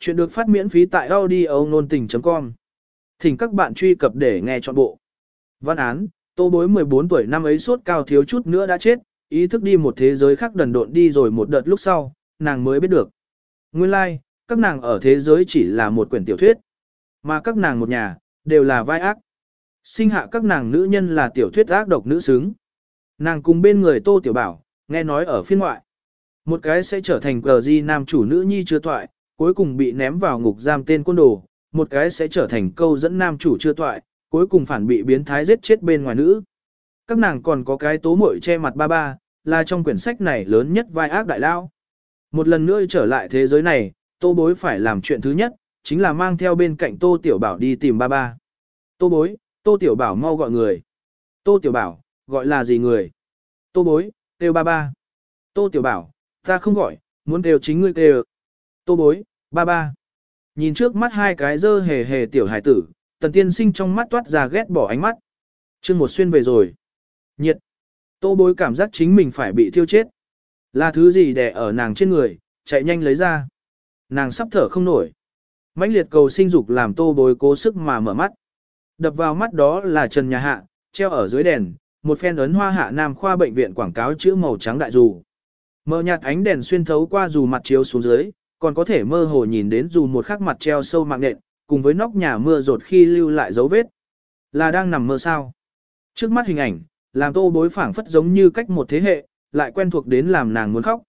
Chuyện được phát miễn phí tại audio nôn tình.com. Thỉnh các bạn truy cập để nghe trọn bộ. Văn án, tô bối 14 tuổi năm ấy sốt cao thiếu chút nữa đã chết, ý thức đi một thế giới khác đần độn đi rồi một đợt lúc sau, nàng mới biết được. Nguyên lai, like, các nàng ở thế giới chỉ là một quyển tiểu thuyết, mà các nàng một nhà, đều là vai ác. Sinh hạ các nàng nữ nhân là tiểu thuyết ác độc nữ xứng. Nàng cùng bên người tô tiểu bảo, nghe nói ở phiên ngoại. Một cái sẽ trở thành cờ di nam chủ nữ nhi chưa toại, cuối cùng bị ném vào ngục giam tên côn đồ, một cái sẽ trở thành câu dẫn nam chủ chưa toại, cuối cùng phản bị biến thái giết chết bên ngoài nữ. Các nàng còn có cái tố muội che mặt ba ba, là trong quyển sách này lớn nhất vai ác đại lao. Một lần nữa trở lại thế giới này, tô bối phải làm chuyện thứ nhất, chính là mang theo bên cạnh tô tiểu bảo đi tìm ba ba. Tô bối, tô tiểu bảo mau gọi người. Tô tiểu bảo, gọi là gì người? Tô bối, kêu ba ba. Tô tiểu bảo, ta không gọi, muốn kêu chính ngươi kêu. Tô bối, ba ba. Nhìn trước mắt hai cái dơ hề hề tiểu hải tử, tần tiên sinh trong mắt toát ra ghét bỏ ánh mắt. chương một xuyên về rồi. Nhiệt. Tô bối cảm giác chính mình phải bị thiêu chết. Là thứ gì đè ở nàng trên người, chạy nhanh lấy ra. Nàng sắp thở không nổi. mãnh liệt cầu sinh dục làm tô bối cố sức mà mở mắt. Đập vào mắt đó là trần nhà hạ, treo ở dưới đèn, một phen ấn hoa hạ nam khoa bệnh viện quảng cáo chữ màu trắng đại dù. mở nhạt ánh đèn xuyên thấu qua dù mặt chiếu xuống dưới, còn có thể mơ hồ nhìn đến dù một khắc mặt treo sâu mạng nện, cùng với nóc nhà mưa rột khi lưu lại dấu vết. Là đang nằm mơ sao? Trước mắt hình ảnh, làm tô bối phảng phất giống như cách một thế hệ, lại quen thuộc đến làm nàng muốn khóc.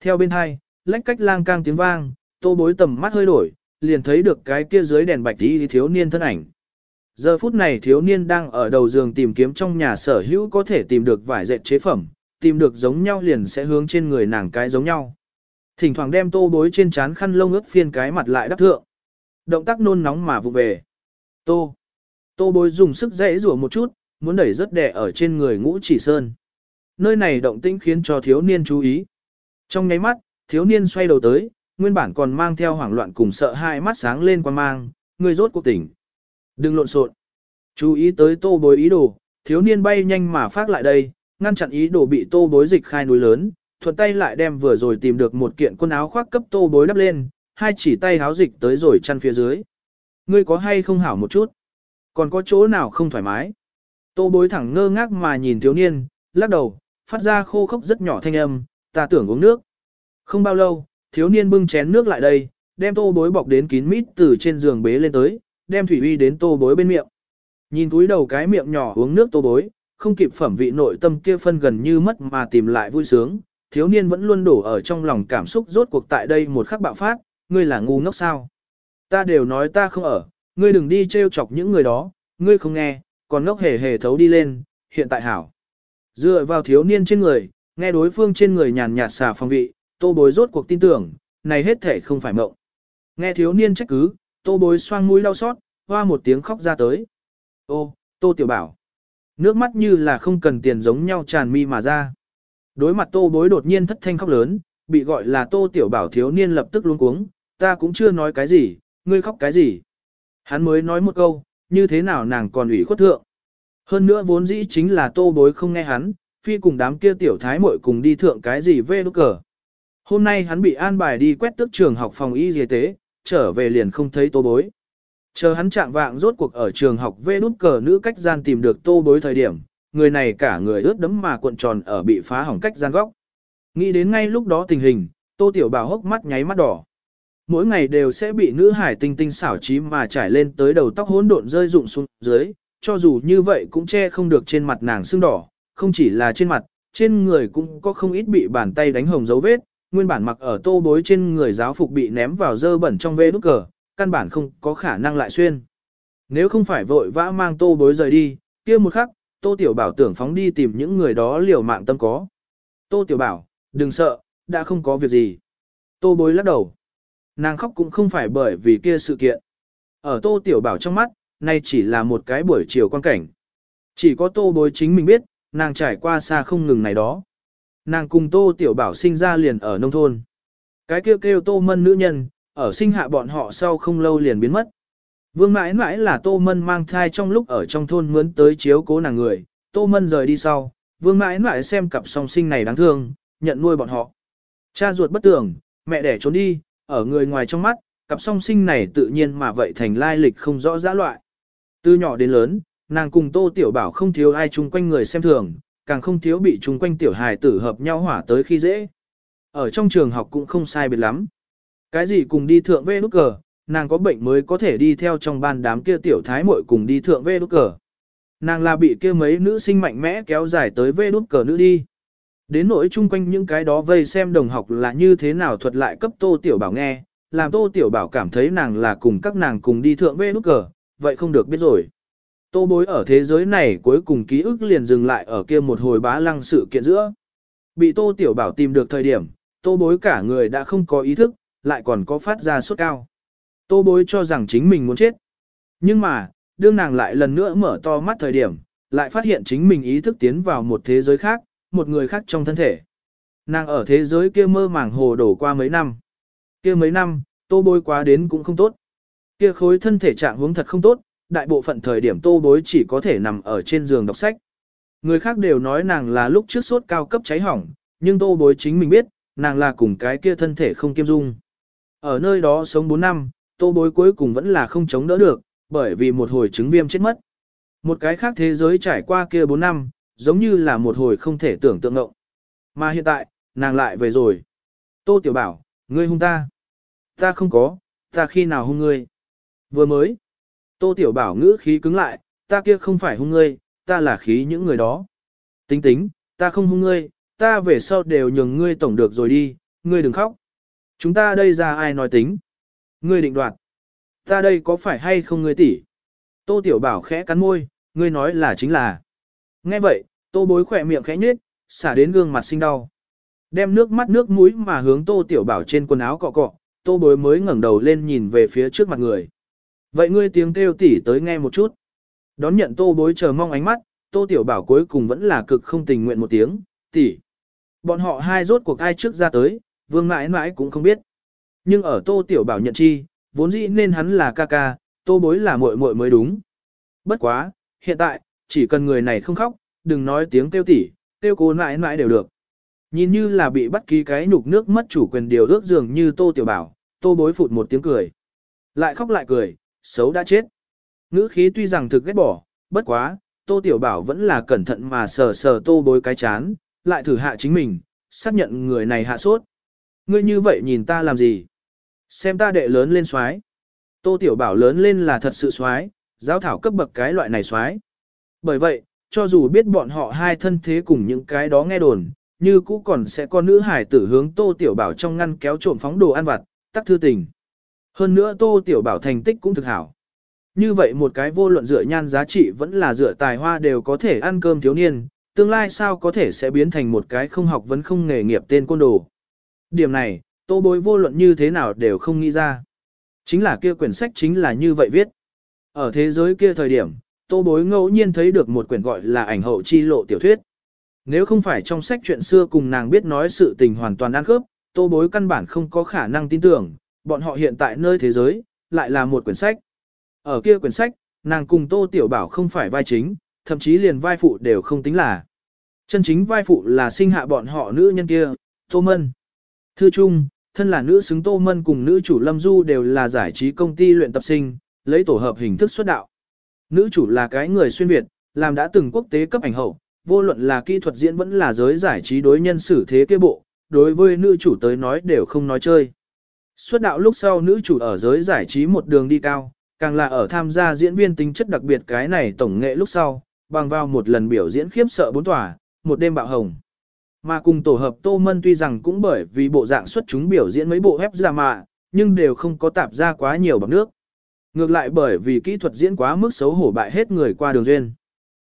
Theo bên hai, lách cách lang cang tiếng vang, tô bối tầm mắt hơi đổi, liền thấy được cái kia dưới đèn bạch tí thiếu niên thân ảnh. Giờ phút này thiếu niên đang ở đầu giường tìm kiếm trong nhà sở hữu có thể tìm được vải dệt chế phẩm, tìm được giống nhau liền sẽ hướng trên người nàng cái giống nhau. Thỉnh thoảng đem tô bối trên trán khăn lông ướt phiên cái mặt lại đắp thượng. Động tác nôn nóng mà vụ về. Tô. Tô bối dùng sức dãy rủa một chút, muốn đẩy rất đẻ ở trên người ngũ chỉ sơn. Nơi này động tĩnh khiến cho thiếu niên chú ý. Trong nháy mắt, thiếu niên xoay đầu tới, nguyên bản còn mang theo hoảng loạn cùng sợ hai mắt sáng lên quan mang, người rốt cuộc tỉnh. Đừng lộn xộn. Chú ý tới tô bối ý đồ, thiếu niên bay nhanh mà phát lại đây, ngăn chặn ý đồ bị tô bối dịch khai núi lớn, thuận tay lại đem vừa rồi tìm được một kiện quần áo khoác cấp tô bối đắp lên, hai chỉ tay háo dịch tới rồi chăn phía dưới. Ngươi có hay không hảo một chút? Còn có chỗ nào không thoải mái? Tô bối thẳng ngơ ngác mà nhìn thiếu niên, lắc đầu, phát ra khô khốc rất nhỏ thanh âm, ta tưởng uống nước. Không bao lâu, thiếu niên bưng chén nước lại đây, đem tô bối bọc đến kín mít từ trên giường bế lên tới, đem thủy uy đến tô bối bên miệng. Nhìn túi đầu cái miệng nhỏ uống nước tô bối, không kịp phẩm vị nội tâm kia phân gần như mất mà tìm lại vui sướng, thiếu niên vẫn luôn đổ ở trong lòng cảm xúc rốt cuộc tại đây một khắc bạo phát, ngươi là ngu ngốc sao. Ta đều nói ta không ở, ngươi đừng đi trêu chọc những người đó, ngươi không nghe, còn ngốc hề hề thấu đi lên, hiện tại hảo. Dựa vào thiếu niên trên người, nghe đối phương trên người nhàn nhạt xà phong vị, tô bối rốt cuộc tin tưởng, này hết thể không phải mộng. Nghe thiếu niên trách cứ, tô bối xoang mũi đau xót, hoa một tiếng khóc ra tới. Ô, tô tiểu bảo. Nước mắt như là không cần tiền giống nhau tràn mi mà ra. Đối mặt tô bối đột nhiên thất thanh khóc lớn, bị gọi là tô tiểu bảo thiếu niên lập tức luống cuống, ta cũng chưa nói cái gì, ngươi khóc cái gì. Hắn mới nói một câu, như thế nào nàng còn ủy khuất thượng. Hơn nữa vốn dĩ chính là tô bối không nghe hắn, phi cùng đám kia tiểu thái muội cùng đi thượng cái gì về đúc cờ. Hôm nay hắn bị an bài đi quét tức trường học phòng y y tế, trở về liền không thấy tô bối. Chờ hắn chạm vạng rốt cuộc ở trường học vê đút cờ nữ cách gian tìm được tô bối thời điểm, người này cả người ướt đấm mà cuộn tròn ở bị phá hỏng cách gian góc. Nghĩ đến ngay lúc đó tình hình, tô tiểu bảo hốc mắt nháy mắt đỏ. Mỗi ngày đều sẽ bị nữ hải tinh tinh xảo trí mà trải lên tới đầu tóc hỗn độn rơi rụng xuống dưới, cho dù như vậy cũng che không được trên mặt nàng sưng đỏ, không chỉ là trên mặt, trên người cũng có không ít bị bàn tay đánh hồng dấu vết, nguyên bản mặc ở tô bối trên người giáo phục bị ném vào dơ bẩn trong vê nút cờ, căn bản không có khả năng lại xuyên. Nếu không phải vội vã mang tô bối rời đi, kia một khắc, tô tiểu bảo tưởng phóng đi tìm những người đó liều mạng tâm có. Tô tiểu bảo, đừng sợ, đã không có việc gì. Tô bối lắc đầu. Nàng khóc cũng không phải bởi vì kia sự kiện. Ở tô tiểu bảo trong mắt, nay chỉ là một cái buổi chiều quan cảnh. Chỉ có tô bối chính mình biết, nàng trải qua xa không ngừng này đó. Nàng cùng tô tiểu bảo sinh ra liền ở nông thôn. Cái kêu kêu tô mân nữ nhân, ở sinh hạ bọn họ sau không lâu liền biến mất. Vương mãi mãi là Tô Mân mang thai trong lúc ở trong thôn mướn tới chiếu cố nàng người, Tô Mân rời đi sau, Vương mãi mãi xem cặp song sinh này đáng thương, nhận nuôi bọn họ. Cha ruột bất tưởng, mẹ đẻ trốn đi, ở người ngoài trong mắt, cặp song sinh này tự nhiên mà vậy thành lai lịch không rõ dã loại. Từ nhỏ đến lớn, nàng cùng Tô Tiểu Bảo không thiếu ai chung quanh người xem thường, càng không thiếu bị chung quanh tiểu hài tử hợp nhau hỏa tới khi dễ. Ở trong trường học cũng không sai biệt lắm. Cái gì cùng đi thượng vê nút cờ, nàng có bệnh mới có thể đi theo trong ban đám kia tiểu thái muội cùng đi thượng vê nút cờ. Nàng là bị kia mấy nữ sinh mạnh mẽ kéo dài tới vê nút cờ nữ đi. Đến nỗi chung quanh những cái đó vây xem đồng học là như thế nào thuật lại cấp tô tiểu bảo nghe, làm tô tiểu bảo cảm thấy nàng là cùng các nàng cùng đi thượng vê nút cờ, vậy không được biết rồi. Tô bối ở thế giới này cuối cùng ký ức liền dừng lại ở kia một hồi bá lăng sự kiện giữa. Bị tô tiểu bảo tìm được thời điểm, tô bối cả người đã không có ý thức, lại còn có phát ra sốt cao. Tô bối cho rằng chính mình muốn chết. Nhưng mà, đương nàng lại lần nữa mở to mắt thời điểm, lại phát hiện chính mình ý thức tiến vào một thế giới khác, một người khác trong thân thể. Nàng ở thế giới kia mơ màng hồ đổ qua mấy năm. Kia mấy năm, tô bối quá đến cũng không tốt. Kia khối thân thể trạng hướng thật không tốt, đại bộ phận thời điểm tô bối chỉ có thể nằm ở trên giường đọc sách. Người khác đều nói nàng là lúc trước sốt cao cấp cháy hỏng, nhưng tô bối chính mình biết, nàng là cùng cái kia thân thể không kiêm dung. Ở nơi đó sống 4 năm, tô bối cuối cùng vẫn là không chống đỡ được, bởi vì một hồi chứng viêm chết mất. Một cái khác thế giới trải qua kia 4 năm, giống như là một hồi không thể tưởng tượng ngộng. Mà hiện tại, nàng lại về rồi. Tô Tiểu Bảo, ngươi hung ta. Ta không có, ta khi nào hung ngươi. Vừa mới. Tô Tiểu Bảo ngữ khí cứng lại, ta kia không phải hung ngươi, ta là khí những người đó. Tính tính, ta không hung ngươi, ta về sau đều nhường ngươi tổng được rồi đi, ngươi đừng khóc. Chúng ta đây ra ai nói tính. Ngươi định đoạt. Ta đây có phải hay không ngươi tỷ? Tô Tiểu Bảo khẽ cắn môi, ngươi nói là chính là. Nghe vậy, tô bối khỏe miệng khẽ nhếch, xả đến gương mặt sinh đau. Đem nước mắt nước mũi mà hướng tô tiểu bảo trên quần áo cọ cọ, tô bối mới ngẩng đầu lên nhìn về phía trước mặt người. Vậy ngươi tiếng kêu tỷ tới nghe một chút. Đón nhận tô bối chờ mong ánh mắt, tô tiểu bảo cuối cùng vẫn là cực không tình nguyện một tiếng, tỷ. Bọn họ hai rốt cuộc ai trước ra tới, vương mãi mãi cũng không biết. Nhưng ở tô tiểu bảo nhận chi, vốn dĩ nên hắn là ca ca, tô bối là muội muội mới đúng. Bất quá, hiện tại, chỉ cần người này không khóc, đừng nói tiếng kêu tỉ, kêu cô mãi mãi đều được. Nhìn như là bị bắt ký cái nhục nước mất chủ quyền điều ước dường như tô tiểu bảo, tô bối phụt một tiếng cười. Lại khóc lại cười, xấu đã chết. Ngữ khí tuy rằng thực ghét bỏ, bất quá, tô tiểu bảo vẫn là cẩn thận mà sờ sờ tô bối cái chán, lại thử hạ chính mình, xác nhận người này hạ sốt. Ngươi như vậy nhìn ta làm gì? Xem ta đệ lớn lên xoái. Tô tiểu bảo lớn lên là thật sự xoái, giáo thảo cấp bậc cái loại này xoái. Bởi vậy, cho dù biết bọn họ hai thân thế cùng những cái đó nghe đồn, như cũ còn sẽ có nữ hải tử hướng Tô Tiểu Bảo trong ngăn kéo trộm phóng đồ ăn vặt, tắc thư tình. Hơn nữa Tô Tiểu Bảo thành tích cũng thực hảo. Như vậy một cái vô luận dựa nhan giá trị vẫn là dựa tài hoa đều có thể ăn cơm thiếu niên, tương lai sao có thể sẽ biến thành một cái không học vấn không nghề nghiệp tên côn đồ. Điểm này, tô bối vô luận như thế nào đều không nghĩ ra. Chính là kia quyển sách chính là như vậy viết. Ở thế giới kia thời điểm, tô bối ngẫu nhiên thấy được một quyển gọi là ảnh hậu chi lộ tiểu thuyết. Nếu không phải trong sách chuyện xưa cùng nàng biết nói sự tình hoàn toàn ăn khớp, tô bối căn bản không có khả năng tin tưởng, bọn họ hiện tại nơi thế giới, lại là một quyển sách. Ở kia quyển sách, nàng cùng tô tiểu bảo không phải vai chính, thậm chí liền vai phụ đều không tính là. Chân chính vai phụ là sinh hạ bọn họ nữ nhân kia, Tô Mân. Thư chung, thân là nữ xứng Tô Mân cùng nữ chủ Lâm Du đều là giải trí công ty luyện tập sinh, lấy tổ hợp hình thức xuất đạo. Nữ chủ là cái người xuyên Việt, làm đã từng quốc tế cấp ảnh hậu, vô luận là kỹ thuật diễn vẫn là giới giải trí đối nhân xử thế kia bộ, đối với nữ chủ tới nói đều không nói chơi. Xuất đạo lúc sau nữ chủ ở giới giải trí một đường đi cao, càng là ở tham gia diễn viên tính chất đặc biệt cái này tổng nghệ lúc sau, bằng vào một lần biểu diễn khiếp sợ bốn tòa, một đêm bạo hồng. Mà cùng tổ hợp Tô Mân tuy rằng cũng bởi vì bộ dạng xuất chúng biểu diễn mấy bộ ép ra mạ, nhưng đều không có tạp ra quá nhiều bằng nước. Ngược lại bởi vì kỹ thuật diễn quá mức xấu hổ bại hết người qua đường duyên.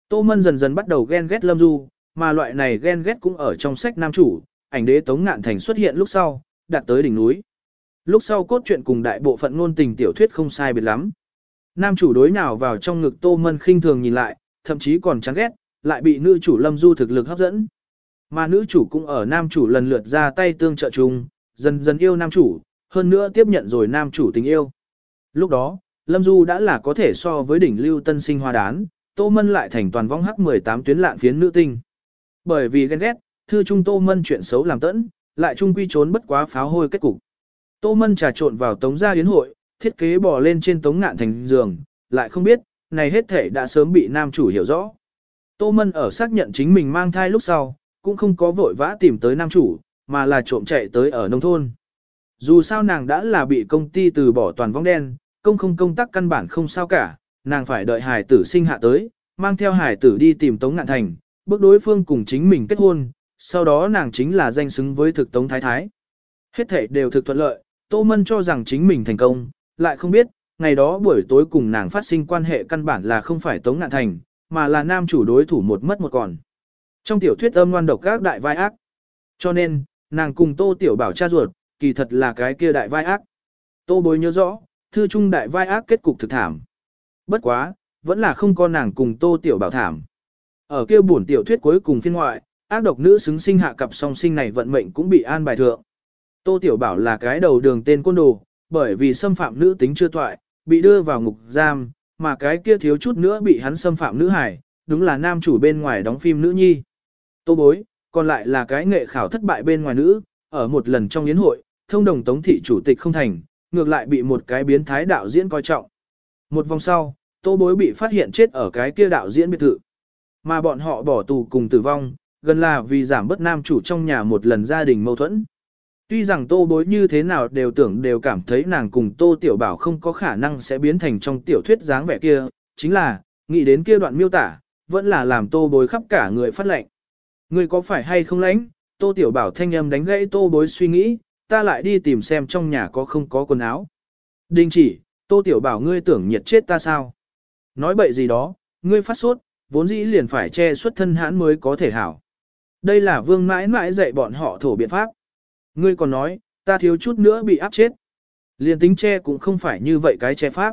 Tô Mân dần dần bắt đầu ghen ghét Lâm Du, mà loại này ghen ghét cũng ở trong sách nam chủ, ảnh đế Tống Ngạn Thành xuất hiện lúc sau, đạt tới đỉnh núi. Lúc sau cốt truyện cùng đại bộ phận ngôn tình tiểu thuyết không sai biệt lắm. Nam chủ đối nào vào trong ngực Tô Mân khinh thường nhìn lại, thậm chí còn chán ghét, lại bị nữ chủ Lâm Du thực lực hấp dẫn. Mà nữ chủ cũng ở nam chủ lần lượt ra tay tương trợ chung, dần dần yêu nam chủ, hơn nữa tiếp nhận rồi nam chủ tình yêu. Lúc đó, Lâm Du đã là có thể so với đỉnh lưu tân sinh hoa đán, Tô Mân lại thành toàn vong hắc 18 tuyến lạn phiến nữ tinh. Bởi vì ghen ghét, thư trung Tô Mân chuyện xấu làm tẫn, lại trung quy trốn bất quá pháo hôi kết cục. Tô Mân trà trộn vào tống gia yến hội, thiết kế bò lên trên tống ngạn thành giường, lại không biết, này hết thể đã sớm bị nam chủ hiểu rõ. Tô Mân ở xác nhận chính mình mang thai lúc sau, cũng không có vội vã tìm tới nam chủ, mà là trộm chạy tới ở nông thôn. Dù sao nàng đã là bị công ty từ bỏ toàn vong đen, công không công tác căn bản không sao cả, nàng phải đợi hải tử sinh hạ tới, mang theo hải tử đi tìm Tống Ngạn Thành, bước đối phương cùng chính mình kết hôn, sau đó nàng chính là danh xứng với thực Tống Thái Thái. Hết thể đều thực thuận lợi, Tô Mân cho rằng chính mình thành công, lại không biết, ngày đó buổi tối cùng nàng phát sinh quan hệ căn bản là không phải Tống Ngạn Thành, mà là nam chủ đối thủ một mất một còn. Trong tiểu thuyết âm ngoan độc các đại vai ác. Cho nên, nàng cùng Tô Tiểu Bảo cha ruột, kỳ thật là cái kia đại vai ác. Tô bối nhớ rõ, thư trung đại vai ác kết cục thực thảm. Bất quá, vẫn là không có nàng cùng Tô Tiểu Bảo thảm. Ở kia buồn tiểu thuyết cuối cùng phiên ngoại, ác độc nữ xứng sinh hạ cặp song sinh này vận mệnh cũng bị an bài thượng. Tô Tiểu Bảo là cái đầu đường tên côn đồ, bởi vì xâm phạm nữ tính chưa toại, bị đưa vào ngục giam, mà cái kia thiếu chút nữa bị hắn xâm phạm nữ hải, đúng là nam chủ bên ngoài đóng phim nữ nhi. Tô bối, còn lại là cái nghệ khảo thất bại bên ngoài nữ, ở một lần trong yến hội, thông đồng tống thị chủ tịch không thành, ngược lại bị một cái biến thái đạo diễn coi trọng. Một vòng sau, tô bối bị phát hiện chết ở cái kia đạo diễn biệt thự. Mà bọn họ bỏ tù cùng tử vong, gần là vì giảm bất nam chủ trong nhà một lần gia đình mâu thuẫn. Tuy rằng tô bối như thế nào đều tưởng đều cảm thấy nàng cùng tô tiểu bảo không có khả năng sẽ biến thành trong tiểu thuyết dáng vẻ kia, chính là, nghĩ đến kia đoạn miêu tả, vẫn là làm tô bối khắp cả người phát lệnh. Ngươi có phải hay không lãnh, tô tiểu bảo thanh âm đánh gãy tô bối suy nghĩ, ta lại đi tìm xem trong nhà có không có quần áo. Đình chỉ, tô tiểu bảo ngươi tưởng nhiệt chết ta sao? Nói bậy gì đó, ngươi phát sốt, vốn dĩ liền phải che xuất thân hãn mới có thể hảo. Đây là vương mãi mãi dạy bọn họ thổ biện pháp. Ngươi còn nói, ta thiếu chút nữa bị áp chết. Liền tính che cũng không phải như vậy cái che pháp.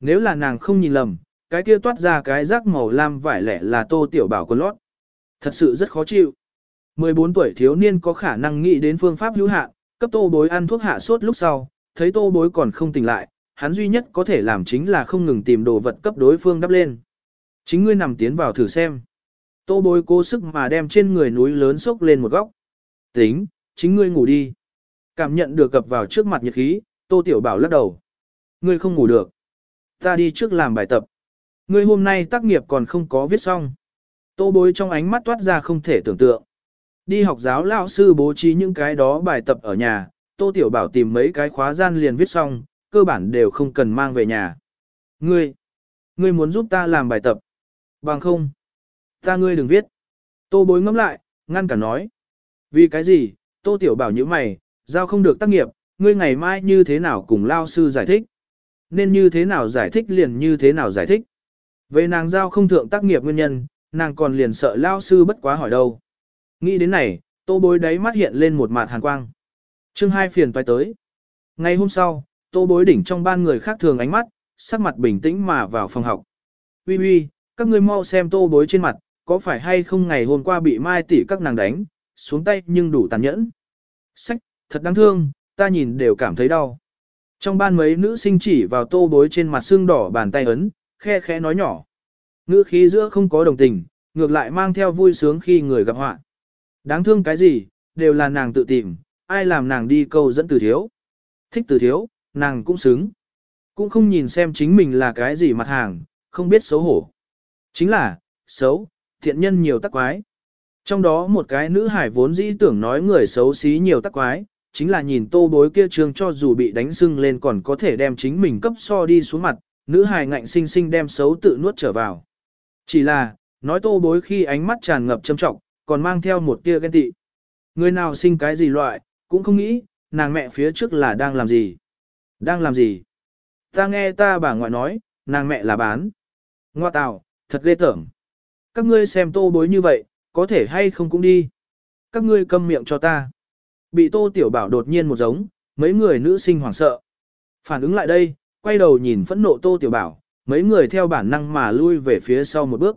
Nếu là nàng không nhìn lầm, cái kia toát ra cái rác màu lam vải lẻ là tô tiểu bảo quần lót. Thật sự rất khó chịu. 14 tuổi thiếu niên có khả năng nghĩ đến phương pháp hữu hạn, cấp tô bối ăn thuốc hạ sốt lúc sau, thấy tô bối còn không tỉnh lại, hắn duy nhất có thể làm chính là không ngừng tìm đồ vật cấp đối phương đắp lên. Chính ngươi nằm tiến vào thử xem. Tô bối cố sức mà đem trên người núi lớn sốc lên một góc. Tính, chính ngươi ngủ đi. Cảm nhận được cập vào trước mặt nhiệt khí, tô tiểu bảo lắc đầu. Ngươi không ngủ được. Ta đi trước làm bài tập. Ngươi hôm nay tác nghiệp còn không có viết xong. Tô bối trong ánh mắt toát ra không thể tưởng tượng. Đi học giáo lão sư bố trí những cái đó bài tập ở nhà, Tô Tiểu Bảo tìm mấy cái khóa gian liền viết xong, cơ bản đều không cần mang về nhà. Ngươi, ngươi muốn giúp ta làm bài tập. Bằng không, ta ngươi đừng viết. Tô bối ngẫm lại, ngăn cả nói. Vì cái gì, Tô Tiểu Bảo như mày, giao không được tác nghiệp, ngươi ngày mai như thế nào cùng lao sư giải thích. Nên như thế nào giải thích liền như thế nào giải thích. Về nàng giao không thượng tác nghiệp nguyên nhân, nàng còn liền sợ lao sư bất quá hỏi đâu. Nghĩ đến này, tô bối đáy mắt hiện lên một mạt hàn quang. chương hai phiền toái tới. Ngày hôm sau, tô bối đỉnh trong ban người khác thường ánh mắt, sắc mặt bình tĩnh mà vào phòng học. Ui ui, các ngươi mau xem tô bối trên mặt, có phải hay không ngày hôm qua bị mai tỷ các nàng đánh, xuống tay nhưng đủ tàn nhẫn. Sách, thật đáng thương, ta nhìn đều cảm thấy đau. Trong ban mấy nữ sinh chỉ vào tô bối trên mặt xương đỏ bàn tay ấn, khe khẽ nói nhỏ. Ngữ khí giữa không có đồng tình, ngược lại mang theo vui sướng khi người gặp họa. Đáng thương cái gì, đều là nàng tự tìm, ai làm nàng đi câu dẫn từ thiếu. Thích từ thiếu, nàng cũng xứng. Cũng không nhìn xem chính mình là cái gì mặt hàng, không biết xấu hổ. Chính là, xấu, thiện nhân nhiều tắc quái. Trong đó một cái nữ hải vốn dĩ tưởng nói người xấu xí nhiều tắc quái, chính là nhìn tô bối kia trường cho dù bị đánh sưng lên còn có thể đem chính mình cấp so đi xuống mặt, nữ hải ngạnh sinh sinh đem xấu tự nuốt trở vào. Chỉ là, nói tô bối khi ánh mắt tràn ngập châm trọng, còn mang theo một tia ghen tị. Người nào sinh cái gì loại, cũng không nghĩ, nàng mẹ phía trước là đang làm gì. Đang làm gì? Ta nghe ta bà ngoại nói, nàng mẹ là bán. Ngoa tào, thật ghê tởm. Các ngươi xem tô bối như vậy, có thể hay không cũng đi. Các ngươi câm miệng cho ta. Bị tô tiểu bảo đột nhiên một giống, mấy người nữ sinh hoảng sợ. Phản ứng lại đây, quay đầu nhìn phẫn nộ tô tiểu bảo, mấy người theo bản năng mà lui về phía sau một bước.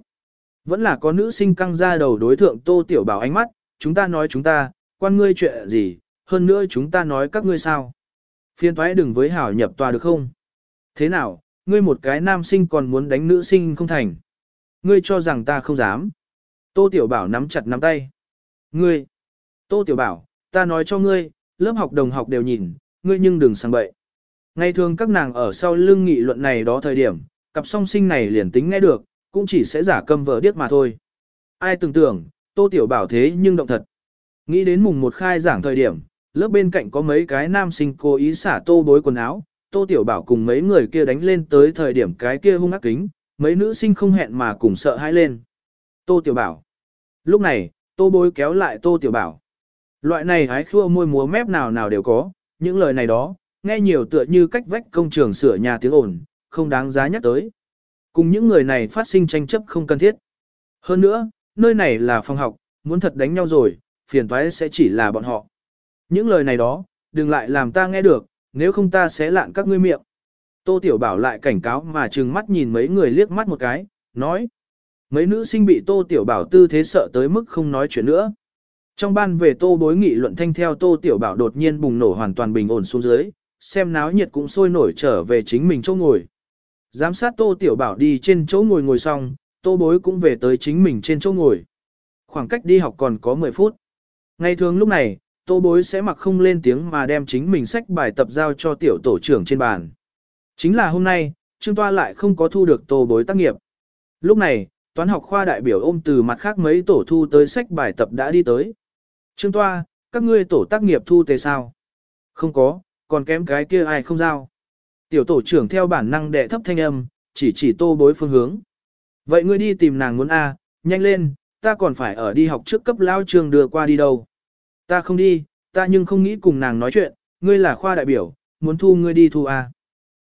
Vẫn là có nữ sinh căng ra đầu đối thượng tô tiểu bảo ánh mắt, chúng ta nói chúng ta, quan ngươi chuyện gì, hơn nữa chúng ta nói các ngươi sao. Phiên thoái đừng với hảo nhập tòa được không? Thế nào, ngươi một cái nam sinh còn muốn đánh nữ sinh không thành. Ngươi cho rằng ta không dám. Tô tiểu bảo nắm chặt nắm tay. Ngươi, tô tiểu bảo, ta nói cho ngươi, lớp học đồng học đều nhìn, ngươi nhưng đừng sang bậy. Ngày thường các nàng ở sau lưng nghị luận này đó thời điểm, cặp song sinh này liền tính nghe được, cũng chỉ sẽ giả câm vợ điếc mà thôi. Ai tưởng tưởng, tô tiểu bảo thế nhưng động thật. Nghĩ đến mùng một khai giảng thời điểm, lớp bên cạnh có mấy cái nam sinh cố ý xả tô bối quần áo, tô tiểu bảo cùng mấy người kia đánh lên tới thời điểm cái kia hung ác kính, mấy nữ sinh không hẹn mà cùng sợ hãi lên. Tô tiểu bảo. Lúc này, tô bối kéo lại tô tiểu bảo. Loại này hái khua môi múa mép nào nào đều có, những lời này đó, nghe nhiều tựa như cách vách công trường sửa nhà tiếng ồn, không đáng giá nhắc tới. Cùng những người này phát sinh tranh chấp không cần thiết. Hơn nữa, nơi này là phòng học, muốn thật đánh nhau rồi, phiền toái sẽ chỉ là bọn họ. Những lời này đó, đừng lại làm ta nghe được, nếu không ta sẽ lạn các ngươi miệng. Tô Tiểu Bảo lại cảnh cáo mà trừng mắt nhìn mấy người liếc mắt một cái, nói. Mấy nữ sinh bị Tô Tiểu Bảo tư thế sợ tới mức không nói chuyện nữa. Trong ban về Tô bối nghị luận thanh theo Tô Tiểu Bảo đột nhiên bùng nổ hoàn toàn bình ổn xuống dưới, xem náo nhiệt cũng sôi nổi trở về chính mình chỗ ngồi. Giám sát Tô Tiểu Bảo đi trên chỗ ngồi ngồi xong, Tô bối cũng về tới chính mình trên chỗ ngồi. Khoảng cách đi học còn có 10 phút. Ngày thường lúc này, Tô bối sẽ mặc không lên tiếng mà đem chính mình sách bài tập giao cho tiểu tổ trưởng trên bàn. Chính là hôm nay, Trương Toa lại không có thu được tô bối tác nghiệp. Lúc này, toán học khoa đại biểu ôm từ mặt khác mấy tổ thu tới sách bài tập đã đi tới. Trương Toa, các ngươi tổ tác nghiệp thu tế sao? Không có, còn kém cái kia ai không giao. Tiểu tổ trưởng theo bản năng đệ thấp thanh âm, chỉ chỉ tô bối phương hướng. Vậy ngươi đi tìm nàng muốn A, nhanh lên, ta còn phải ở đi học trước cấp lao trường đưa qua đi đâu. Ta không đi, ta nhưng không nghĩ cùng nàng nói chuyện, ngươi là khoa đại biểu, muốn thu ngươi đi thu A.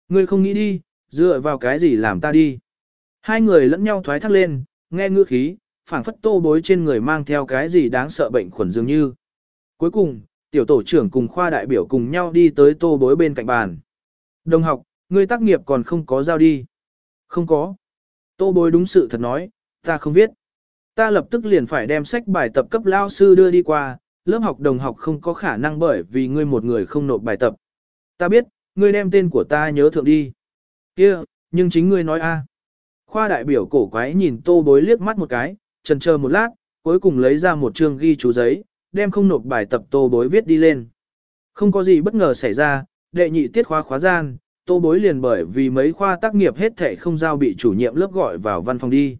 Ngươi không nghĩ đi, dựa vào cái gì làm ta đi. Hai người lẫn nhau thoái thác lên, nghe ngữ khí, phảng phất tô bối trên người mang theo cái gì đáng sợ bệnh khuẩn dường như. Cuối cùng, tiểu tổ trưởng cùng khoa đại biểu cùng nhau đi tới tô bối bên cạnh bàn. Đồng học, ngươi tác nghiệp còn không có giao đi. Không có. Tô bối đúng sự thật nói, ta không viết. Ta lập tức liền phải đem sách bài tập cấp lao sư đưa đi qua, lớp học đồng học không có khả năng bởi vì ngươi một người không nộp bài tập. Ta biết, ngươi đem tên của ta nhớ thượng đi. Kia, nhưng chính ngươi nói a. Khoa đại biểu cổ quái nhìn tô bối liếc mắt một cái, trần chờ một lát, cuối cùng lấy ra một chương ghi chú giấy, đem không nộp bài tập tô bối viết đi lên. Không có gì bất ngờ xảy ra, đệ nhị tiết khóa khóa gian, tô bối liền bởi vì mấy khoa tác nghiệp hết thể không giao bị chủ nhiệm lớp gọi vào văn phòng đi.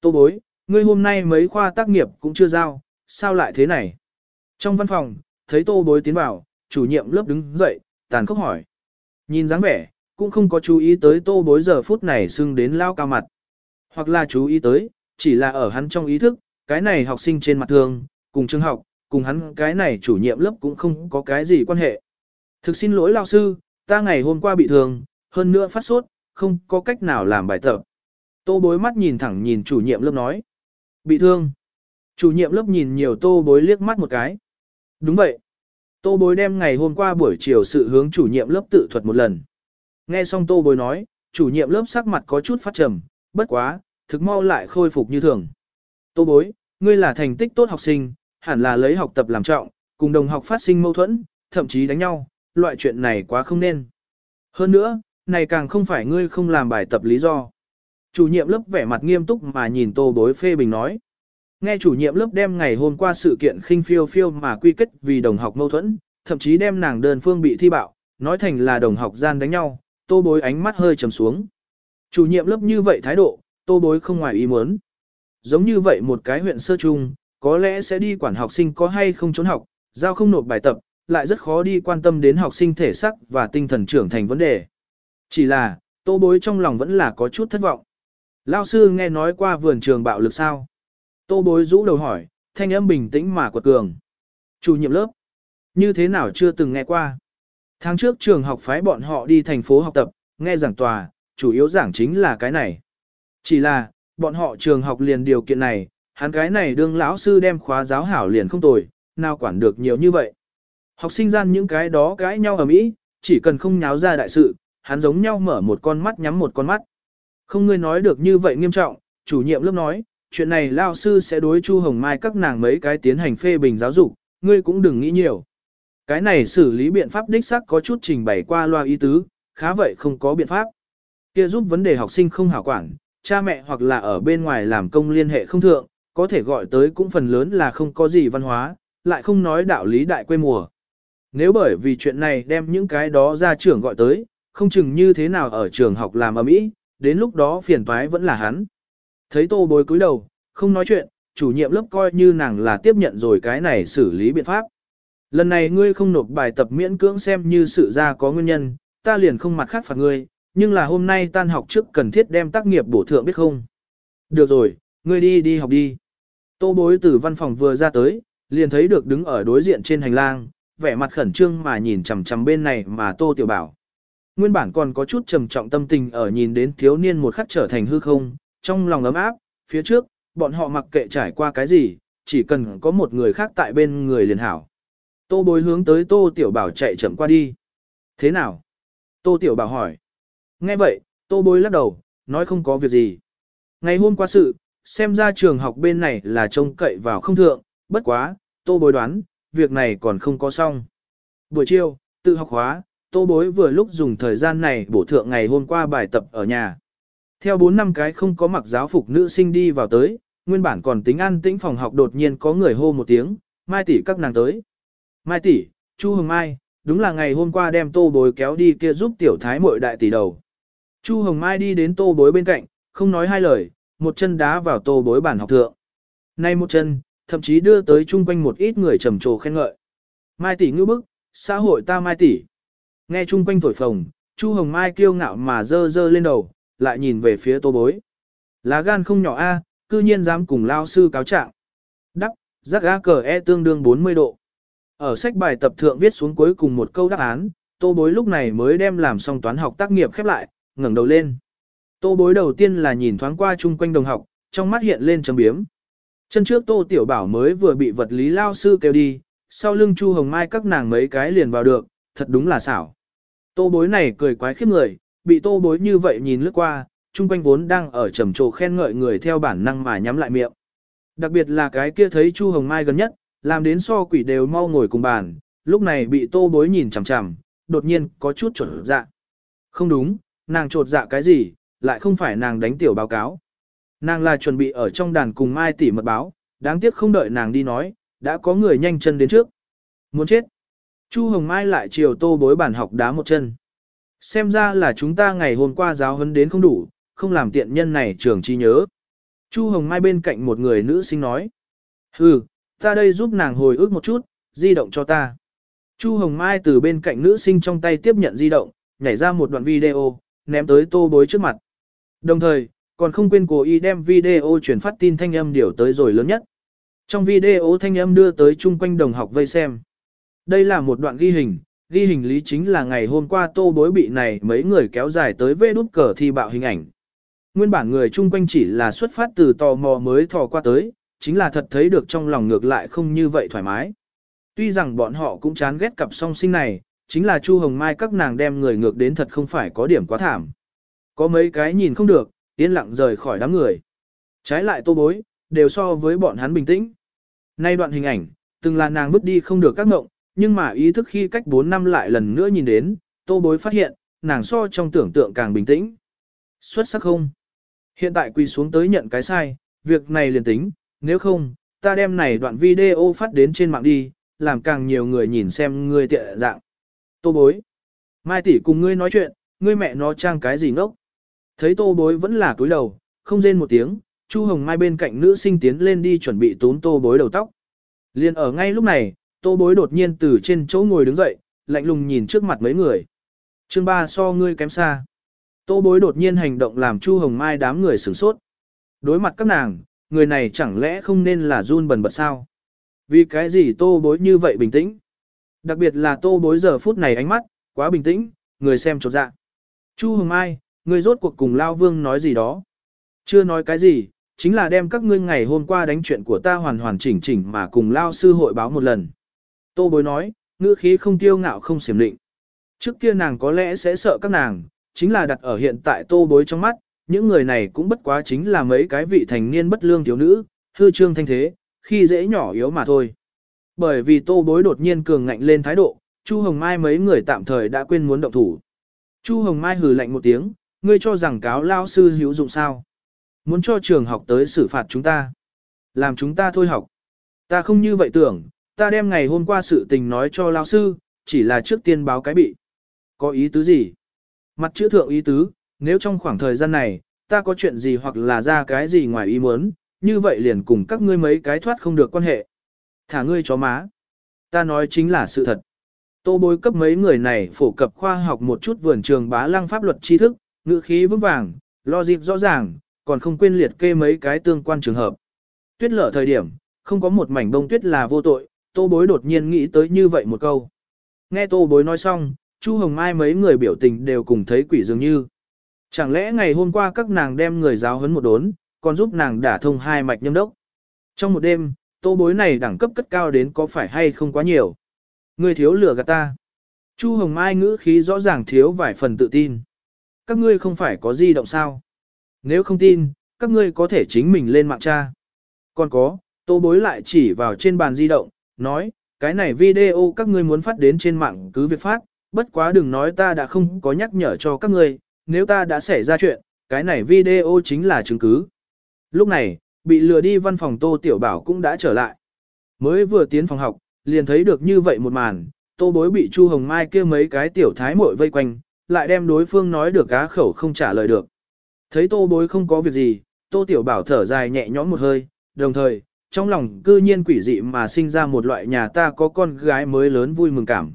Tô bối, ngươi hôm nay mấy khoa tác nghiệp cũng chưa giao, sao lại thế này? Trong văn phòng, thấy tô bối tiến vào, chủ nhiệm lớp đứng dậy, tàn khốc hỏi. Nhìn dáng vẻ, cũng không có chú ý tới tô bối giờ phút này xưng đến lao cao mặt. Hoặc là chú ý tới, chỉ là ở hắn trong ý thức, cái này học sinh trên mặt thường, cùng trường học, cùng hắn cái này chủ nhiệm lớp cũng không có cái gì quan hệ. Thực xin lỗi lao sư, ta ngày hôm qua bị thương, hơn nữa phát sốt, không có cách nào làm bài tập. Tô bối mắt nhìn thẳng nhìn chủ nhiệm lớp nói. Bị thương. Chủ nhiệm lớp nhìn nhiều tô bối liếc mắt một cái. Đúng vậy. Tô bối đem ngày hôm qua buổi chiều sự hướng chủ nhiệm lớp tự thuật một lần. Nghe xong tô bối nói, chủ nhiệm lớp sắc mặt có chút phát trầm, bất quá, thực mau lại khôi phục như thường. Tô bối, ngươi là thành tích tốt học sinh, hẳn là lấy học tập làm trọng, cùng đồng học phát sinh mâu thuẫn, thậm chí đánh nhau, loại chuyện này quá không nên. Hơn nữa, này càng không phải ngươi không làm bài tập lý do. Chủ nhiệm lớp vẻ mặt nghiêm túc mà nhìn tô bối phê bình nói. Nghe chủ nhiệm lớp đem ngày hôm qua sự kiện khinh phiêu phiêu mà quy kết vì đồng học mâu thuẫn, thậm chí đem nàng đơn phương bị thi bạo, nói thành là đồng học gian đánh nhau, tô bối ánh mắt hơi trầm xuống. Chủ nhiệm lớp như vậy thái độ, tô bối không ngoài ý muốn. Giống như vậy một cái huyện sơ trung, có lẽ sẽ đi quản học sinh có hay không trốn học, giao không nộp bài tập, lại rất khó đi quan tâm đến học sinh thể sắc và tinh thần trưởng thành vấn đề. Chỉ là, tô bối trong lòng vẫn là có chút thất vọng. Lao sư nghe nói qua vườn trường bạo lực sao? Tô bối rũ đầu hỏi, thanh âm bình tĩnh mà quật cường. Chủ nhiệm lớp. Như thế nào chưa từng nghe qua? Tháng trước trường học phái bọn họ đi thành phố học tập, nghe giảng tòa, chủ yếu giảng chính là cái này. Chỉ là, bọn họ trường học liền điều kiện này, hắn cái này đương lão sư đem khóa giáo hảo liền không tồi, nào quản được nhiều như vậy. Học sinh gian những cái đó cãi nhau ở mỹ, chỉ cần không nháo ra đại sự, hắn giống nhau mở một con mắt nhắm một con mắt. Không ngươi nói được như vậy nghiêm trọng, chủ nhiệm lớp nói, chuyện này lao sư sẽ đối Chu Hồng Mai các nàng mấy cái tiến hành phê bình giáo dục, ngươi cũng đừng nghĩ nhiều. Cái này xử lý biện pháp đích xác có chút trình bày qua loa ý tứ, khá vậy không có biện pháp. Kia giúp vấn đề học sinh không hảo quản, cha mẹ hoặc là ở bên ngoài làm công liên hệ không thượng, có thể gọi tới cũng phần lớn là không có gì văn hóa, lại không nói đạo lý đại quê mùa. Nếu bởi vì chuyện này đem những cái đó ra trưởng gọi tới, không chừng như thế nào ở trường học làm ở mỹ, đến lúc đó phiền toái vẫn là hắn. Thấy tô bối cúi đầu, không nói chuyện, chủ nhiệm lớp coi như nàng là tiếp nhận rồi cái này xử lý biện pháp. Lần này ngươi không nộp bài tập miễn cưỡng xem như sự ra có nguyên nhân, ta liền không mặt khác phạt ngươi, nhưng là hôm nay tan học trước cần thiết đem tác nghiệp bổ thượng biết không. Được rồi, ngươi đi đi học đi. Tô bối từ văn phòng vừa ra tới, liền thấy được đứng ở đối diện trên hành lang, vẻ mặt khẩn trương mà nhìn chằm chằm bên này mà tô tiểu bảo. Nguyên bản còn có chút trầm trọng tâm tình ở nhìn đến thiếu niên một khắc trở thành hư không, trong lòng ấm áp, phía trước, bọn họ mặc kệ trải qua cái gì, chỉ cần có một người khác tại bên người liền hảo. Tô bối hướng tới tô tiểu bảo chạy chậm qua đi. Thế nào? Tô tiểu bảo hỏi. Nghe vậy, tô bối lắc đầu, nói không có việc gì. Ngày hôm qua sự, xem ra trường học bên này là trông cậy vào không thượng, bất quá, tô bối đoán, việc này còn không có xong. Buổi chiều, tự học hóa, tô bối vừa lúc dùng thời gian này bổ thượng ngày hôm qua bài tập ở nhà. Theo 4 năm cái không có mặc giáo phục nữ sinh đi vào tới, nguyên bản còn tính an tĩnh phòng học đột nhiên có người hô một tiếng, mai tỷ các nàng tới. Mai tỷ, Chu Hồng Mai, đúng là ngày hôm qua đem tô bối kéo đi kia giúp tiểu thái muội đại tỷ đầu. Chu Hồng Mai đi đến tô bối bên cạnh, không nói hai lời, một chân đá vào tô bối bản học thượng. Nay một chân, thậm chí đưa tới chung quanh một ít người trầm trồ khen ngợi. Mai tỷ ngư bức, xã hội ta mai tỷ. Nghe chung quanh thổi phồng, Chu Hồng Mai kiêu ngạo mà dơ dơ lên đầu, lại nhìn về phía tô bối. Lá gan không nhỏ a, cư nhiên dám cùng lao sư cáo trạng. Đắp, giác gá cờ e tương đương 40 độ. Ở sách bài tập thượng viết xuống cuối cùng một câu đáp án, tô bối lúc này mới đem làm xong toán học tác nghiệp khép lại, ngẩng đầu lên. Tô bối đầu tiên là nhìn thoáng qua chung quanh đồng học, trong mắt hiện lên chấm biếm. Chân trước tô tiểu bảo mới vừa bị vật lý lao sư kêu đi, sau lưng chu hồng mai các nàng mấy cái liền vào được, thật đúng là xảo. Tô bối này cười quái khiếp người, bị tô bối như vậy nhìn lướt qua, chung quanh vốn đang ở trầm trồ khen ngợi người theo bản năng mà nhắm lại miệng. Đặc biệt là cái kia thấy chu hồng mai gần nhất, làm đến so quỷ đều mau ngồi cùng bàn, lúc này bị tô bối nhìn chằm chằm, đột nhiên có chút trột dạ. Không đúng, nàng trột dạ cái gì, lại không phải nàng đánh tiểu báo cáo. Nàng là chuẩn bị ở trong đàn cùng Mai tỷ mật báo, đáng tiếc không đợi nàng đi nói, đã có người nhanh chân đến trước. Muốn chết. Chu Hồng Mai lại chiều tô bối bản học đá một chân. Xem ra là chúng ta ngày hôm qua giáo huấn đến không đủ, không làm tiện nhân này trường chi nhớ. Chu Hồng Mai bên cạnh một người nữ sinh nói. Hừ, ta đây giúp nàng hồi ức một chút, di động cho ta. Chu Hồng Mai từ bên cạnh nữ sinh trong tay tiếp nhận di động, nhảy ra một đoạn video, ném tới tô bối trước mặt. Đồng thời, còn không quên cố ý đem video truyền phát tin thanh âm điều tới rồi lớn nhất. Trong video thanh âm đưa tới chung quanh đồng học vây xem. Đây là một đoạn ghi hình, ghi hình lý chính là ngày hôm qua tô bối bị này mấy người kéo dài tới vê đút cờ thi bạo hình ảnh. Nguyên bản người chung quanh chỉ là xuất phát từ tò mò mới thò qua tới, chính là thật thấy được trong lòng ngược lại không như vậy thoải mái. Tuy rằng bọn họ cũng chán ghét cặp song sinh này, chính là Chu Hồng Mai các nàng đem người ngược đến thật không phải có điểm quá thảm. Có mấy cái nhìn không được, yên lặng rời khỏi đám người. Trái lại tô bối, đều so với bọn hắn bình tĩnh. Nay đoạn hình ảnh, từng là nàng vứt đi không được các ngộng, nhưng mà ý thức khi cách 4 năm lại lần nữa nhìn đến, tô bối phát hiện, nàng so trong tưởng tượng càng bình tĩnh. Xuất sắc không? Hiện tại quỳ xuống tới nhận cái sai, việc này liền tính, nếu không, ta đem này đoạn video phát đến trên mạng đi, làm càng nhiều người nhìn xem ngươi tiện dạng. Tô bối. Mai tỷ cùng ngươi nói chuyện, ngươi mẹ nó trang cái gì ngốc. Thấy tô bối vẫn là cúi đầu, không rên một tiếng, Chu Hồng Mai bên cạnh nữ sinh tiến lên đi chuẩn bị tốn tô bối đầu tóc. Liên ở ngay lúc này, tô bối đột nhiên từ trên chỗ ngồi đứng dậy, lạnh lùng nhìn trước mặt mấy người. Chương ba so ngươi kém xa. Tô bối đột nhiên hành động làm Chu Hồng Mai đám người sửng sốt. Đối mặt các nàng, người này chẳng lẽ không nên là run bần bật sao? Vì cái gì tô bối như vậy bình tĩnh? Đặc biệt là tô bối giờ phút này ánh mắt, quá bình tĩnh, người xem chột dạ. Chu Hồng Mai, Ngươi rốt cuộc cùng Lao Vương nói gì đó. Chưa nói cái gì, chính là đem các ngươi ngày hôm qua đánh chuyện của ta hoàn hoàn chỉnh chỉnh mà cùng Lao sư hội báo một lần. Tô bối nói, ngữ khí không tiêu ngạo không xiểm định. Trước kia nàng có lẽ sẽ sợ các nàng, chính là đặt ở hiện tại tô bối trong mắt, những người này cũng bất quá chính là mấy cái vị thành niên bất lương thiếu nữ, hư trương thanh thế, khi dễ nhỏ yếu mà thôi. Bởi vì tô bối đột nhiên cường ngạnh lên thái độ, Chu Hồng Mai mấy người tạm thời đã quên muốn động thủ. Chu Hồng Mai hừ lạnh một tiếng, ngươi cho rằng cáo lao sư hữu dụng sao? Muốn cho trường học tới xử phạt chúng ta. Làm chúng ta thôi học. Ta không như vậy tưởng, ta đem ngày hôm qua sự tình nói cho lao sư, chỉ là trước tiên báo cái bị. Có ý tứ gì? Mặt chữ thượng ý tứ, nếu trong khoảng thời gian này, ta có chuyện gì hoặc là ra cái gì ngoài ý muốn, như vậy liền cùng các ngươi mấy cái thoát không được quan hệ. Thả ngươi chó má. Ta nói chính là sự thật. Tô bối cấp mấy người này phổ cập khoa học một chút vườn trường bá lăng pháp luật tri thức, ngữ khí vững vàng, lo dịp rõ ràng, còn không quên liệt kê mấy cái tương quan trường hợp. Tuyết lở thời điểm, không có một mảnh bông tuyết là vô tội, tô bối đột nhiên nghĩ tới như vậy một câu. Nghe tô bối nói xong, Chu Hồng Mai mấy người biểu tình đều cùng thấy quỷ dường như. Chẳng lẽ ngày hôm qua các nàng đem người giáo huấn một đốn, còn giúp nàng đả thông hai mạch nhâm đốc. Trong một đêm, tô bối này đẳng cấp cất cao đến có phải hay không quá nhiều. Người thiếu lửa gạt ta. Chu Hồng Mai ngữ khí rõ ràng thiếu vài phần tự tin. Các ngươi không phải có di động sao? Nếu không tin, các ngươi có thể chính mình lên mạng tra. Còn có, tô bối lại chỉ vào trên bàn di động, nói, cái này video các ngươi muốn phát đến trên mạng cứ việc phát, bất quá đừng nói ta đã không có nhắc nhở cho các ngươi, nếu ta đã xảy ra chuyện, cái này video chính là chứng cứ. Lúc này, bị lừa đi văn phòng Tô Tiểu Bảo cũng đã trở lại. Mới vừa tiến phòng học, liền thấy được như vậy một màn, Tô Bối bị Chu Hồng Mai kia mấy cái tiểu thái muội vây quanh, lại đem đối phương nói được cá khẩu không trả lời được. Thấy Tô Bối không có việc gì, Tô Tiểu Bảo thở dài nhẹ nhõm một hơi, đồng thời, trong lòng cư nhiên quỷ dị mà sinh ra một loại nhà ta có con gái mới lớn vui mừng cảm.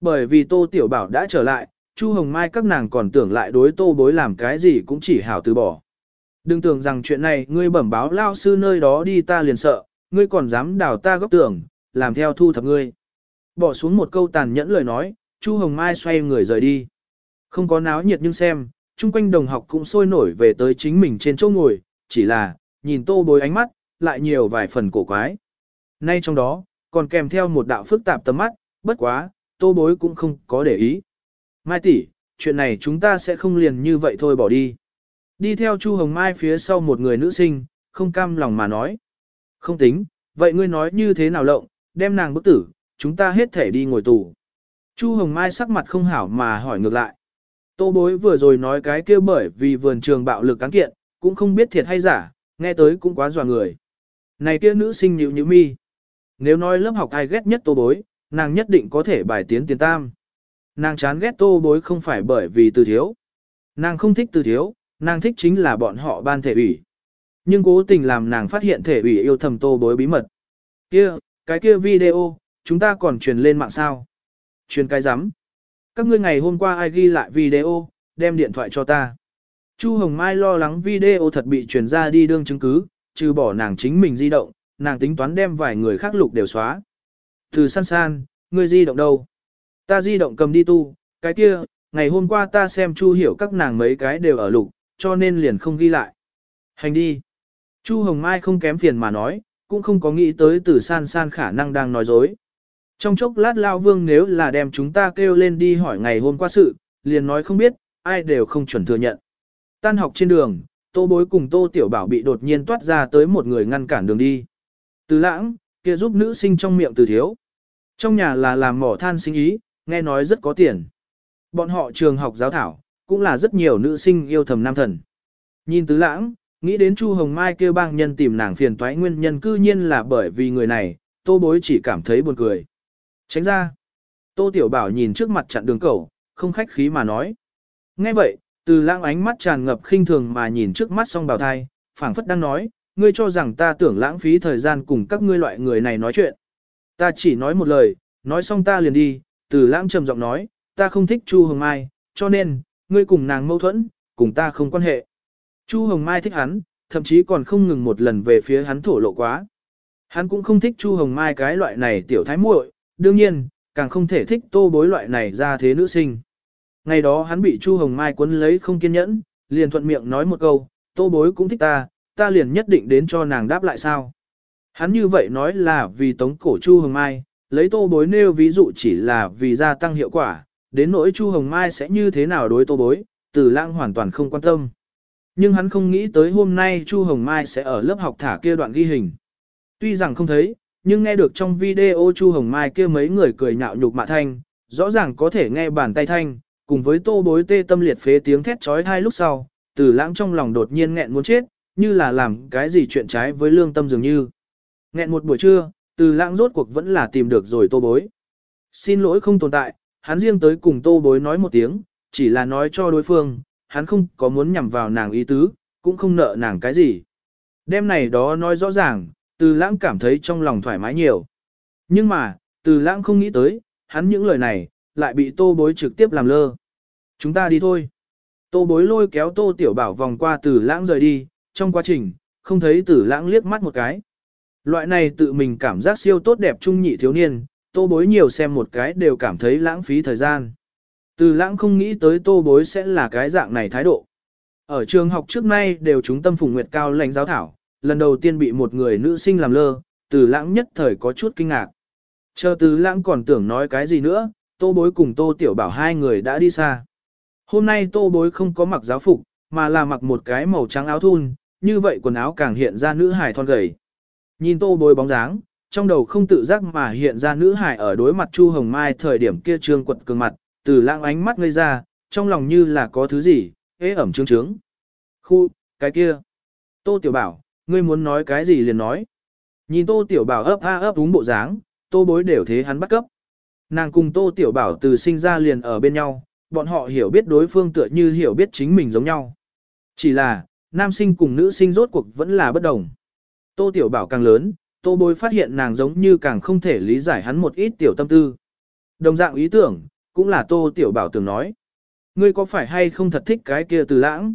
Bởi vì Tô Tiểu Bảo đã trở lại, Chu Hồng Mai các nàng còn tưởng lại đối Tô Bối làm cái gì cũng chỉ hảo từ bỏ. Đừng tưởng rằng chuyện này ngươi bẩm báo lao sư nơi đó đi ta liền sợ, ngươi còn dám đào ta góc tưởng, làm theo thu thập ngươi. Bỏ xuống một câu tàn nhẫn lời nói, Chu Hồng Mai xoay người rời đi. Không có náo nhiệt nhưng xem, chung quanh đồng học cũng sôi nổi về tới chính mình trên chỗ ngồi, chỉ là, nhìn tô bối ánh mắt, lại nhiều vài phần cổ quái. Nay trong đó, còn kèm theo một đạo phức tạp tầm mắt, bất quá, tô bối cũng không có để ý. Mai tỷ, chuyện này chúng ta sẽ không liền như vậy thôi bỏ đi. Đi theo Chu Hồng Mai phía sau một người nữ sinh, không cam lòng mà nói. Không tính, vậy ngươi nói như thế nào lộng, đem nàng bức tử, chúng ta hết thể đi ngồi tù. Chu Hồng Mai sắc mặt không hảo mà hỏi ngược lại. Tô bối vừa rồi nói cái kia bởi vì vườn trường bạo lực cán kiện, cũng không biết thiệt hay giả, nghe tới cũng quá dọa người. Này kia nữ sinh nhịu như mi. Nếu nói lớp học ai ghét nhất tô bối, nàng nhất định có thể bài tiến tiền tam. Nàng chán ghét tô bối không phải bởi vì từ thiếu. Nàng không thích từ thiếu, nàng thích chính là bọn họ ban thể ủy. Nhưng cố tình làm nàng phát hiện thể ủy yêu thầm tô bối bí mật. Kia, cái kia video, chúng ta còn truyền lên mạng sao? Truyền cái rắm các ngươi ngày hôm qua ai ghi lại video, đem điện thoại cho ta. Chu Hồng Mai lo lắng video thật bị truyền ra đi đương chứng cứ, trừ bỏ nàng chính mình di động, nàng tính toán đem vài người khác lục đều xóa. Từ san san, ngươi di động đâu? Ta di động cầm đi tu, cái kia, ngày hôm qua ta xem Chu hiểu các nàng mấy cái đều ở lục, cho nên liền không ghi lại. Hành đi. Chu Hồng Mai không kém phiền mà nói, cũng không có nghĩ tới từ san san khả năng đang nói dối. Trong chốc lát Lao Vương nếu là đem chúng ta kêu lên đi hỏi ngày hôm qua sự, liền nói không biết, ai đều không chuẩn thừa nhận. Tan học trên đường, Tô Bối cùng Tô Tiểu Bảo bị đột nhiên toát ra tới một người ngăn cản đường đi. Từ lãng, kia giúp nữ sinh trong miệng từ thiếu. Trong nhà là làm mỏ than sinh ý, nghe nói rất có tiền. Bọn họ trường học giáo thảo, cũng là rất nhiều nữ sinh yêu thầm nam thần. Nhìn tứ lãng, nghĩ đến Chu Hồng Mai kêu bang nhân tìm nàng phiền toái nguyên nhân cư nhiên là bởi vì người này, tô bối chỉ cảm thấy buồn cười. Tránh ra. Tô Tiểu Bảo nhìn trước mặt chặn đường cầu, không khách khí mà nói. Nghe vậy, từ lãng ánh mắt tràn ngập khinh thường mà nhìn trước mắt song bào thai, phảng phất đang nói, ngươi cho rằng ta tưởng lãng phí thời gian cùng các ngươi loại người này nói chuyện. Ta chỉ nói một lời, nói xong ta liền đi, từ lãng trầm giọng nói, ta không thích Chu Hồng Mai, cho nên, ngươi cùng nàng mâu thuẫn, cùng ta không quan hệ. Chu Hồng Mai thích hắn, thậm chí còn không ngừng một lần về phía hắn thổ lộ quá. Hắn cũng không thích Chu Hồng Mai cái loại này tiểu thái muội, đương nhiên, càng không thể thích tô bối loại này ra thế nữ sinh. Ngày đó hắn bị Chu Hồng Mai quấn lấy không kiên nhẫn, liền thuận miệng nói một câu, tô bối cũng thích ta, ta liền nhất định đến cho nàng đáp lại sao. Hắn như vậy nói là vì tống cổ Chu Hồng Mai, lấy tô bối nêu ví dụ chỉ là vì gia tăng hiệu quả, đến nỗi Chu Hồng Mai sẽ như thế nào đối tô bối, từ lãng hoàn toàn không quan tâm. Nhưng hắn không nghĩ tới hôm nay Chu Hồng Mai sẽ ở lớp học thả kia đoạn ghi hình. Tuy rằng không thấy, nhưng nghe được trong video Chu Hồng Mai kia mấy người cười nhạo nhục mạ thanh, rõ ràng có thể nghe bàn tay thanh, cùng với tô bối tê tâm liệt phế tiếng thét trói thai lúc sau, từ lãng trong lòng đột nhiên nghẹn muốn chết, như là làm cái gì chuyện trái với lương tâm dường như. Nghẹn một buổi trưa, từ lãng rốt cuộc vẫn là tìm được rồi tô bối. Xin lỗi không tồn tại, hắn riêng tới cùng tô bối nói một tiếng, chỉ là nói cho đối phương, hắn không có muốn nhằm vào nàng ý tứ, cũng không nợ nàng cái gì. Đêm này đó nói rõ ràng, từ lãng cảm thấy trong lòng thoải mái nhiều. Nhưng mà, từ lãng không nghĩ tới, hắn những lời này, lại bị tô bối trực tiếp làm lơ. Chúng ta đi thôi. Tô bối lôi kéo tô tiểu bảo vòng qua từ lãng rời đi, trong quá trình, không thấy từ lãng liếc mắt một cái. Loại này tự mình cảm giác siêu tốt đẹp trung nhị thiếu niên, tô bối nhiều xem một cái đều cảm thấy lãng phí thời gian. Từ lãng không nghĩ tới tô bối sẽ là cái dạng này thái độ. Ở trường học trước nay đều chúng tâm phùng nguyệt cao lãnh giáo thảo, lần đầu tiên bị một người nữ sinh làm lơ, từ lãng nhất thời có chút kinh ngạc. Chờ từ lãng còn tưởng nói cái gì nữa, tô bối cùng tô tiểu bảo hai người đã đi xa. Hôm nay tô bối không có mặc giáo phục, mà là mặc một cái màu trắng áo thun, như vậy quần áo càng hiện ra nữ hài thon gầy. Nhìn tô bối bóng dáng, trong đầu không tự giác mà hiện ra nữ hài ở đối mặt Chu Hồng Mai thời điểm kia trương quật cường mặt, từ lãng ánh mắt ngây ra, trong lòng như là có thứ gì, ế ẩm trương trướng. Khu, cái kia. Tô Tiểu Bảo, ngươi muốn nói cái gì liền nói. Nhìn Tô Tiểu Bảo ấp a ấp đúng bộ dáng, Tô bối đều thế hắn bắt cấp. Nàng cùng Tô Tiểu Bảo từ sinh ra liền ở bên nhau, bọn họ hiểu biết đối phương tựa như hiểu biết chính mình giống nhau. Chỉ là, nam sinh cùng nữ sinh rốt cuộc vẫn là bất đồng. Tô Tiểu Bảo càng lớn, Tô bối phát hiện nàng giống như càng không thể lý giải hắn một ít tiểu tâm tư. Đồng dạng ý tưởng, cũng là Tô Tiểu Bảo từng nói. Ngươi có phải hay không thật thích cái kia từ lãng?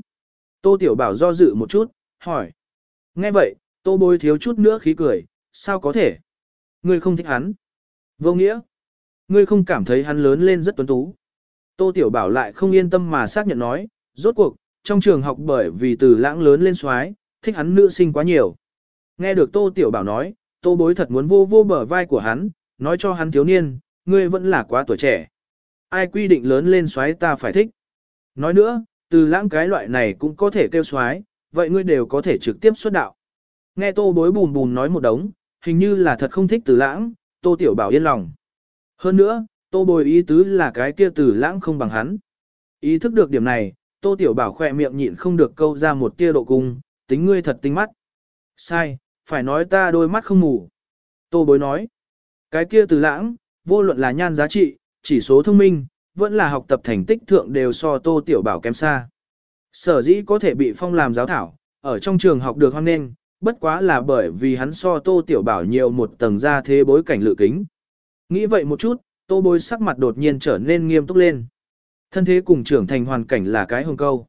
Tô Tiểu Bảo do dự một chút, hỏi. Nghe vậy, Tô bối thiếu chút nữa khí cười, sao có thể? Ngươi không thích hắn. Vô nghĩa. Ngươi không cảm thấy hắn lớn lên rất tuấn tú. Tô Tiểu Bảo lại không yên tâm mà xác nhận nói, rốt cuộc, trong trường học bởi vì từ lãng lớn lên xoái, thích hắn nữ sinh quá nhiều. Nghe được Tô Tiểu Bảo nói, Tô bối thật muốn vô vô bờ vai của hắn, nói cho hắn thiếu niên, ngươi vẫn là quá tuổi trẻ. Ai quy định lớn lên xoái ta phải thích. Nói nữa, từ lãng cái loại này cũng có thể kêu xoái, vậy ngươi đều có thể trực tiếp xuất đạo. Nghe tô bối bùn bùn nói một đống, hình như là thật không thích từ lãng, tô tiểu bảo yên lòng. Hơn nữa, tô bồi ý tứ là cái kia từ lãng không bằng hắn. Ý thức được điểm này, tô tiểu bảo khỏe miệng nhịn không được câu ra một tia độ cung, tính ngươi thật tinh mắt. Sai, phải nói ta đôi mắt không mù. Tô bối nói, cái kia từ lãng, vô luận là nhan giá trị, chỉ số thông minh, vẫn là học tập thành tích thượng đều so tô tiểu bảo kém xa. Sở dĩ có thể bị phong làm giáo thảo, ở trong trường học được hoan nghênh, bất quá là bởi vì hắn so tô tiểu bảo nhiều một tầng ra thế bối cảnh lự kính. Nghĩ vậy một chút, tô bối sắc mặt đột nhiên trở nên nghiêm túc lên. Thân thế cùng trưởng thành hoàn cảnh là cái hồng câu.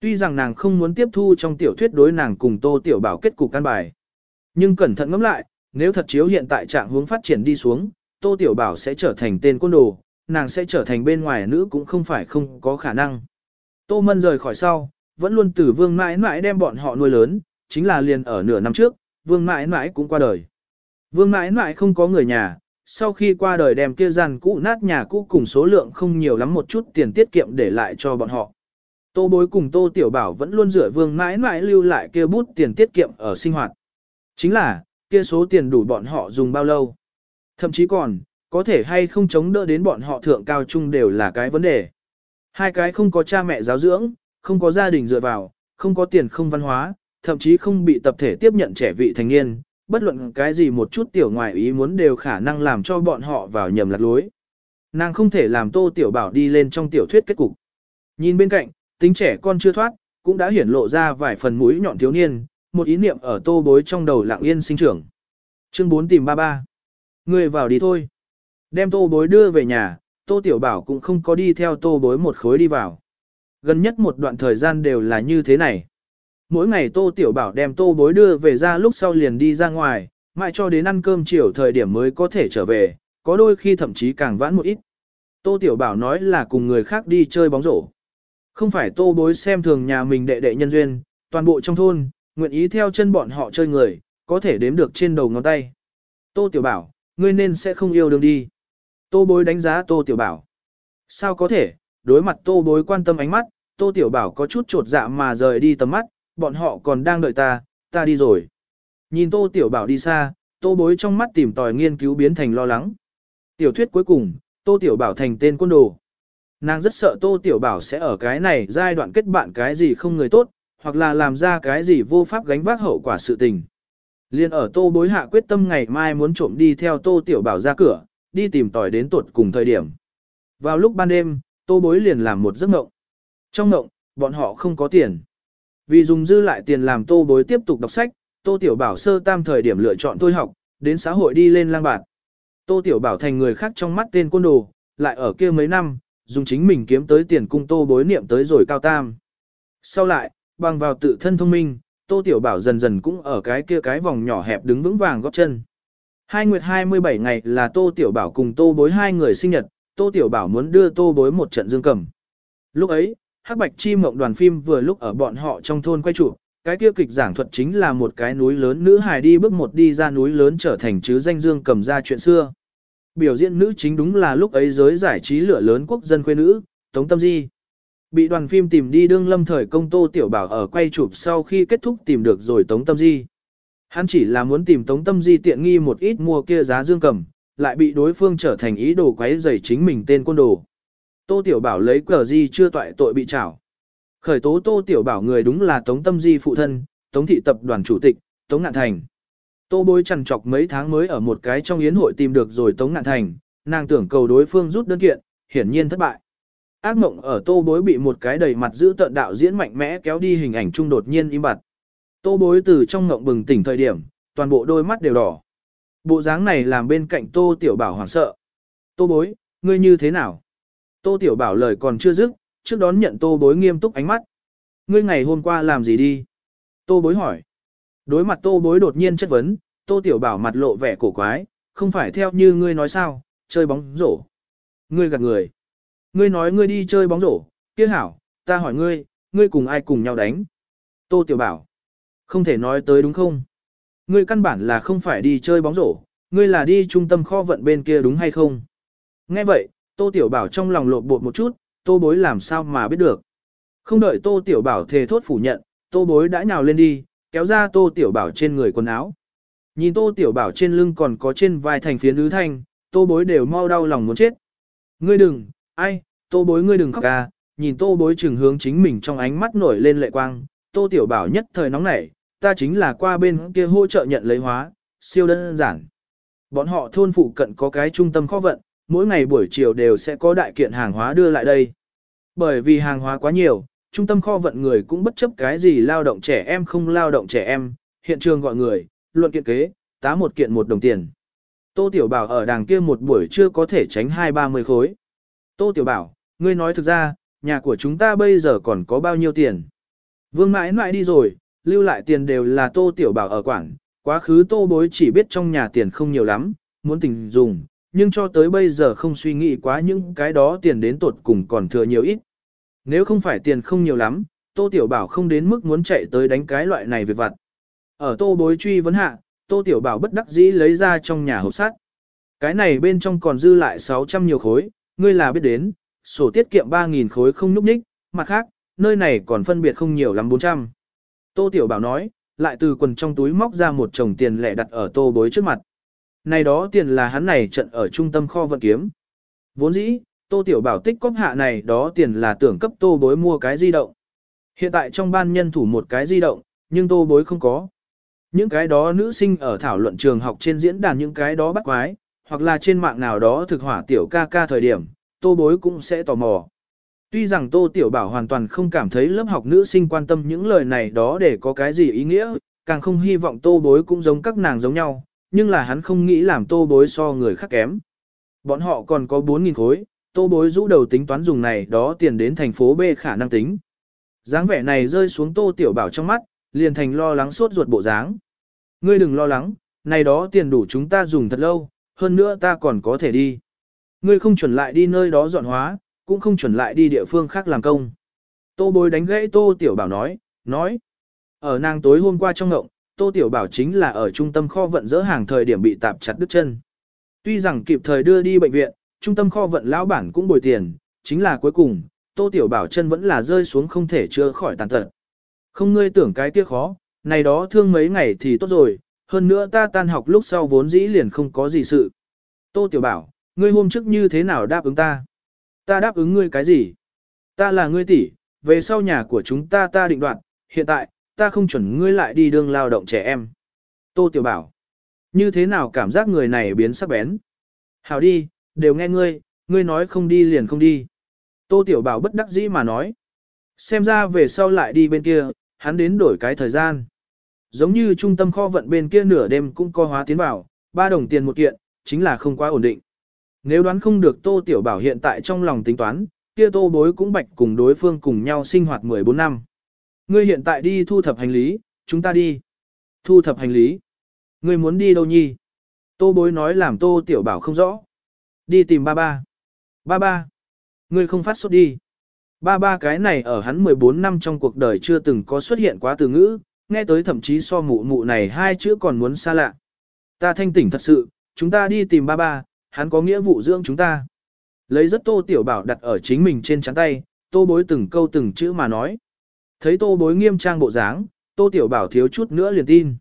Tuy rằng nàng không muốn tiếp thu trong tiểu thuyết đối nàng cùng tô tiểu bảo kết cục căn bài. Nhưng cẩn thận ngẫm lại, nếu thật chiếu hiện tại trạng hướng phát triển đi xuống, tô tiểu bảo sẽ trở thành tên côn đồ, nàng sẽ trở thành bên ngoài nữ cũng không phải không có khả năng. Tô Mân rời khỏi sau, vẫn luôn từ vương mãi mãi đem bọn họ nuôi lớn, chính là liền ở nửa năm trước, vương mãi mãi cũng qua đời. Vương mãi mãi không có người nhà, sau khi qua đời đem kia gian cũ nát nhà cũ cùng số lượng không nhiều lắm một chút tiền tiết kiệm để lại cho bọn họ. Tô bối cùng Tô Tiểu Bảo vẫn luôn rửa vương mãi mãi lưu lại kia bút tiền tiết kiệm ở sinh hoạt. Chính là, kia số tiền đủ bọn họ dùng bao lâu. Thậm chí còn, có thể hay không chống đỡ đến bọn họ thượng cao trung đều là cái vấn đề. Hai cái không có cha mẹ giáo dưỡng, không có gia đình dựa vào, không có tiền không văn hóa, thậm chí không bị tập thể tiếp nhận trẻ vị thành niên, bất luận cái gì một chút tiểu ngoại ý muốn đều khả năng làm cho bọn họ vào nhầm lạc lối. Nàng không thể làm tô tiểu bảo đi lên trong tiểu thuyết kết cục. Nhìn bên cạnh, tính trẻ con chưa thoát, cũng đã hiển lộ ra vài phần mũi nhọn thiếu niên, một ý niệm ở tô bối trong đầu lặng yên sinh trưởng. Chương 4 tìm ba ba. Người vào đi thôi. Đem tô bối đưa về nhà, tô tiểu bảo cũng không có đi theo tô bối một khối đi vào. Gần nhất một đoạn thời gian đều là như thế này. Mỗi ngày tô tiểu bảo đem tô bối đưa về ra lúc sau liền đi ra ngoài, mãi cho đến ăn cơm chiều thời điểm mới có thể trở về, có đôi khi thậm chí càng vãn một ít. Tô tiểu bảo nói là cùng người khác đi chơi bóng rổ. Không phải tô bối xem thường nhà mình đệ đệ nhân duyên, toàn bộ trong thôn, nguyện ý theo chân bọn họ chơi người, có thể đếm được trên đầu ngón tay. Tô tiểu bảo, ngươi nên sẽ không yêu đương đi. Tô bối đánh giá tô tiểu bảo. Sao có thể, đối mặt tô bối quan tâm ánh mắt, tô tiểu bảo có chút trột dạ mà rời đi tầm mắt, bọn họ còn đang đợi ta, ta đi rồi. Nhìn tô tiểu bảo đi xa, tô bối trong mắt tìm tòi nghiên cứu biến thành lo lắng. Tiểu thuyết cuối cùng, tô tiểu bảo thành tên côn đồ. Nàng rất sợ tô tiểu bảo sẽ ở cái này giai đoạn kết bạn cái gì không người tốt, hoặc là làm ra cái gì vô pháp gánh vác hậu quả sự tình. Liên ở tô bối hạ quyết tâm ngày mai muốn trộm đi theo tô tiểu bảo ra cửa, đi tìm tỏi đến tuột cùng thời điểm. Vào lúc ban đêm, tô bối liền làm một giấc mộng. Trong mộng, bọn họ không có tiền. Vì dùng dư lại tiền làm tô bối tiếp tục đọc sách, tô tiểu bảo sơ tam thời điểm lựa chọn thôi học, đến xã hội đi lên lang bạt. Tô tiểu bảo thành người khác trong mắt tên côn đồ, lại ở kia mấy năm, dùng chính mình kiếm tới tiền cung tô bối niệm tới rồi cao tam. Sau lại, bằng vào tự thân thông minh, tô tiểu bảo dần dần cũng ở cái kia cái vòng nhỏ hẹp đứng vững vàng góp chân. Hai nguyệt 27 ngày là tô tiểu bảo cùng tô bối hai người sinh nhật, tô tiểu bảo muốn đưa tô bối một trận dương cầm. Lúc ấy, Hắc Bạch Chi Mộng đoàn phim vừa lúc ở bọn họ trong thôn quay chụp, cái kia kịch giảng thuật chính là một cái núi lớn nữ hài đi bước một đi ra núi lớn trở thành chứ danh dương cầm ra chuyện xưa. Biểu diễn nữ chính đúng là lúc ấy giới giải trí lửa lớn quốc dân quê nữ, Tống Tâm Di. Bị đoàn phim tìm đi đương lâm thời công tô tiểu bảo ở quay chụp sau khi kết thúc tìm được rồi Tống Tâm Di. Hắn chỉ là muốn tìm Tống Tâm Di tiện nghi một ít mua kia giá dương cầm, lại bị đối phương trở thành ý đồ quấy rầy chính mình tên côn đồ. Tô Tiểu Bảo lấy cờ di chưa toại tội bị trảo. Khởi tố Tô Tiểu Bảo người đúng là Tống Tâm Di phụ thân, Tống thị tập đoàn chủ tịch, Tống Ngạn Thành. Tô bối chằn chọc mấy tháng mới ở một cái trong yến hội tìm được rồi Tống Ngạn Thành, nàng tưởng cầu đối phương rút đơn kiện, hiển nhiên thất bại. Ác mộng ở tô bối bị một cái đầy mặt giữ tợn đạo diễn mạnh mẽ kéo đi hình ảnh trung đột nhiên im bặt. Tô bối từ trong ngộng bừng tỉnh thời điểm, toàn bộ đôi mắt đều đỏ. Bộ dáng này làm bên cạnh tô tiểu bảo hoảng sợ. Tô bối, ngươi như thế nào? Tô tiểu bảo lời còn chưa dứt, trước đón nhận tô bối nghiêm túc ánh mắt. Ngươi ngày hôm qua làm gì đi? Tô bối hỏi. Đối mặt tô bối đột nhiên chất vấn, tô tiểu bảo mặt lộ vẻ cổ quái, không phải theo như ngươi nói sao, chơi bóng rổ. Ngươi gạt người. Ngươi nói ngươi đi chơi bóng rổ, kia hảo, ta hỏi ngươi, ngươi cùng ai cùng nhau đánh? Tô tiểu bảo. Không thể nói tới đúng không? Ngươi căn bản là không phải đi chơi bóng rổ, ngươi là đi trung tâm kho vận bên kia đúng hay không? Nghe vậy, Tô Tiểu Bảo trong lòng lộn bột một chút, Tô Bối làm sao mà biết được. Không đợi Tô Tiểu Bảo thề thốt phủ nhận, Tô Bối đã nhào lên đi, kéo ra Tô Tiểu Bảo trên người quần áo. Nhìn Tô Tiểu Bảo trên lưng còn có trên vai thành phiến ứ thanh, Tô Bối đều mau đau lòng muốn chết. Ngươi đừng, ai, Tô Bối ngươi đừng khóc ca, nhìn Tô Bối trừng hướng chính mình trong ánh mắt nổi lên lệ quang, Tô Tiểu Bảo nhất thời nóng nảy, ta chính là qua bên kia hỗ trợ nhận lấy hóa, siêu đơn giản. Bọn họ thôn phụ cận có cái trung tâm kho vận, mỗi ngày buổi chiều đều sẽ có đại kiện hàng hóa đưa lại đây. Bởi vì hàng hóa quá nhiều, trung tâm kho vận người cũng bất chấp cái gì lao động trẻ em không lao động trẻ em, hiện trường gọi người, luận kiện kế, tá một kiện một đồng tiền. Tô Tiểu Bảo ở đàng kia một buổi chưa có thể tránh hai ba mươi khối. Tô Tiểu Bảo, ngươi nói thực ra, nhà của chúng ta bây giờ còn có bao nhiêu tiền? Vương mãi mãi đi rồi, lưu lại tiền đều là Tô Tiểu Bảo ở quảng, quá khứ Tô Bối chỉ biết trong nhà tiền không nhiều lắm, muốn tình dùng, nhưng cho tới bây giờ không suy nghĩ quá những cái đó tiền đến tột cùng còn thừa nhiều ít. Nếu không phải tiền không nhiều lắm, Tô Tiểu Bảo không đến mức muốn chạy tới đánh cái loại này về vặt. Ở Tô Bối truy vấn hạ, Tô Tiểu Bảo bất đắc dĩ lấy ra trong nhà hộp sắt. Cái này bên trong còn dư lại 600 nhiều khối, ngươi là biết đến, sổ tiết kiệm 3.000 khối không núp ních, mặt khác, nơi này còn phân biệt không nhiều lắm 400. Tô Tiểu Bảo nói, lại từ quần trong túi móc ra một chồng tiền lẻ đặt ở tô bối trước mặt. Này đó tiền là hắn này trận ở trung tâm kho vận kiếm. Vốn dĩ, tô tiểu bảo tích cóp hạ này đó tiền là tưởng cấp tô bối mua cái di động. Hiện tại trong ban nhân thủ một cái di động, nhưng tô bối không có. Những cái đó nữ sinh ở thảo luận trường học trên diễn đàn những cái đó bắt quái, hoặc là trên mạng nào đó thực hỏa tiểu ca ca thời điểm, tô bối cũng sẽ tò mò. Tuy rằng Tô Tiểu Bảo hoàn toàn không cảm thấy lớp học nữ sinh quan tâm những lời này đó để có cái gì ý nghĩa, càng không hy vọng Tô Bối cũng giống các nàng giống nhau, nhưng là hắn không nghĩ làm Tô Bối so người khác kém. Bọn họ còn có 4.000 khối, Tô Bối rũ đầu tính toán dùng này đó tiền đến thành phố B khả năng tính. dáng vẻ này rơi xuống Tô Tiểu Bảo trong mắt, liền thành lo lắng suốt ruột bộ dáng. Ngươi đừng lo lắng, này đó tiền đủ chúng ta dùng thật lâu, hơn nữa ta còn có thể đi. Ngươi không chuẩn lại đi nơi đó dọn hóa, cũng không chuẩn lại đi địa phương khác làm công. Tô bối đánh gãy Tô Tiểu Bảo nói, nói. Ở nàng tối hôm qua trong ngộng, Tô Tiểu Bảo chính là ở trung tâm kho vận dỡ hàng thời điểm bị tạp chặt đứt chân. Tuy rằng kịp thời đưa đi bệnh viện, trung tâm kho vận lão bản cũng bồi tiền, chính là cuối cùng, Tô Tiểu Bảo chân vẫn là rơi xuống không thể chữa khỏi tàn tật. Không ngươi tưởng cái kia khó, này đó thương mấy ngày thì tốt rồi, hơn nữa ta tan học lúc sau vốn dĩ liền không có gì sự. Tô Tiểu Bảo, ngươi hôm trước như thế nào đáp ứng ta? Ta đáp ứng ngươi cái gì? Ta là ngươi tỷ, về sau nhà của chúng ta ta định đoạt, hiện tại, ta không chuẩn ngươi lại đi đương lao động trẻ em. Tô Tiểu Bảo. Như thế nào cảm giác người này biến sắc bén? Hảo đi, đều nghe ngươi, ngươi nói không đi liền không đi. Tô Tiểu Bảo bất đắc dĩ mà nói. Xem ra về sau lại đi bên kia, hắn đến đổi cái thời gian. Giống như trung tâm kho vận bên kia nửa đêm cũng co hóa tiến vào, ba đồng tiền một kiện, chính là không quá ổn định. Nếu đoán không được Tô Tiểu Bảo hiện tại trong lòng tính toán, kia Tô Bối cũng bạch cùng đối phương cùng nhau sinh hoạt 14 năm. Ngươi hiện tại đi thu thập hành lý, chúng ta đi. Thu thập hành lý. Ngươi muốn đi đâu nhi? Tô Bối nói làm Tô Tiểu Bảo không rõ. Đi tìm ba ba. Ba ba. Ngươi không phát sốt đi. Ba ba cái này ở hắn 14 năm trong cuộc đời chưa từng có xuất hiện quá từ ngữ, nghe tới thậm chí so mụ mụ này hai chữ còn muốn xa lạ. Ta thanh tỉnh thật sự, chúng ta đi tìm ba ba, hắn có nghĩa vụ dưỡng chúng ta. Lấy rất tô tiểu bảo đặt ở chính mình trên chắn tay, tô bối từng câu từng chữ mà nói. Thấy tô bối nghiêm trang bộ dáng, tô tiểu bảo thiếu chút nữa liền tin.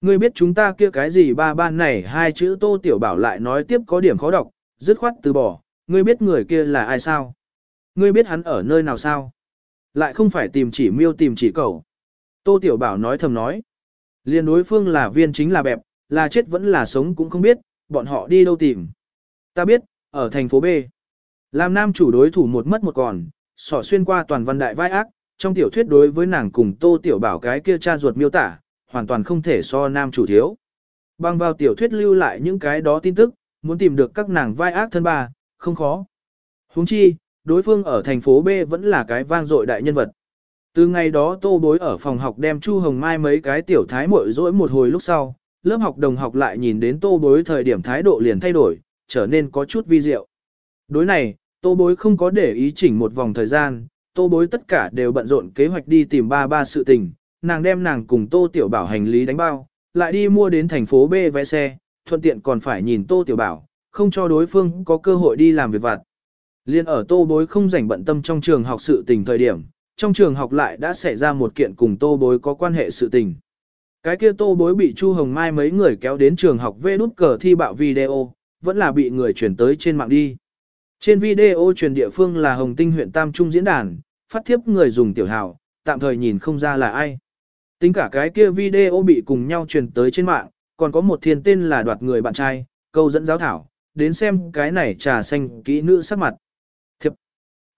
Ngươi biết chúng ta kia cái gì ba ban này hai chữ tô tiểu bảo lại nói tiếp có điểm khó đọc, dứt khoát từ bỏ, ngươi biết người kia là ai sao? Ngươi biết hắn ở nơi nào sao? Lại không phải tìm chỉ miêu tìm chỉ cầu. Tô Tiểu Bảo nói thầm nói. Liên đối phương là viên chính là bẹp, là chết vẫn là sống cũng không biết, bọn họ đi đâu tìm. Ta biết, ở thành phố B. Làm nam chủ đối thủ một mất một còn, sỏ xuyên qua toàn văn đại vai ác, trong tiểu thuyết đối với nàng cùng Tô Tiểu Bảo cái kia cha ruột miêu tả, hoàn toàn không thể so nam chủ thiếu. Bằng vào tiểu thuyết lưu lại những cái đó tin tức, muốn tìm được các nàng vai ác thân ba, không khó. Huống chi, đối phương ở thành phố B vẫn là cái vang dội đại nhân vật. Từ ngày đó tô bối ở phòng học đem Chu Hồng Mai mấy cái tiểu thái muội dỗi một hồi lúc sau, lớp học đồng học lại nhìn đến tô bối thời điểm thái độ liền thay đổi, trở nên có chút vi diệu. Đối này, tô bối không có để ý chỉnh một vòng thời gian, tô bối tất cả đều bận rộn kế hoạch đi tìm ba ba sự tình, nàng đem nàng cùng tô tiểu bảo hành lý đánh bao, lại đi mua đến thành phố B vé xe, thuận tiện còn phải nhìn tô tiểu bảo, không cho đối phương có cơ hội đi làm việc vặt. Liên ở tô bối không rảnh bận tâm trong trường học sự tình thời điểm, trong trường học lại đã xảy ra một kiện cùng tô bối có quan hệ sự tình. Cái kia tô bối bị Chu Hồng Mai mấy người kéo đến trường học vê nút cờ thi bạo video, vẫn là bị người chuyển tới trên mạng đi. Trên video truyền địa phương là Hồng Tinh huyện Tam Trung diễn đàn, phát thiếp người dùng tiểu hào, tạm thời nhìn không ra là ai. Tính cả cái kia video bị cùng nhau truyền tới trên mạng, còn có một thiên tên là đoạt người bạn trai, câu dẫn giáo thảo, đến xem cái này trà xanh kỹ nữ sắc mặt. Thiệp,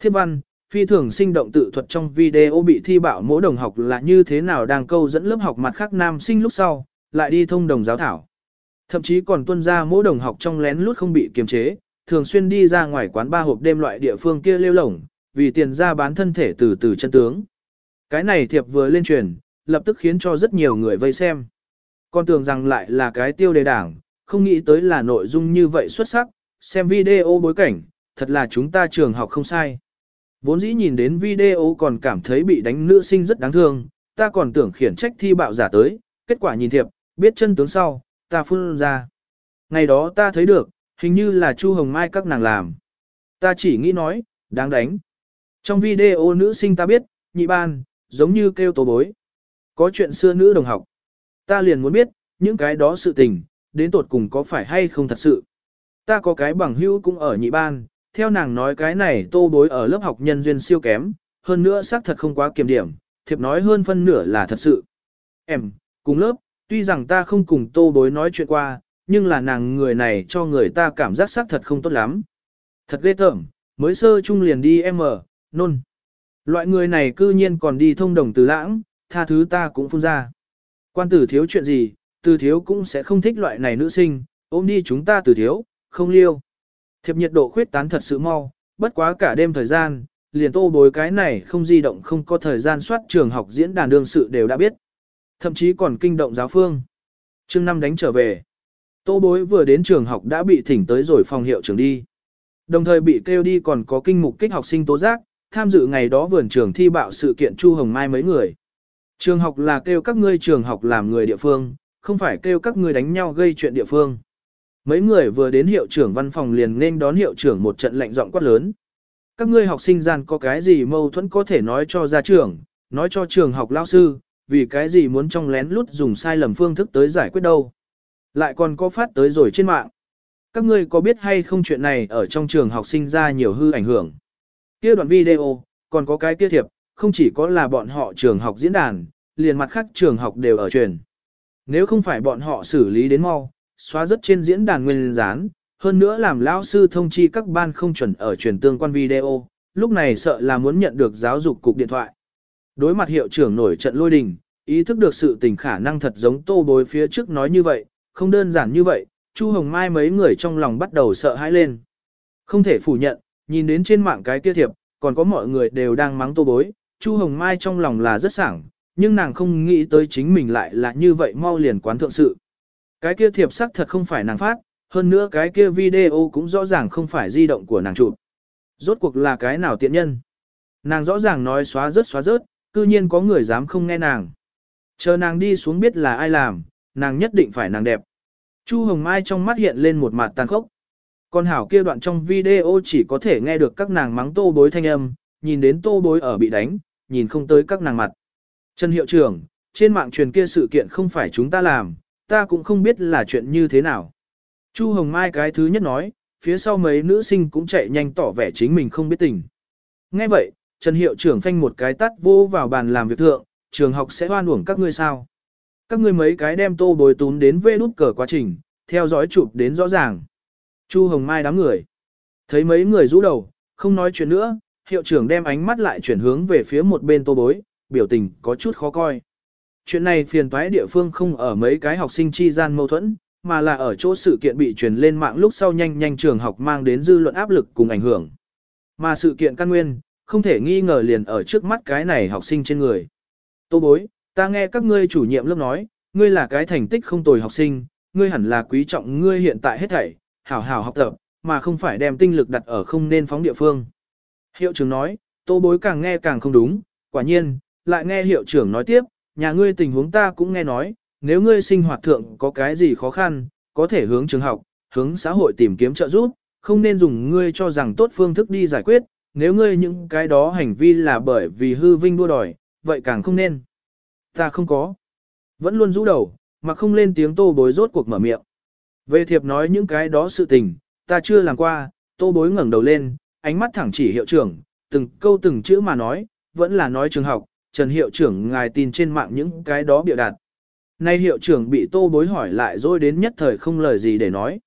thiếp văn, phi thường sinh động tự thuật trong video bị thi bạo mỗi đồng học là như thế nào đang câu dẫn lớp học mặt khác nam sinh lúc sau, lại đi thông đồng giáo thảo. Thậm chí còn tuân ra mỗi đồng học trong lén lút không bị kiềm chế, thường xuyên đi ra ngoài quán ba hộp đêm loại địa phương kia lêu lổng, vì tiền ra bán thân thể từ từ chân tướng. Cái này thiệp vừa lên truyền, lập tức khiến cho rất nhiều người vây xem. Con tưởng rằng lại là cái tiêu đề đảng, không nghĩ tới là nội dung như vậy xuất sắc, xem video bối cảnh, thật là chúng ta trường học không sai. Vốn dĩ nhìn đến video còn cảm thấy bị đánh nữ sinh rất đáng thương, ta còn tưởng khiển trách thi bạo giả tới, kết quả nhìn thiệp, biết chân tướng sau, ta phun ra. Ngày đó ta thấy được, hình như là Chu Hồng Mai các nàng làm. Ta chỉ nghĩ nói, đáng đánh. Trong video nữ sinh ta biết, nhị ban, giống như kêu tổ bối. Có chuyện xưa nữ đồng học. Ta liền muốn biết, những cái đó sự tình, đến tột cùng có phải hay không thật sự. Ta có cái bằng hữu cũng ở nhị ban, theo nàng nói cái này tô bối ở lớp học nhân duyên siêu kém, hơn nữa xác thật không quá kiểm điểm, thiệp nói hơn phân nửa là thật sự. Em, cùng lớp, tuy rằng ta không cùng tô bối nói chuyện qua, nhưng là nàng người này cho người ta cảm giác xác thật không tốt lắm. Thật ghê tởm, mới sơ chung liền đi em ở, nôn. Loại người này cư nhiên còn đi thông đồng từ lãng, tha thứ ta cũng phun ra. Quan tử thiếu chuyện gì, từ thiếu cũng sẽ không thích loại này nữ sinh, ôm đi chúng ta từ thiếu, không liêu. Thiệp nhiệt độ khuyết tán thật sự mau, bất quá cả đêm thời gian, liền tô bối cái này không di động không có thời gian soát trường học diễn đàn đương sự đều đã biết. Thậm chí còn kinh động giáo phương. Trương năm đánh trở về. Tô bối vừa đến trường học đã bị thỉnh tới rồi phòng hiệu trưởng đi. Đồng thời bị kêu đi còn có kinh mục kích học sinh tố giác, tham dự ngày đó vườn trường thi bạo sự kiện Chu Hồng Mai mấy người. Trường học là kêu các ngươi trường học làm người địa phương, không phải kêu các ngươi đánh nhau gây chuyện địa phương. Mấy người vừa đến hiệu trưởng văn phòng liền nên đón hiệu trưởng một trận lệnh giọng quát lớn. Các ngươi học sinh gian có cái gì mâu thuẫn có thể nói cho gia trưởng, nói cho trường học lao sư, vì cái gì muốn trong lén lút dùng sai lầm phương thức tới giải quyết đâu. Lại còn có phát tới rồi trên mạng. Các ngươi có biết hay không chuyện này ở trong trường học sinh ra nhiều hư ảnh hưởng. Kia đoạn video, còn có cái kia thiệp, không chỉ có là bọn họ trường học diễn đàn, liền mặt khác trường học đều ở truyền. Nếu không phải bọn họ xử lý đến mau, xóa rất trên diễn đàn nguyên rán, hơn nữa làm lão sư thông chi các ban không chuẩn ở truyền tương quan video, lúc này sợ là muốn nhận được giáo dục cục điện thoại. Đối mặt hiệu trưởng nổi trận lôi đình, ý thức được sự tình khả năng thật giống tô bối phía trước nói như vậy, không đơn giản như vậy, Chu Hồng Mai mấy người trong lòng bắt đầu sợ hãi lên. Không thể phủ nhận, nhìn đến trên mạng cái kia thiệp, còn có mọi người đều đang mắng tô bối, Chu Hồng Mai trong lòng là rất sảng, nhưng nàng không nghĩ tới chính mình lại là như vậy mau liền quán thượng sự. Cái kia thiệp sắc thật không phải nàng phát, hơn nữa cái kia video cũng rõ ràng không phải di động của nàng chụp. Rốt cuộc là cái nào tiện nhân? Nàng rõ ràng nói xóa rớt xóa rớt, cư nhiên có người dám không nghe nàng. Chờ nàng đi xuống biết là ai làm, nàng nhất định phải nàng đẹp. Chu Hồng Mai trong mắt hiện lên một mặt tàn khốc. Con hảo kia đoạn trong video chỉ có thể nghe được các nàng mắng tô bối thanh âm, nhìn đến tô bối ở bị đánh, nhìn không tới các nàng mặt. Trần hiệu trưởng, trên mạng truyền kia sự kiện không phải chúng ta làm, ta cũng không biết là chuyện như thế nào. Chu Hồng Mai cái thứ nhất nói, phía sau mấy nữ sinh cũng chạy nhanh tỏ vẻ chính mình không biết tình. Nghe vậy, Trần hiệu trưởng phanh một cái tắt vô vào bàn làm việc thượng, trường học sẽ hoan uổng các ngươi sao. Các ngươi mấy cái đem tô bồi tún đến vê nút cờ quá trình, theo dõi chụp đến rõ ràng. Chu Hồng Mai đám người. Thấy mấy người rũ đầu, không nói chuyện nữa, hiệu trưởng đem ánh mắt lại chuyển hướng về phía một bên tô bối, biểu tình có chút khó coi. Chuyện này phiền toái địa phương không ở mấy cái học sinh chi gian mâu thuẫn, mà là ở chỗ sự kiện bị truyền lên mạng lúc sau nhanh nhanh trường học mang đến dư luận áp lực cùng ảnh hưởng. Mà sự kiện căn nguyên, không thể nghi ngờ liền ở trước mắt cái này học sinh trên người. Tô bối, ta nghe các ngươi chủ nhiệm lớp nói, ngươi là cái thành tích không tồi học sinh, ngươi hẳn là quý trọng ngươi hiện tại hết thảy, hảo hảo học tập, mà không phải đem tinh lực đặt ở không nên phóng địa phương. Hiệu trưởng nói, tô bối càng nghe càng không đúng, quả nhiên, lại nghe hiệu trưởng nói tiếp, nhà ngươi tình huống ta cũng nghe nói, nếu ngươi sinh hoạt thượng có cái gì khó khăn, có thể hướng trường học, hướng xã hội tìm kiếm trợ giúp, không nên dùng ngươi cho rằng tốt phương thức đi giải quyết, nếu ngươi những cái đó hành vi là bởi vì hư vinh đua đòi, vậy càng không nên. Ta không có. Vẫn luôn rũ đầu, mà không lên tiếng tô bối rốt cuộc mở miệng. Về thiệp nói những cái đó sự tình, ta chưa làm qua, tô bối ngẩng đầu lên, ánh mắt thẳng chỉ hiệu trưởng, từng câu từng chữ mà nói, vẫn là nói trường học, Trần hiệu trưởng ngài tin trên mạng những cái đó biểu đạt. Nay hiệu trưởng bị tô bối hỏi lại rồi đến nhất thời không lời gì để nói.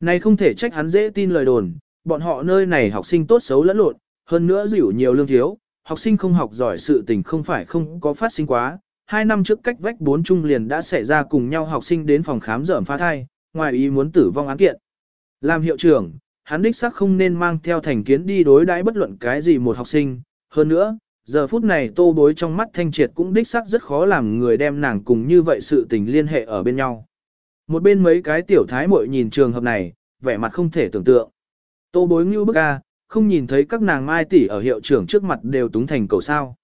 nay không thể trách hắn dễ tin lời đồn, bọn họ nơi này học sinh tốt xấu lẫn lộn, hơn nữa dịu nhiều lương thiếu, học sinh không học giỏi sự tình không phải không có phát sinh quá. Hai năm trước cách vách bốn trung liền đã xảy ra cùng nhau học sinh đến phòng khám dởm phá thai, ngoài ý muốn tử vong án kiện. Làm hiệu trưởng, hắn đích xác không nên mang theo thành kiến đi đối đãi bất luận cái gì một học sinh. Hơn nữa, giờ phút này tô bối trong mắt thanh triệt cũng đích xác rất khó làm người đem nàng cùng như vậy sự tình liên hệ ở bên nhau. Một bên mấy cái tiểu thái muội nhìn trường hợp này, vẻ mặt không thể tưởng tượng. Tô bối ngưu bức a, không nhìn thấy các nàng mai tỷ ở hiệu trưởng trước mặt đều túng thành cầu sao.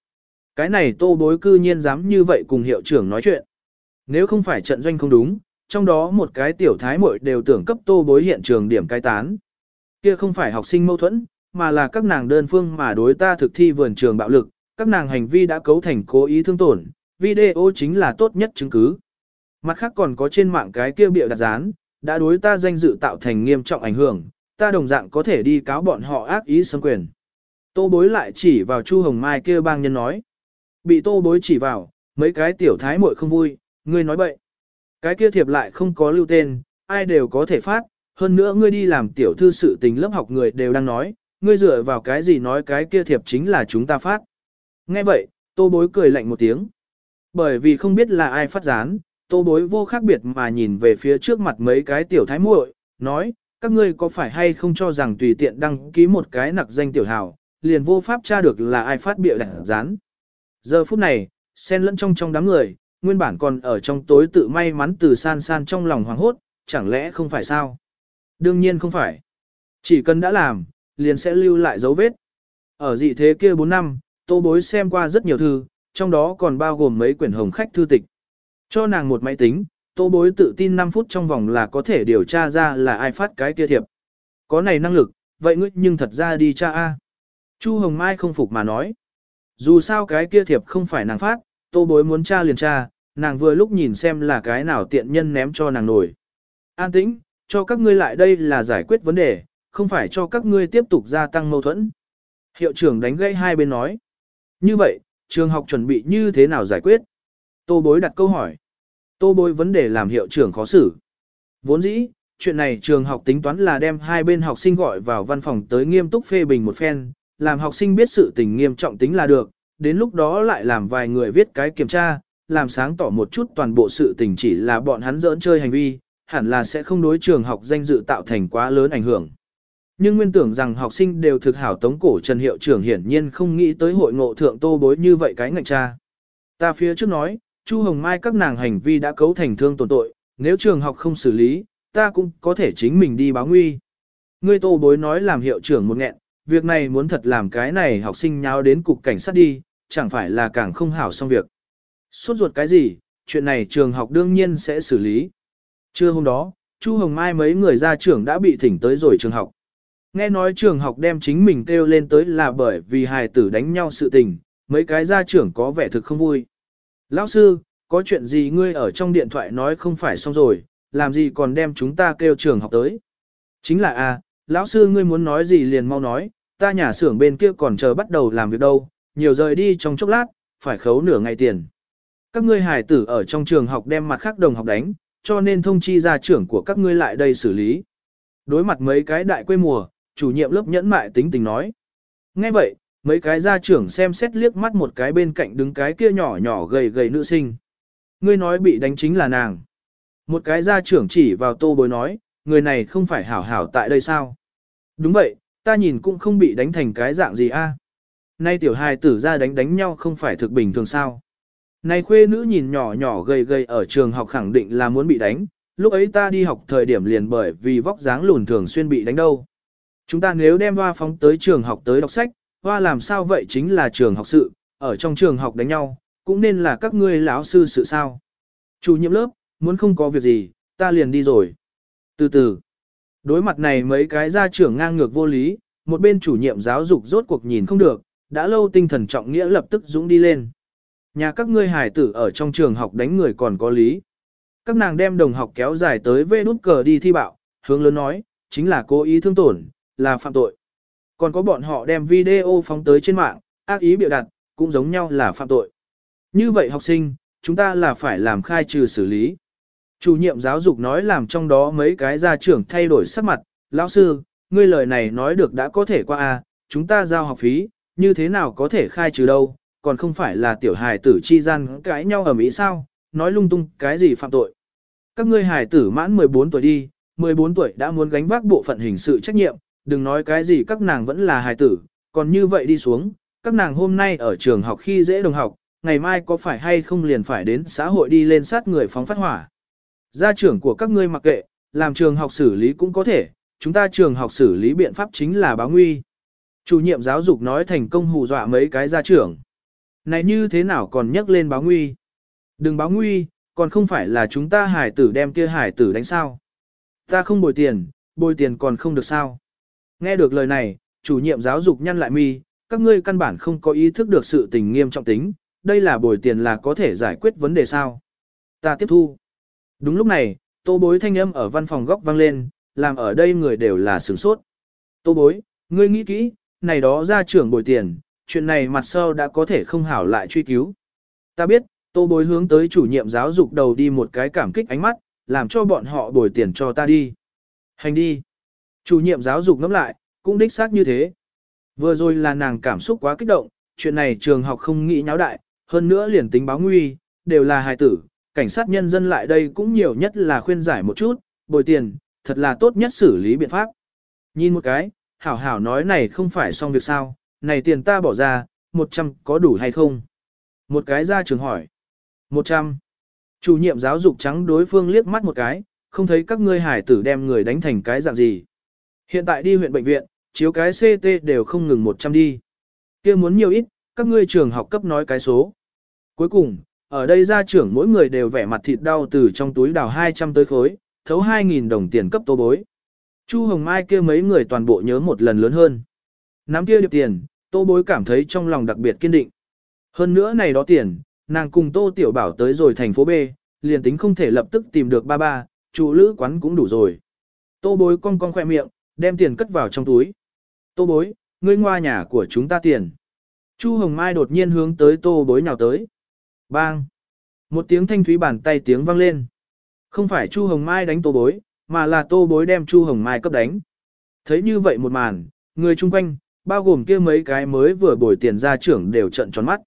Cái này tô bối cư nhiên dám như vậy cùng hiệu trưởng nói chuyện. Nếu không phải trận doanh không đúng, trong đó một cái tiểu thái muội đều tưởng cấp tô bối hiện trường điểm cai tán. Kia không phải học sinh mâu thuẫn, mà là các nàng đơn phương mà đối ta thực thi vườn trường bạo lực, các nàng hành vi đã cấu thành cố ý thương tổn, video chính là tốt nhất chứng cứ. Mặt khác còn có trên mạng cái kia bịa đặt dán, đã đối ta danh dự tạo thành nghiêm trọng ảnh hưởng, ta đồng dạng có thể đi cáo bọn họ ác ý xâm quyền. Tô bối lại chỉ vào Chu Hồng Mai kia bang nhân nói. Bị tô bối chỉ vào, mấy cái tiểu thái muội không vui, ngươi nói bậy. Cái kia thiệp lại không có lưu tên, ai đều có thể phát, hơn nữa ngươi đi làm tiểu thư sự tình lớp học người đều đang nói, ngươi dựa vào cái gì nói cái kia thiệp chính là chúng ta phát. Nghe vậy, tô bối cười lạnh một tiếng. Bởi vì không biết là ai phát gián, tô bối vô khác biệt mà nhìn về phía trước mặt mấy cái tiểu thái muội, nói, các ngươi có phải hay không cho rằng tùy tiện đăng ký một cái nặc danh tiểu hào, liền vô pháp tra được là ai phát bịa đặt gián. Giờ phút này, xen lẫn trong trong đám người, nguyên bản còn ở trong tối tự may mắn từ san san trong lòng hoàng hốt, chẳng lẽ không phải sao? Đương nhiên không phải. Chỉ cần đã làm, liền sẽ lưu lại dấu vết. Ở dị thế kia 4 năm, tô bối xem qua rất nhiều thư, trong đó còn bao gồm mấy quyển hồng khách thư tịch. Cho nàng một máy tính, tô bối tự tin 5 phút trong vòng là có thể điều tra ra là ai phát cái kia thiệp. Có này năng lực, vậy ngươi nhưng thật ra đi cha A. Chu Hồng Mai không phục mà nói. Dù sao cái kia thiệp không phải nàng phát, tô bối muốn tra liền tra, nàng vừa lúc nhìn xem là cái nào tiện nhân ném cho nàng nổi. An tĩnh, cho các ngươi lại đây là giải quyết vấn đề, không phải cho các ngươi tiếp tục gia tăng mâu thuẫn. Hiệu trưởng đánh gây hai bên nói. Như vậy, trường học chuẩn bị như thế nào giải quyết? Tô bối đặt câu hỏi. Tô bối vấn đề làm hiệu trưởng khó xử. Vốn dĩ, chuyện này trường học tính toán là đem hai bên học sinh gọi vào văn phòng tới nghiêm túc phê bình một phen, làm học sinh biết sự tình nghiêm trọng tính là được, đến lúc đó lại làm vài người viết cái kiểm tra, làm sáng tỏ một chút toàn bộ sự tình chỉ là bọn hắn giỡn chơi hành vi, hẳn là sẽ không đối trường học danh dự tạo thành quá lớn ảnh hưởng. Nhưng nguyên tưởng rằng học sinh đều thực hảo tống cổ Trần Hiệu trưởng hiển nhiên không nghĩ tới hội ngộ thượng tô bối như vậy cái ngạch cha. Ta phía trước nói, Chu Hồng Mai các nàng hành vi đã cấu thành thương tổn tội, nếu trường học không xử lý, ta cũng có thể chính mình đi báo nguy. Ngươi tô bối nói làm hiệu trưởng một nghẹn, việc này muốn thật làm cái này học sinh nháo đến cục cảnh sát đi, chẳng phải là càng không hảo xong việc. Suốt ruột cái gì, chuyện này trường học đương nhiên sẽ xử lý. Trưa hôm đó, Chu Hồng Mai mấy người ra trưởng đã bị thỉnh tới rồi trường học. Nghe nói trường học đem chính mình kêu lên tới là bởi vì hài tử đánh nhau sự tình, mấy cái gia trưởng có vẻ thực không vui. Lão sư, có chuyện gì ngươi ở trong điện thoại nói không phải xong rồi, làm gì còn đem chúng ta kêu trường học tới. Chính là a, à, lão sư ngươi muốn nói gì liền mau nói, ta nhà xưởng bên kia còn chờ bắt đầu làm việc đâu, nhiều rời đi trong chốc lát, phải khấu nửa ngày tiền. Các ngươi hài tử ở trong trường học đem mặt khác đồng học đánh, cho nên thông chi ra trưởng của các ngươi lại đây xử lý. Đối mặt mấy cái đại quê mùa, chủ nhiệm lớp nhẫn mại tính tình nói. Nghe vậy, mấy cái gia trưởng xem xét liếc mắt một cái bên cạnh đứng cái kia nhỏ nhỏ gầy gầy nữ sinh. Ngươi nói bị đánh chính là nàng. Một cái gia trưởng chỉ vào tô bối nói, người này không phải hảo hảo tại đây sao? Đúng vậy, ta nhìn cũng không bị đánh thành cái dạng gì a. Nay tiểu hài tử ra đánh đánh nhau không phải thực bình thường sao? Nay khuê nữ nhìn nhỏ nhỏ gầy gầy ở trường học khẳng định là muốn bị đánh, lúc ấy ta đi học thời điểm liền bởi vì vóc dáng lùn thường xuyên bị đánh đâu. Chúng ta nếu đem hoa phóng tới trường học tới đọc sách, hoa làm sao vậy chính là trường học sự, ở trong trường học đánh nhau, cũng nên là các ngươi lão sư sự sao. Chủ nhiệm lớp, muốn không có việc gì, ta liền đi rồi. Từ từ, đối mặt này mấy cái gia trưởng ngang ngược vô lý, một bên chủ nhiệm giáo dục rốt cuộc nhìn không được, đã lâu tinh thần trọng nghĩa lập tức dũng đi lên. Nhà các ngươi hải tử ở trong trường học đánh người còn có lý. Các nàng đem đồng học kéo dài tới vê nút cờ đi thi bạo, hướng lớn nói, chính là cố ý thương tổn, là phạm tội. Còn có bọn họ đem video phóng tới trên mạng, ác ý biểu đặt, cũng giống nhau là phạm tội. Như vậy học sinh, chúng ta là phải làm khai trừ xử lý. Chủ nhiệm giáo dục nói làm trong đó mấy cái gia trưởng thay đổi sắc mặt, lão sư, ngươi lời này nói được đã có thể qua a, à, chúng ta giao học phí, như thế nào có thể khai trừ đâu, còn không phải là tiểu hài tử chi gian cãi nhau ở Mỹ sao, nói lung tung cái gì phạm tội. Các ngươi hài tử mãn 14 tuổi đi, 14 tuổi đã muốn gánh vác bộ phận hình sự trách nhiệm, đừng nói cái gì các nàng vẫn là hài tử, còn như vậy đi xuống, các nàng hôm nay ở trường học khi dễ đồng học, ngày mai có phải hay không liền phải đến xã hội đi lên sát người phóng phát hỏa. Gia trưởng của các ngươi mặc kệ, làm trường học xử lý cũng có thể, chúng ta trường học xử lý biện pháp chính là báo nguy. Chủ nhiệm giáo dục nói thành công hù dọa mấy cái gia trưởng. Này như thế nào còn nhắc lên báo nguy? Đừng báo nguy, còn không phải là chúng ta hải tử đem kia hải tử đánh sao. Ta không bồi tiền, bồi tiền còn không được sao. Nghe được lời này, chủ nhiệm giáo dục nhăn lại mi, các ngươi căn bản không có ý thức được sự tình nghiêm trọng tính, đây là bồi tiền là có thể giải quyết vấn đề sao. Ta tiếp thu. Đúng lúc này, tô bối thanh âm ở văn phòng góc vang lên, làm ở đây người đều là sửng sốt. Tô bối, ngươi nghĩ kỹ, này đó ra trưởng bồi tiền, chuyện này mặt sau đã có thể không hảo lại truy cứu. Ta biết, tô bối hướng tới chủ nhiệm giáo dục đầu đi một cái cảm kích ánh mắt, làm cho bọn họ bồi tiền cho ta đi. Hành đi. Chủ nhiệm giáo dục ngẫm lại, cũng đích xác như thế. Vừa rồi là nàng cảm xúc quá kích động, chuyện này trường học không nghĩ nháo đại, hơn nữa liền tính báo nguy, đều là hài tử, cảnh sát nhân dân lại đây cũng nhiều nhất là khuyên giải một chút, bồi tiền, thật là tốt nhất xử lý biện pháp. Nhìn một cái, hảo hảo nói này không phải xong việc sao, này tiền ta bỏ ra, 100 có đủ hay không? Một cái ra trường hỏi. 100. Chủ nhiệm giáo dục trắng đối phương liếc mắt một cái, không thấy các ngươi hải tử đem người đánh thành cái dạng gì. Hiện tại đi huyện bệnh viện, chiếu cái CT đều không ngừng 100 đi. kia muốn nhiều ít, các ngươi trường học cấp nói cái số. Cuối cùng, ở đây gia trưởng mỗi người đều vẻ mặt thịt đau từ trong túi đào 200 tới khối, thấu 2.000 đồng tiền cấp tô bối. Chu Hồng Mai kia mấy người toàn bộ nhớ một lần lớn hơn. Nắm kia điệp tiền, tô bối cảm thấy trong lòng đặc biệt kiên định. Hơn nữa này đó tiền, nàng cùng tô tiểu bảo tới rồi thành phố B, liền tính không thể lập tức tìm được ba ba, chủ lữ quán cũng đủ rồi. Tô bối cong cong khoe miệng, đem tiền cất vào trong túi. Tô bối, ngươi ngoa nhà của chúng ta tiền. Chu Hồng Mai đột nhiên hướng tới tô bối nào tới. Bang! Một tiếng thanh thúy bàn tay tiếng vang lên. Không phải Chu Hồng Mai đánh tô bối, mà là tô bối đem Chu Hồng Mai cấp đánh. Thấy như vậy một màn, người chung quanh, bao gồm kia mấy cái mới vừa bồi tiền ra trưởng đều trận tròn mắt.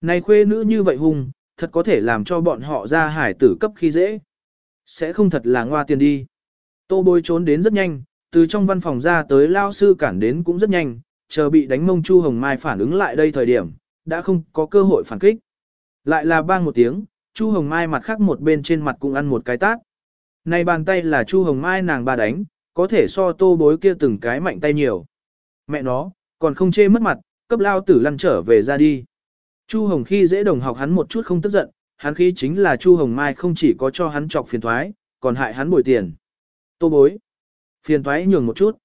Này khuê nữ như vậy hung, thật có thể làm cho bọn họ ra hải tử cấp khi dễ. Sẽ không thật là ngoa tiền đi. Tô bối trốn đến rất nhanh, từ trong văn phòng ra tới lao sư cản đến cũng rất nhanh, chờ bị đánh mông Chu Hồng Mai phản ứng lại đây thời điểm, đã không có cơ hội phản kích. Lại là bang một tiếng, Chu Hồng Mai mặt khác một bên trên mặt cũng ăn một cái tát. Này bàn tay là Chu Hồng Mai nàng ba đánh, có thể so tô bối kia từng cái mạnh tay nhiều. Mẹ nó, còn không chê mất mặt, cấp lao tử lăn trở về ra đi. Chu Hồng khi dễ đồng học hắn một chút không tức giận, hắn khi chính là Chu Hồng Mai không chỉ có cho hắn chọc phiền thoái, còn hại hắn bồi tiền. Tô bối. Phiền thoái nhường một chút.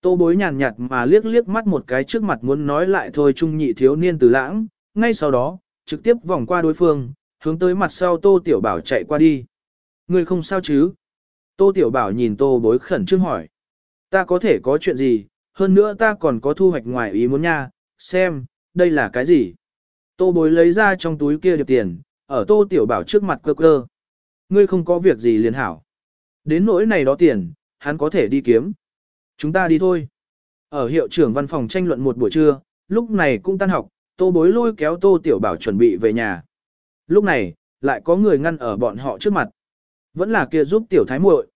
Tô bối nhàn nhạt mà liếc liếc mắt một cái trước mặt muốn nói lại thôi trung nhị thiếu niên từ lãng, ngay sau đó, trực tiếp vòng qua đối phương, hướng tới mặt sau Tô Tiểu Bảo chạy qua đi. Người không sao chứ? Tô Tiểu Bảo nhìn Tô bối khẩn trương hỏi. Ta có thể có chuyện gì, hơn nữa ta còn có thu hoạch ngoài ý muốn nha, xem, đây là cái gì? Tô bối lấy ra trong túi kia điệp tiền, ở Tô Tiểu Bảo trước mặt cơ cơ. Ngươi không có việc gì liền hảo. Đến nỗi này đó tiền, hắn có thể đi kiếm. Chúng ta đi thôi. Ở hiệu trưởng văn phòng tranh luận một buổi trưa, lúc này cũng tan học, Tô bối lôi kéo Tô Tiểu Bảo chuẩn bị về nhà. Lúc này, lại có người ngăn ở bọn họ trước mặt. Vẫn là kia giúp Tiểu Thái muội.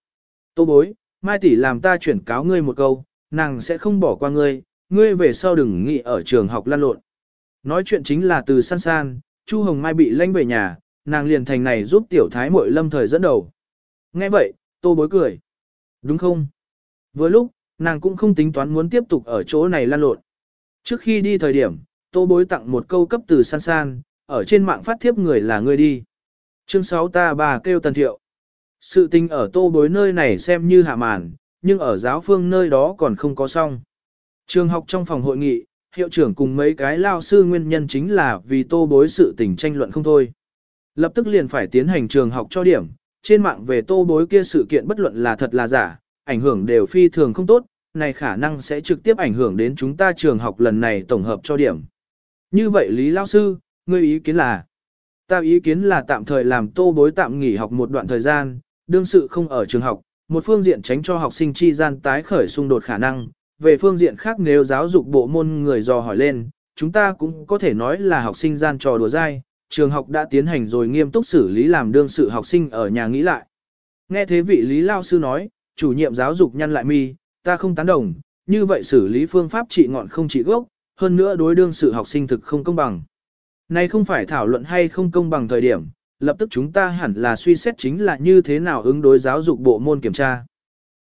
Tô bối, Mai tỷ làm ta chuyển cáo ngươi một câu, nàng sẽ không bỏ qua ngươi, ngươi về sau đừng nghĩ ở trường học lăn lộn. Nói chuyện chính là từ san san, Chu Hồng Mai bị lanh về nhà, nàng liền thành này giúp tiểu thái muội lâm thời dẫn đầu. Nghe vậy, tô bối cười. Đúng không? Vừa lúc, nàng cũng không tính toán muốn tiếp tục ở chỗ này lan lộn. Trước khi đi thời điểm, tô bối tặng một câu cấp từ san san, ở trên mạng phát thiếp người là người đi. Chương 6 ta bà kêu tần thiệu. Sự tình ở tô bối nơi này xem như hạ màn, nhưng ở giáo phương nơi đó còn không có xong. Trường học trong phòng hội nghị, hiệu trưởng cùng mấy cái lao sư nguyên nhân chính là vì tô bối sự tình tranh luận không thôi. Lập tức liền phải tiến hành trường học cho điểm, trên mạng về tô bối kia sự kiện bất luận là thật là giả, ảnh hưởng đều phi thường không tốt, này khả năng sẽ trực tiếp ảnh hưởng đến chúng ta trường học lần này tổng hợp cho điểm. Như vậy Lý Lao Sư, ngươi ý kiến là? Ta ý kiến là tạm thời làm tô bối tạm nghỉ học một đoạn thời gian, đương sự không ở trường học, một phương diện tránh cho học sinh chi gian tái khởi xung đột khả năng, về phương diện khác nếu giáo dục bộ môn người dò hỏi lên, chúng ta cũng có thể nói là học sinh gian trò đùa dai, trường học đã tiến hành rồi nghiêm túc xử lý làm đương sự học sinh ở nhà nghĩ lại. Nghe thế vị Lý Lao Sư nói, chủ nhiệm giáo dục nhăn lại mi, ta không tán đồng, như vậy xử lý phương pháp trị ngọn không trị gốc, hơn nữa đối đương sự học sinh thực không công bằng. Này không phải thảo luận hay không công bằng thời điểm, lập tức chúng ta hẳn là suy xét chính là như thế nào ứng đối giáo dục bộ môn kiểm tra.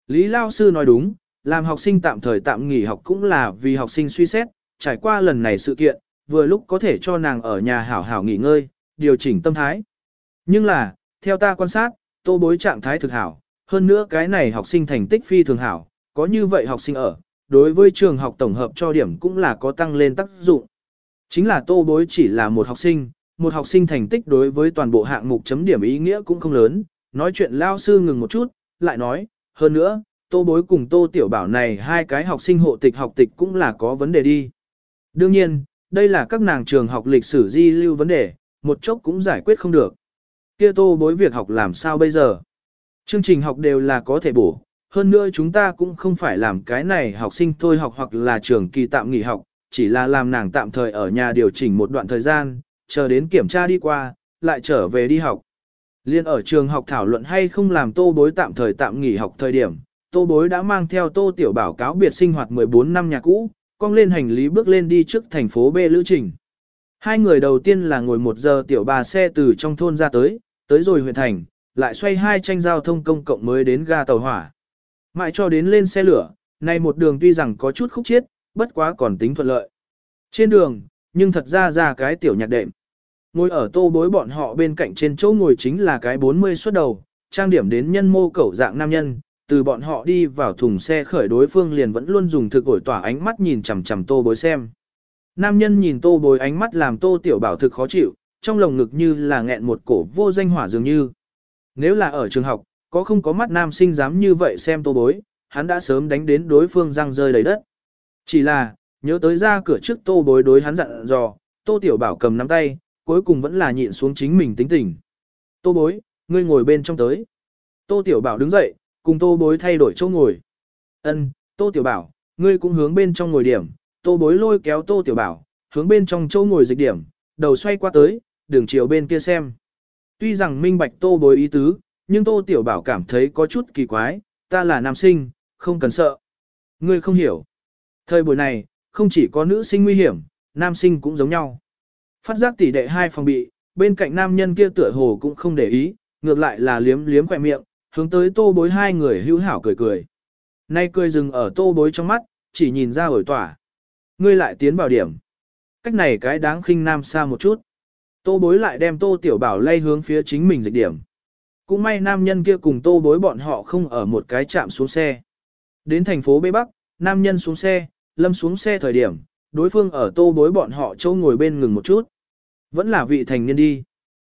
Lý Lao Sư nói đúng, làm học sinh tạm thời tạm nghỉ học cũng là vì học sinh suy xét, trải qua lần này sự kiện, vừa lúc có thể cho nàng ở nhà hảo hảo nghỉ ngơi, điều chỉnh tâm thái. Nhưng là, theo ta quan sát, tô bối trạng thái thực hảo, hơn nữa cái này học sinh thành tích phi thường hảo, có như vậy học sinh ở, đối với trường học tổng hợp cho điểm cũng là có tăng lên tác dụng. Chính là tô bối chỉ là một học sinh, một học sinh thành tích đối với toàn bộ hạng mục chấm điểm ý nghĩa cũng không lớn, nói chuyện lao sư ngừng một chút, lại nói, hơn nữa, tô bối cùng tô tiểu bảo này hai cái học sinh hộ tịch học tịch cũng là có vấn đề đi. Đương nhiên, đây là các nàng trường học lịch sử di lưu vấn đề, một chốc cũng giải quyết không được. Kia tô bối việc học làm sao bây giờ? Chương trình học đều là có thể bổ, hơn nữa chúng ta cũng không phải làm cái này học sinh thôi học hoặc là trường kỳ tạm nghỉ học, chỉ là làm nàng tạm thời ở nhà điều chỉnh một đoạn thời gian, chờ đến kiểm tra đi qua, lại trở về đi học. Liên ở trường học thảo luận hay không làm tô bối tạm thời tạm nghỉ học thời điểm, tô bối đã mang theo tô tiểu bảo cáo biệt sinh hoạt 14 năm nhà cũ, cong lên hành lý bước lên đi trước thành phố B lữ trình. Hai người đầu tiên là ngồi một giờ tiểu bà xe từ trong thôn ra tới, tới rồi huyện thành, lại xoay hai tranh giao thông công cộng mới đến ga tàu hỏa. Mãi cho đến lên xe lửa, này một đường tuy rằng có chút khúc chiết, bất quá còn tính thuận lợi. Trên đường, nhưng thật ra ra cái tiểu nhạc đệm. Ngồi ở tô bối bọn họ bên cạnh trên chỗ ngồi chính là cái 40 suất đầu, trang điểm đến nhân mô cẩu dạng nam nhân, từ bọn họ đi vào thùng xe khởi đối phương liền vẫn luôn dùng thực ổi tỏa ánh mắt nhìn chằm chằm tô bối xem. Nam nhân nhìn tô bối ánh mắt làm tô tiểu bảo thực khó chịu, trong lồng ngực như là nghẹn một cổ vô danh hỏa dường như. Nếu là ở trường học, có không có mắt nam sinh dám như vậy xem tô bối, hắn đã sớm đánh đến đối phương răng rơi đầy đất. Chỉ là, nhớ tới ra cửa trước tô bối đối hắn dặn dò, tô tiểu bảo cầm nắm tay, cuối cùng vẫn là nhịn xuống chính mình tính tình. Tô bối, ngươi ngồi bên trong tới. Tô tiểu bảo đứng dậy, cùng tô bối thay đổi chỗ ngồi. Ân, tô tiểu bảo, ngươi cũng hướng bên trong ngồi điểm, tô bối lôi kéo tô tiểu bảo, hướng bên trong chỗ ngồi dịch điểm, đầu xoay qua tới, đường chiều bên kia xem. Tuy rằng minh bạch tô bối ý tứ, nhưng tô tiểu bảo cảm thấy có chút kỳ quái, ta là nam sinh, không cần sợ. Ngươi không hiểu. Thời buổi này, không chỉ có nữ sinh nguy hiểm, nam sinh cũng giống nhau. Phát giác tỷ đệ hai phòng bị, bên cạnh nam nhân kia tựa hồ cũng không để ý, ngược lại là liếm liếm khỏe miệng, hướng tới tô bối hai người hữu hảo cười cười. Nay cười dừng ở tô bối trong mắt, chỉ nhìn ra ổi tỏa. Ngươi lại tiến vào điểm. Cách này cái đáng khinh nam xa một chút. Tô bối lại đem tô tiểu bảo lay hướng phía chính mình dịch điểm. Cũng may nam nhân kia cùng tô bối bọn họ không ở một cái chạm xuống xe. Đến thành phố Bê Bắc, nam nhân xuống xe, lâm xuống xe thời điểm, đối phương ở tô bối bọn họ châu ngồi bên ngừng một chút. Vẫn là vị thành niên đi.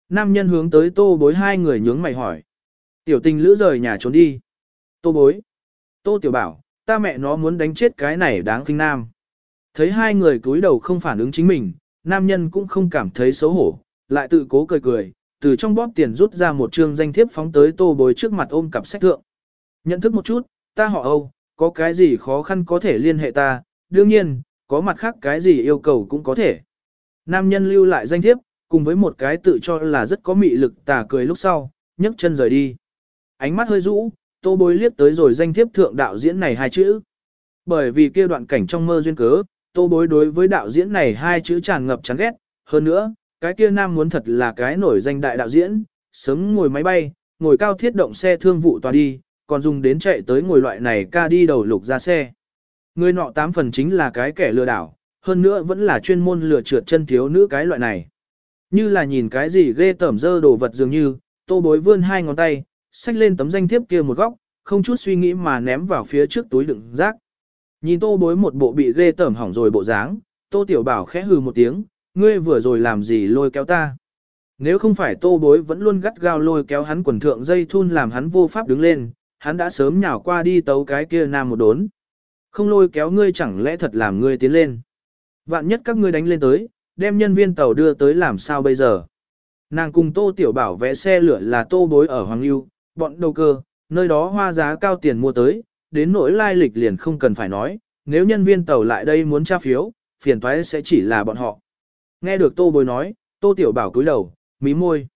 Nam nhân hướng tới tô bối hai người nhướng mày hỏi. Tiểu tình lữ rời nhà trốn đi. Tô bối. Tô tiểu bảo, ta mẹ nó muốn đánh chết cái này đáng kinh nam. Thấy hai người cúi đầu không phản ứng chính mình, nam nhân cũng không cảm thấy xấu hổ, lại tự cố cười cười, từ trong bóp tiền rút ra một trương danh thiếp phóng tới tô bối trước mặt ôm cặp sách thượng. Nhận thức một chút, ta họ Âu, có cái gì khó khăn có thể liên hệ ta, đương nhiên, có mặt khác cái gì yêu cầu cũng có thể. Nam nhân lưu lại danh thiếp, cùng với một cái tự cho là rất có mị lực tà cười lúc sau, nhấc chân rời đi. Ánh mắt hơi rũ, tô bối liếc tới rồi danh thiếp thượng đạo diễn này hai chữ. Bởi vì kia đoạn cảnh trong mơ duyên cớ, tô bối đối với đạo diễn này hai chữ tràn ngập chán ghét. Hơn nữa, cái kia nam muốn thật là cái nổi danh đại đạo diễn, sớm ngồi máy bay, ngồi cao thiết động xe thương vụ tòa đi, còn dùng đến chạy tới ngồi loại này ca đi đầu lục ra xe. Người nọ tám phần chính là cái kẻ lừa đảo, hơn nữa vẫn là chuyên môn lừa trượt chân thiếu nữ cái loại này. Như là nhìn cái gì ghê tởm dơ đồ vật dường như, tô bối vươn hai ngón tay, xách lên tấm danh thiếp kia một góc, không chút suy nghĩ mà ném vào phía trước túi đựng rác. Nhìn tô bối một bộ bị ghê tởm hỏng rồi bộ dáng, tô tiểu bảo khẽ hừ một tiếng, ngươi vừa rồi làm gì lôi kéo ta. Nếu không phải tô bối vẫn luôn gắt gao lôi kéo hắn quần thượng dây thun làm hắn vô pháp đứng lên, hắn đã sớm nhào qua đi tấu cái kia nam một đốn. Không lôi kéo ngươi chẳng lẽ thật làm ngươi tiến lên. Vạn nhất các ngươi đánh lên tới, đem nhân viên tàu đưa tới làm sao bây giờ. Nàng cùng tô tiểu bảo vẽ xe lửa là tô bối ở Hoàng Lưu, bọn đầu cơ, nơi đó hoa giá cao tiền mua tới, đến nỗi lai lịch liền không cần phải nói, nếu nhân viên tàu lại đây muốn tra phiếu, phiền toái sẽ chỉ là bọn họ. Nghe được tô bối nói, tô tiểu bảo cúi đầu, mí môi.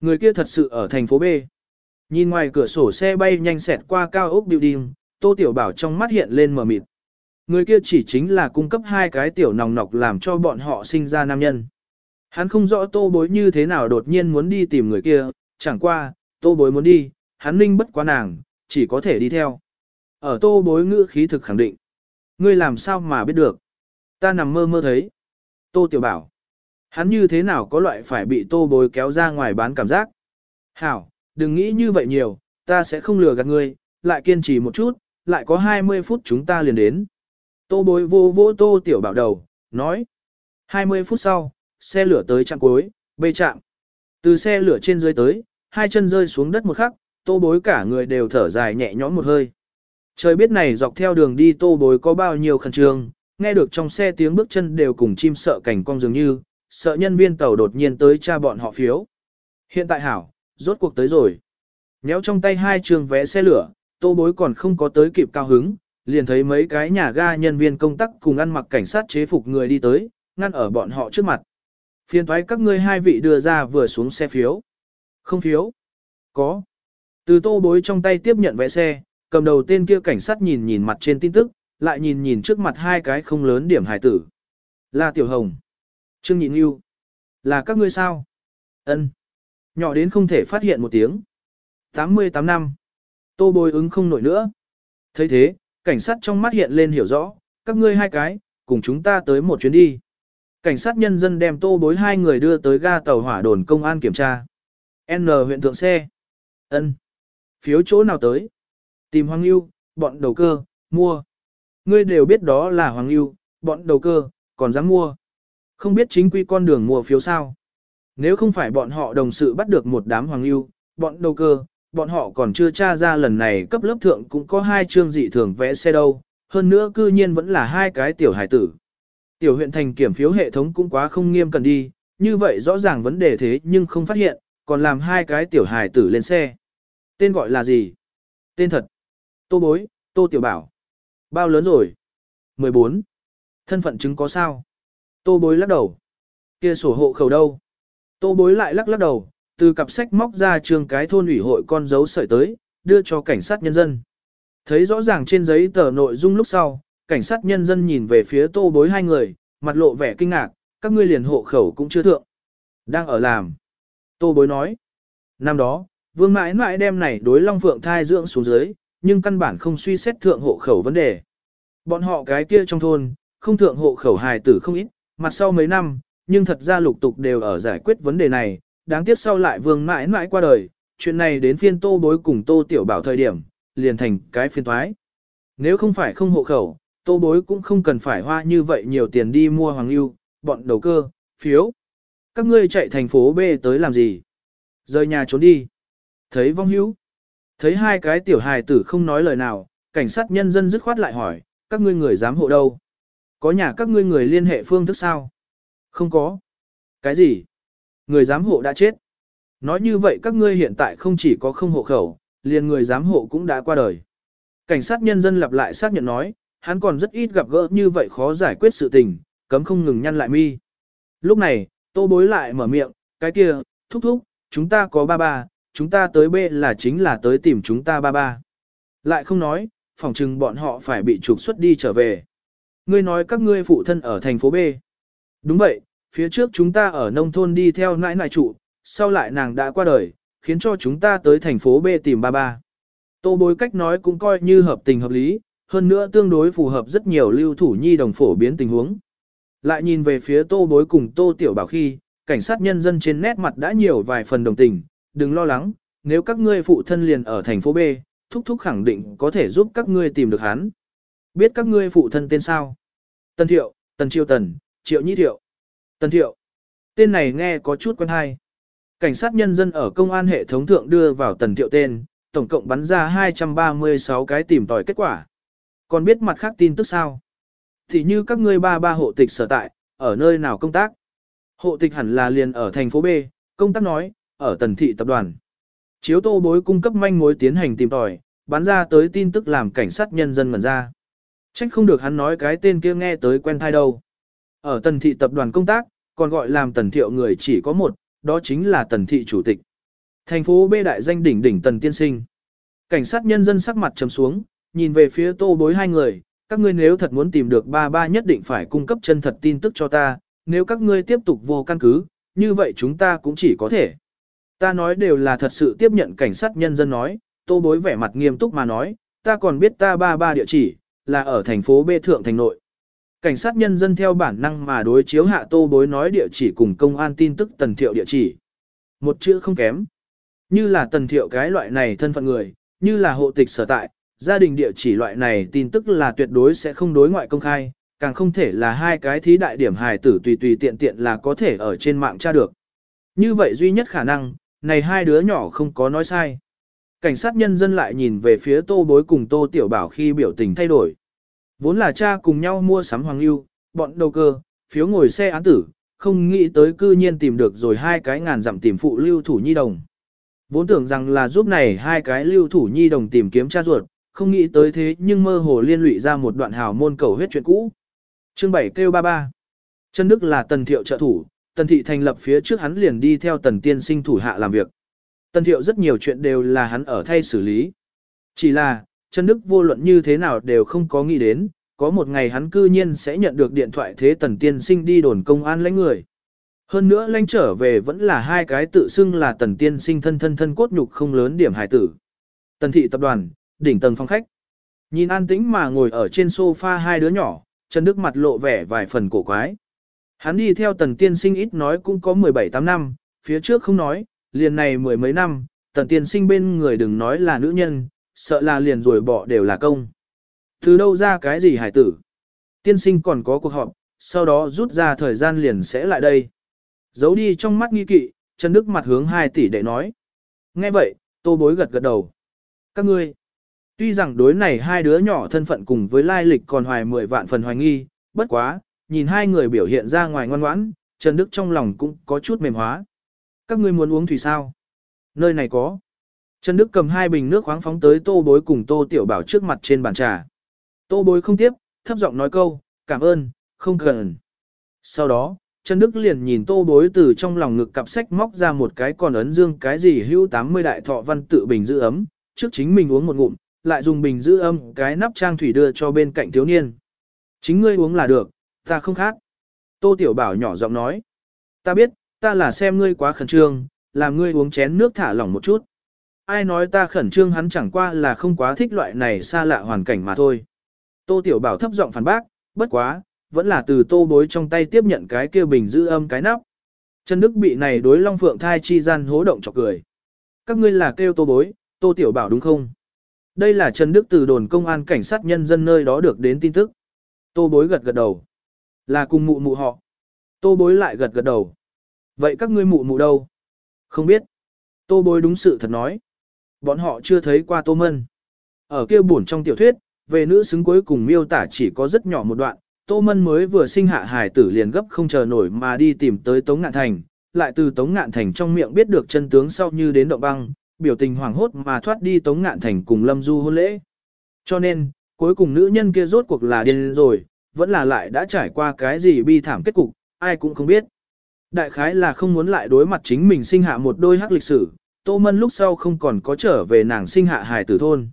Người kia thật sự ở thành phố B. Nhìn ngoài cửa sổ xe bay nhanh xẹt qua cao ốc building, Tô Tiểu Bảo trong mắt hiện lên mờ mịt. Người kia chỉ chính là cung cấp hai cái tiểu nòng nọc làm cho bọn họ sinh ra nam nhân. Hắn không rõ tô bối như thế nào đột nhiên muốn đi tìm người kia, chẳng qua, tô bối muốn đi, hắn ninh bất quá nàng, chỉ có thể đi theo. Ở tô bối ngữ khí thực khẳng định. Ngươi làm sao mà biết được? Ta nằm mơ mơ thấy. Tô Tiểu Bảo. Hắn như thế nào có loại phải bị tô bối kéo ra ngoài bán cảm giác? Hảo, đừng nghĩ như vậy nhiều, ta sẽ không lừa gạt ngươi, lại kiên trì một chút, lại có 20 phút chúng ta liền đến. Tô bối vô vô tô tiểu bảo đầu, nói. 20 phút sau, xe lửa tới trạm cuối, bê trạm, Từ xe lửa trên dưới tới, hai chân rơi xuống đất một khắc, tô bối cả người đều thở dài nhẹ nhõm một hơi. Trời biết này dọc theo đường đi tô bối có bao nhiêu khẩn trương, nghe được trong xe tiếng bước chân đều cùng chim sợ cảnh cong dường như, sợ nhân viên tàu đột nhiên tới tra bọn họ phiếu. Hiện tại hảo, rốt cuộc tới rồi. Nhéo trong tay hai trường vé xe lửa, tô bối còn không có tới kịp cao hứng, liền thấy mấy cái nhà ga nhân viên công tác cùng ăn mặc cảnh sát chế phục người đi tới, ngăn ở bọn họ trước mặt. Phiên thoái các ngươi hai vị đưa ra vừa xuống xe phiếu. Không phiếu. Có. Từ tô bối trong tay tiếp nhận vé xe, cầm đầu tên kia cảnh sát nhìn nhìn mặt trên tin tức, lại nhìn nhìn trước mặt hai cái không lớn điểm hải tử. Là Tiểu Hồng. Trương Nhịn Yêu. Là các ngươi sao? Ân. Nhỏ đến không thể phát hiện một tiếng. 88 năm. Tô bối ứng không nổi nữa. thấy thế, cảnh sát trong mắt hiện lên hiểu rõ, các ngươi hai cái, cùng chúng ta tới một chuyến đi. Cảnh sát nhân dân đem tô bối hai người đưa tới ga tàu hỏa đồn công an kiểm tra. N huyện thượng xe. ân Phiếu chỗ nào tới? Tìm Hoàng Yêu, bọn đầu cơ, mua. Ngươi đều biết đó là Hoàng Yêu, bọn đầu cơ, còn dám mua. Không biết chính quy con đường mua phiếu sao. Nếu không phải bọn họ đồng sự bắt được một đám Hoàng Yêu, bọn đầu cơ, bọn họ còn chưa tra ra lần này cấp lớp thượng cũng có hai chương dị thường vẽ xe đâu, hơn nữa cư nhiên vẫn là hai cái tiểu hải tử. Tiểu huyện thành kiểm phiếu hệ thống cũng quá không nghiêm cần đi, như vậy rõ ràng vấn đề thế nhưng không phát hiện, còn làm hai cái tiểu hài tử lên xe. Tên gọi là gì? Tên thật. Tô bối, tô tiểu bảo. Bao lớn rồi? 14. Thân phận chứng có sao? Tô bối lắc đầu. Kia sổ hộ khẩu đâu? Tô bối lại lắc lắc đầu, từ cặp sách móc ra trường cái thôn ủy hội con dấu sợi tới, đưa cho cảnh sát nhân dân. Thấy rõ ràng trên giấy tờ nội dung lúc sau, cảnh sát nhân dân nhìn về phía tô bối hai người, mặt lộ vẻ kinh ngạc, các ngươi liền hộ khẩu cũng chưa thượng. Đang ở làm. Tô bối nói. Năm đó, vương mãi mãi đem này đối long phượng thai dưỡng xuống dưới, nhưng căn bản không suy xét thượng hộ khẩu vấn đề. Bọn họ cái kia trong thôn, không thượng hộ khẩu hài tử không ít, mặt sau mấy năm, nhưng thật ra lục tục đều ở giải quyết vấn đề này, đáng tiếc sau lại vương mãi mãi qua đời, chuyện này đến phiên tô bối cùng tô tiểu bảo thời điểm, liền thành cái phiên thoái. Nếu không phải không hộ khẩu, tô bối cũng không cần phải hoa như vậy nhiều tiền đi mua hoàng lưu, bọn đầu cơ, phiếu. Các ngươi chạy thành phố B tới làm gì? Rời nhà trốn đi. Thấy vong hữu. Thấy hai cái tiểu hài tử không nói lời nào, cảnh sát nhân dân dứt khoát lại hỏi, các ngươi người dám hộ đâu? Có nhà các ngươi người liên hệ phương thức sao? Không có. Cái gì? Người giám hộ đã chết. Nói như vậy các ngươi hiện tại không chỉ có không hộ khẩu, liền người giám hộ cũng đã qua đời. Cảnh sát nhân dân lặp lại xác nhận nói, hắn còn rất ít gặp gỡ như vậy khó giải quyết sự tình, cấm không ngừng nhăn lại mi. Lúc này, tô bối lại mở miệng, cái kia, thúc thúc, chúng ta có ba ba, chúng ta tới B là chính là tới tìm chúng ta ba ba. Lại không nói, phỏng chừng bọn họ phải bị trục xuất đi trở về. Ngươi nói các ngươi phụ thân ở thành phố B. Đúng vậy, phía trước chúng ta ở nông thôn đi theo nãi nãi trụ, sau lại nàng đã qua đời, khiến cho chúng ta tới thành phố B tìm ba ba. Tô bối cách nói cũng coi như hợp tình hợp lý, hơn nữa tương đối phù hợp rất nhiều lưu thủ nhi đồng phổ biến tình huống. Lại nhìn về phía tô bối cùng tô tiểu bảo khi, cảnh sát nhân dân trên nét mặt đã nhiều vài phần đồng tình, đừng lo lắng, nếu các ngươi phụ thân liền ở thành phố B, thúc thúc khẳng định có thể giúp các ngươi tìm được hắn. Biết các ngươi phụ thân tên sao? Tân Thiệu, Tần Triệu Tần, Triệu Nhi Thiệu. Tần Thiệu. Tên này nghe có chút quen hay. Cảnh sát nhân dân ở công an hệ thống thượng đưa vào Tần Thiệu tên, tổng cộng bắn ra 236 cái tìm tòi kết quả. Còn biết mặt khác tin tức sao? Thì như các ngươi ba ba hộ tịch sở tại, ở nơi nào công tác? Hộ tịch hẳn là liền ở thành phố B, công tác nói, ở tần thị tập đoàn. Chiếu tô bối cung cấp manh mối tiến hành tìm tòi, bán ra tới tin tức làm cảnh sát nhân dân ngẩn ra. Trách không được hắn nói cái tên kia nghe tới quen thai đâu. Ở tần thị tập đoàn công tác, còn gọi làm tần thiệu người chỉ có một, đó chính là tần thị chủ tịch. Thành phố B đại danh đỉnh đỉnh tần tiên sinh. Cảnh sát nhân dân sắc mặt trầm xuống, nhìn về phía tô bối hai người, các ngươi nếu thật muốn tìm được ba ba nhất định phải cung cấp chân thật tin tức cho ta, nếu các ngươi tiếp tục vô căn cứ, như vậy chúng ta cũng chỉ có thể. Ta nói đều là thật sự tiếp nhận cảnh sát nhân dân nói, tô bối vẻ mặt nghiêm túc mà nói, ta còn biết ta ba ba địa chỉ, là ở thành phố B Thượng Thành Nội. Cảnh sát nhân dân theo bản năng mà đối chiếu hạ tô bối nói địa chỉ cùng công an tin tức tần thiệu địa chỉ. Một chữ không kém. Như là tần thiệu cái loại này thân phận người, như là hộ tịch sở tại, gia đình địa chỉ loại này tin tức là tuyệt đối sẽ không đối ngoại công khai, càng không thể là hai cái thí đại điểm hài tử tùy tùy tiện tiện là có thể ở trên mạng tra được. Như vậy duy nhất khả năng, này hai đứa nhỏ không có nói sai. Cảnh sát nhân dân lại nhìn về phía tô bối cùng tô tiểu bảo khi biểu tình thay đổi. Vốn là cha cùng nhau mua sắm hoàng lưu, bọn đầu cơ, phiếu ngồi xe án tử, không nghĩ tới cư nhiên tìm được rồi hai cái ngàn dặm tìm phụ lưu thủ nhi đồng. Vốn tưởng rằng là giúp này hai cái lưu thủ nhi đồng tìm kiếm cha ruột, không nghĩ tới thế nhưng mơ hồ liên lụy ra một đoạn hào môn cầu huyết chuyện cũ. Chương 7 kêu ba ba. Trân Đức là tần thiệu trợ thủ, tần thị thành lập phía trước hắn liền đi theo tần tiên sinh thủ hạ làm việc. Tần thiệu rất nhiều chuyện đều là hắn ở thay xử lý. Chỉ là, Trân Đức vô luận như thế nào đều không có nghĩ đến, có một ngày hắn cư nhiên sẽ nhận được điện thoại thế tần tiên sinh đi đồn công an lãnh người. Hơn nữa lãnh trở về vẫn là hai cái tự xưng là tần tiên sinh thân thân thân cốt nhục không lớn điểm hải tử. Tần thị tập đoàn, đỉnh tầng phòng khách. Nhìn an tĩnh mà ngồi ở trên sofa hai đứa nhỏ, Trần Đức mặt lộ vẻ vài phần cổ quái. Hắn đi theo tần tiên sinh ít nói cũng có 17-8 năm, phía trước không nói, liền này mười mấy năm, tần tiên sinh bên người đừng nói là nữ nhân, sợ là liền rồi bỏ đều là công. Từ đâu ra cái gì hải tử? Tiên sinh còn có cuộc họp, sau đó rút ra thời gian liền sẽ lại đây. Giấu đi trong mắt nghi kỵ, Trần Đức mặt hướng hai tỷ để nói. Nghe vậy, tô bối gật gật đầu. Các ngươi, tuy rằng đối này hai đứa nhỏ thân phận cùng với lai lịch còn hoài mười vạn phần hoài nghi, bất quá, nhìn hai người biểu hiện ra ngoài ngoan ngoãn, Trần Đức trong lòng cũng có chút mềm hóa. Các ngươi muốn uống thủy sao? Nơi này có. Trần Đức cầm hai bình nước khoáng phóng tới tô bối cùng tô tiểu bảo trước mặt trên bàn trà. Tô bối không tiếp, thấp giọng nói câu, cảm ơn, không cần. Sau đó, Trần Đức liền nhìn tô bối từ trong lòng ngực cặp sách móc ra một cái còn ấn dương cái gì hưu 80 đại thọ văn tự bình giữ ấm, trước chính mình uống một ngụm, lại dùng bình giữ âm cái nắp trang thủy đưa cho bên cạnh thiếu niên. Chính ngươi uống là được, ta không khác. Tô Tiểu Bảo nhỏ giọng nói. Ta biết, ta là xem ngươi quá khẩn trương, làm ngươi uống chén nước thả lỏng một chút. Ai nói ta khẩn trương hắn chẳng qua là không quá thích loại này xa lạ hoàn cảnh mà thôi. Tô Tiểu Bảo thấp giọng phản bác, bất quá, vẫn là từ tô bối trong tay tiếp nhận cái kia bình giữ âm cái nắp. Trần Đức bị này đối Long Phượng thai chi gian hố động chọc cười. Các ngươi là kêu tô bối, tô tiểu bảo đúng không? Đây là Trần Đức từ đồn công an cảnh sát nhân dân nơi đó được đến tin tức. Tô bối gật gật đầu. Là cùng mụ mụ họ. Tô bối lại gật gật đầu. Vậy các ngươi mụ mụ đâu? Không biết. Tô bối đúng sự thật nói. Bọn họ chưa thấy qua Tô Mân. Ở kia buồn trong tiểu thuyết, về nữ xứng cuối cùng miêu tả chỉ có rất nhỏ một đoạn, Tô Mân mới vừa sinh hạ hài tử liền gấp không chờ nổi mà đi tìm tới Tống Ngạn Thành, lại từ Tống Ngạn Thành trong miệng biết được chân tướng sau như đến động băng, biểu tình hoảng hốt mà thoát đi Tống Ngạn Thành cùng Lâm Du hôn lễ. Cho nên, cuối cùng nữ nhân kia rốt cuộc là điên rồi, vẫn là lại đã trải qua cái gì bi thảm kết cục, ai cũng không biết. Đại khái là không muốn lại đối mặt chính mình sinh hạ một đôi hắc lịch sử, Tô Mân lúc sau không còn có trở về nàng sinh hạ hài tử thôn.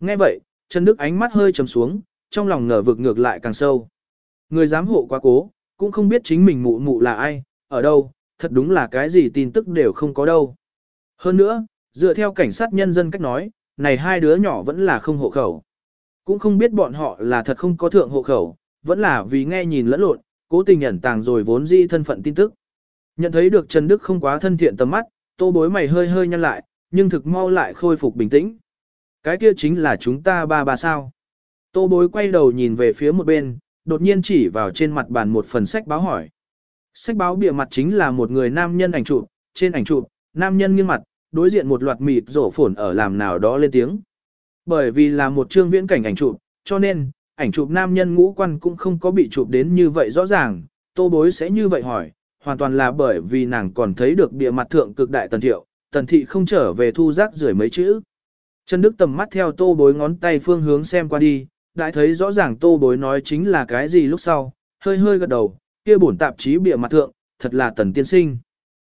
Nghe vậy, Trần Đức ánh mắt hơi trầm xuống, trong lòng ngờ vực ngược lại càng sâu. Người giám hộ quá cố, cũng không biết chính mình mụ mụ là ai, ở đâu, thật đúng là cái gì tin tức đều không có đâu. Hơn nữa, dựa theo cảnh sát nhân dân cách nói, này hai đứa nhỏ vẫn là không hộ khẩu. Cũng không biết bọn họ là thật không có thượng hộ khẩu, vẫn là vì nghe nhìn lẫn lộn, cố tình ẩn tàng rồi vốn di thân phận tin tức. Nhận thấy được Trần Đức không quá thân thiện tầm mắt, tô bối mày hơi hơi nhăn lại, nhưng thực mau lại khôi phục bình tĩnh. Cái kia chính là chúng ta ba ba sao. Tô bối quay đầu nhìn về phía một bên, đột nhiên chỉ vào trên mặt bàn một phần sách báo hỏi. Sách báo bìa mặt chính là một người nam nhân ảnh chụp, trên ảnh chụp, nam nhân nghiêng mặt, đối diện một loạt mịt rổ phồn ở làm nào đó lên tiếng. Bởi vì là một chương viễn cảnh ảnh chụp, cho nên, ảnh chụp nam nhân ngũ quan cũng không có bị chụp đến như vậy rõ ràng, tô bối sẽ như vậy hỏi, hoàn toàn là bởi vì nàng còn thấy được bìa mặt thượng cực đại tần thiệu, tần thị không trở về thu rác rưởi mấy chữ. Trần Đức tầm mắt theo tô bối ngón tay phương hướng xem qua đi, đã thấy rõ ràng tô bối nói chính là cái gì lúc sau, hơi hơi gật đầu, kia bổn tạp chí bìa mặt thượng, thật là tần tiên sinh.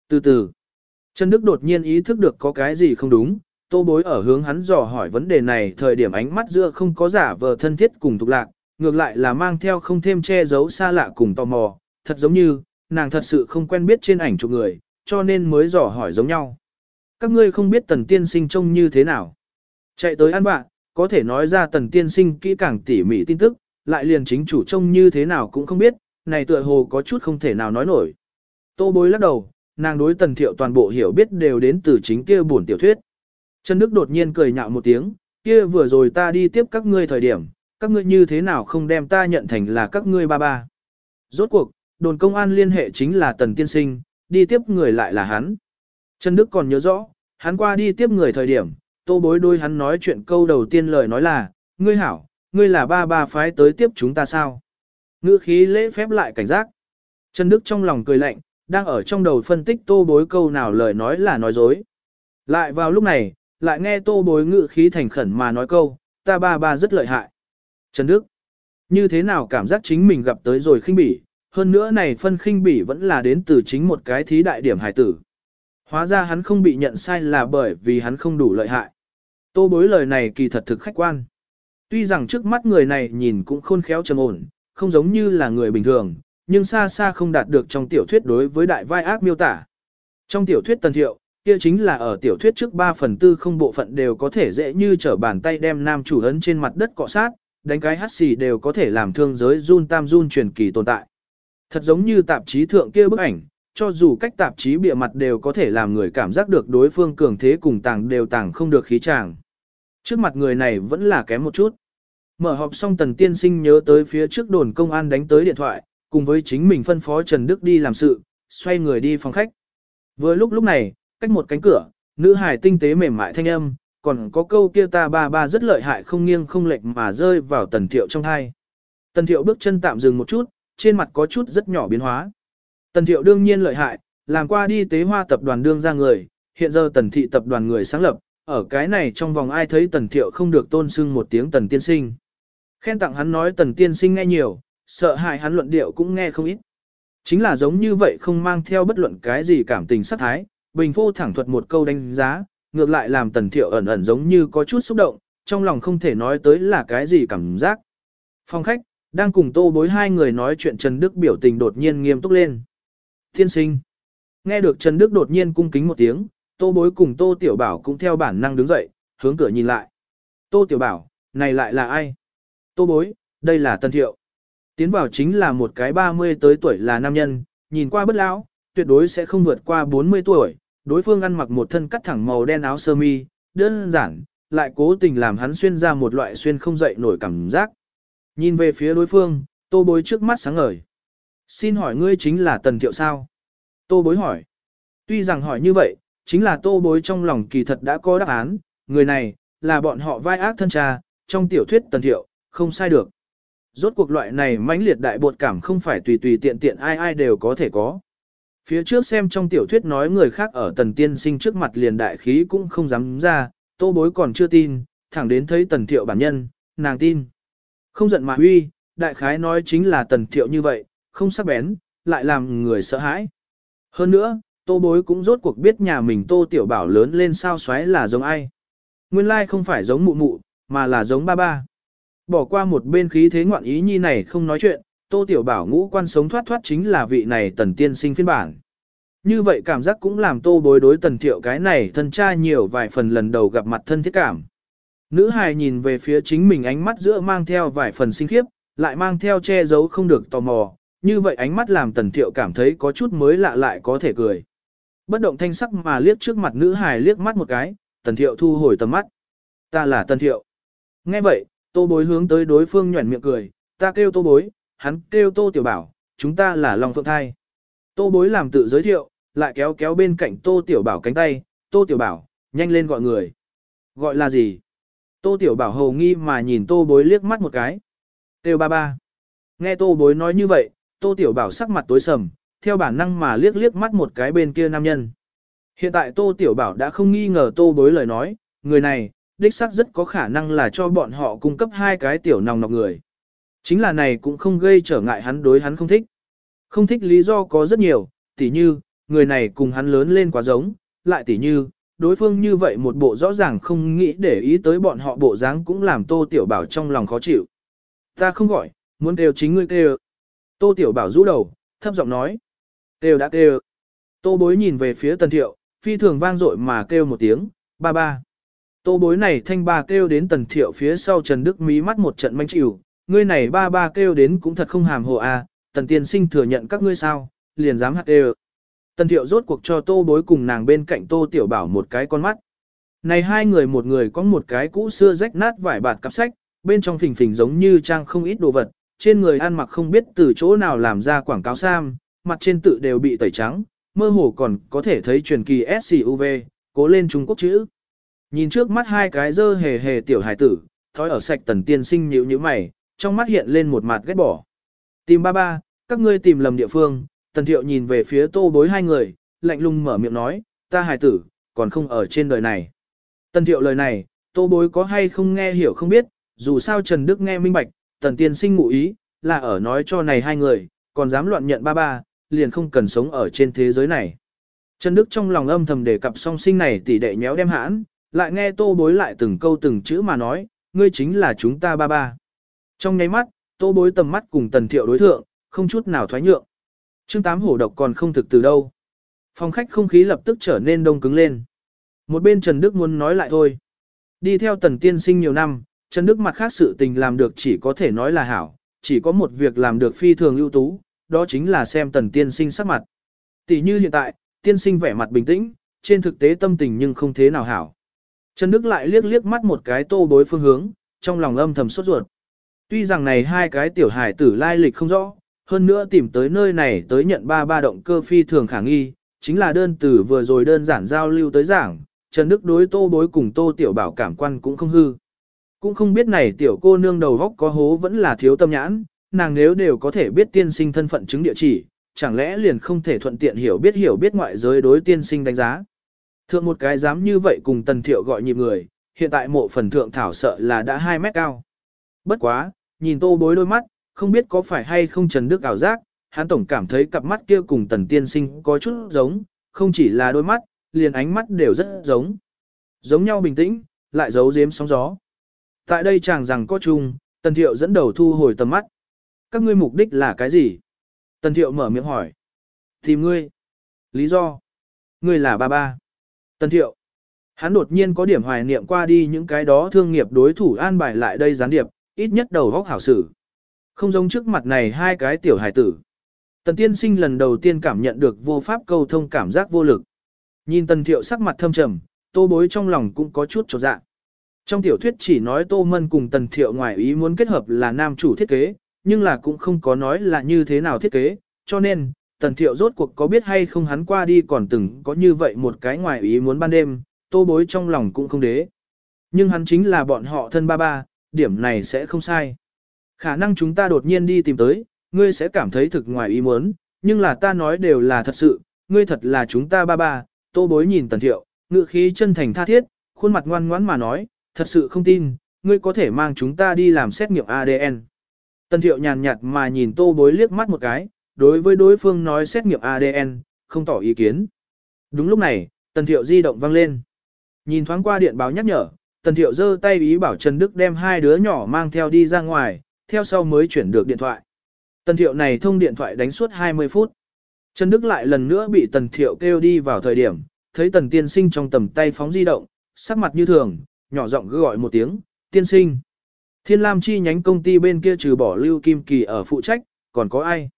Từ từ, Trần Đức đột nhiên ý thức được có cái gì không đúng, tô bối ở hướng hắn dò hỏi vấn đề này thời điểm ánh mắt giữa không có giả vờ thân thiết cùng tục lạc, ngược lại là mang theo không thêm che giấu xa lạ cùng tò mò, thật giống như, nàng thật sự không quen biết trên ảnh chụp người, cho nên mới dò hỏi giống nhau. Các ngươi không biết tần tiên sinh trông như thế nào. Chạy tới ăn bạn, có thể nói ra tần tiên sinh kỹ càng tỉ mỉ tin tức, lại liền chính chủ trông như thế nào cũng không biết, này tựa hồ có chút không thể nào nói nổi. Tô bối lắc đầu, nàng đối tần thiệu toàn bộ hiểu biết đều đến từ chính kia buồn tiểu thuyết. Trần Đức đột nhiên cười nhạo một tiếng, kia vừa rồi ta đi tiếp các ngươi thời điểm, các ngươi như thế nào không đem ta nhận thành là các ngươi ba ba. Rốt cuộc, đồn công an liên hệ chính là tần tiên sinh, đi tiếp người lại là hắn. Trần Đức còn nhớ rõ, hắn qua đi tiếp người thời điểm, tô bối đôi hắn nói chuyện câu đầu tiên lời nói là, ngươi hảo, ngươi là ba ba phái tới tiếp chúng ta sao? Ngữ khí lễ phép lại cảnh giác. Trần Đức trong lòng cười lạnh, đang ở trong đầu phân tích tô bối câu nào lời nói là nói dối. Lại vào lúc này, lại nghe tô bối ngữ khí thành khẩn mà nói câu, ta ba ba rất lợi hại. Trần Đức, như thế nào cảm giác chính mình gặp tới rồi khinh bỉ, hơn nữa này phân khinh bỉ vẫn là đến từ chính một cái thí đại điểm hải tử. Hóa ra hắn không bị nhận sai là bởi vì hắn không đủ lợi hại. Tô bối lời này kỳ thật thực khách quan. Tuy rằng trước mắt người này nhìn cũng khôn khéo trầm ổn, không giống như là người bình thường, nhưng xa xa không đạt được trong tiểu thuyết đối với đại vai ác miêu tả. Trong tiểu thuyết tần thiệu, kia chính là ở tiểu thuyết trước 3 phần tư không bộ phận đều có thể dễ như trở bàn tay đem nam chủ ấn trên mặt đất cọ sát, đánh cái hát xì đều có thể làm thương giới run tam run truyền kỳ tồn tại. Thật giống như tạp chí thượng kia bức ảnh, cho dù cách tạp chí bịa mặt đều có thể làm người cảm giác được đối phương cường thế cùng tàng đều tàng không được khí tràng. Trước mặt người này vẫn là kém một chút. Mở họp xong tần tiên sinh nhớ tới phía trước đồn công an đánh tới điện thoại, cùng với chính mình phân phó Trần Đức đi làm sự, xoay người đi phòng khách. Vừa lúc lúc này, cách một cánh cửa, nữ hài tinh tế mềm mại thanh âm, còn có câu kia ta ba ba rất lợi hại không nghiêng không lệch mà rơi vào tần thiệu trong thai. Tần thiệu bước chân tạm dừng một chút, trên mặt có chút rất nhỏ biến hóa. Tần thiệu đương nhiên lợi hại, làm qua đi tế hoa tập đoàn đương ra người, hiện giờ tần thị tập đoàn người sáng lập, ở cái này trong vòng ai thấy tần thiệu không được tôn sưng một tiếng tần tiên sinh. Khen tặng hắn nói tần tiên sinh nghe nhiều, sợ hại hắn luận điệu cũng nghe không ít. Chính là giống như vậy không mang theo bất luận cái gì cảm tình sát thái, bình phô thẳng thuật một câu đánh giá, ngược lại làm tần thiệu ẩn ẩn giống như có chút xúc động, trong lòng không thể nói tới là cái gì cảm giác. Phong khách, đang cùng tô bối hai người nói chuyện Trần Đức biểu tình đột nhiên nghiêm túc lên. Thiên sinh. Nghe được Trần Đức đột nhiên cung kính một tiếng, tô bối cùng tô tiểu bảo cũng theo bản năng đứng dậy, hướng cửa nhìn lại. Tô tiểu bảo, này lại là ai? Tô bối, đây là Tần Thiệu. Tiến vào chính là một cái 30 tới tuổi là nam nhân, nhìn qua bất lão, tuyệt đối sẽ không vượt qua 40 tuổi. Đối phương ăn mặc một thân cắt thẳng màu đen áo sơ mi, đơn giản, lại cố tình làm hắn xuyên ra một loại xuyên không dậy nổi cảm giác. Nhìn về phía đối phương, tô bối trước mắt sáng ngời. Xin hỏi ngươi chính là Tần Thiệu sao? Tô bối hỏi. Tuy rằng hỏi như vậy, chính là tô bối trong lòng kỳ thật đã có đáp án, người này, là bọn họ vai ác thân cha, trong tiểu thuyết Tần Thiệu, không sai được. Rốt cuộc loại này mãnh liệt đại bột cảm không phải tùy tùy tiện tiện ai ai đều có thể có. Phía trước xem trong tiểu thuyết nói người khác ở tần tiên sinh trước mặt liền đại khí cũng không dám ra, tô bối còn chưa tin, thẳng đến thấy tần thiệu bản nhân, nàng tin. Không giận mà huy, đại khái nói chính là tần thiệu như vậy, không sắc bén, lại làm người sợ hãi. Hơn nữa, tô bối cũng rốt cuộc biết nhà mình tô tiểu bảo lớn lên sao xoáy là giống ai. Nguyên lai không phải giống mụ mụ, mà là giống ba ba. Bỏ qua một bên khí thế ngoạn ý nhi này không nói chuyện, tô tiểu bảo ngũ quan sống thoát thoát chính là vị này tần tiên sinh phiên bản. Như vậy cảm giác cũng làm tô bối đối tần thiệu cái này thân cha nhiều vài phần lần đầu gặp mặt thân thiết cảm. Nữ hài nhìn về phía chính mình ánh mắt giữa mang theo vài phần sinh khiếp, lại mang theo che giấu không được tò mò, như vậy ánh mắt làm tần thiệu cảm thấy có chút mới lạ lại có thể cười. Bất động thanh sắc mà liếc trước mặt nữ hài liếc mắt một cái, tần thiệu thu hồi tầm mắt. Ta là tần thiệu. Nghe vậy, tô bối hướng tới đối phương nhuẩn miệng cười, ta kêu tô bối, hắn kêu tô tiểu bảo, chúng ta là Long Phượng Thai. Tô bối làm tự giới thiệu, lại kéo kéo bên cạnh tô tiểu bảo cánh tay, tô tiểu bảo, nhanh lên gọi người. Gọi là gì? Tô tiểu bảo hầu nghi mà nhìn tô bối liếc mắt một cái. Têu ba ba. Nghe tô bối nói như vậy, tô tiểu bảo sắc mặt tối sầm, theo bản năng mà liếc liếc mắt một cái bên kia nam nhân. Hiện tại tô tiểu bảo đã không nghi ngờ tô bối lời nói, người này, đích xác rất có khả năng là cho bọn họ cung cấp hai cái tiểu nòng nọc người. Chính là này cũng không gây trở ngại hắn đối hắn không thích. Không thích lý do có rất nhiều, tỉ như, người này cùng hắn lớn lên quá giống, lại tỉ như, đối phương như vậy một bộ rõ ràng không nghĩ để ý tới bọn họ bộ dáng cũng làm tô tiểu bảo trong lòng khó chịu. Ta không gọi, muốn đều chính ngươi kêu. Tô tiểu bảo rũ đầu, thấp giọng nói. Kêu đã kêu. Tô bối nhìn về phía tần thiệu, phi thường vang dội mà kêu một tiếng, ba ba. Tô bối này thanh ba kêu đến tần thiệu phía sau Trần Đức mí mắt một trận manh chịu, ngươi này ba ba kêu đến cũng thật không hàm hồ à, tần tiên sinh thừa nhận các ngươi sao, liền dám hạt đều. Tần thiệu rốt cuộc cho tô bối cùng nàng bên cạnh tô tiểu bảo một cái con mắt. Này hai người một người có một cái cũ xưa rách nát vải bạt cặp sách, bên trong phình phình giống như trang không ít đồ vật, trên người ăn mặc không biết từ chỗ nào làm ra quảng cáo sam, mặt trên tự đều bị tẩy trắng, mơ hồ còn có thể thấy truyền kỳ SCUV, cố lên Trung Quốc chữ. Nhìn trước mắt hai cái dơ hề hề tiểu hải tử, thói ở sạch tần tiên sinh nhíu như mày, trong mắt hiện lên một mặt ghét bỏ. Tìm ba ba, các ngươi tìm lầm địa phương, tần thiệu nhìn về phía tô bối hai người, lạnh lùng mở miệng nói, ta hải tử, còn không ở trên đời này. Tần thiệu lời này, tô bối có hay không nghe hiểu không biết, dù sao Trần Đức nghe minh bạch, tần tiên sinh ngụ ý, là ở nói cho này hai người, còn dám loạn nhận ba ba, liền không cần sống ở trên thế giới này. Trần Đức trong lòng âm thầm để cặp song sinh này tỷ đệ nhéo đem hãn, lại nghe tô bối lại từng câu từng chữ mà nói, ngươi chính là chúng ta ba ba. Trong nháy mắt, tô bối tầm mắt cùng tần thiệu đối thượng, không chút nào thoái nhượng. chương tám hổ độc còn không thực từ đâu. Phòng khách không khí lập tức trở nên đông cứng lên. Một bên Trần Đức muốn nói lại thôi. Đi theo tần tiên sinh nhiều năm, Trần Đức mặt khác sự tình làm được chỉ có thể nói là hảo, chỉ có một việc làm được phi thường ưu tú, đó chính là xem tần tiên sinh sắc mặt. Tỷ như hiện tại, tiên sinh vẻ mặt bình tĩnh, trên thực tế tâm tình nhưng không thế nào hảo. Trần Đức lại liếc liếc mắt một cái tô bối phương hướng, trong lòng âm thầm sốt ruột. Tuy rằng này hai cái tiểu hải tử lai lịch không rõ, hơn nữa tìm tới nơi này tới nhận ba ba động cơ phi thường khả nghi, chính là đơn tử vừa rồi đơn giản giao lưu tới giảng, Trần Đức đối tô bối cùng tô tiểu bảo cảm quan cũng không hư. Cũng không biết này tiểu cô nương đầu góc có hố vẫn là thiếu tâm nhãn, nàng nếu đều có thể biết tiên sinh thân phận chứng địa chỉ, chẳng lẽ liền không thể thuận tiện hiểu biết hiểu biết ngoại giới đối tiên sinh đánh giá. Thượng một cái dám như vậy cùng tần thiệu gọi nhịp người, hiện tại mộ phần thượng thảo sợ là đã 2 mét cao. Bất quá, nhìn tô bối đôi mắt, không biết có phải hay không Trần Đức ảo giác, hắn tổng cảm thấy cặp mắt kia cùng tần tiên sinh có chút giống, không chỉ là đôi mắt, liền ánh mắt đều rất giống. Giống nhau bình tĩnh, lại giấu giếm sóng gió. Tại đây chàng rằng có chung, tần thiệu dẫn đầu thu hồi tầm mắt. Các ngươi mục đích là cái gì? Tần thiệu mở miệng hỏi. Tìm ngươi. Lý do. Ngươi là ba ba. Tân thiệu. Hắn đột nhiên có điểm hoài niệm qua đi những cái đó thương nghiệp đối thủ an bài lại đây gián điệp, ít nhất đầu góc hảo sử. Không giống trước mặt này hai cái tiểu hài tử. Tần tiên sinh lần đầu tiên cảm nhận được vô pháp câu thông cảm giác vô lực. Nhìn tần thiệu sắc mặt thâm trầm, tô bối trong lòng cũng có chút trột dạ. Trong tiểu thuyết chỉ nói tô mân cùng tần thiệu ngoài ý muốn kết hợp là nam chủ thiết kế, nhưng là cũng không có nói là như thế nào thiết kế, cho nên, tần thiệu rốt cuộc có biết hay không hắn qua đi còn từng có như vậy một cái ngoài ý muốn ban đêm, tô bối trong lòng cũng không đế. Nhưng hắn chính là bọn họ thân ba ba, điểm này sẽ không sai. Khả năng chúng ta đột nhiên đi tìm tới, ngươi sẽ cảm thấy thực ngoài ý muốn, nhưng là ta nói đều là thật sự, ngươi thật là chúng ta ba ba, tô bối nhìn tần thiệu, ngự khí chân thành tha thiết, khuôn mặt ngoan ngoãn mà nói, thật sự không tin, ngươi có thể mang chúng ta đi làm xét nghiệm ADN. Tần thiệu nhàn nhạt mà nhìn tô bối liếc mắt một cái, đối với đối phương nói xét nghiệm ADN, không tỏ ý kiến. Đúng lúc này, tần thiệu di động vang lên. Nhìn thoáng qua điện báo nhắc nhở, tần thiệu giơ tay ý bảo Trần Đức đem hai đứa nhỏ mang theo đi ra ngoài, theo sau mới chuyển được điện thoại. Tần thiệu này thông điện thoại đánh suốt 20 phút. Trần Đức lại lần nữa bị tần thiệu kêu đi vào thời điểm, thấy tần tiên sinh trong tầm tay phóng di động, sắc mặt như thường, nhỏ giọng gọi một tiếng, tiên sinh. Thiên Lam chi nhánh công ty bên kia trừ bỏ Lưu Kim Kỳ ở phụ trách, còn có ai?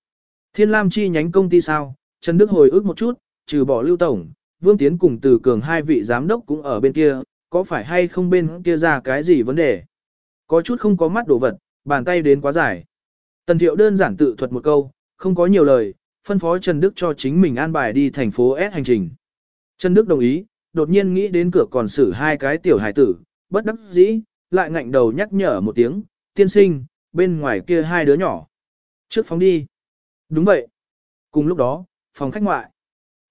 Thiên Lam chi nhánh công ty sao? Trần Đức hồi ức một chút, trừ bỏ Lưu Tổng, Vương Tiến cùng Từ Cường hai vị giám đốc cũng ở bên kia, có phải hay không bên kia ra cái gì vấn đề? Có chút không có mắt đồ vật, bàn tay đến quá dài. Tần Thiệu đơn giản tự thuật một câu, không có nhiều lời, phân phó Trần Đức cho chính mình an bài đi thành phố S hành trình. Trần Đức đồng ý, đột nhiên nghĩ đến cửa còn xử hai cái tiểu hải tử, bất đắc dĩ, lại ngạnh đầu nhắc nhở một tiếng, tiên sinh, bên ngoài kia hai đứa nhỏ. Trước phóng đi. Đúng vậy. Cùng lúc đó, phòng khách ngoại.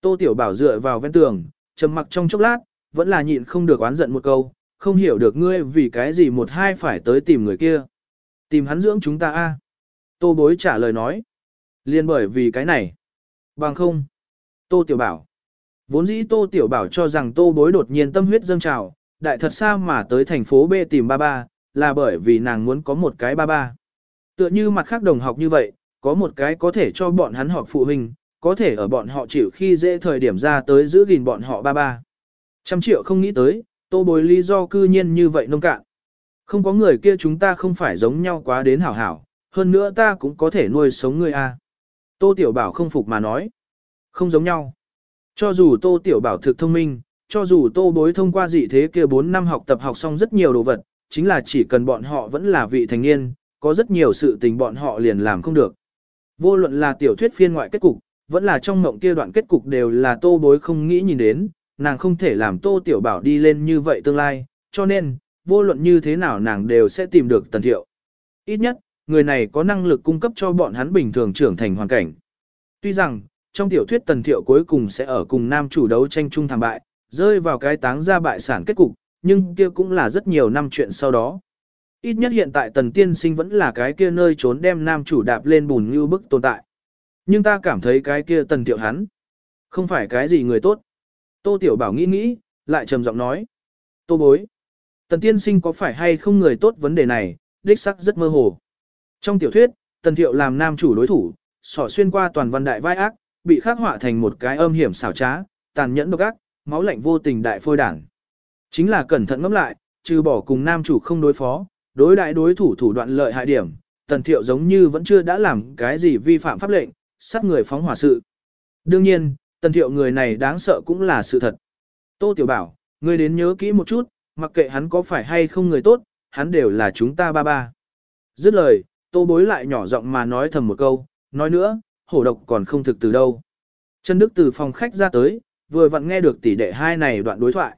Tô Tiểu Bảo dựa vào ven tường, trầm mặc trong chốc lát, vẫn là nhịn không được oán giận một câu, không hiểu được ngươi vì cái gì một hai phải tới tìm người kia. Tìm hắn dưỡng chúng ta a. Tô Bối trả lời nói. Liên bởi vì cái này. Bằng không. Tô Tiểu Bảo. Vốn dĩ Tô Tiểu Bảo cho rằng Tô Bối đột nhiên tâm huyết dâng trào, đại thật sao mà tới thành phố B tìm ba ba, là bởi vì nàng muốn có một cái ba ba. Tựa như mặt khác đồng học như vậy, có một cái có thể cho bọn hắn họp phụ huynh, có thể ở bọn họ chịu khi dễ thời điểm ra tới giữ gìn bọn họ ba ba. Trăm triệu không nghĩ tới, tô bối lý do cư nhiên như vậy nông cạn. Không có người kia chúng ta không phải giống nhau quá đến hảo hảo, hơn nữa ta cũng có thể nuôi sống người a. Tô Tiểu Bảo không phục mà nói. Không giống nhau. Cho dù Tô Tiểu Bảo thực thông minh, cho dù Tô Bối thông qua dị thế kia 4 năm học tập học xong rất nhiều đồ vật, chính là chỉ cần bọn họ vẫn là vị thành niên, có rất nhiều sự tình bọn họ liền làm không được. Vô luận là tiểu thuyết phiên ngoại kết cục, vẫn là trong mộng kia đoạn kết cục đều là Tô Bối không nghĩ nhìn đến, nàng không thể làm Tô Tiểu Bảo đi lên như vậy tương lai, cho nên, vô luận như thế nào nàng đều sẽ tìm được Tần Thiệu. Ít nhất, người này có năng lực cung cấp cho bọn hắn bình thường trưởng thành hoàn cảnh. Tuy rằng, trong tiểu thuyết Tần Thiệu cuối cùng sẽ ở cùng nam chủ đấu tranh chung thảm bại, rơi vào cái táng ra bại sản kết cục, nhưng kia cũng là rất nhiều năm chuyện sau đó. Ít nhất hiện tại Tần Tiên Sinh vẫn là cái kia nơi trốn đem nam chủ đạp lên bùn như bức tồn tại. Nhưng ta cảm thấy cái kia Tần tiểu hắn, không phải cái gì người tốt. Tô Tiểu Bảo nghĩ nghĩ, lại trầm giọng nói. Tô bối. Tần Tiên Sinh có phải hay không người tốt vấn đề này, đích sắc rất mơ hồ. Trong tiểu thuyết, Tần Thiệu làm nam chủ đối thủ, sỏ xuyên qua toàn văn đại vai ác, bị khắc họa thành một cái âm hiểm xảo trá, tàn nhẫn độc ác, máu lạnh vô tình đại phôi đảng. Chính là cẩn thận ngẫm lại, trừ bỏ cùng nam chủ không đối phó, đối đại đối thủ thủ đoạn lợi hại điểm, Tần Thiệu giống như vẫn chưa đã làm cái gì vi phạm pháp lệnh, sát người phóng hỏa sự. Đương nhiên, Tần Thiệu người này đáng sợ cũng là sự thật. Tô Tiểu Bảo, ngươi đến nhớ kỹ một chút, mặc kệ hắn có phải hay không người tốt, hắn đều là chúng ta ba ba. Dứt lời, Tô Bối lại nhỏ giọng mà nói thầm một câu, nói nữa, hổ độc còn không thực từ đâu. Trần Đức từ phòng khách ra tới, vừa vặn nghe được tỷ đệ hai này đoạn đối thoại.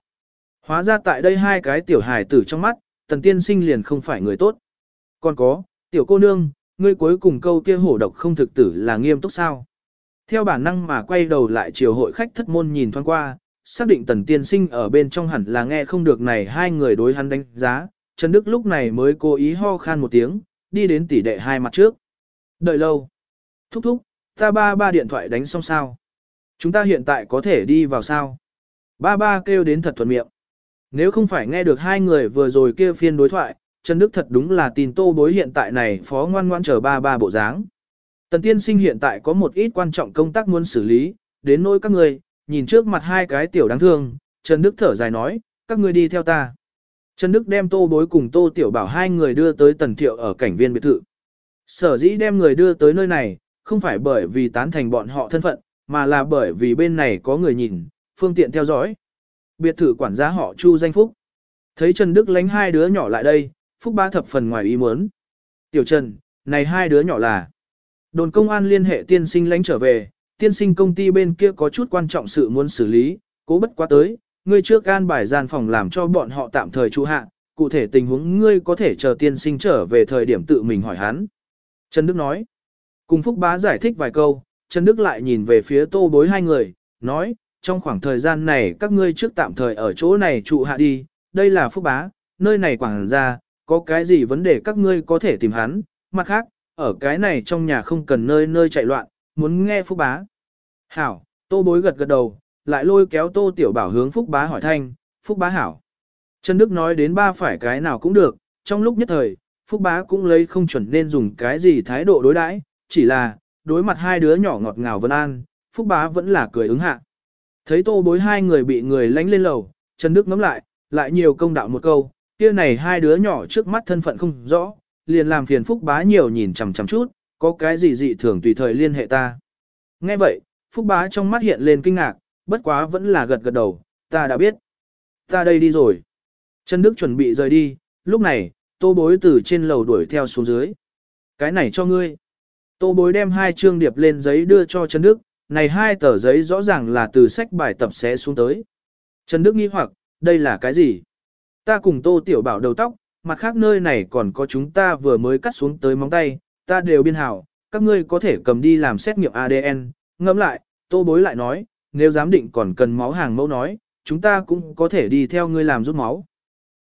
Hóa ra tại đây hai cái tiểu hài tử trong mắt, tần tiên sinh liền không phải người tốt. Còn có, tiểu cô nương, ngươi cuối cùng câu kia hổ độc không thực tử là nghiêm túc sao. Theo bản năng mà quay đầu lại chiều hội khách thất môn nhìn thoáng qua, xác định tần tiên sinh ở bên trong hẳn là nghe không được này hai người đối hắn đánh giá, Trần Đức lúc này mới cố ý ho khan một tiếng, đi đến tỷ đệ hai mặt trước. Đợi lâu. Thúc thúc, ta ba ba điện thoại đánh xong sao? Chúng ta hiện tại có thể đi vào sao? Ba ba kêu đến thật thuận miệng. Nếu không phải nghe được hai người vừa rồi kia phiên đối thoại, Trần Đức thật đúng là tin tô bối hiện tại này phó ngoan ngoan chờ ba ba bộ dáng. Tần tiên sinh hiện tại có một ít quan trọng công tác muốn xử lý, đến nỗi các người, nhìn trước mặt hai cái tiểu đáng thương, Trần Đức thở dài nói, các người đi theo ta. Trần Đức đem tô bối cùng tô tiểu bảo hai người đưa tới tần thiệu ở cảnh viên biệt thự. Sở dĩ đem người đưa tới nơi này, không phải bởi vì tán thành bọn họ thân phận, mà là bởi vì bên này có người nhìn, phương tiện theo dõi. Biệt thự quản gia họ Chu danh Phúc. Thấy Trần Đức lánh hai đứa nhỏ lại đây, Phúc ba thập phần ngoài ý muốn. Tiểu Trần, này hai đứa nhỏ là. Đồn công an liên hệ tiên sinh lánh trở về, tiên sinh công ty bên kia có chút quan trọng sự muốn xử lý, cố bất quá tới, ngươi trước an bài gian phòng làm cho bọn họ tạm thời trụ hạ, cụ thể tình huống ngươi có thể chờ tiên sinh trở về thời điểm tự mình hỏi hắn. Trần Đức nói, cùng Phúc Bá giải thích vài câu, Trần Đức lại nhìn về phía tô bối hai người, nói, trong khoảng thời gian này các ngươi trước tạm thời ở chỗ này trụ hạ đi, đây là Phúc Bá, nơi này quảng ra, có cái gì vấn đề các ngươi có thể tìm hắn, mặt khác, ở cái này trong nhà không cần nơi nơi chạy loạn, muốn nghe Phúc Bá. Hảo, tô bối gật gật đầu, lại lôi kéo tô tiểu bảo hướng Phúc Bá hỏi thanh, Phúc Bá hảo. Trần Đức nói đến ba phải cái nào cũng được, trong lúc nhất thời, Phúc Bá cũng lấy không chuẩn nên dùng cái gì thái độ đối đãi, chỉ là, đối mặt hai đứa nhỏ ngọt ngào vân an, Phúc Bá vẫn là cười ứng hạ. Thấy tô bối hai người bị người lánh lên lầu, Trần Đức ngắm lại, lại nhiều công đạo một câu, kia này hai đứa nhỏ trước mắt thân phận không rõ, liền làm phiền Phúc Bá nhiều nhìn chằm chằm chút, có cái gì dị thường tùy thời liên hệ ta. Nghe vậy, Phúc Bá trong mắt hiện lên kinh ngạc, bất quá vẫn là gật gật đầu, ta đã biết. Ta đây đi rồi. Trần Đức chuẩn bị rời đi, lúc này, tô bối từ trên lầu đuổi theo xuống dưới. Cái này cho ngươi. Tô bối đem hai trương điệp lên giấy đưa cho Trần Đức, này hai tờ giấy rõ ràng là từ sách bài tập xé xuống tới. Trần Đức nghi hoặc, đây là cái gì? Ta cùng tô tiểu bảo đầu tóc, mặt khác nơi này còn có chúng ta vừa mới cắt xuống tới móng tay, ta đều biên hảo, các ngươi có thể cầm đi làm xét nghiệm ADN, ngẫm lại, tô bối lại nói, nếu giám định còn cần máu hàng mẫu nói, chúng ta cũng có thể đi theo ngươi làm rút máu.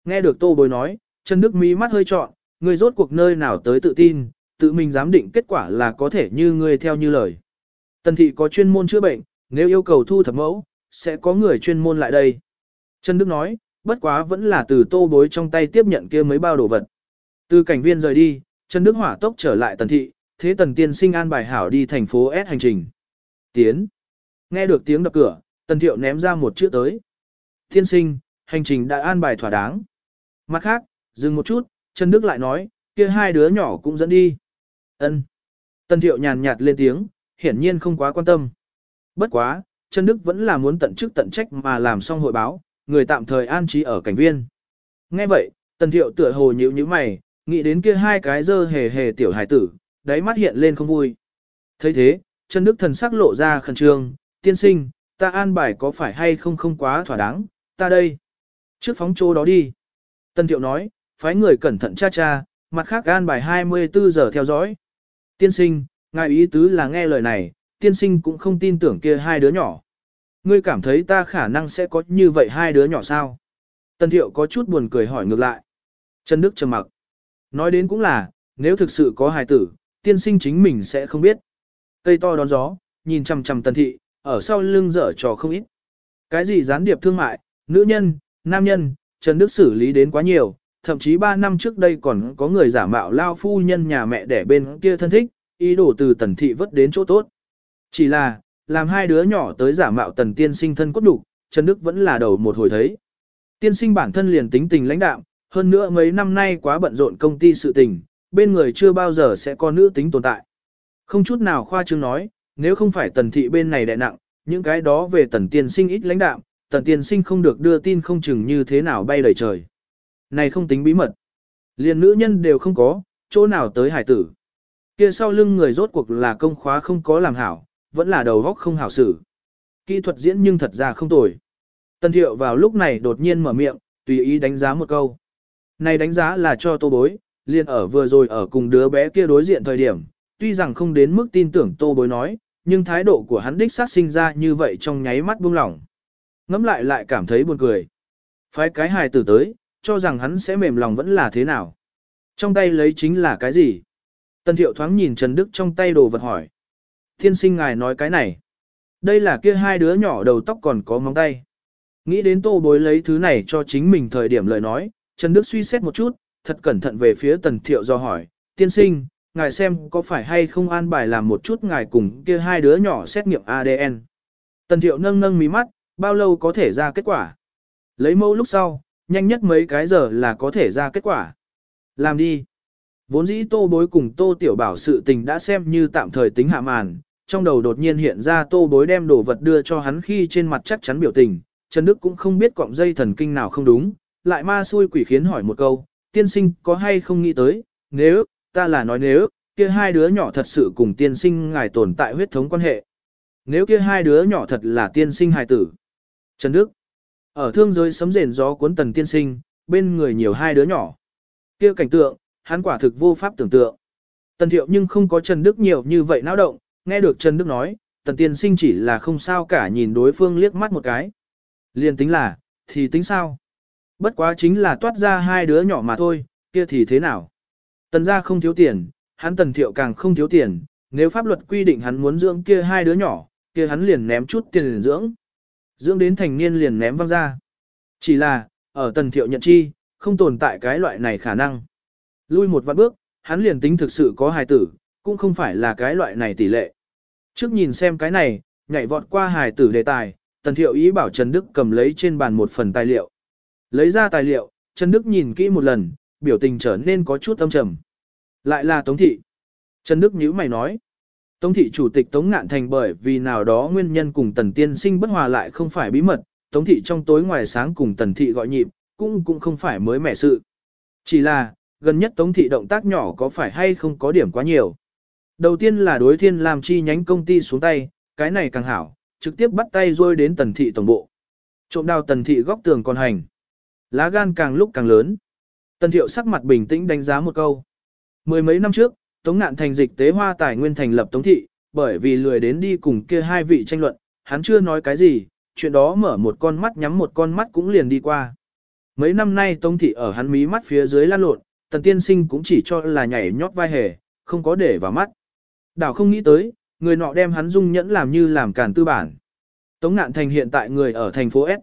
Nghe được tô bối nói, Trần Đức mí mắt hơi trọn, ngươi rốt cuộc nơi nào tới tự tin, tự mình giám định kết quả là có thể như ngươi theo như lời. Tần thị có chuyên môn chữa bệnh, nếu yêu cầu thu thập mẫu, sẽ có người chuyên môn lại đây. Trần Đức nói, bất quá vẫn là từ tô bối trong tay tiếp nhận kia mấy bao đồ vật. Từ cảnh viên rời đi, Trần Đức hỏa tốc trở lại tần thị, thế tần tiên sinh an bài hảo đi thành phố S hành trình. Tiến. Nghe được tiếng đập cửa, tần thiệu ném ra một chữ tới. Tiên sinh, hành trình đã an bài thỏa đáng. Mặt khác, dừng một chút, Trần Đức lại nói, kia hai đứa nhỏ cũng dẫn đi. Ân. Tần thiệu nhàn nhạt lên tiếng, hiển nhiên không quá quan tâm. Bất quá, Trần Đức vẫn là muốn tận chức tận trách mà làm xong hội báo, người tạm thời an trí ở cảnh viên. Nghe vậy, Tần Thiệu tựa hồ nhíu nhíu mày, nghĩ đến kia hai cái dơ hề hề tiểu hải tử, đáy mắt hiện lên không vui. thấy thế, Trần Đức thần sắc lộ ra khẩn trương, tiên sinh, ta an bài có phải hay không không quá thỏa đáng, ta đây. Trước phóng chỗ đó đi. Tần Thiệu nói, phái người cẩn thận cha cha, mặt khác an bài 24 giờ theo dõi. Tiên sinh, ngài ý tứ là nghe lời này, tiên sinh cũng không tin tưởng kia hai đứa nhỏ. Ngươi cảm thấy ta khả năng sẽ có như vậy hai đứa nhỏ sao? Tần Thiệu có chút buồn cười hỏi ngược lại. Trần Đức trầm mặc. Nói đến cũng là, nếu thực sự có hài tử, tiên sinh chính mình sẽ không biết. Cây to đón gió, nhìn chằm chằm Tần Thị, ở sau lưng dở trò không ít. Cái gì gián điệp thương mại, nữ nhân, nam nhân, Trần Đức xử lý đến quá nhiều, thậm chí 3 năm trước đây còn có người giả mạo lao phu nhân nhà mẹ để bên kia thân thích, ý đồ từ Tần Thị vớt đến chỗ tốt. Chỉ là, làm hai đứa nhỏ tới giả mạo tần tiên sinh thân cốt đủ, Trần Đức vẫn là đầu một hồi thấy. Tiên sinh bản thân liền tính tình lãnh đạm, hơn nữa mấy năm nay quá bận rộn công ty sự tình, bên người chưa bao giờ sẽ có nữ tính tồn tại. Không chút nào khoa trương nói, nếu không phải tần thị bên này đại nặng, những cái đó về tần tiên sinh ít lãnh đạm, tần tiên sinh không được đưa tin không chừng như thế nào bay đầy trời. Này không tính bí mật. Liền nữ nhân đều không có, chỗ nào tới hải tử. Kia sau lưng người rốt cuộc là công khóa không có làm hảo, vẫn là đầu góc không hảo xử. Kỹ thuật diễn nhưng thật ra không tồi. Tân thiệu vào lúc này đột nhiên mở miệng, tùy ý đánh giá một câu. Này đánh giá là cho tô bối, liền ở vừa rồi ở cùng đứa bé kia đối diện thời điểm, tuy rằng không đến mức tin tưởng tô bối nói, nhưng thái độ của hắn đích sát sinh ra như vậy trong nháy mắt buông lỏng. Ngắm lại lại cảm thấy buồn cười. Phái cái hài tử tới, cho rằng hắn sẽ mềm lòng vẫn là thế nào. Trong tay lấy chính là cái gì? Tần thiệu thoáng nhìn Trần Đức trong tay đồ vật hỏi. Thiên sinh ngài nói cái này. Đây là kia hai đứa nhỏ đầu tóc còn có móng tay. Nghĩ đến tô bối lấy thứ này cho chính mình thời điểm lời nói, Trần Đức suy xét một chút, thật cẩn thận về phía tần thiệu do hỏi, tiên sinh, ngài xem có phải hay không an bài làm một chút ngài cùng kia hai đứa nhỏ xét nghiệm ADN. Tần thiệu nâng nâng mí mắt, bao lâu có thể ra kết quả. Lấy mẫu lúc sau, nhanh nhất mấy cái giờ là có thể ra kết quả. Làm đi. Vốn dĩ tô bối cùng tô tiểu bảo sự tình đã xem như tạm thời tính hạ màn, trong đầu đột nhiên hiện ra tô bối đem đồ vật đưa cho hắn khi trên mặt chắc chắn biểu tình, Trần Đức cũng không biết cọng dây thần kinh nào không đúng, lại ma xui quỷ khiến hỏi một câu, tiên sinh có hay không nghĩ tới, nếu, ta là nói nếu, kia hai đứa nhỏ thật sự cùng tiên sinh ngài tồn tại huyết thống quan hệ. Nếu kia hai đứa nhỏ thật là tiên sinh hài tử. Trần Đức, ở thương giới sấm rền gió cuốn tần tiên sinh, bên người nhiều hai đứa nhỏ. Kia cảnh tượng, hắn quả thực vô pháp tưởng tượng. Tần thiệu nhưng không có Trần Đức nhiều như vậy náo động, nghe được Trần Đức nói, tần tiên sinh chỉ là không sao cả nhìn đối phương liếc mắt một cái. Liên tính là, thì tính sao? Bất quá chính là toát ra hai đứa nhỏ mà thôi, kia thì thế nào? Tần gia không thiếu tiền, hắn tần thiệu càng không thiếu tiền, nếu pháp luật quy định hắn muốn dưỡng kia hai đứa nhỏ, kia hắn liền ném chút tiền liền dưỡng. Dưỡng đến thành niên liền ném văng ra. Chỉ là, ở tần thiệu nhận chi, không tồn tại cái loại này khả năng. Lui một vạn bước, hắn liền tính thực sự có hài tử, cũng không phải là cái loại này tỷ lệ. Trước nhìn xem cái này, nhảy vọt qua hài tử đề tài, tần thiệu ý bảo Trần Đức cầm lấy trên bàn một phần tài liệu. Lấy ra tài liệu, Trần Đức nhìn kỹ một lần, biểu tình trở nên có chút âm trầm. Lại là Tống Thị. Trần Đức nhíu mày nói. Tống Thị chủ tịch Tống Ngạn Thành bởi vì nào đó nguyên nhân cùng Tần Tiên Sinh bất hòa lại không phải bí mật, Tống Thị trong tối ngoài sáng cùng Tần Thị gọi nhịp, cũng cũng không phải mới mẻ sự. Chỉ là, gần nhất Tống Thị động tác nhỏ có phải hay không có điểm quá nhiều. Đầu tiên là đối thiên làm chi nhánh công ty xuống tay, cái này càng hảo, trực tiếp bắt tay rôi đến Tần Thị tổng bộ. Trộm đào Tần Thị góc tường còn hành. Lá gan càng lúc càng lớn. Tần Thiệu sắc mặt bình tĩnh đánh giá một câu. Mười mấy năm trước, Tống Ngạn thành dịch tế hoa tài nguyên thành lập Tống Thị, bởi vì lười đến đi cùng kia hai vị tranh luận, hắn chưa nói cái gì, chuyện đó mở một con mắt nhắm một con mắt cũng liền đi qua. Mấy năm nay Tống Thị ở hắn mí mắt phía dưới lan lộn, Tần Tiên Sinh cũng chỉ cho là nhảy nhót vai hề, không có để vào mắt. Đảo không nghĩ tới, người nọ đem hắn dung nhẫn làm như làm càn tư bản. Tống Ngạn Thành hiện tại người ở thành phố S.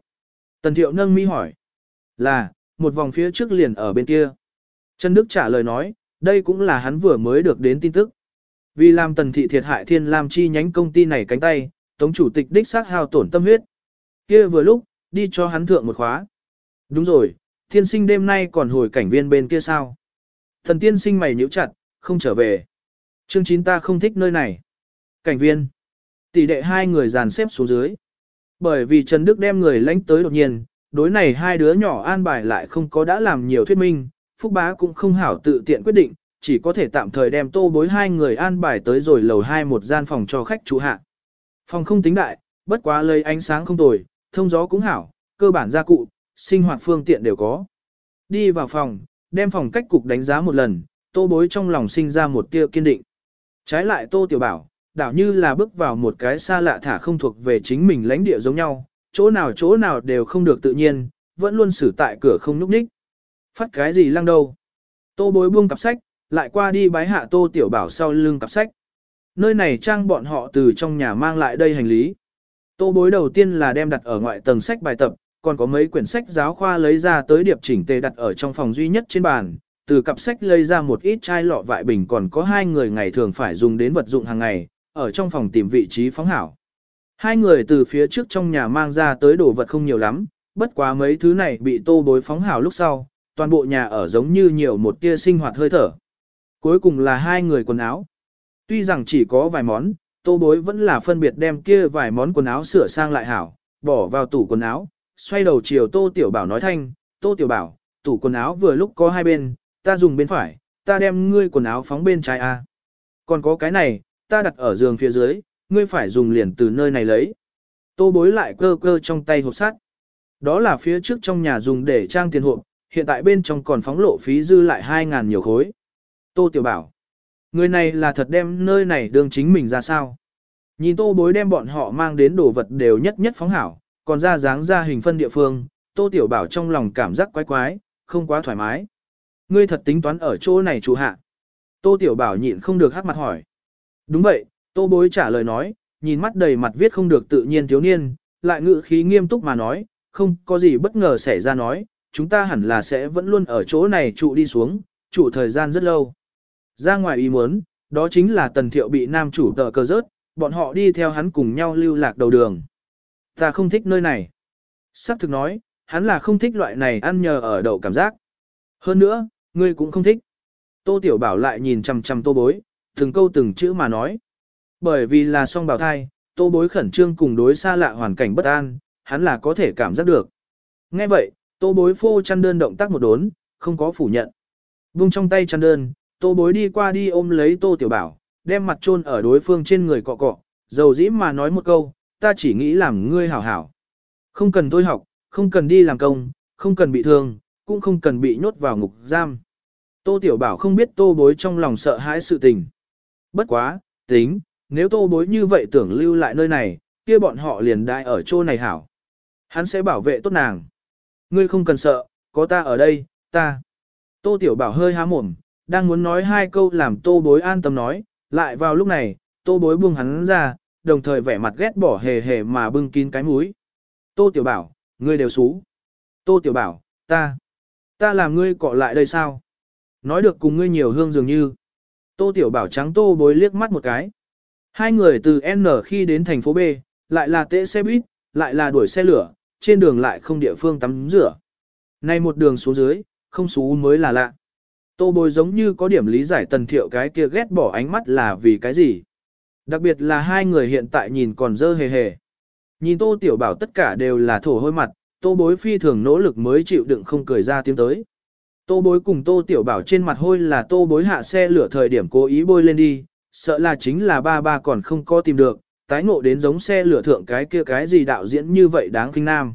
Tần Thiệu nâng mi hỏi. Là, một vòng phía trước liền ở bên kia. Trần Đức trả lời nói, đây cũng là hắn vừa mới được đến tin tức. Vì làm tần thị thiệt hại thiên lam chi nhánh công ty này cánh tay, tống chủ tịch đích xác hao tổn tâm huyết. kia vừa lúc, đi cho hắn thượng một khóa. Đúng rồi, thiên sinh đêm nay còn hồi cảnh viên bên kia sao? Thần tiên sinh mày nhíu chặt, không trở về. Chương chín ta không thích nơi này. Cảnh viên. Tỷ đệ hai người dàn xếp xuống dưới. Bởi vì Trần Đức đem người lãnh tới đột nhiên, đối này hai đứa nhỏ an bài lại không có đã làm nhiều thuyết minh, Phúc Bá cũng không hảo tự tiện quyết định, chỉ có thể tạm thời đem tô bối hai người an bài tới rồi lầu hai một gian phòng cho khách chủ hạ. Phòng không tính đại, bất quá lấy ánh sáng không tồi, thông gió cũng hảo, cơ bản gia cụ, sinh hoạt phương tiện đều có. Đi vào phòng, đem phòng cách cục đánh giá một lần, tô bối trong lòng sinh ra một tia kiên định. Trái lại tô tiểu bảo, đảo như là bước vào một cái xa lạ thả không thuộc về chính mình lãnh địa giống nhau, chỗ nào chỗ nào đều không được tự nhiên, vẫn luôn xử tại cửa không núp ních. Phát cái gì lăng đâu. Tô bối buông cặp sách, lại qua đi bái hạ tô tiểu bảo sau lưng cặp sách. Nơi này trang bọn họ từ trong nhà mang lại đây hành lý. Tô bối đầu tiên là đem đặt ở ngoại tầng sách bài tập, còn có mấy quyển sách giáo khoa lấy ra tới điệp chỉnh tề đặt ở trong phòng duy nhất trên bàn. Từ cặp sách lấy ra một ít chai lọ vại bình còn có hai người ngày thường phải dùng đến vật dụng hàng ngày, ở trong phòng tìm vị trí phóng hảo. Hai người từ phía trước trong nhà mang ra tới đồ vật không nhiều lắm, bất quá mấy thứ này bị tô bối phóng hảo lúc sau, toàn bộ nhà ở giống như nhiều một tia sinh hoạt hơi thở. Cuối cùng là hai người quần áo. Tuy rằng chỉ có vài món, tô bối vẫn là phân biệt đem kia vài món quần áo sửa sang lại hảo, bỏ vào tủ quần áo, xoay đầu chiều tô tiểu bảo nói thanh, tô tiểu bảo, tủ quần áo vừa lúc có hai bên, ta dùng bên phải, ta đem ngươi quần áo phóng bên trái a. Còn có cái này, ta đặt ở giường phía dưới, ngươi phải dùng liền từ nơi này lấy. Tô bối lại cơ cơ trong tay hộp sắt. Đó là phía trước trong nhà dùng để trang tiền hộp, hiện tại bên trong còn phóng lộ phí dư lại 2.000 nhiều khối. Tô Tiểu Bảo, người này là thật đem nơi này đương chính mình ra sao. Nhìn tô bối đem bọn họ mang đến đồ vật đều nhất nhất phóng hảo, còn ra dáng ra hình phân địa phương, tô tiểu bảo trong lòng cảm giác quái quái, không quá thoải mái. Ngươi thật tính toán ở chỗ này chủ hạ. Tô tiểu bảo nhịn không được hắc mặt hỏi. Đúng vậy, tô bối trả lời nói, nhìn mắt đầy mặt viết không được tự nhiên thiếu niên, lại ngự khí nghiêm túc mà nói, không có gì bất ngờ xảy ra nói, chúng ta hẳn là sẽ vẫn luôn ở chỗ này trụ đi xuống, trụ thời gian rất lâu. Ra ngoài ý muốn, đó chính là tần thiệu bị nam chủ tờ cơ rớt, bọn họ đi theo hắn cùng nhau lưu lạc đầu đường. Ta không thích nơi này. Sắc thực nói, hắn là không thích loại này ăn nhờ ở đậu cảm giác. Hơn nữa, ngươi cũng không thích. Tô Tiểu Bảo lại nhìn chằm chằm tô bối, từng câu từng chữ mà nói. Bởi vì là song bào thai, tô bối khẩn trương cùng đối xa lạ hoàn cảnh bất an, hắn là có thể cảm giác được. Nghe vậy, tô bối phô chăn đơn động tác một đốn, không có phủ nhận. Vung trong tay chăn đơn, tô bối đi qua đi ôm lấy tô tiểu bảo, đem mặt chôn ở đối phương trên người cọ cọ, dầu dĩ mà nói một câu, ta chỉ nghĩ làm ngươi hảo hảo. Không cần tôi học, không cần đi làm công, không cần bị thương, cũng không cần bị nhốt vào ngục giam. Tô tiểu bảo không biết tô bối trong lòng sợ hãi sự tình. Bất quá, tính, nếu tô bối như vậy tưởng lưu lại nơi này, kia bọn họ liền đại ở chỗ này hảo. Hắn sẽ bảo vệ tốt nàng. Ngươi không cần sợ, có ta ở đây, ta. Tô Tiểu Bảo hơi há mồm, đang muốn nói hai câu làm tô bối an tâm nói, lại vào lúc này, tô bối buông hắn ra, đồng thời vẻ mặt ghét bỏ hề hề mà bưng kín cái mũi. Tô Tiểu Bảo, ngươi đều xú. Tô Tiểu Bảo, ta, ta làm ngươi cọ lại đây sao? Nói được cùng ngươi nhiều hương dường như. Tô Tiểu Bảo trắng tô bối liếc mắt một cái. Hai người từ N khi đến thành phố B, lại là tễ xe buýt, lại là đuổi xe lửa, trên đường lại không địa phương tắm rửa. Nay một đường xuống dưới, không xú mới là lạ. Tô bối giống như có điểm lý giải tần thiệu cái kia ghét bỏ ánh mắt là vì cái gì. Đặc biệt là hai người hiện tại nhìn còn dơ hề hề. Nhìn tô tiểu bảo tất cả đều là thổ hôi mặt, tô bối phi thường nỗ lực mới chịu đựng không cười ra tiếng tới. Tô bối cùng tô tiểu bảo trên mặt hôi là tô bối hạ xe lửa thời điểm cố ý bôi lên đi, sợ là chính là ba ba còn không có tìm được, tái ngộ đến giống xe lửa thượng cái kia cái gì đạo diễn như vậy đáng kinh nam.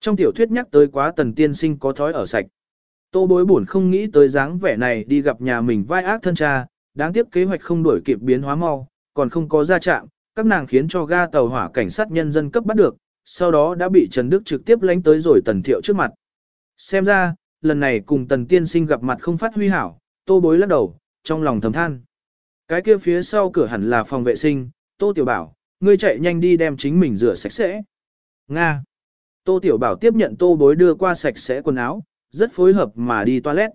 Trong tiểu thuyết nhắc tới quá tần tiên sinh có thói ở sạch. Tô bối buồn không nghĩ tới dáng vẻ này đi gặp nhà mình vai ác thân cha, đáng tiếc kế hoạch không đuổi kịp biến hóa mau, còn không có ra trạm, các nàng khiến cho ga tàu hỏa cảnh sát nhân dân cấp bắt được, sau đó đã bị Trần Đức trực tiếp lánh tới rồi tần thiệu trước mặt. Xem ra, lần này cùng tần tiên sinh gặp mặt không phát huy hảo, tô bối lắc đầu, trong lòng thầm than. Cái kia phía sau cửa hẳn là phòng vệ sinh, tô tiểu bảo, ngươi chạy nhanh đi đem chính mình rửa sạch sẽ. Nga. Tô tiểu bảo tiếp nhận tô bối đưa qua sạch sẽ quần áo, rất phối hợp mà đi toilet.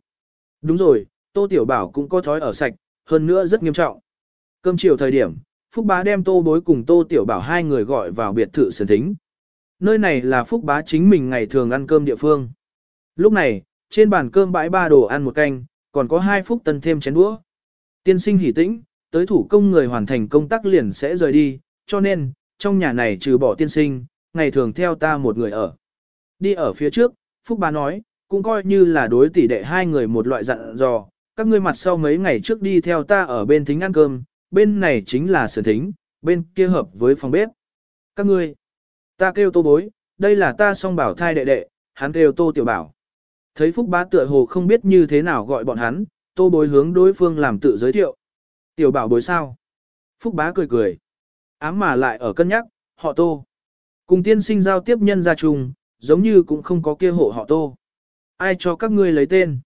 Đúng rồi, Tô Tiểu Bảo cũng có thói ở sạch, hơn nữa rất nghiêm trọng. Cơm chiều thời điểm, Phúc Bá đem Tô Bối cùng Tô Tiểu Bảo hai người gọi vào biệt thự sườn thính. Nơi này là Phúc Bá chính mình ngày thường ăn cơm địa phương. Lúc này, trên bàn cơm bãi ba đồ ăn một canh, còn có hai phúc tân thêm chén đũa. Tiên sinh hỉ tĩnh, tới thủ công người hoàn thành công tác liền sẽ rời đi, cho nên, trong nhà này trừ bỏ tiên sinh, ngày thường theo ta một người ở. Đi ở phía trước, Phúc Bá nói, cũng coi như là đối tỷ đệ hai người một loại dặn dò, các ngươi mặt sau mấy ngày trước đi theo ta ở bên thính ăn cơm, bên này chính là sườn thính, bên kia hợp với phòng bếp. Các ngươi, ta kêu tô bối, đây là ta song bảo thai đệ đệ, hắn kêu tô tiểu bảo. Thấy Phúc Bá tựa hồ không biết như thế nào gọi bọn hắn, tô bối hướng đối phương làm tự giới thiệu. Tiểu bảo bối sao? Phúc Bá cười cười. Ám mà lại ở cân nhắc, họ tô. Cùng tiên sinh giao tiếp nhân gia trùng, giống như cũng không có kia hộ họ tô. Ai cho các ngươi lấy tên?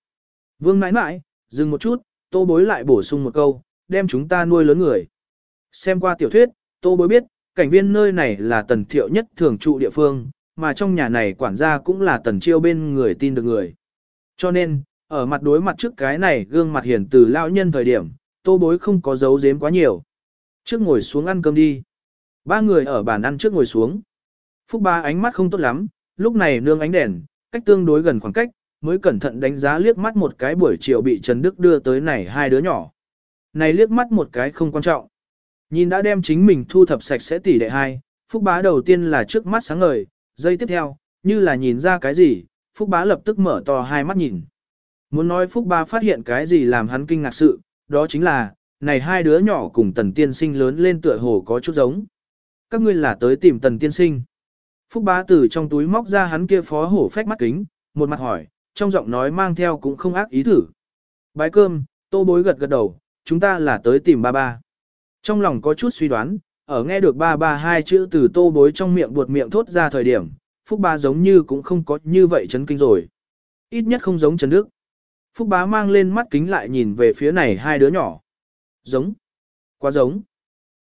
Vương nãi nãi, dừng một chút, tô bối lại bổ sung một câu, đem chúng ta nuôi lớn người. Xem qua tiểu thuyết, tô bối biết, cảnh viên nơi này là tần thiệu nhất thường trụ địa phương, mà trong nhà này quản gia cũng là tần chiêu bên người tin được người. Cho nên, ở mặt đối mặt trước cái này gương mặt hiển từ lao nhân thời điểm, tô bối không có giấu giếm quá nhiều. Trước ngồi xuống ăn cơm đi. Ba người ở bàn ăn trước ngồi xuống. Phúc ba ánh mắt không tốt lắm, lúc này nương ánh đèn, cách tương đối gần khoảng cách, mới cẩn thận đánh giá liếc mắt một cái buổi chiều bị Trần Đức đưa tới này hai đứa nhỏ. Này liếc mắt một cái không quan trọng. Nhìn đã đem chính mình thu thập sạch sẽ tỉ đệ hai, Phúc Bá đầu tiên là trước mắt sáng ngời, giây tiếp theo, như là nhìn ra cái gì, Phúc Bá lập tức mở to hai mắt nhìn. Muốn nói Phúc Bá phát hiện cái gì làm hắn kinh ngạc sự, đó chính là, này hai đứa nhỏ cùng tần tiên sinh lớn lên tựa hồ có chút giống. Các ngươi là tới tìm tần tiên sinh. Phúc Bá từ trong túi móc ra hắn kia phó hổ phách mắt kính, một mặt hỏi, trong giọng nói mang theo cũng không ác ý thử. Bái cơm, tô bối gật gật đầu, chúng ta là tới tìm ba ba. Trong lòng có chút suy đoán, ở nghe được ba ba hai chữ từ tô bối trong miệng buột miệng thốt ra thời điểm, Phúc Bá giống như cũng không có như vậy chấn kinh rồi. Ít nhất không giống Trần Đức. Phúc Bá mang lên mắt kính lại nhìn về phía này hai đứa nhỏ. Giống. Quá giống.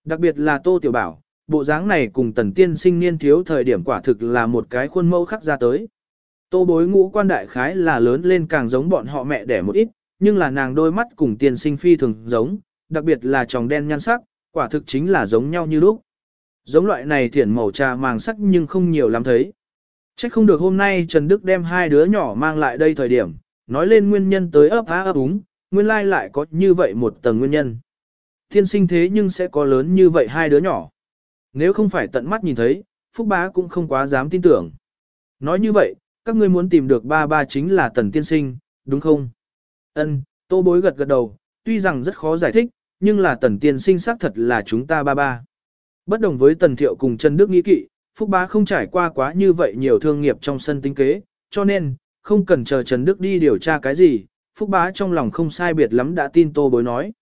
Đặc biệt là Tô Tiểu Bảo, bộ dáng này cùng tần tiên sinh niên thiếu thời điểm quả thực là một cái khuôn mẫu khắc ra tới. Tô bối ngũ quan đại khái là lớn lên càng giống bọn họ mẹ đẻ một ít, nhưng là nàng đôi mắt cùng tiền sinh phi thường giống, đặc biệt là tròng đen nhan sắc, quả thực chính là giống nhau như lúc. Giống loại này thiển màu trà màng sắc nhưng không nhiều lắm thấy. Chắc không được hôm nay Trần Đức đem hai đứa nhỏ mang lại đây thời điểm, nói lên nguyên nhân tới ấp á ấp úng, nguyên lai lại có như vậy một tầng nguyên nhân. Thiên sinh thế nhưng sẽ có lớn như vậy hai đứa nhỏ. Nếu không phải tận mắt nhìn thấy, Phúc Bá cũng không quá dám tin tưởng. Nói như vậy, các ngươi muốn tìm được ba ba chính là tần tiên sinh, đúng không? Ân, tô bối gật gật đầu, tuy rằng rất khó giải thích, nhưng là tần tiên sinh xác thật là chúng ta ba ba. Bất đồng với tần thiệu cùng Trần Đức nghĩ kỵ, Phúc Bá không trải qua quá như vậy nhiều thương nghiệp trong sân tính kế, cho nên, không cần chờ Trần Đức đi điều tra cái gì, Phúc Bá trong lòng không sai biệt lắm đã tin tô bối nói.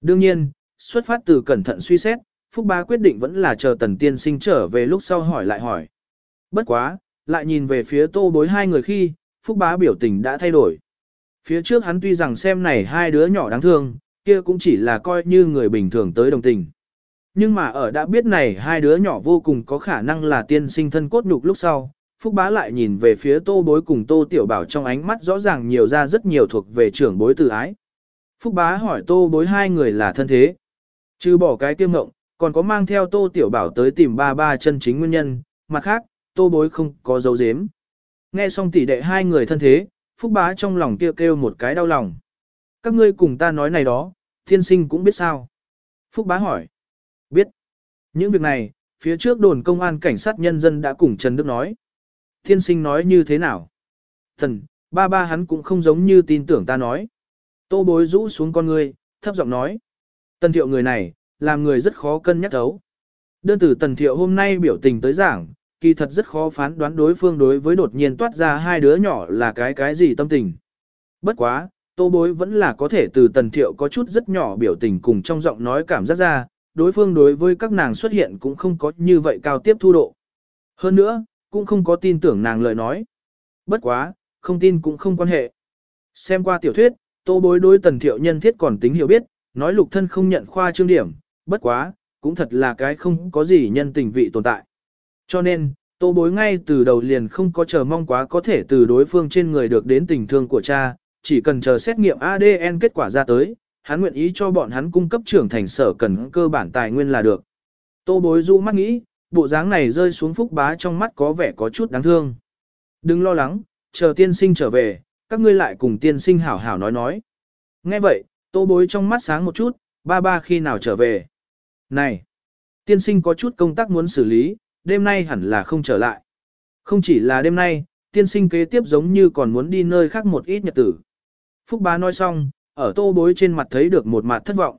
Đương nhiên, xuất phát từ cẩn thận suy xét, Phúc Bá quyết định vẫn là chờ tần tiên sinh trở về lúc sau hỏi lại hỏi. Bất quá, lại nhìn về phía tô bối hai người khi, Phúc Bá biểu tình đã thay đổi. Phía trước hắn tuy rằng xem này hai đứa nhỏ đáng thương, kia cũng chỉ là coi như người bình thường tới đồng tình. Nhưng mà ở đã biết này hai đứa nhỏ vô cùng có khả năng là tiên sinh thân cốt nhục lúc sau, Phúc Bá lại nhìn về phía tô bối cùng tô tiểu bảo trong ánh mắt rõ ràng nhiều ra rất nhiều thuộc về trưởng bối từ ái. Phúc Bá hỏi tô bối hai người là thân thế. Chứ bỏ cái kiêm ngộng, còn có mang theo tô tiểu bảo tới tìm ba ba chân chính nguyên nhân, mặt khác, tô bối không có dấu dếm. Nghe xong tỷ đệ hai người thân thế, Phúc Bá trong lòng kêu kêu một cái đau lòng. Các ngươi cùng ta nói này đó, thiên sinh cũng biết sao. Phúc Bá hỏi. Biết. Những việc này, phía trước đồn công an cảnh sát nhân dân đã cùng Trần Đức nói. Thiên sinh nói như thế nào? Thần, ba ba hắn cũng không giống như tin tưởng ta nói. Tô bối rũ xuống con ngươi, thấp giọng nói. Tần thiệu người này, làm người rất khó cân nhắc thấu. Đơn tử tần thiệu hôm nay biểu tình tới giảng, kỳ thật rất khó phán đoán đối phương đối với đột nhiên toát ra hai đứa nhỏ là cái cái gì tâm tình. Bất quá, tô bối vẫn là có thể từ tần thiệu có chút rất nhỏ biểu tình cùng trong giọng nói cảm giác ra, đối phương đối với các nàng xuất hiện cũng không có như vậy cao tiếp thu độ. Hơn nữa, cũng không có tin tưởng nàng lời nói. Bất quá, không tin cũng không quan hệ. Xem qua tiểu thuyết, tô bối đối tần thiệu nhân thiết còn tính hiểu biết, nói lục thân không nhận khoa trương điểm, bất quá, cũng thật là cái không có gì nhân tình vị tồn tại. Cho nên, tô bối ngay từ đầu liền không có chờ mong quá có thể từ đối phương trên người được đến tình thương của cha, chỉ cần chờ xét nghiệm ADN kết quả ra tới, hắn nguyện ý cho bọn hắn cung cấp trưởng thành sở cần cơ bản tài nguyên là được. Tô bối du mắt nghĩ, bộ dáng này rơi xuống phúc bá trong mắt có vẻ có chút đáng thương. Đừng lo lắng, chờ tiên sinh trở về, các ngươi lại cùng tiên sinh hảo hảo nói nói. Nghe vậy, tô bối trong mắt sáng một chút, ba ba khi nào trở về. Này, tiên sinh có chút công tác muốn xử lý, đêm nay hẳn là không trở lại. Không chỉ là đêm nay, tiên sinh kế tiếp giống như còn muốn đi nơi khác một ít nhật tử. Phúc bá nói xong, ở tô bối trên mặt thấy được một mặt thất vọng.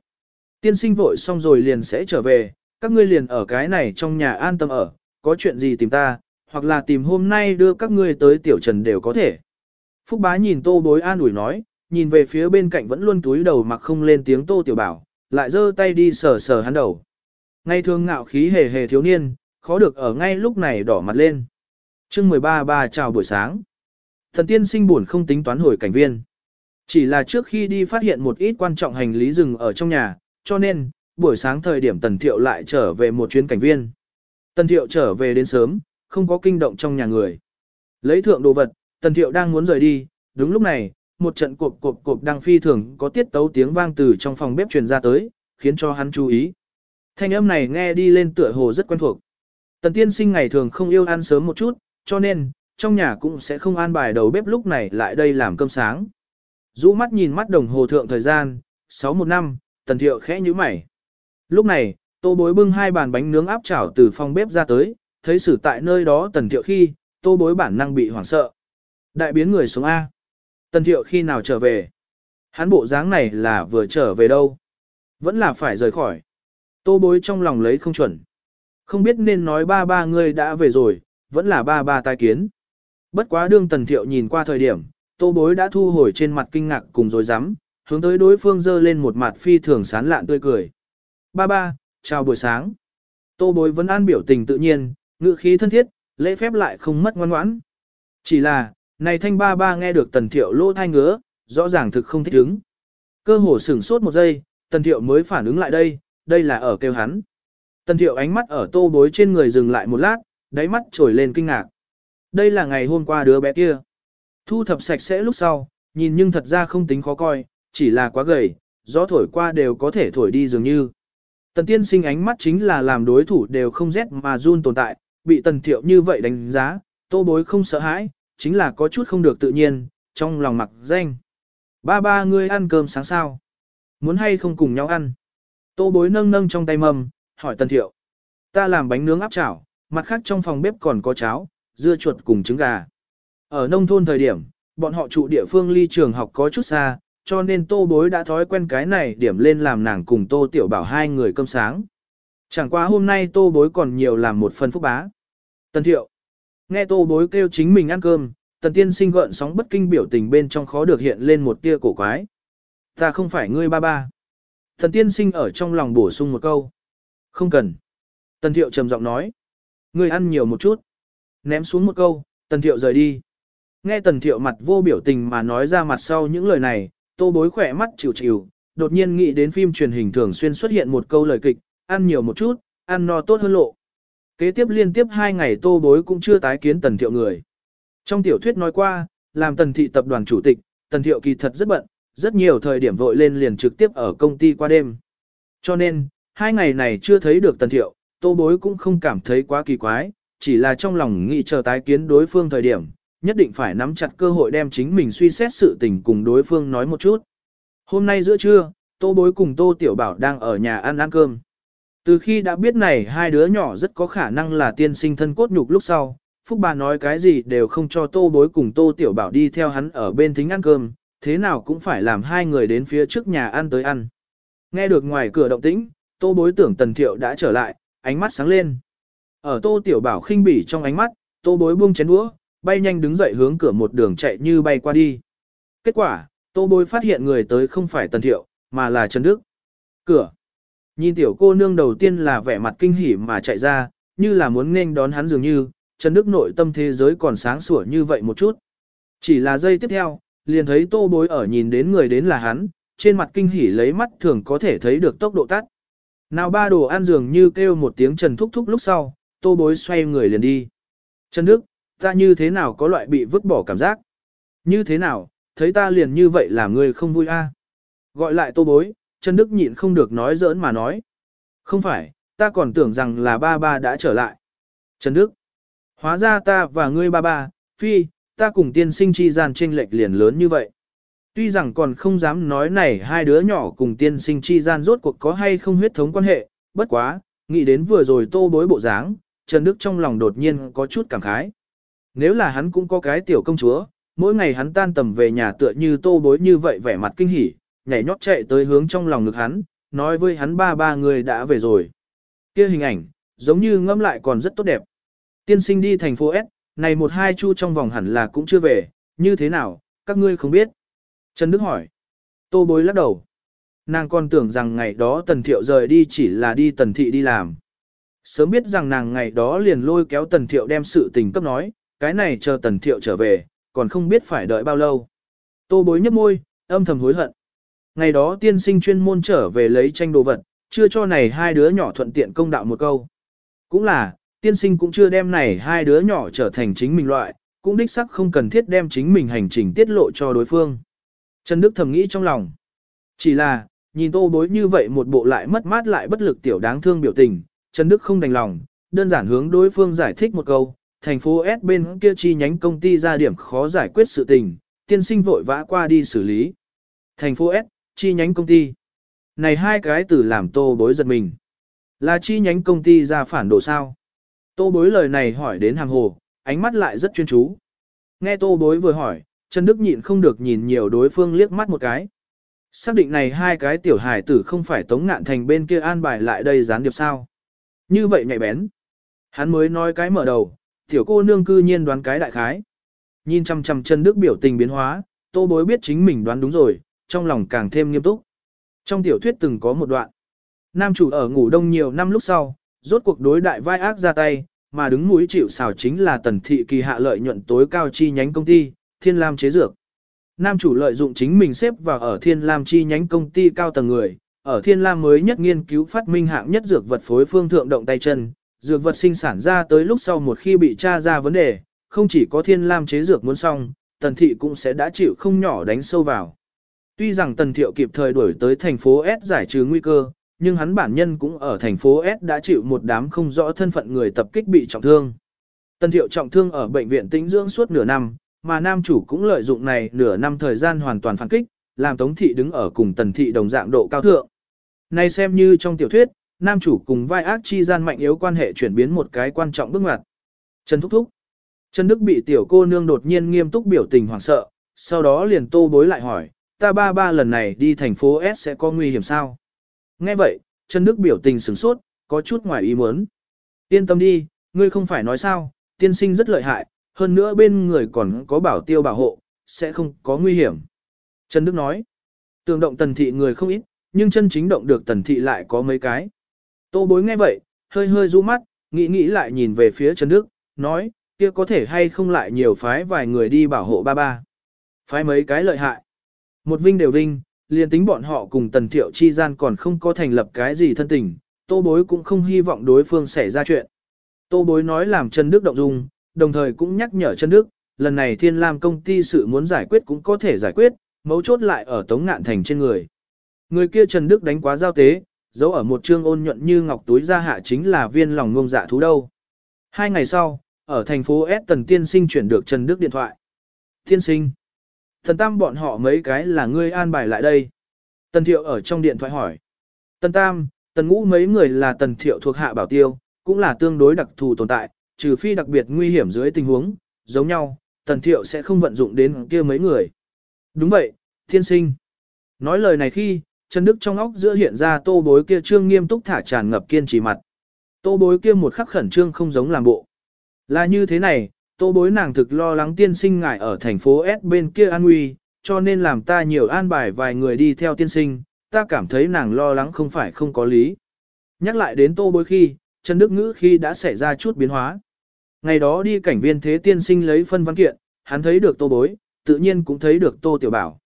Tiên sinh vội xong rồi liền sẽ trở về, các ngươi liền ở cái này trong nhà an tâm ở, có chuyện gì tìm ta, hoặc là tìm hôm nay đưa các ngươi tới tiểu trần đều có thể. Phúc bá nhìn tô bối an ủi nói, nhìn về phía bên cạnh vẫn luôn túi đầu mặc không lên tiếng tô tiểu bảo, lại giơ tay đi sờ sờ hắn đầu. Ngay thường ngạo khí hề hề thiếu niên, khó được ở ngay lúc này đỏ mặt lên. chương 13 ba chào buổi sáng. Thần tiên sinh buồn không tính toán hồi cảnh viên. Chỉ là trước khi đi phát hiện một ít quan trọng hành lý rừng ở trong nhà, cho nên, buổi sáng thời điểm Tần Thiệu lại trở về một chuyến cảnh viên. Tần Thiệu trở về đến sớm, không có kinh động trong nhà người. Lấy thượng đồ vật, Tần Thiệu đang muốn rời đi, đúng lúc này, một trận cộp cộp cộp đang phi thường có tiết tấu tiếng vang từ trong phòng bếp truyền ra tới, khiến cho hắn chú ý. Thanh âm này nghe đi lên tựa hồ rất quen thuộc. Tần tiên sinh ngày thường không yêu ăn sớm một chút, cho nên, trong nhà cũng sẽ không an bài đầu bếp lúc này lại đây làm cơm sáng. Dũ mắt nhìn mắt đồng hồ thượng thời gian, 6 một năm, tần thiệu khẽ như mày. Lúc này, tô bối bưng hai bàn bánh nướng áp chảo từ phòng bếp ra tới, thấy xử tại nơi đó tần thiệu khi, tô bối bản năng bị hoảng sợ. Đại biến người xuống A. Tần thiệu khi nào trở về? Hắn bộ dáng này là vừa trở về đâu? Vẫn là phải rời khỏi. Tô bối trong lòng lấy không chuẩn. Không biết nên nói ba ba ngươi đã về rồi, vẫn là ba ba tai kiến. Bất quá đương tần thiệu nhìn qua thời điểm, tô bối đã thu hồi trên mặt kinh ngạc cùng rồi dám, hướng tới đối phương dơ lên một mặt phi thường sán lạn tươi cười. Ba ba, chào buổi sáng. Tô bối vẫn an biểu tình tự nhiên, ngữ khí thân thiết, lễ phép lại không mất ngoan ngoãn. Chỉ là, này thanh ba ba nghe được tần thiệu lỗ thai ngứa, rõ ràng thực không thích ứng. Cơ hồ sửng sốt một giây, tần thiệu mới phản ứng lại đây, đây là ở kêu hắn. Tần thiệu ánh mắt ở tô bối trên người dừng lại một lát, đáy mắt trồi lên kinh ngạc. Đây là ngày hôm qua đứa bé kia. Thu thập sạch sẽ lúc sau, nhìn nhưng thật ra không tính khó coi, chỉ là quá gầy, gió thổi qua đều có thể thổi đi dường như. Tần tiên sinh ánh mắt chính là làm đối thủ đều không rét mà run tồn tại, bị tần thiệu như vậy đánh giá, tô bối không sợ hãi, chính là có chút không được tự nhiên, trong lòng mặc danh. Ba ba ngươi ăn cơm sáng sao? Muốn hay không cùng nhau ăn? Tô bối nâng nâng trong tay mầm, hỏi tần thiệu. Ta làm bánh nướng áp chảo, mặt khác trong phòng bếp còn có cháo, dưa chuột cùng trứng gà. Ở nông thôn thời điểm, bọn họ trụ địa phương ly trường học có chút xa, cho nên tô bối đã thói quen cái này điểm lên làm nàng cùng tô tiểu bảo hai người cơm sáng. Chẳng qua hôm nay tô bối còn nhiều làm một phần phúc bá. Tần thiệu. Nghe tô bối kêu chính mình ăn cơm, tần tiên sinh gợn sóng bất kinh biểu tình bên trong khó được hiện lên một tia cổ quái. Ta không phải ngươi ba ba. Tần tiên sinh ở trong lòng bổ sung một câu. Không cần. Tần thiệu trầm giọng nói. Ngươi ăn nhiều một chút. Ném xuống một câu, tần thiệu rời đi. Nghe tần thiệu mặt vô biểu tình mà nói ra mặt sau những lời này, tô bối khỏe mắt chịu chịu, đột nhiên nghĩ đến phim truyền hình thường xuyên xuất hiện một câu lời kịch, ăn nhiều một chút, ăn no tốt hơn lộ. Kế tiếp liên tiếp hai ngày tô bối cũng chưa tái kiến tần thiệu người. Trong tiểu thuyết nói qua, làm tần thị tập đoàn chủ tịch, tần thiệu kỳ thật rất bận, rất nhiều thời điểm vội lên liền trực tiếp ở công ty qua đêm. Cho nên, hai ngày này chưa thấy được tần thiệu, tô bối cũng không cảm thấy quá kỳ quái, chỉ là trong lòng nghĩ chờ tái kiến đối phương thời điểm, nhất định phải nắm chặt cơ hội đem chính mình suy xét sự tình cùng đối phương nói một chút. Hôm nay giữa trưa, tô bối cùng tô tiểu bảo đang ở nhà ăn ăn cơm. Từ khi đã biết này hai đứa nhỏ rất có khả năng là tiên sinh thân cốt nhục lúc sau, Phúc bà nói cái gì đều không cho tô bối cùng tô tiểu bảo đi theo hắn ở bên thính ăn cơm, thế nào cũng phải làm hai người đến phía trước nhà ăn tới ăn. Nghe được ngoài cửa động tĩnh, tô bối tưởng tần thiệu đã trở lại, ánh mắt sáng lên. Ở tô tiểu bảo khinh bỉ trong ánh mắt, tô bối buông chén đũa, bay nhanh đứng dậy hướng cửa một đường chạy như bay qua đi. Kết quả, tô bối phát hiện người tới không phải tần thiệu, mà là Trần Đức. Cửa. Nhìn tiểu cô nương đầu tiên là vẻ mặt kinh hỉ mà chạy ra, như là muốn nên đón hắn dường như, Trần Đức nội tâm thế giới còn sáng sủa như vậy một chút. Chỉ là giây tiếp theo, liền thấy tô bối ở nhìn đến người đến là hắn, trên mặt kinh hỉ lấy mắt thường có thể thấy được tốc độ tắt. Nào ba đồ ăn dường như kêu một tiếng Trần Thúc Thúc lúc sau, tô bối xoay người liền đi. Trần Đức, ta như thế nào có loại bị vứt bỏ cảm giác? Như thế nào, thấy ta liền như vậy làm người không vui a? Gọi lại tô bối, Trần Đức nhịn không được nói giỡn mà nói. Không phải, ta còn tưởng rằng là ba ba đã trở lại. Trần Đức, hóa ra ta và ngươi ba ba, phi, ta cùng tiên sinh chi gian tranh lệch liền lớn như vậy. Tuy rằng còn không dám nói này hai đứa nhỏ cùng tiên sinh chi gian rốt cuộc có hay không huyết thống quan hệ, bất quá, nghĩ đến vừa rồi tô bối bộ dáng, Trần Đức trong lòng đột nhiên có chút cảm khái. Nếu là hắn cũng có cái tiểu công chúa, mỗi ngày hắn tan tầm về nhà tựa như tô bối như vậy vẻ mặt kinh hỉ, nhảy nhót chạy tới hướng trong lòng ngực hắn, nói với hắn ba ba người đã về rồi. Kia hình ảnh, giống như ngâm lại còn rất tốt đẹp. Tiên sinh đi thành phố S, này một hai chu trong vòng hẳn là cũng chưa về, như thế nào, các ngươi không biết. Trần Đức hỏi. Tô bối lắc đầu. Nàng còn tưởng rằng ngày đó tần thiệu rời đi chỉ là đi tần thị đi làm. Sớm biết rằng nàng ngày đó liền lôi kéo tần thiệu đem sự tình cấp nói, cái này chờ tần thiệu trở về, còn không biết phải đợi bao lâu. Tô bối nhấp môi, âm thầm hối hận. Ngày đó tiên sinh chuyên môn trở về lấy tranh đồ vật, chưa cho này hai đứa nhỏ thuận tiện công đạo một câu. Cũng là, tiên sinh cũng chưa đem này hai đứa nhỏ trở thành chính mình loại, cũng đích sắc không cần thiết đem chính mình hành trình tiết lộ cho đối phương. Trần Đức thầm nghĩ trong lòng. Chỉ là, nhìn tô bối như vậy một bộ lại mất mát lại bất lực tiểu đáng thương biểu tình, Trần Đức không đành lòng, đơn giản hướng đối phương giải thích một câu, thành phố S bên kia chi nhánh công ty ra điểm khó giải quyết sự tình, tiên sinh vội vã qua đi xử lý. Thành phố S, chi nhánh công ty. Này hai cái từ làm tô bối giật mình. Là chi nhánh công ty ra phản đồ sao? Tô bối lời này hỏi đến hàng hồ, ánh mắt lại rất chuyên chú. Nghe tô bối vừa hỏi, Trần Đức nhịn không được nhìn nhiều đối phương liếc mắt một cái. Xác định này hai cái tiểu hài tử không phải tống ngạn thành bên kia an bài lại đây gián điệp sao. Như vậy nhạy bén. Hắn mới nói cái mở đầu, tiểu cô nương cư nhiên đoán cái đại khái. Nhìn chăm chăm Trần Đức biểu tình biến hóa, tô bối biết chính mình đoán đúng rồi, trong lòng càng thêm nghiêm túc. Trong tiểu thuyết từng có một đoạn. Nam chủ ở ngủ đông nhiều năm lúc sau, rốt cuộc đối đại vai ác ra tay, mà đứng mũi chịu xào chính là tần thị kỳ hạ lợi nhuận tối cao chi nhánh công ty, Thiên Lam chế dược. Nam chủ lợi dụng chính mình xếp vào ở Thiên Lam chi nhánh công ty cao tầng người, ở Thiên Lam mới nhất nghiên cứu phát minh hạng nhất dược vật phối phương thượng động tay chân, dược vật sinh sản ra tới lúc sau một khi bị tra ra vấn đề, không chỉ có Thiên Lam chế dược muốn xong, Tần Thị cũng sẽ đã chịu không nhỏ đánh sâu vào. Tuy rằng Tần Thiệu kịp thời đuổi tới thành phố S giải trừ nguy cơ, nhưng hắn bản nhân cũng ở thành phố S đã chịu một đám không rõ thân phận người tập kích bị trọng thương. Tần Thiệu trọng thương ở bệnh viện tĩnh dưỡng suốt nửa năm, mà nam chủ cũng lợi dụng này nửa năm thời gian hoàn toàn phản kích, làm Tống Thị đứng ở cùng Tần Thị đồng dạng độ cao thượng. Này xem như trong tiểu thuyết, nam chủ cùng vai ác chi gian mạnh yếu quan hệ chuyển biến một cái quan trọng bước ngoặt. Trần Thúc Thúc. Trần Đức bị tiểu cô nương đột nhiên nghiêm túc biểu tình hoảng sợ, sau đó liền tô bối lại hỏi, ta ba ba lần này đi thành phố S sẽ có nguy hiểm sao? Nghe vậy, Trần Đức biểu tình sửng sốt, có chút ngoài ý muốn. Yên tâm đi, ngươi không phải nói sao, tiên sinh rất lợi hại, hơn nữa bên người còn có bảo tiêu bảo hộ, sẽ không có nguy hiểm. Trần Đức nói, tường động tần thị người không ít, nhưng chân chính động được tần thị lại có mấy cái. Tô bối nghe vậy, hơi hơi rũ mắt, nghĩ nghĩ lại nhìn về phía Trần Đức, nói, kia có thể hay không lại nhiều phái vài người đi bảo hộ ba ba. Phái mấy cái lợi hại. Một vinh đều vinh, liền tính bọn họ cùng tần thiệu chi gian còn không có thành lập cái gì thân tình, tô bối cũng không hy vọng đối phương xảy ra chuyện. Tô bối nói làm Trần Đức động dung, đồng thời cũng nhắc nhở Trần Đức, lần này thiên lam công ty sự muốn giải quyết cũng có thể giải quyết, mấu chốt lại ở tống ngạn thành trên người. Người kia Trần Đức đánh quá giao tế, giấu ở một trương ôn nhuận như ngọc túi ra hạ chính là viên lòng ngông dạ thú đâu. Hai ngày sau, ở thành phố S Tần Tiên Sinh chuyển được Trần Đức điện thoại. Tiên Sinh. Thần Tam bọn họ mấy cái là ngươi an bài lại đây. Tần Thiệu ở trong điện thoại hỏi. Tần Tam, Tần Ngũ mấy người là Tần Thiệu thuộc hạ bảo tiêu, cũng là tương đối đặc thù tồn tại, trừ phi đặc biệt nguy hiểm dưới tình huống, giống nhau, Tần Thiệu sẽ không vận dụng đến kia mấy người. Đúng vậy, thiên sinh. Nói lời này khi, Trần Đức trong óc giữa hiện ra tô bối kia trương nghiêm túc thả tràn ngập kiên trì mặt. Tô bối kia một khắc khẩn trương không giống làm bộ. Là như thế này, tô bối nàng thực lo lắng tiên sinh ngại ở thành phố S bên kia an nguy, cho nên làm ta nhiều an bài vài người đi theo tiên sinh, ta cảm thấy nàng lo lắng không phải không có lý. Nhắc lại đến tô bối khi, Trần Đức Ngữ khi đã xảy ra chút biến hóa. Ngày đó đi cảnh viên thế tiên sinh lấy phân văn kiện, hắn thấy được tô bối, tự nhiên cũng thấy được tô tiểu bảo.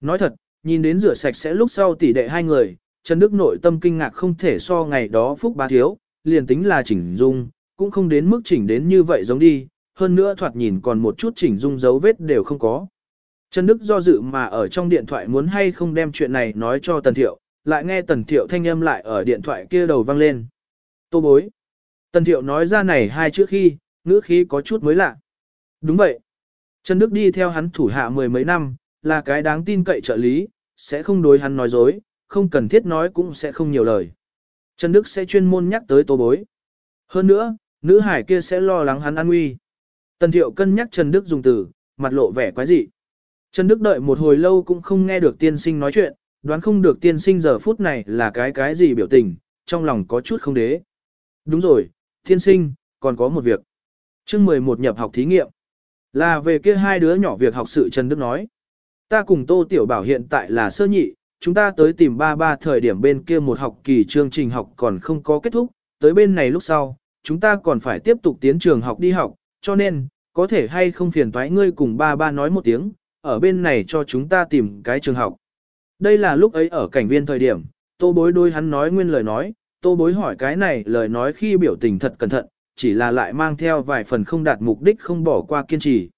Nói thật, nhìn đến rửa sạch sẽ lúc sau tỷ đệ hai người, Trần Đức nội tâm kinh ngạc không thể so ngày đó phúc bá thiếu, liền tính là chỉnh dung, cũng không đến mức chỉnh đến như vậy giống đi, hơn nữa thoạt nhìn còn một chút chỉnh dung dấu vết đều không có. Trần Đức do dự mà ở trong điện thoại muốn hay không đem chuyện này nói cho Tần Thiệu, lại nghe Tần Thiệu thanh âm lại ở điện thoại kia đầu vang lên. Tô bối. Tần Thiệu nói ra này hai chữ khi, ngữ khí có chút mới lạ. Đúng vậy. Trần Đức đi theo hắn thủ hạ mười mấy năm, là cái đáng tin cậy trợ lý, sẽ không đối hắn nói dối, không cần thiết nói cũng sẽ không nhiều lời. Trần Đức sẽ chuyên môn nhắc tới tô bối. Hơn nữa, nữ hải kia sẽ lo lắng hắn an nguy. Tần Thiệu cân nhắc Trần Đức dùng từ, mặt lộ vẻ quái dị. Trần Đức đợi một hồi lâu cũng không nghe được tiên sinh nói chuyện, đoán không được tiên sinh giờ phút này là cái cái gì biểu tình, trong lòng có chút không đế. Đúng rồi, thiên sinh, còn có một việc. chương 11 nhập học thí nghiệm. Là về kia hai đứa nhỏ việc học sự Trần Đức nói. Ta cùng Tô Tiểu Bảo hiện tại là sơ nhị, chúng ta tới tìm ba ba thời điểm bên kia một học kỳ chương trình học còn không có kết thúc, tới bên này lúc sau, chúng ta còn phải tiếp tục tiến trường học đi học, cho nên, có thể hay không phiền toái ngươi cùng ba ba nói một tiếng, ở bên này cho chúng ta tìm cái trường học. Đây là lúc ấy ở cảnh viên thời điểm, tô bối đôi hắn nói nguyên lời nói, tô bối hỏi cái này lời nói khi biểu tình thật cẩn thận, chỉ là lại mang theo vài phần không đạt mục đích không bỏ qua kiên trì.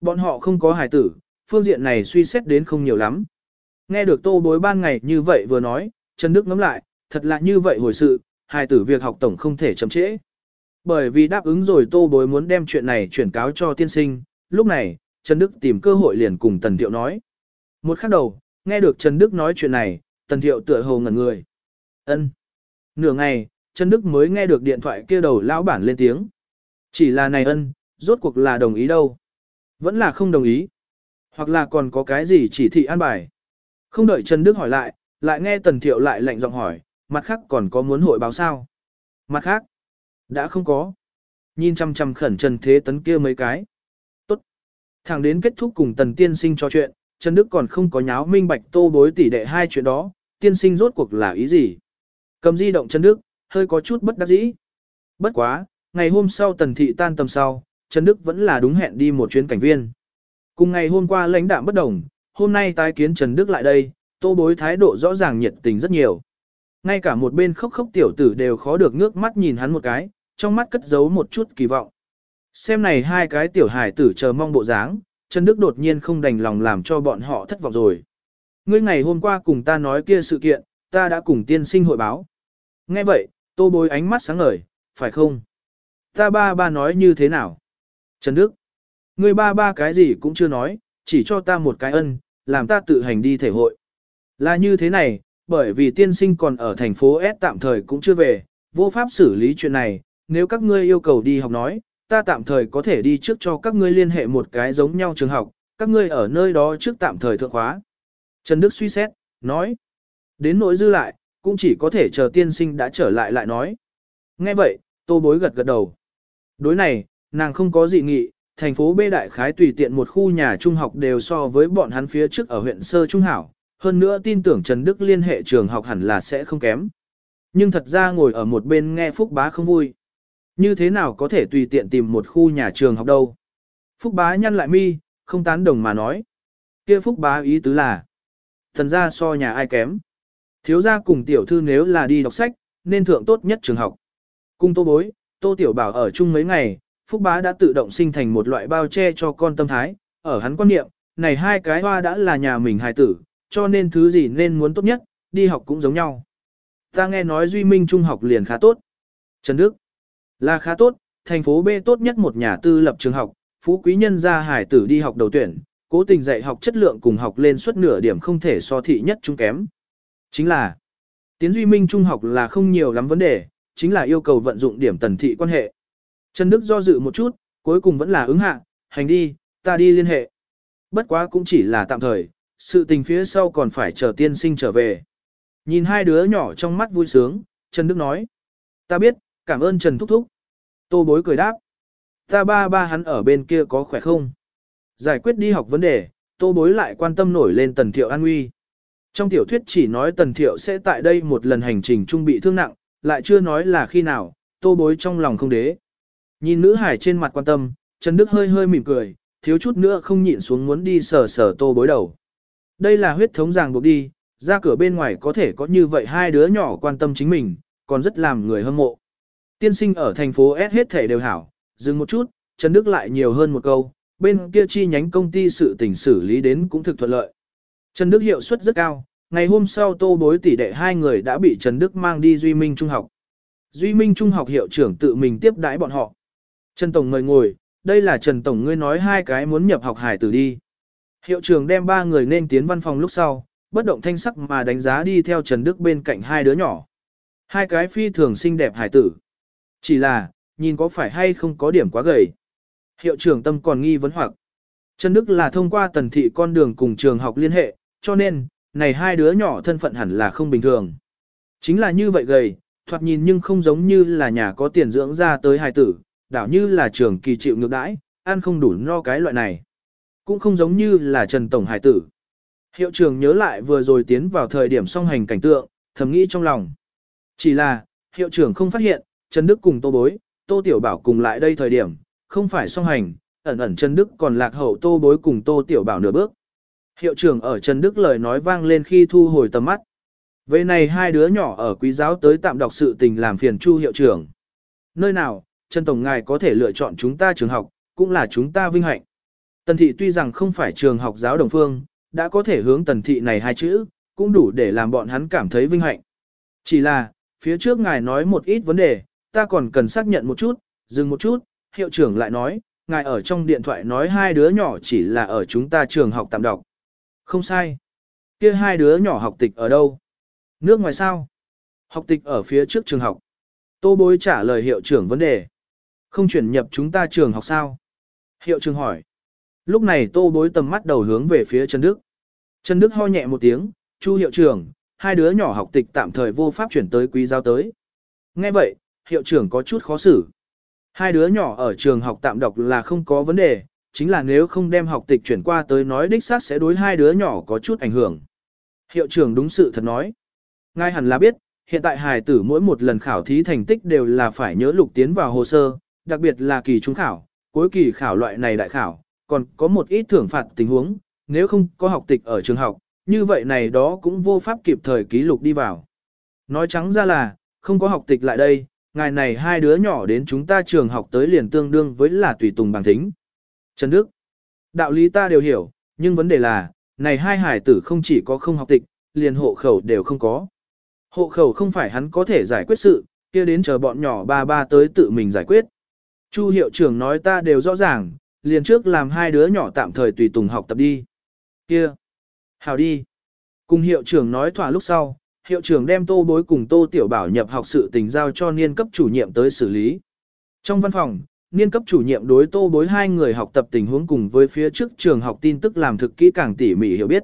Bọn họ không có hài tử, phương diện này suy xét đến không nhiều lắm. Nghe được tô bối ban ngày như vậy vừa nói, Trần Đức ngắm lại, thật là như vậy hồi sự, hài tử việc học tổng không thể chậm trễ. Bởi vì đáp ứng rồi tô bối muốn đem chuyện này chuyển cáo cho tiên sinh, lúc này, Trần Đức tìm cơ hội liền cùng Tần Thiệu nói. Một khắc đầu, nghe được Trần Đức nói chuyện này, Tần Thiệu tựa hồ ngẩn người. ân Nửa ngày, Trần Đức mới nghe được điện thoại kia đầu lão bản lên tiếng. Chỉ là này ân, rốt cuộc là đồng ý đâu. Vẫn là không đồng ý. Hoặc là còn có cái gì chỉ thị an bài. Không đợi Trần Đức hỏi lại, lại nghe Tần Thiệu lại lạnh giọng hỏi, mặt khác còn có muốn hội báo sao? Mặt khác, đã không có. Nhìn chăm chăm khẩn Trần Thế Tấn kia mấy cái. Tốt. Thẳng đến kết thúc cùng Tần Tiên Sinh cho chuyện, Trần Đức còn không có nháo minh bạch tô bối tỷ đệ hai chuyện đó, Tiên Sinh rốt cuộc là ý gì? Cầm di động Trần Đức, hơi có chút bất đắc dĩ. Bất quá, ngày hôm sau tần thị tan tầm sau, Trần Đức vẫn là đúng hẹn đi một chuyến cảnh viên. Cùng ngày hôm qua lãnh đạm bất đồng, hôm nay tái kiến Trần Đức lại đây, tô bối thái độ rõ ràng nhiệt tình rất nhiều. Ngay cả một bên khóc khóc tiểu tử đều khó được ngước mắt nhìn hắn một cái, trong mắt cất giấu một chút kỳ vọng. Xem này hai cái tiểu hài tử chờ mong bộ dáng, Trần Đức đột nhiên không đành lòng làm cho bọn họ thất vọng rồi. Ngươi ngày hôm qua cùng ta nói kia sự kiện, ta đã cùng tiên sinh hội báo. Nghe vậy, tô bối ánh mắt sáng ngời, phải không? Ta ba ba nói như thế nào? Trần Đức, ngươi ba ba cái gì cũng chưa nói, chỉ cho ta một cái ân, làm ta tự hành đi thể hội. Là như thế này, bởi vì tiên sinh còn ở thành phố S tạm thời cũng chưa về, vô pháp xử lý chuyện này, nếu các ngươi yêu cầu đi học nói, ta tạm thời có thể đi trước cho các ngươi liên hệ một cái giống nhau trường học, các ngươi ở nơi đó trước tạm thời thượng khóa. Trần Đức suy xét, nói, đến nỗi dư lại, cũng chỉ có thể chờ tiên sinh đã trở lại lại nói. Nghe vậy, tô bối gật gật đầu. Đối này, nàng không có dị nghị, thành phố B đại khái tùy tiện một khu nhà trung học đều so với bọn hắn phía trước ở huyện Sơ Trung Hảo, hơn nữa tin tưởng Trần Đức liên hệ trường học hẳn là sẽ không kém. Nhưng thật ra ngồi ở một bên nghe Phúc Bá không vui. Như thế nào có thể tùy tiện tìm một khu nhà trường học đâu? Phúc Bá nhăn lại mi, không tán đồng mà nói. kia Phúc Bá ý tứ là, thần ra so nhà ai kém. Thiếu gia cùng tiểu thư nếu là đi đọc sách, nên thượng tốt nhất trường học. Cung tô bối, tô tiểu bảo ở chung mấy ngày, Phúc Bá đã tự động sinh thành một loại bao che cho con tâm thái, ở hắn quan niệm, này hai cái hoa đã là nhà mình hài tử, cho nên thứ gì nên muốn tốt nhất, đi học cũng giống nhau. Ta nghe nói Duy Minh Trung học liền khá tốt. Trần Đức là khá tốt, thành phố B tốt nhất một nhà tư lập trường học, phú quý nhân gia hải tử đi học đầu tuyển, cố tình dạy học chất lượng cùng học lên suất nửa điểm không thể so thị nhất trung kém. Chính là, tiến Duy Minh Trung học là không nhiều lắm vấn đề, chính là yêu cầu vận dụng điểm tần thị quan hệ. Trần Đức do dự một chút, cuối cùng vẫn là ứng hạ, hành đi, ta đi liên hệ. Bất quá cũng chỉ là tạm thời, sự tình phía sau còn phải chờ tiên sinh trở về. Nhìn hai đứa nhỏ trong mắt vui sướng, Trần Đức nói. Ta biết, cảm ơn Trần Thúc Thúc. Tô bối cười đáp. Ta ba ba hắn ở bên kia có khỏe không? Giải quyết đi học vấn đề, tô bối lại quan tâm nổi lên tần thiệu an nguy. Trong tiểu thuyết chỉ nói tần thiệu sẽ tại đây một lần hành trình trung bị thương nặng, lại chưa nói là khi nào, tô bối trong lòng không đế. Nhìn nữ hải trên mặt quan tâm, Trần Đức hơi hơi mỉm cười, thiếu chút nữa không nhịn xuống muốn đi sờ sờ tô bối đầu. Đây là huyết thống ràng buộc đi, ra cửa bên ngoài có thể có như vậy hai đứa nhỏ quan tâm chính mình, còn rất làm người hâm mộ. Tiên sinh ở thành phố S hết thể đều hảo, dừng một chút, Trần Đức lại nhiều hơn một câu, bên kia chi nhánh công ty sự tình xử lý đến cũng thực thuận lợi. Trần Đức hiệu suất rất cao, ngày hôm sau tô bối tỷ đệ hai người đã bị Trần Đức mang đi Duy Minh Trung học. Duy Minh Trung học hiệu trưởng tự mình tiếp đãi bọn họ. Trần Tổng mời ngồi, đây là Trần Tổng ngươi nói hai cái muốn nhập học hải tử đi. Hiệu trưởng đem ba người nên tiến văn phòng lúc sau, bất động thanh sắc mà đánh giá đi theo Trần Đức bên cạnh hai đứa nhỏ. Hai cái phi thường xinh đẹp hải tử. Chỉ là, nhìn có phải hay không có điểm quá gầy. Hiệu trưởng tâm còn nghi vấn hoặc. Trần Đức là thông qua tần thị con đường cùng trường học liên hệ, cho nên, này hai đứa nhỏ thân phận hẳn là không bình thường. Chính là như vậy gầy, thoạt nhìn nhưng không giống như là nhà có tiền dưỡng ra tới hài tử, đảo như là trường kỳ chịu ngược đãi, ăn không đủ no cái loại này. Cũng không giống như là Trần Tổng Hải tử. Hiệu trưởng nhớ lại vừa rồi tiến vào thời điểm song hành cảnh tượng, thầm nghĩ trong lòng. Chỉ là, hiệu trưởng không phát hiện, Trần Đức cùng Tô Bối, Tô Tiểu Bảo cùng lại đây thời điểm, không phải song hành, ẩn ẩn Trần Đức còn lạc hậu Tô Bối cùng Tô Tiểu Bảo nửa bước. Hiệu trưởng ở Trần Đức lời nói vang lên khi thu hồi tầm mắt. Về này hai đứa nhỏ ở quý giáo tới tạm đọc sự tình làm phiền chu hiệu trưởng. Nơi nào, Trần Tổng Ngài có thể lựa chọn chúng ta trường học, cũng là chúng ta vinh hạnh. Tần thị tuy rằng không phải trường học giáo đồng phương, đã có thể hướng tần thị này hai chữ, cũng đủ để làm bọn hắn cảm thấy vinh hạnh. Chỉ là, phía trước ngài nói một ít vấn đề, ta còn cần xác nhận một chút, dừng một chút, hiệu trưởng lại nói, ngài ở trong điện thoại nói hai đứa nhỏ chỉ là ở chúng ta trường học tạm đọc. Không sai. kia hai đứa nhỏ học tịch ở đâu? Nước ngoài sao? Học tịch ở phía trước trường học. Tô bối trả lời hiệu trưởng vấn đề. Không chuyển nhập chúng ta trường học sao? Hiệu trưởng hỏi. Lúc này tô bối tầm mắt đầu hướng về phía Trần Đức. Trần Đức ho nhẹ một tiếng, chu hiệu trưởng, hai đứa nhỏ học tịch tạm thời vô pháp chuyển tới quý giáo tới. Nghe vậy, hiệu trưởng có chút khó xử. Hai đứa nhỏ ở trường học tạm đọc là không có vấn đề, chính là nếu không đem học tịch chuyển qua tới nói đích xác sẽ đối hai đứa nhỏ có chút ảnh hưởng. Hiệu trưởng đúng sự thật nói. ngay hẳn là biết, hiện tại hài tử mỗi một lần khảo thí thành tích đều là phải nhớ lục tiến vào hồ sơ, đặc biệt là kỳ trung khảo, cuối kỳ khảo loại này đại khảo, còn có một ít thưởng phạt tình huống, nếu không có học tịch ở trường học, như vậy này đó cũng vô pháp kịp thời ký lục đi vào. Nói trắng ra là, không có học tịch lại đây, ngày này hai đứa nhỏ đến chúng ta trường học tới liền tương đương với là tùy tùng bằng thính. Trần Đức, đạo lý ta đều hiểu, nhưng vấn đề là, này hai hải tử không chỉ có không học tịch, liền hộ khẩu đều không có. Hộ khẩu không phải hắn có thể giải quyết sự, kia đến chờ bọn nhỏ ba ba tới tự mình giải quyết. Chu hiệu trưởng nói ta đều rõ ràng, liền trước làm hai đứa nhỏ tạm thời tùy tùng học tập đi. Kia, hào đi. Cùng hiệu trưởng nói thỏa lúc sau, hiệu trưởng đem tô bối cùng tô tiểu bảo nhập học sự tình giao cho niên cấp chủ nhiệm tới xử lý. Trong văn phòng, niên cấp chủ nhiệm đối tô bối hai người học tập tình huống cùng với phía trước trường học tin tức làm thực kỹ càng tỉ mỉ hiểu biết.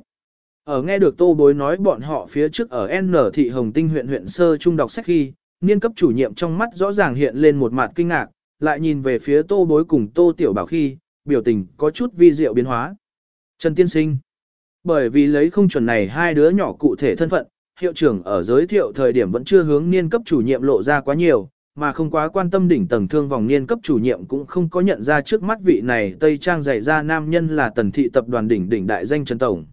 Ở nghe được tô bối nói bọn họ phía trước ở N thị Hồng Tinh huyện huyện sơ trung đọc sách khi, niên cấp chủ nhiệm trong mắt rõ ràng hiện lên một mặt kinh ngạc, lại nhìn về phía tô bối cùng tô tiểu bảo khi, biểu tình có chút vi diệu biến hóa. Trần Tiên Sinh Bởi vì lấy không chuẩn này hai đứa nhỏ cụ thể thân phận, hiệu trưởng ở giới thiệu thời điểm vẫn chưa hướng niên cấp chủ nhiệm lộ ra quá nhiều, mà không quá quan tâm đỉnh tầng thương vòng niên cấp chủ nhiệm cũng không có nhận ra trước mắt vị này Tây Trang dạy ra nam nhân là tần thị tập đoàn đỉnh đỉnh đại danh Trần Tổng.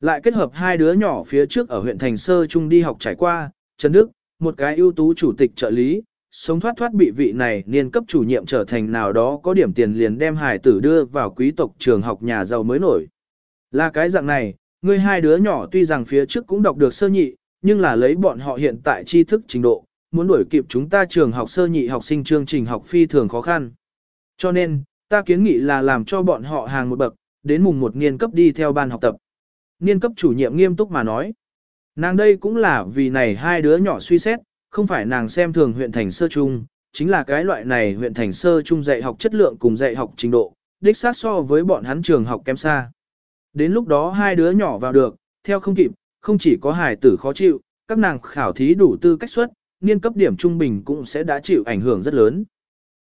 Lại kết hợp hai đứa nhỏ phía trước ở huyện Thành Sơ Trung đi học trải qua, Trần Đức, một cái ưu tú chủ tịch trợ lý, sống thoát thoát bị vị này niên cấp chủ nhiệm trở thành nào đó có điểm tiền liền đem hải tử đưa vào quý tộc trường học nhà giàu mới nổi. Là cái dạng này, người hai đứa nhỏ tuy rằng phía trước cũng đọc được sơ nhị, nhưng là lấy bọn họ hiện tại tri thức trình độ, muốn đuổi kịp chúng ta trường học sơ nhị học sinh chương trình học phi thường khó khăn. Cho nên, ta kiến nghị là làm cho bọn họ hàng một bậc, đến mùng một niên cấp đi theo ban học tập. Niên cấp chủ nhiệm nghiêm túc mà nói. Nàng đây cũng là vì này hai đứa nhỏ suy xét, không phải nàng xem thường huyện thành sơ trung, chính là cái loại này huyện thành sơ trung dạy học chất lượng cùng dạy học trình độ, đích xác so với bọn hắn trường học kém xa. Đến lúc đó hai đứa nhỏ vào được, theo không kịp, không chỉ có hài tử khó chịu, các nàng khảo thí đủ tư cách xuất niên cấp điểm trung bình cũng sẽ đã chịu ảnh hưởng rất lớn.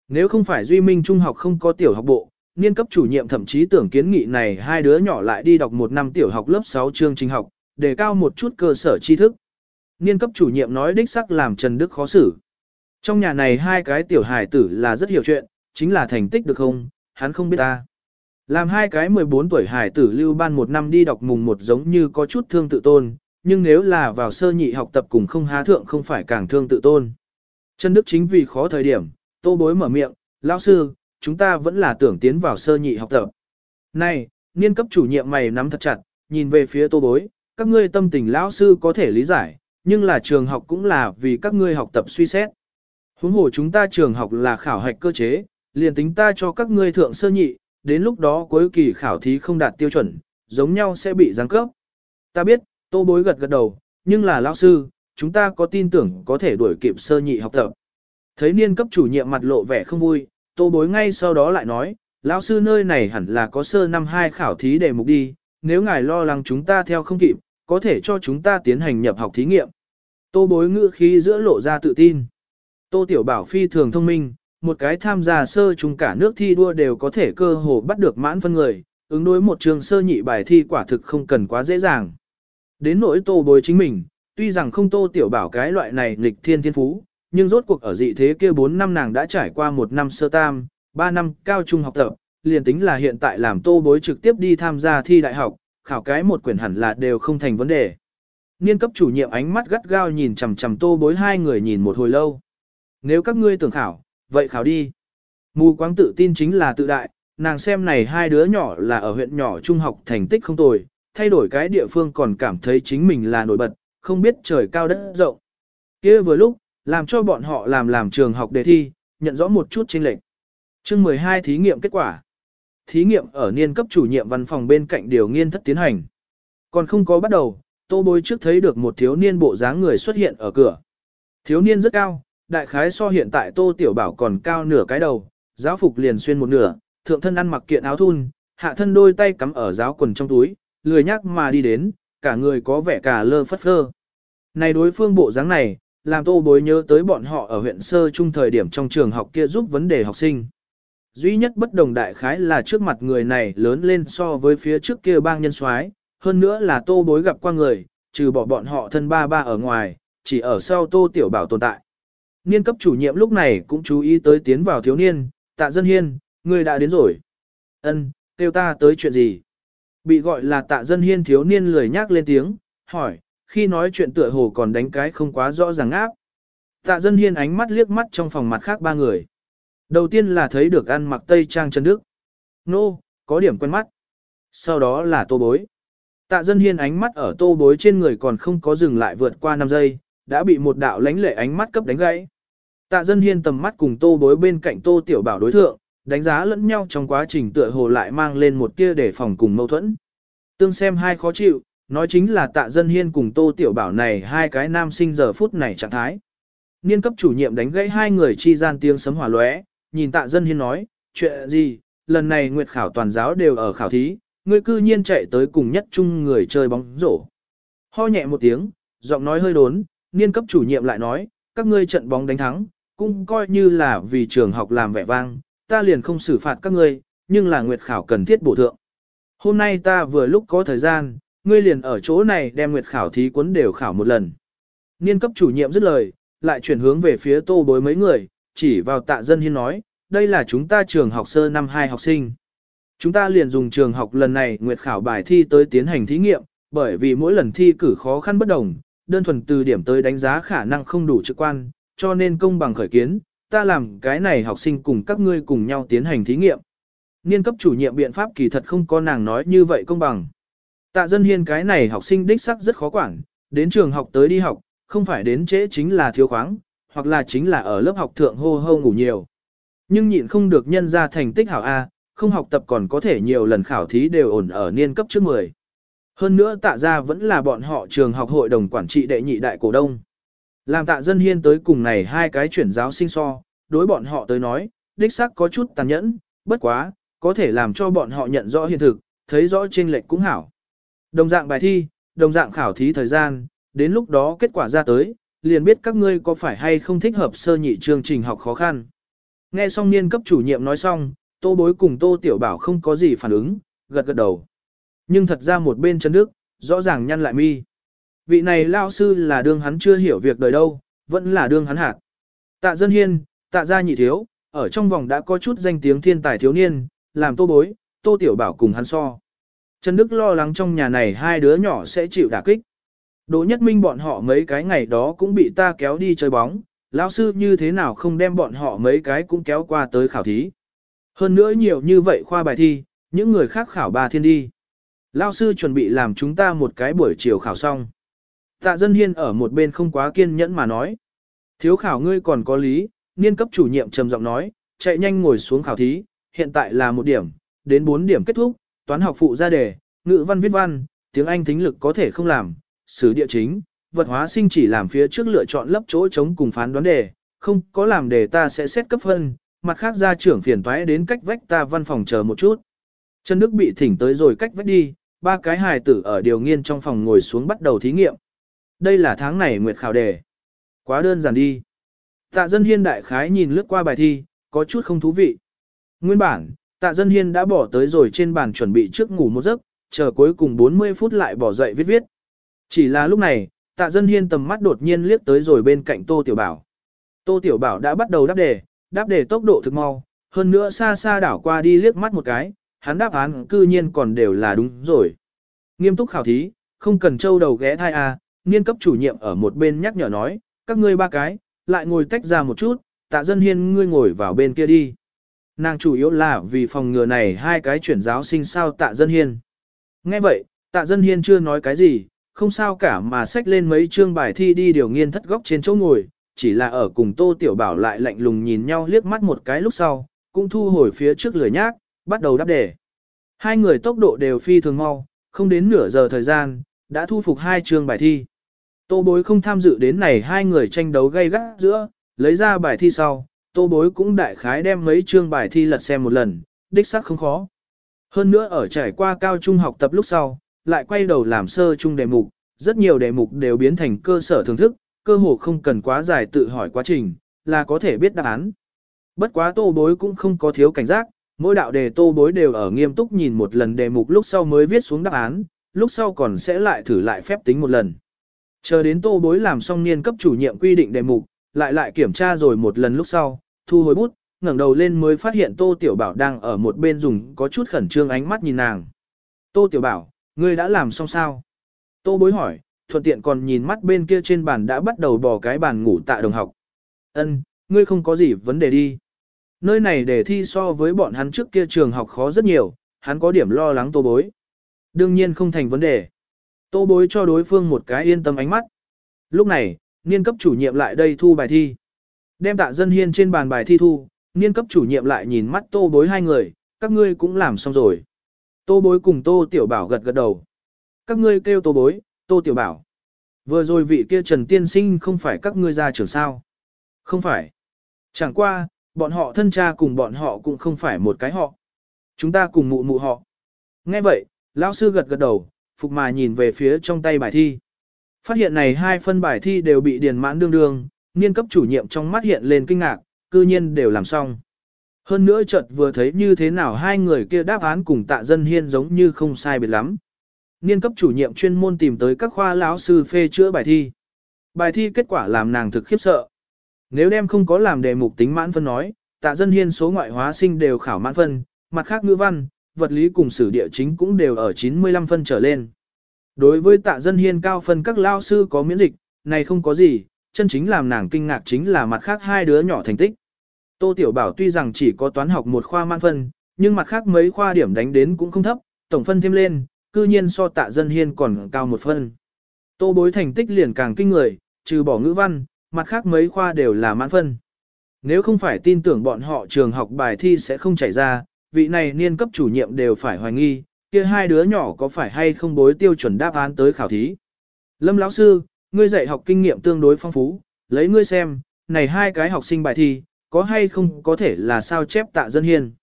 Nếu không phải Duy Minh Trung học không có tiểu học bộ, niên cấp chủ nhiệm thậm chí tưởng kiến nghị này hai đứa nhỏ lại đi đọc một năm tiểu học lớp 6 chương trình học, để cao một chút cơ sở tri thức. Niên cấp chủ nhiệm nói đích sắc làm Trần Đức khó xử. Trong nhà này hai cái tiểu hài tử là rất hiểu chuyện, chính là thành tích được không, hắn không biết ta. Làm hai cái 14 tuổi hài tử lưu ban một năm đi đọc mùng một giống như có chút thương tự tôn, nhưng nếu là vào sơ nhị học tập cùng không há thượng không phải càng thương tự tôn. Trần Đức chính vì khó thời điểm, tô bối mở miệng, lão sư, chúng ta vẫn là tưởng tiến vào sơ nhị học tập. Này, niên cấp chủ nhiệm mày nắm thật chặt, nhìn về phía tô bối, các ngươi tâm tình lão sư có thể lý giải, nhưng là trường học cũng là vì các ngươi học tập suy xét. Huống hồ chúng ta trường học là khảo hạch cơ chế, liền tính ta cho các ngươi thượng sơ nhị, đến lúc đó cuối kỳ khảo thí không đạt tiêu chuẩn, giống nhau sẽ bị giáng cấp. Ta biết, tô bối gật gật đầu, nhưng là lão sư, chúng ta có tin tưởng có thể đuổi kịp sơ nhị học tập. Thấy niên cấp chủ nhiệm mặt lộ vẻ không vui, tô bối ngay sau đó lại nói, lão sư nơi này hẳn là có sơ năm hai khảo thí đề mục đi, nếu ngài lo lắng chúng ta theo không kịp, có thể cho chúng ta tiến hành nhập học thí nghiệm. Tô bối ngữ khí giữa lộ ra tự tin. Tô Tiểu Bảo phi thường thông minh, một cái tham gia sơ chung cả nước thi đua đều có thể cơ hồ bắt được mãn phân người, ứng đối một trường sơ nhị bài thi quả thực không cần quá dễ dàng. Đến nỗi tô bối chính mình, tuy rằng không Tô Tiểu Bảo cái loại này nghịch thiên thiên phú, nhưng rốt cuộc ở dị thế kia 4 năm nàng đã trải qua một năm sơ tam, 3 năm cao trung học tập, liền tính là hiện tại làm tô bối trực tiếp đi tham gia thi đại học, khảo cái một quyển hẳn là đều không thành vấn đề. Niên cấp chủ nhiệm ánh mắt gắt gao nhìn chằm chằm tô bối hai người nhìn một hồi lâu. Nếu các ngươi tưởng khảo, vậy khảo đi. Mù quáng tự tin chính là tự đại, nàng xem này hai đứa nhỏ là ở huyện nhỏ trung học thành tích không tồi, thay đổi cái địa phương còn cảm thấy chính mình là nổi bật, không biết trời cao đất rộng. kia vừa lúc, làm cho bọn họ làm làm trường học đề thi, nhận rõ một chút chênh lệch. Chương 12 thí nghiệm kết quả. Thí nghiệm ở niên cấp chủ nhiệm văn phòng bên cạnh điều nghiên thất tiến hành. Còn không có bắt đầu, tô bối trước thấy được một thiếu niên bộ dáng người xuất hiện ở cửa. Thiếu niên rất cao, đại khái so hiện tại tô tiểu bảo còn cao nửa cái đầu, giáo phục liền xuyên một nửa, thượng thân ăn mặc kiện áo thun, hạ thân đôi tay cắm ở giáo quần trong túi, lười nhắc mà đi đến, cả người có vẻ cả lơ phất phơ. Này đối phương bộ dáng này, làm tô bối nhớ tới bọn họ ở huyện sơ trung thời điểm trong trường học kia giúp vấn đề học sinh. Duy nhất bất đồng đại khái là trước mặt người này lớn lên so với phía trước kia bang nhân soái hơn nữa là tô bối gặp qua người, trừ bỏ bọn họ thân ba ba ở ngoài, chỉ ở sau tô tiểu bảo tồn tại. Niên cấp chủ nhiệm lúc này cũng chú ý tới tiến vào thiếu niên, tạ dân hiên, người đã đến rồi. Ân, kêu ta tới chuyện gì? Bị gọi là tạ dân hiên thiếu niên lười nhác lên tiếng, hỏi, khi nói chuyện tựa hồ còn đánh cái không quá rõ ràng áp. Tạ dân hiên ánh mắt liếc mắt trong phòng mặt khác ba người. Đầu tiên là thấy được ăn mặc tây trang chân đức. Nô, có điểm quen mắt. Sau đó là tô bối. Tạ dân hiên ánh mắt ở tô bối trên người còn không có dừng lại vượt qua 5 giây, đã bị một đạo lánh lệ ánh mắt cấp đánh gãy. Tạ dân hiên tầm mắt cùng tô bối bên cạnh tô tiểu bảo đối thượng, đánh giá lẫn nhau trong quá trình tựa hồ lại mang lên một tia để phòng cùng mâu thuẫn. Tương xem hai khó chịu, nói chính là tạ dân hiên cùng tô tiểu bảo này hai cái nam sinh giờ phút này trạng thái. Niên cấp chủ nhiệm đánh gãy hai người chi gian tiếng sấm hỏa lóe, nhìn tạ dân hiên nói, chuyện gì, lần này nguyệt khảo toàn giáo đều ở khảo thí, ngươi cư nhiên chạy tới cùng nhất chung người chơi bóng rổ. Ho nhẹ một tiếng, giọng nói hơi đốn, niên cấp chủ nhiệm lại nói, các ngươi trận bóng đánh thắng, cũng coi như là vì trường học làm vẻ vang, ta liền không xử phạt các ngươi, nhưng là nguyệt khảo cần thiết bổ thượng. Hôm nay ta vừa lúc có thời gian, ngươi liền ở chỗ này đem nguyệt khảo thí cuốn đều khảo một lần. Niên cấp chủ nhiệm dứt lời, lại chuyển hướng về phía tô bối mấy người, chỉ vào tạ dân hiên nói, đây là chúng ta trường học sơ năm 2 học sinh. Chúng ta liền dùng trường học lần này nguyệt khảo bài thi tới tiến hành thí nghiệm, bởi vì mỗi lần thi cử khó khăn bất đồng, đơn thuần từ điểm tới đánh giá khả năng không đủ trực quan, cho nên công bằng khởi kiến, ta làm cái này học sinh cùng các ngươi cùng nhau tiến hành thí nghiệm. Niên cấp chủ nhiệm biện pháp kỳ thật không có nàng nói như vậy công bằng. Tạ dân hiên cái này học sinh đích sắc rất khó quản, đến trường học tới đi học, không phải đến trễ chính là thiếu khoáng, hoặc là chính là ở lớp học thượng hô hô ngủ nhiều. Nhưng nhịn không được nhân ra thành tích hảo A, không học tập còn có thể nhiều lần khảo thí đều ổn ở niên cấp trước 10. Hơn nữa tạ ra vẫn là bọn họ trường học hội đồng quản trị đệ nhị đại cổ đông. Làm tạ dân hiên tới cùng này hai cái chuyển giáo sinh so, đối bọn họ tới nói, đích xác có chút tàn nhẫn, bất quá, có thể làm cho bọn họ nhận rõ hiện thực, thấy rõ trên lệch cũng hảo. Đồng dạng bài thi, đồng dạng khảo thí thời gian, đến lúc đó kết quả ra tới, liền biết các ngươi có phải hay không thích hợp sơ nhị chương trình học khó khăn. Nghe xong niên cấp chủ nhiệm nói xong, tô bối cùng tô tiểu bảo không có gì phản ứng, gật gật đầu. Nhưng thật ra một bên chân đức, rõ ràng nhăn lại mi. Vị này lao sư là đương hắn chưa hiểu việc đời đâu, vẫn là đương hắn hạt. Tạ dân hiên, tạ gia nhị thiếu, ở trong vòng đã có chút danh tiếng thiên tài thiếu niên, làm tô bối, tô tiểu bảo cùng hắn so. Trần Đức lo lắng trong nhà này hai đứa nhỏ sẽ chịu đả kích. Đỗ nhất minh bọn họ mấy cái ngày đó cũng bị ta kéo đi chơi bóng, lão sư như thế nào không đem bọn họ mấy cái cũng kéo qua tới khảo thí. Hơn nữa nhiều như vậy khoa bài thi, những người khác khảo ba thiên đi. Lão sư chuẩn bị làm chúng ta một cái buổi chiều khảo xong. Tạ dân hiên ở một bên không quá kiên nhẫn mà nói. Thiếu khảo ngươi còn có lý, niên cấp chủ nhiệm trầm giọng nói, chạy nhanh ngồi xuống khảo thí, hiện tại là một điểm, đến bốn điểm kết thúc, toán học phụ ra đề, ngữ văn viết văn, tiếng Anh thính lực có thể không làm, sử địa chính, vật hóa sinh chỉ làm phía trước lựa chọn lấp chỗ chống cùng phán đoán đề, không có làm đề ta sẽ xét cấp phân, mặt khác gia trưởng phiền toái đến cách vách ta văn phòng chờ một chút. Trần Đức bị thỉnh tới rồi cách vách đi, ba cái hài tử ở điều nghiên trong phòng ngồi xuống bắt đầu thí nghiệm. Đây là tháng này nguyệt khảo đề. Quá đơn giản đi. Tạ dân hiên đại khái nhìn lướt qua bài thi, có chút không thú vị. Nguyên bản, tạ dân hiên đã bỏ tới rồi trên bàn chuẩn bị trước ngủ một giấc, chờ cuối cùng 40 phút lại bỏ dậy viết viết. Chỉ là lúc này, tạ dân hiên tầm mắt đột nhiên liếc tới rồi bên cạnh Tô Tiểu Bảo. Tô Tiểu Bảo đã bắt đầu đáp đề, đáp đề tốc độ thực mau, hơn nữa xa xa đảo qua đi liếc mắt một cái, hắn đáp án cư nhiên còn đều là đúng rồi. Nghiêm túc khảo thí, không cần trâu đầu ghé thai a, à, niên cấp chủ nhiệm ở một bên nhắc nhở nói, các ngươi ba cái, lại ngồi tách ra một chút, tạ dân hiên ngươi ngồi vào bên kia đi. Nàng chủ yếu là vì phòng ngừa này hai cái chuyển giáo sinh sao tạ dân hiên. Nghe vậy, tạ dân hiên chưa nói cái gì, không sao cả mà xách lên mấy chương bài thi đi điều nghiên thất góc trên chỗ ngồi, chỉ là ở cùng tô tiểu bảo lại lạnh lùng nhìn nhau liếc mắt một cái lúc sau, cũng thu hồi phía trước lười nhác, bắt đầu đáp đề. Hai người tốc độ đều phi thường mau, không đến nửa giờ thời gian, đã thu phục hai chương bài thi. Tô bối không tham dự đến này hai người tranh đấu gay gắt giữa, lấy ra bài thi sau, tô bối cũng đại khái đem mấy chương bài thi lật xem một lần, đích xác không khó. Hơn nữa ở trải qua cao trung học tập lúc sau, lại quay đầu làm sơ trung đề mục, rất nhiều đề mục đều biến thành cơ sở thưởng thức, cơ hồ không cần quá dài tự hỏi quá trình, là có thể biết đáp án. Bất quá tô bối cũng không có thiếu cảnh giác, mỗi đạo đề tô bối đều ở nghiêm túc nhìn một lần đề mục lúc sau mới viết xuống đáp án, lúc sau còn sẽ lại thử lại phép tính một lần. Chờ đến tô bối làm xong niên cấp chủ nhiệm quy định đề mục, lại lại kiểm tra rồi một lần lúc sau, thu hồi bút, ngẩng đầu lên mới phát hiện Tô Tiểu Bảo đang ở một bên dùng có chút khẩn trương ánh mắt nhìn nàng. Tô Tiểu Bảo, ngươi đã làm xong sao? Tô bối hỏi, thuận tiện còn nhìn mắt bên kia trên bàn đã bắt đầu bỏ cái bàn ngủ tạ đồng học. Ân, ngươi không có gì vấn đề đi. Nơi này để thi so với bọn hắn trước kia trường học khó rất nhiều, hắn có điểm lo lắng tô bối. Đương nhiên không thành vấn đề. Tô bối cho đối phương một cái yên tâm ánh mắt. Lúc này, niên cấp chủ nhiệm lại đây thu bài thi. Đem tạ dân hiên trên bàn bài thi thu, niên cấp chủ nhiệm lại nhìn mắt tô bối hai người, các ngươi cũng làm xong rồi. Tô bối cùng tô tiểu bảo gật gật đầu. Các ngươi kêu tô bối, tô tiểu bảo. Vừa rồi vị kia Trần Tiên Sinh không phải các ngươi ra trưởng sao. Không phải. Chẳng qua, bọn họ thân cha cùng bọn họ cũng không phải một cái họ. Chúng ta cùng mụ mụ họ. Nghe vậy, lão sư gật gật đầu, phục mà nhìn về phía trong tay bài thi. Phát hiện này hai phân bài thi đều bị điền mãn đương đương, niên cấp chủ nhiệm trong mắt hiện lên kinh ngạc, cư nhiên đều làm xong. Hơn nữa chợt vừa thấy như thế nào hai người kia đáp án cùng tạ dân hiên giống như không sai biệt lắm. Niên cấp chủ nhiệm chuyên môn tìm tới các khoa lão sư phê chữa bài thi. Bài thi kết quả làm nàng thực khiếp sợ. Nếu đem không có làm đề mục tính mãn phân nói, tạ dân hiên số ngoại hóa sinh đều khảo mãn phân, mặt khác ngữ văn, vật lý cùng sử địa chính cũng đều ở 95 phân trở lên. Đối với tạ dân hiên cao phân các lao sư có miễn dịch, này không có gì, chân chính làm nàng kinh ngạc chính là mặt khác hai đứa nhỏ thành tích. Tô Tiểu Bảo tuy rằng chỉ có toán học một khoa man phân, nhưng mặt khác mấy khoa điểm đánh đến cũng không thấp, tổng phân thêm lên, cư nhiên so tạ dân hiên còn cao một phân. Tô bối thành tích liền càng kinh người, trừ bỏ ngữ văn, mặt khác mấy khoa đều là mãn phân. Nếu không phải tin tưởng bọn họ trường học bài thi sẽ không chảy ra, vị này niên cấp chủ nhiệm đều phải hoài nghi, kia hai đứa nhỏ có phải hay không bối tiêu chuẩn đáp án tới khảo thí. Lâm lão sư, ngươi dạy học kinh nghiệm tương đối phong phú, lấy ngươi xem, này hai cái học sinh bài thi, có hay không có thể là sao chép tạ dân hiên.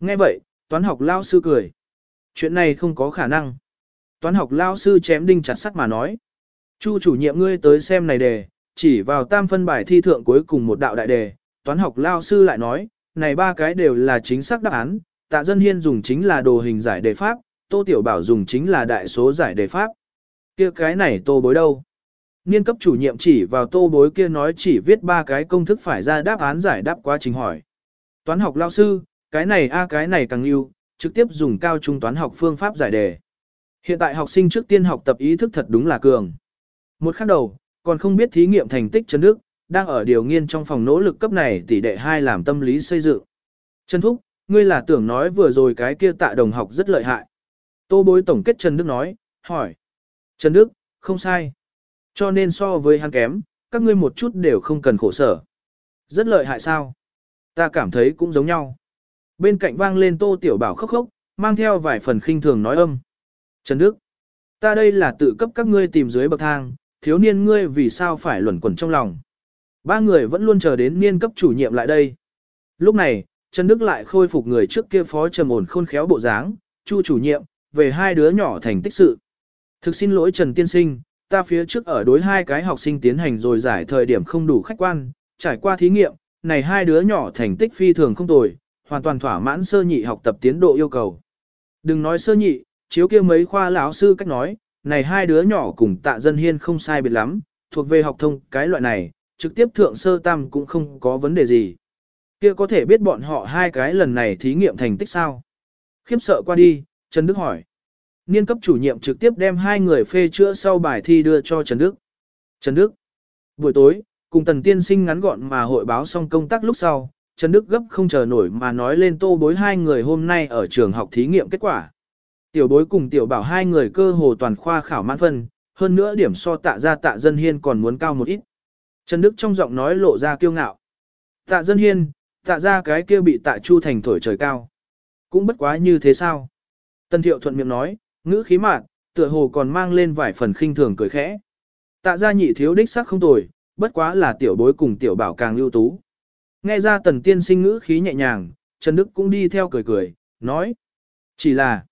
Nghe vậy, toán học lao sư cười. Chuyện này không có khả năng. Toán học lao sư chém đinh chặt sắt mà nói. Chu chủ nhiệm ngươi tới xem này đề, chỉ vào tam phân bài thi thượng cuối cùng một đạo đại đề, toán học lao sư lại nói, này ba cái đều là chính xác đáp án, tạ dân hiên dùng chính là đồ hình giải đề pháp, tô tiểu bảo dùng chính là đại số giải đề pháp. kia cái này tô bối đâu? Niên cấp chủ nhiệm chỉ vào tô bối kia nói chỉ viết ba cái công thức phải ra đáp án giải đáp quá trình hỏi. Toán học lao sư, cái này a cái này càng yêu, trực tiếp dùng cao trung toán học phương pháp giải đề. Hiện tại học sinh trước tiên học tập ý thức thật đúng là cường. Một khắc đầu, còn không biết thí nghiệm thành tích chân Đức, đang ở điều nghiên trong phòng nỗ lực cấp này tỷ đệ hai làm tâm lý xây dựng. Trần Thúc, ngươi là tưởng nói vừa rồi cái kia tạ đồng học rất lợi hại. Tô bối tổng kết Trần Đức nói, hỏi. Trần Đức, không sai. Cho nên so với hắn kém, các ngươi một chút đều không cần khổ sở. Rất lợi hại sao? Ta cảm thấy cũng giống nhau. Bên cạnh vang lên tô tiểu bảo khóc khóc, mang theo vài phần khinh thường nói âm. Trần Đức, ta đây là tự cấp các ngươi tìm dưới bậc thang, thiếu niên ngươi vì sao phải luẩn quẩn trong lòng. Ba người vẫn luôn chờ đến niên cấp chủ nhiệm lại đây. Lúc này, Trần Đức lại khôi phục người trước kia phó trầm ổn khôn khéo bộ dáng, chu chủ nhiệm, về hai đứa nhỏ thành tích sự. Thực xin lỗi Trần Tiên Sinh, ta phía trước ở đối hai cái học sinh tiến hành rồi giải thời điểm không đủ khách quan, trải qua thí nghiệm, này hai đứa nhỏ thành tích phi thường không tồi, hoàn toàn thỏa mãn sơ nhị học tập tiến độ yêu cầu. Đừng nói sơ nhị, chiếu kia mấy khoa lão sư cách nói, này hai đứa nhỏ cùng tạ dân hiên không sai biệt lắm, thuộc về học thông cái loại này, trực tiếp thượng sơ tam cũng không có vấn đề gì. Kia có thể biết bọn họ hai cái lần này thí nghiệm thành tích sao? Khiếp sợ qua đi, Trần Đức hỏi. Niên cấp chủ nhiệm trực tiếp đem hai người phê chữa sau bài thi đưa cho Trần Đức. Trần Đức. Buổi tối, cùng Tần Tiên Sinh ngắn gọn mà hội báo xong công tác lúc sau, Trần Đức gấp không chờ nổi mà nói lên tô bối hai người hôm nay ở trường học thí nghiệm kết quả. Tiểu bối cùng tiểu bảo hai người cơ hồ toàn khoa khảo mãn phân, hơn nữa điểm so tạ ra tạ dân hiên còn muốn cao một ít. Trần Đức trong giọng nói lộ ra kiêu ngạo. Tạ dân hiên, tạ ra cái kia bị tạ chu thành thổi trời cao. Cũng bất quá như thế sao? Tân thiệu thuận miệng nói, ngữ khí mạn, tựa hồ còn mang lên vài phần khinh thường cười khẽ. Tạ ra nhị thiếu đích sắc không tồi, bất quá là tiểu bối cùng tiểu bảo càng ưu tú. Nghe ra tần tiên sinh ngữ khí nhẹ nhàng, Trần Đức cũng đi theo cười cười, nói. Chỉ là,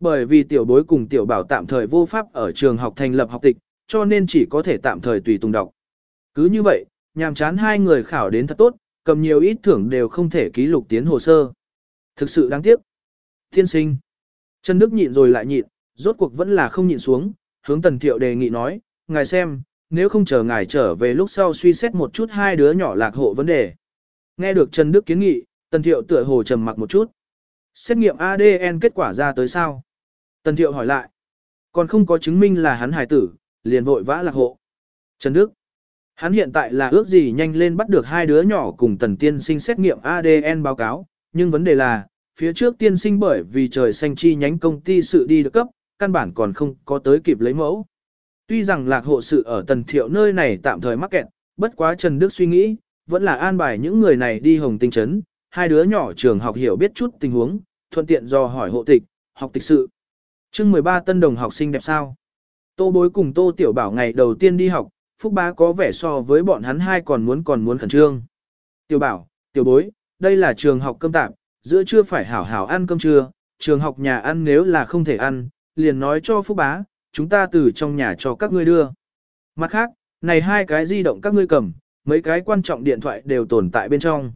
bởi vì tiểu bối cùng tiểu bảo tạm thời vô pháp ở trường học thành lập học tịch, cho nên chỉ có thể tạm thời tùy tùng đọc. Cứ như vậy, nhàm chán hai người khảo đến thật tốt, cầm nhiều ít thưởng đều không thể ký lục tiến hồ sơ. Thực sự đáng tiếc. thiên sinh. Trần Đức nhịn rồi lại nhịn, rốt cuộc vẫn là không nhịn xuống, hướng tần thiệu đề nghị nói, ngài xem, nếu không chờ ngài trở về lúc sau suy xét một chút hai đứa nhỏ lạc hộ vấn đề. Nghe được Trần Đức kiến nghị, Tần thiệu tựa hồ trầm mặc một chút. Xét nghiệm ADN kết quả ra tới sao? Tần thiệu hỏi lại. Còn không có chứng minh là hắn hài tử, liền vội vã lạc hộ. Trần Đức. Hắn hiện tại là ước gì nhanh lên bắt được hai đứa nhỏ cùng tần tiên sinh xét nghiệm ADN báo cáo, nhưng vấn đề là, phía trước tiên sinh bởi vì trời xanh chi nhánh công ty sự đi được cấp, căn bản còn không có tới kịp lấy mẫu. Tuy rằng lạc hộ sự ở tần thiệu nơi này tạm thời mắc kẹt, bất quá Trần Đức suy nghĩ, vẫn là an bài những người này đi hồng tinh trấn, hai đứa nhỏ trường học hiểu biết chút tình huống, thuận tiện do hỏi hộ tịch, học tịch sự. chương 13 tân đồng học sinh đẹp sao? Tô bối cùng Tô Tiểu Bảo ngày đầu tiên đi học, Phúc Bá có vẻ so với bọn hắn hai còn muốn còn muốn khẩn trương. Tiểu Bảo, Tiểu bối, đây là trường học cơm tạm, giữa trưa phải hảo hảo ăn cơm trưa, trường học nhà ăn nếu là không thể ăn, liền nói cho Phúc Bá, chúng ta từ trong nhà cho các ngươi đưa. Mặt khác, này hai cái di động các ngươi cầm, mấy cái quan trọng điện thoại đều tồn tại bên trong.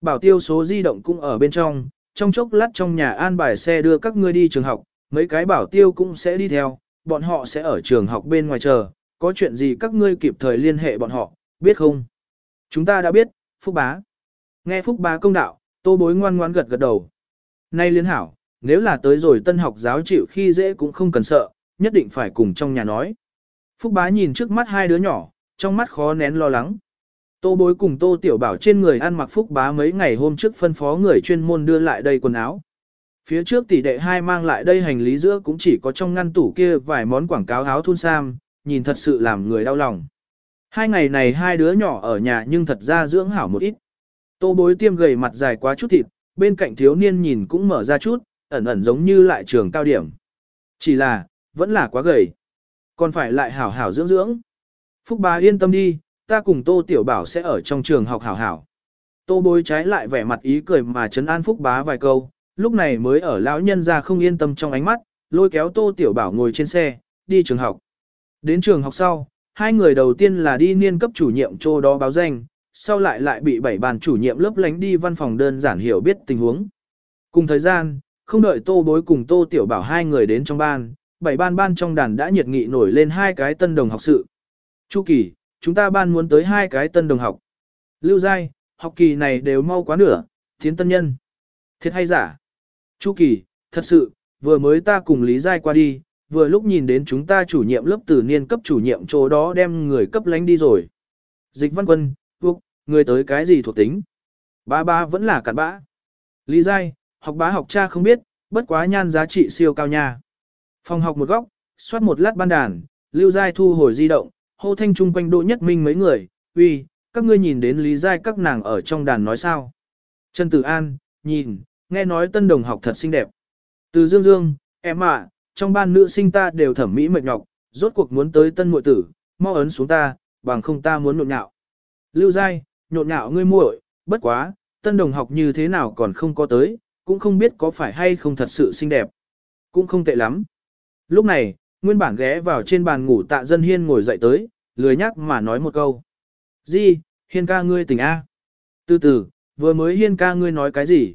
Bảo tiêu số di động cũng ở bên trong, trong chốc lát trong nhà an bài xe đưa các ngươi đi trường học, mấy cái bảo tiêu cũng sẽ đi theo, bọn họ sẽ ở trường học bên ngoài chờ, có chuyện gì các ngươi kịp thời liên hệ bọn họ, biết không? Chúng ta đã biết, Phúc Bá. Nghe Phúc Bá công đạo, tô bối ngoan ngoan gật gật đầu. Nay liên hảo, nếu là tới rồi tân học giáo chịu khi dễ cũng không cần sợ, nhất định phải cùng trong nhà nói. Phúc Bá nhìn trước mắt hai đứa nhỏ, trong mắt khó nén lo lắng. Tô bối cùng tô tiểu bảo trên người ăn mặc Phúc Bá mấy ngày hôm trước phân phó người chuyên môn đưa lại đây quần áo. Phía trước tỷ đệ hai mang lại đây hành lý giữa cũng chỉ có trong ngăn tủ kia vài món quảng cáo áo thun sam, nhìn thật sự làm người đau lòng. Hai ngày này hai đứa nhỏ ở nhà nhưng thật ra dưỡng hảo một ít. Tô bối tiêm gầy mặt dài quá chút thịt, bên cạnh thiếu niên nhìn cũng mở ra chút, ẩn ẩn giống như lại trường cao điểm. Chỉ là, vẫn là quá gầy. Còn phải lại hảo hảo dưỡng dưỡng. Phúc bá yên tâm đi, ta cùng Tô Tiểu Bảo sẽ ở trong trường học hảo hảo. Tô bối trái lại vẻ mặt ý cười mà chấn an Phúc bá vài câu, lúc này mới ở lão nhân ra không yên tâm trong ánh mắt, lôi kéo Tô Tiểu Bảo ngồi trên xe, đi trường học. Đến trường học sau, hai người đầu tiên là đi niên cấp chủ nhiệm chỗ đó báo danh, sau lại lại bị bảy bàn chủ nhiệm lớp lánh đi văn phòng đơn giản hiểu biết tình huống. Cùng thời gian, không đợi tô bối cùng tô tiểu bảo hai người đến trong ban, bảy ban ban trong đàn đã nhiệt nghị nổi lên hai cái tân đồng học sự. Chu kỳ, chúng ta ban muốn tới hai cái tân đồng học. Lưu giai, học kỳ này đều mau quá nửa, thiến tân nhân. Thiệt hay giả? Chu kỳ, thật sự, vừa mới ta cùng Lý Giai qua đi, vừa lúc nhìn đến chúng ta chủ nhiệm lớp từ niên cấp chủ nhiệm chỗ đó đem người cấp lánh đi rồi. Dịch văn quân, Úc, người tới cái gì thuộc tính? Ba ba vẫn là cặn bã. Lý Giai, học bá học cha không biết, bất quá nhan giá trị siêu cao nha. Phòng học một góc, soát một lát ban đàn, Lưu Giai thu hồi di động, hô thanh trung quanh Đỗ Nhất Minh mấy người, uy, các ngươi nhìn đến Lý Giai các nàng ở trong đàn nói sao. Trần Tử An, nhìn, nghe nói tân đồng học thật xinh đẹp. Từ Dương Dương, em ạ, trong ban nữ sinh ta đều thẩm mỹ mệt nhọc, rốt cuộc muốn tới tân muội tử, mau ấn xuống ta, bằng không ta muốn nhộn nhạo. Lưu Giai, nhộn nhạo ngươi muội, bất quá, tân đồng học như thế nào còn không có tới, cũng không biết có phải hay không thật sự xinh đẹp. Cũng không tệ lắm. Lúc này, nguyên bản ghé vào trên bàn ngủ tạ dân hiên ngồi dậy tới, lười nhắc mà nói một câu. Di, hiên ca ngươi tỉnh A. Từ từ, vừa mới hiên ca ngươi nói cái gì?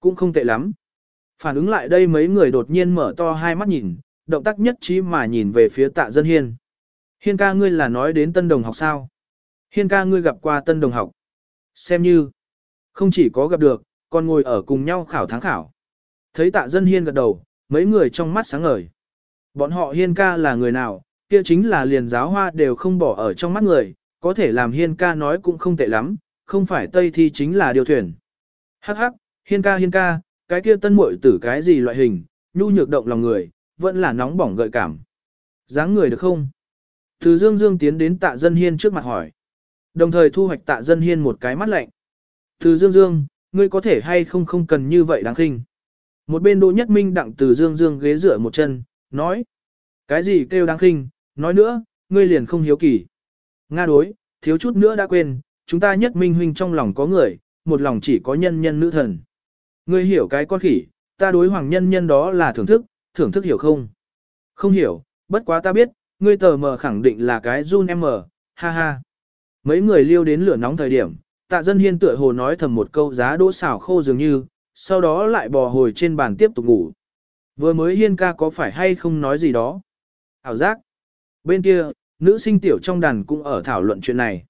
Cũng không tệ lắm. Phản ứng lại đây mấy người đột nhiên mở to hai mắt nhìn, động tác nhất trí mà nhìn về phía tạ dân hiên. Hiên ca ngươi là nói đến tân đồng học sao? Hiên ca ngươi gặp qua tân đồng học. Xem như, không chỉ có gặp được, còn ngồi ở cùng nhau khảo tháng khảo. Thấy tạ dân hiên gật đầu, mấy người trong mắt sáng ngời. Bọn họ hiên ca là người nào, kia chính là liền giáo hoa đều không bỏ ở trong mắt người, có thể làm hiên ca nói cũng không tệ lắm, không phải tây thi chính là điều thuyền. Hắc hắc, hiên ca hiên ca, cái kia tân muội tử cái gì loại hình, nhu nhược động lòng người, vẫn là nóng bỏng gợi cảm. dáng người được không? Từ dương dương tiến đến tạ dân hiên trước mặt hỏi. Đồng thời thu hoạch tạ dân hiên một cái mắt lạnh. Từ dương dương, ngươi có thể hay không không cần như vậy đáng khinh. Một bên Đỗ Nhất Minh đặng từ dương dương ghế dựa một chân, nói. Cái gì kêu đáng khinh, nói nữa, ngươi liền không hiếu kỳ. Nga đối, thiếu chút nữa đã quên, chúng ta nhất minh huynh trong lòng có người, một lòng chỉ có nhân nhân nữ thần. Ngươi hiểu cái con khỉ, ta đối hoàng nhân nhân đó là thưởng thức, thưởng thức hiểu không? Không hiểu, bất quá ta biết, ngươi tờ mờ khẳng định là cái run em mờ, ha ha. Mấy người liêu đến lửa nóng thời điểm, tạ dân hiên tựa hồ nói thầm một câu giá đỗ xảo khô dường như, sau đó lại bò hồi trên bàn tiếp tục ngủ. Vừa mới hiên ca có phải hay không nói gì đó? Ảo giác. Bên kia, nữ sinh tiểu trong đàn cũng ở thảo luận chuyện này.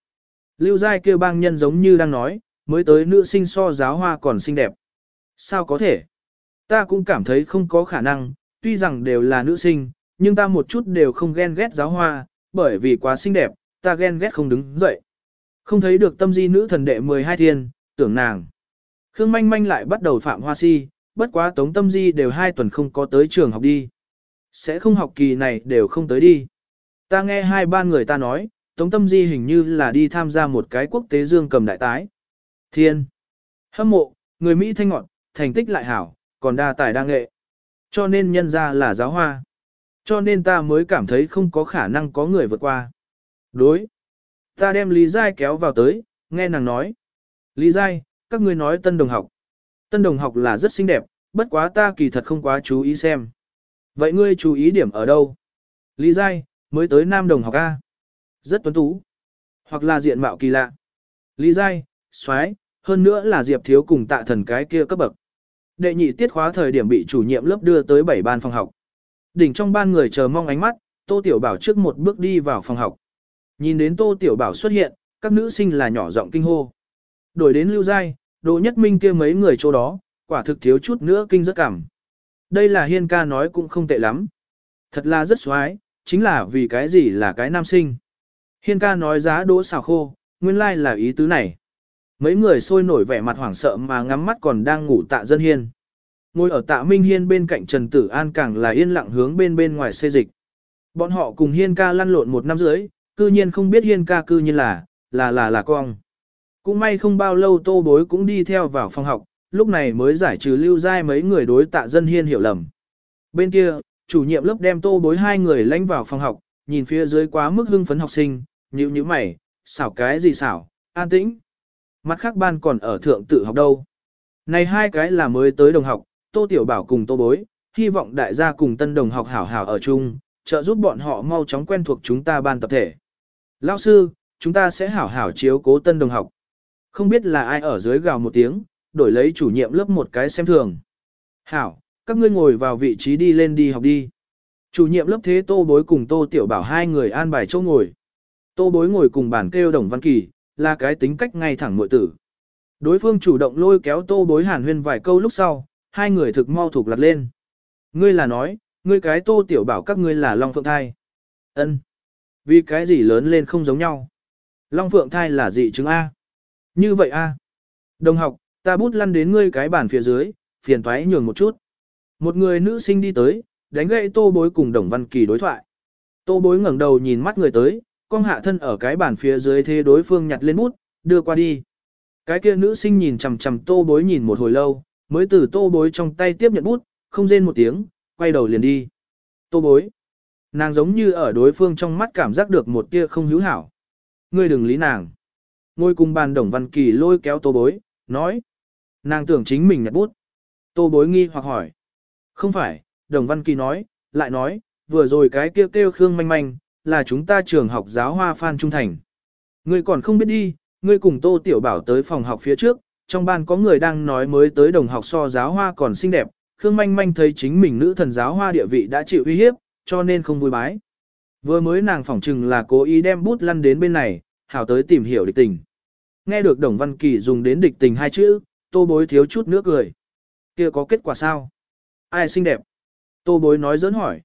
Lưu Giai kêu bang nhân giống như đang nói, mới tới nữ sinh so giáo hoa còn xinh đẹp. Sao có thể? Ta cũng cảm thấy không có khả năng, tuy rằng đều là nữ sinh, nhưng ta một chút đều không ghen ghét giáo hoa, bởi vì quá xinh đẹp, ta ghen ghét không đứng dậy. Không thấy được tâm di nữ thần đệ 12 thiên, tưởng nàng. Khương manh manh lại bắt đầu phạm hoa si, bất quá tống tâm di đều hai tuần không có tới trường học đi. Sẽ không học kỳ này đều không tới đi. Ta nghe hai ba người ta nói, tống tâm di hình như là đi tham gia một cái quốc tế dương cầm đại tái. Thiên. Hâm mộ, người Mỹ thanh ngọn, thành tích lại hảo, còn đa tài đa nghệ. Cho nên nhân ra là giáo hoa. Cho nên ta mới cảm thấy không có khả năng có người vượt qua. Đối. Ta đem Lý Giai kéo vào tới, nghe nàng nói. Lý Giai, các ngươi nói tân đồng học. Tân đồng học là rất xinh đẹp, bất quá ta kỳ thật không quá chú ý xem. Vậy ngươi chú ý điểm ở đâu? Lý Giai, mới tới nam đồng học A. Rất tuấn tú. Hoặc là diện mạo kỳ lạ. Lý Giai, xoái, hơn nữa là Diệp Thiếu cùng tạ thần cái kia cấp bậc. Đệ nhị tiết khóa thời điểm bị chủ nhiệm lớp đưa tới bảy ban phòng học. Đỉnh trong ban người chờ mong ánh mắt, Tô Tiểu Bảo trước một bước đi vào phòng học. Nhìn đến Tô Tiểu Bảo xuất hiện, các nữ sinh là nhỏ giọng kinh hô. Đổi đến Lưu Giai, Đỗ Nhất Minh kia mấy người chỗ đó, quả thực thiếu chút nữa kinh rất cảm. Đây là Hiên ca nói cũng không tệ lắm. Thật là rất xoái, chính là vì cái gì là cái nam sinh. Hiên ca nói giá đỗ xào khô, nguyên lai like là ý tứ này. Mấy người sôi nổi vẻ mặt hoảng sợ mà ngắm mắt còn đang ngủ tạ dân hiên. Ngồi ở tạ Minh Hiên bên cạnh Trần Tử An càng là yên lặng hướng bên bên ngoài xê dịch. Bọn họ cùng Hiên ca lăn lộn một năm rưỡi, cư nhiên không biết Hiên ca cư nhiên là, là là là con. Cũng may không bao lâu tô bối cũng đi theo vào phòng học, lúc này mới giải trừ lưu giai mấy người đối tạ dân hiên hiểu lầm. Bên kia, chủ nhiệm lớp đem tô bối hai người lánh vào phòng học, nhìn phía dưới quá mức hưng phấn học sinh, nhíu nhíu mày, xảo cái gì xảo, an tĩnh. Mặt khác ban còn ở thượng tự học đâu. Này hai cái là mới tới đồng học, tô tiểu bảo cùng tô bối, hy vọng đại gia cùng tân đồng học hảo hảo ở chung, trợ giúp bọn họ mau chóng quen thuộc chúng ta ban tập thể. Lão sư, chúng ta sẽ hảo hảo chiếu cố tân đồng học. Không biết là ai ở dưới gào một tiếng, đổi lấy chủ nhiệm lớp một cái xem thường. Hảo, các ngươi ngồi vào vị trí đi lên đi học đi. Chủ nhiệm lớp thế tô bối cùng tô tiểu bảo hai người an bài chỗ ngồi. Tô bối ngồi cùng bàn kêu đồng văn kỳ, là cái tính cách ngay thẳng muội tử. Đối phương chủ động lôi kéo tô bối hàn huyên vài câu lúc sau, hai người thực mau thuộc lặt lên. Ngươi là nói, ngươi cái tô tiểu bảo các ngươi là Long Phượng Thai. ân Vì cái gì lớn lên không giống nhau. Long Phượng Thai là dị chứng A. Như vậy A. Đồng học, ta bút lăn đến ngươi cái bàn phía dưới, phiền thoái nhường một chút. Một người nữ sinh đi tới, đánh gậy tô bối cùng đồng văn kỳ đối thoại. Tô bối ngẩng đầu nhìn mắt người tới, con hạ thân ở cái bàn phía dưới thế đối phương nhặt lên bút, đưa qua đi. Cái kia nữ sinh nhìn chằm chằm tô bối nhìn một hồi lâu, mới từ tô bối trong tay tiếp nhận bút, không rên một tiếng, quay đầu liền đi. Tô bối. Nàng giống như ở đối phương trong mắt cảm giác được một tia không hữu hảo. Ngươi đừng lý nàng. Ngồi cùng bàn đồng văn kỳ lôi kéo tô bối, nói. Nàng tưởng chính mình nhặt bút. Tô bối nghi hoặc hỏi. Không phải, đồng văn kỳ nói, lại nói, vừa rồi cái kêu kêu khương manh manh, là chúng ta trường học giáo hoa Phan Trung Thành. Ngươi còn không biết đi, ngươi cùng Tô Tiểu Bảo tới phòng học phía trước, trong ban có người đang nói mới tới đồng học so giáo hoa còn xinh đẹp, Khương Manh Manh thấy chính mình nữ thần giáo hoa địa vị đã chịu uy hiếp, cho nên không vui bái. Vừa mới nàng phỏng chừng là cố ý đem bút lăn đến bên này, hảo tới tìm hiểu địch tình. Nghe được Đồng Văn Kỳ dùng đến địch tình hai chữ, tô bối thiếu chút nước cười. kia có kết quả sao? Ai xinh đẹp? Tô bối nói dẫn hỏi.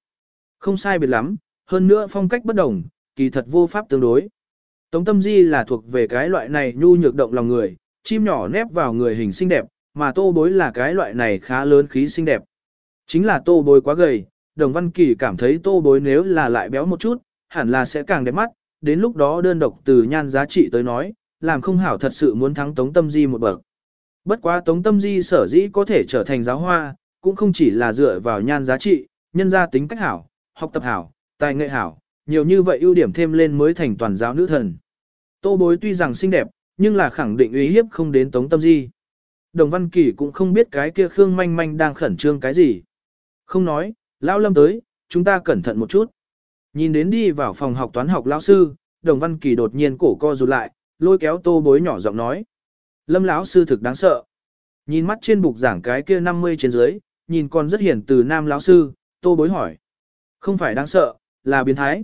Không sai biệt lắm, hơn nữa phong cách bất đồng, kỳ thật vô pháp tương đối. Tống tâm di là thuộc về cái loại này nhu nhược động lòng người, chim nhỏ nép vào người hình xinh đẹp, mà tô bối là cái loại này khá lớn khí xinh đẹp. Chính là tô bối quá gầy, đồng văn kỳ cảm thấy tô bối nếu là lại béo một chút, hẳn là sẽ càng đẹp mắt, đến lúc đó đơn độc từ nhan giá trị tới nói, làm không hảo thật sự muốn thắng tống tâm di một bậc. Bất quá tống tâm di sở dĩ có thể trở thành giáo hoa, cũng không chỉ là dựa vào nhan giá trị, nhân gia tính cách hảo, học tập hảo, tài nghệ hảo, nhiều như vậy ưu điểm thêm lên mới thành toàn giáo nữ thần. Tô bối tuy rằng xinh đẹp, nhưng là khẳng định uy hiếp không đến Tống Tâm Di. Đồng Văn Kỳ cũng không biết cái kia Khương Manh Manh đang khẩn trương cái gì. Không nói, Lão Lâm tới, chúng ta cẩn thận một chút. Nhìn đến đi vào phòng học toán học lão sư, Đồng Văn Kỳ đột nhiên cổ co rụt lại, lôi kéo tô bối nhỏ giọng nói. Lâm lão sư thực đáng sợ. Nhìn mắt trên bục giảng cái kia 50 trên dưới, nhìn còn rất hiển từ nam lão sư, tô bối hỏi. Không phải đáng sợ, là biến thái.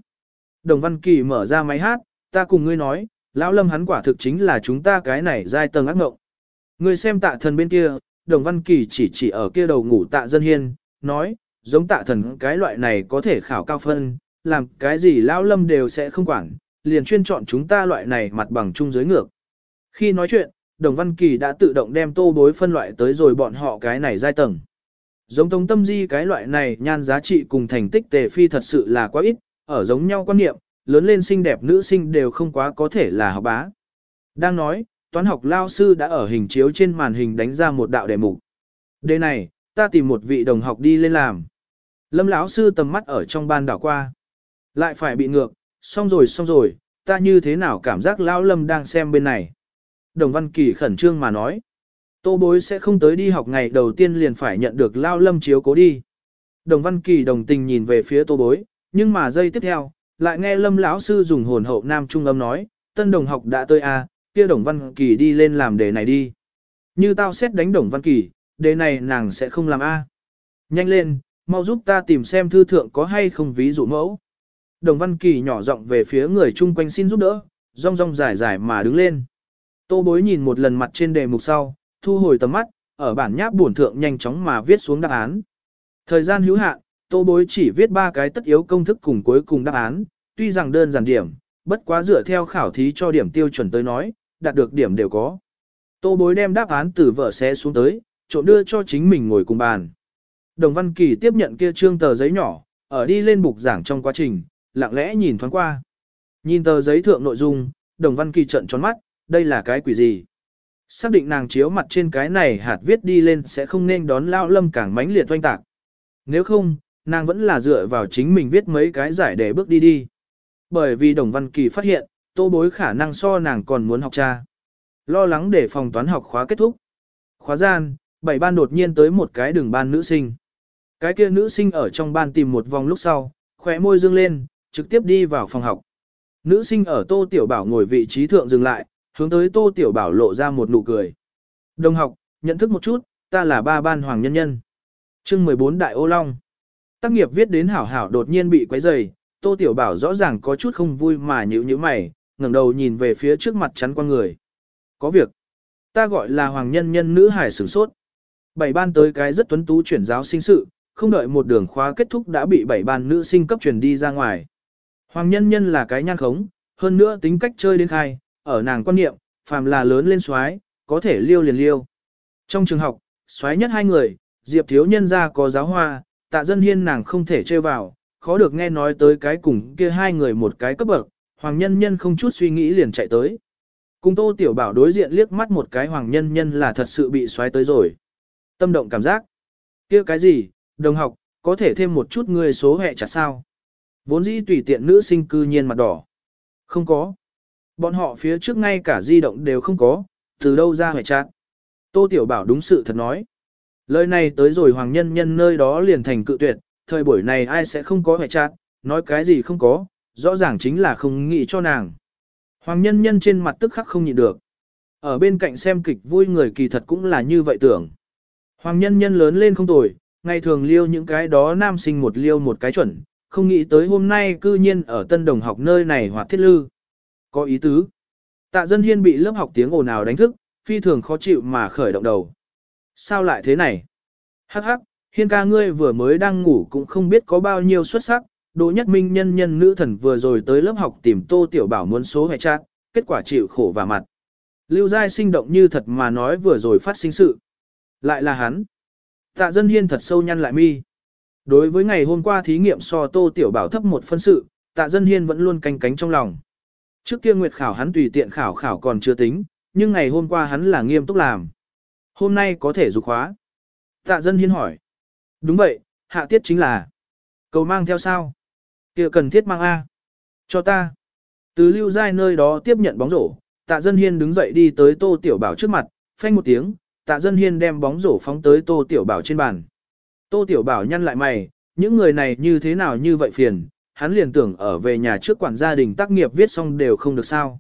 Đồng Văn Kỳ mở ra máy hát, ta cùng ngươi nói, lão lâm hắn quả thực chính là chúng ta cái này giai tầng ác ngộng. Ngươi xem tạ thần bên kia, đồng văn kỳ chỉ chỉ ở kia đầu ngủ tạ dân hiên, nói, giống tạ thần cái loại này có thể khảo cao phân, làm cái gì lão lâm đều sẽ không quản, liền chuyên chọn chúng ta loại này mặt bằng chung dưới ngược. Khi nói chuyện, đồng văn kỳ đã tự động đem tô bối phân loại tới rồi bọn họ cái này giai tầng. Giống tống tâm di cái loại này nhan giá trị cùng thành tích tề phi thật sự là quá ít, ở giống nhau quan niệm, lớn lên xinh đẹp nữ sinh đều không quá có thể là học bá. Đang nói, toán học lao sư đã ở hình chiếu trên màn hình đánh ra một đạo đề mục. Đề này, ta tìm một vị đồng học đi lên làm. Lâm lão sư tầm mắt ở trong ban đảo qua. Lại phải bị ngược, xong rồi xong rồi, ta như thế nào cảm giác lão lâm đang xem bên này. Đồng Văn Kỳ khẩn trương mà nói. Tô bối sẽ không tới đi học ngày đầu tiên liền phải nhận được lao lâm chiếu cố đi. Đồng Văn Kỳ đồng tình nhìn về phía tô bối, nhưng mà giây tiếp theo, lại nghe lâm lão sư dùng hồn hậu nam trung âm nói, tân đồng học đã tới a, à, kia đồng Văn Kỳ đi lên làm đề này đi. Như tao xét đánh đồng Văn Kỳ, đề này nàng sẽ không làm a. Nhanh lên, mau giúp ta tìm xem thư thượng có hay không ví dụ mẫu. Đồng Văn Kỳ nhỏ giọng về phía người chung quanh xin giúp đỡ, rong rong dài dài mà đứng lên. Tô bối nhìn một lần mặt trên đề mục sau, thu hồi tầm mắt, ở bản nháp bổn thượng nhanh chóng mà viết xuống đáp án. Thời gian hữu hạn, tô bối chỉ viết ba cái tất yếu công thức cùng cuối cùng đáp án, tuy rằng đơn giản điểm, bất quá dựa theo khảo thí cho điểm tiêu chuẩn tới nói, đạt được điểm đều có. Tô bối đem đáp án từ vở xé xuống tới, trộn đưa cho chính mình ngồi cùng bàn. Đồng Văn Kỳ tiếp nhận kia trương tờ giấy nhỏ, ở đi lên bục giảng trong quá trình, lặng lẽ nhìn thoáng qua. Nhìn tờ giấy thượng nội dung, Đồng Văn Kỳ trợn tròn mắt, đây là cái quỷ gì? Xác định nàng chiếu mặt trên cái này hạt viết đi lên sẽ không nên đón lao lâm càng mãnh liệt oanh tạc. Nếu không, nàng vẫn là dựa vào chính mình viết mấy cái giải để bước đi đi. Bởi vì Đồng Văn Kỳ phát hiện, tô bối khả năng so nàng còn muốn học cha. Lo lắng để phòng toán học khóa kết thúc. Khóa gian, bảy ban đột nhiên tới một cái đường ban nữ sinh. Cái kia nữ sinh ở trong ban tìm một vòng lúc sau, khóe môi dương lên, trực tiếp đi vào phòng học. Nữ sinh ở tô tiểu bảo ngồi vị trí thượng dừng lại, hướng tới tô tiểu bảo lộ ra một nụ cười. Đồng học, nhận thức một chút, ta là ba ban hoàng nhân nhân. chương 14 Đại Ô Long. Tác nghiệp viết đến hảo hảo đột nhiên bị quấy rầy, tô tiểu bảo rõ ràng có chút không vui mà nhíu nhíu mày, ngẩng đầu nhìn về phía trước mặt chắn qua người. Có việc. Ta gọi là hoàng nhân nhân nữ hải sửng sốt. Bảy ban tới cái rất tuấn tú chuyển giáo sinh sự, không đợi một đường khóa kết thúc đã bị bảy ban nữ sinh cấp chuyển đi ra ngoài. Hoàng nhân nhân là cái nhan khống, hơn nữa tính cách chơi đến khai, ở nàng quan niệm, phàm là lớn lên xoái, có thể liêu liền liêu. Trong trường học, xoái nhất hai người, Diệp thiếu nhân ra có giáo hoa, tạ dân hiên nàng không thể chơi vào, khó được nghe nói tới cái cùng kia hai người một cái cấp bậc, hoàng nhân nhân không chút suy nghĩ liền chạy tới. Cùng tô tiểu bảo đối diện liếc mắt một cái hoàng nhân nhân là thật sự bị xoáy tới rồi. Tâm động cảm giác. kia cái gì, đồng học, có thể thêm một chút người số hệ chặt sao. Vốn dĩ tùy tiện nữ sinh cư nhiên mặt đỏ. Không có. Bọn họ phía trước ngay cả di động đều không có, từ đâu ra hệ chặt. Tô tiểu bảo đúng sự thật nói. Lời này tới rồi hoàng nhân nhân nơi đó liền thành cự tuyệt, thời buổi này ai sẽ không có hệ chặt, nói cái gì không có, rõ ràng chính là không nghĩ cho nàng. Hoàng nhân nhân trên mặt tức khắc không nhịn được. Ở bên cạnh xem kịch vui người kỳ thật cũng là như vậy tưởng. Hoàng nhân nhân lớn lên không tồi, ngày thường liêu những cái đó nam sinh một liêu một cái chuẩn, không nghĩ tới hôm nay cư nhiên ở tân đồng học nơi này hoạt thiết lư. Có ý tứ. Tạ dân hiên bị lớp học tiếng ồn ào đánh thức, phi thường khó chịu mà khởi động đầu. Sao lại thế này? Hắc hắc, hiên ca ngươi vừa mới đang ngủ cũng không biết có bao nhiêu xuất sắc, Đỗ Nhất Minh nhân nhân nữ thần vừa rồi tới lớp học tìm Tô Tiểu Bảo muốn số hệ chat, kết quả chịu khổ và mặt. Lưu Giai sinh động như thật mà nói vừa rồi phát sinh sự. Lại là hắn. Tạ dân hiên thật sâu nhăn lại mi. Đối với ngày hôm qua thí nghiệm so Tô Tiểu Bảo thấp một phân sự, tạ dân hiên vẫn luôn canh cánh trong lòng. Trước kia nguyệt khảo hắn tùy tiện khảo khảo còn chưa tính, nhưng ngày hôm qua hắn là nghiêm túc làm. Hôm nay có thể dục khóa. Tạ dân hiên hỏi. Đúng vậy, hạ tiết chính là. Cầu mang theo sao? kia cần thiết mang A. Cho ta. Từ lưu giai nơi đó tiếp nhận bóng rổ, tạ dân hiên đứng dậy đi tới tô tiểu bảo trước mặt, phanh một tiếng, tạ dân hiên đem bóng rổ phóng tới tô tiểu bảo trên bàn. Tô tiểu bảo nhăn lại mày, những người này như thế nào như vậy phiền, hắn liền tưởng ở về nhà trước quản gia đình tác nghiệp viết xong đều không được sao.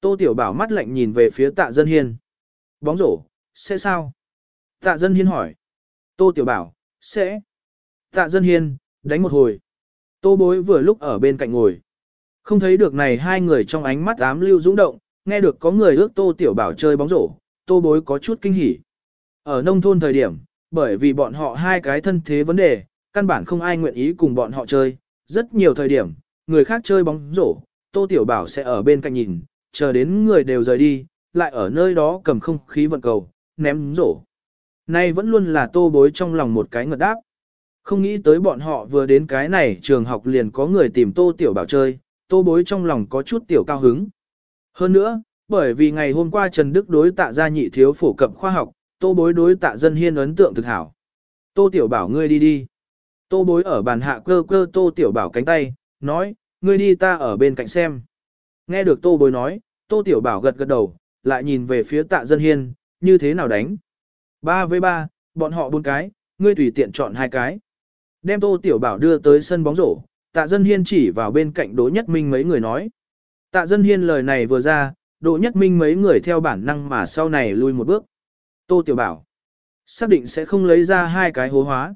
Tô tiểu bảo mắt lạnh nhìn về phía tạ dân hiên. Bóng rổ, sẽ sao? Tạ dân hiên hỏi. Tô tiểu bảo, sẽ. Tạ dân hiên, đánh một hồi. Tô bối vừa lúc ở bên cạnh ngồi. Không thấy được này hai người trong ánh mắt ám lưu dũng động, nghe được có người ước tô tiểu bảo chơi bóng rổ, tô bối có chút kinh hỉ. Ở nông thôn thời điểm, bởi vì bọn họ hai cái thân thế vấn đề, căn bản không ai nguyện ý cùng bọn họ chơi. Rất nhiều thời điểm, người khác chơi bóng rổ, tô tiểu bảo sẽ ở bên cạnh nhìn, chờ đến người đều rời đi, lại ở nơi đó cầm không khí vận cầu, ném rổ. Nay vẫn luôn là tô bối trong lòng một cái ngợt đáp. Không nghĩ tới bọn họ vừa đến cái này trường học liền có người tìm tô tiểu bảo chơi, tô bối trong lòng có chút tiểu cao hứng. Hơn nữa, bởi vì ngày hôm qua Trần Đức đối tạ gia nhị thiếu phổ cập khoa học, tô bối đối tạ dân hiên ấn tượng thực hảo. Tô tiểu bảo ngươi đi đi. Tô bối ở bàn hạ cơ cơ tô tiểu bảo cánh tay, nói, ngươi đi ta ở bên cạnh xem. Nghe được tô bối nói, tô tiểu bảo gật gật đầu, lại nhìn về phía tạ dân hiên, như thế nào đánh. Ba với ba, bọn họ bốn cái, ngươi tùy tiện chọn hai cái. Đem tô tiểu bảo đưa tới sân bóng rổ, tạ dân hiên chỉ vào bên cạnh đỗ nhất minh mấy người nói. Tạ dân hiên lời này vừa ra, đỗ nhất minh mấy người theo bản năng mà sau này lui một bước. Tô tiểu bảo, xác định sẽ không lấy ra hai cái hố hóa.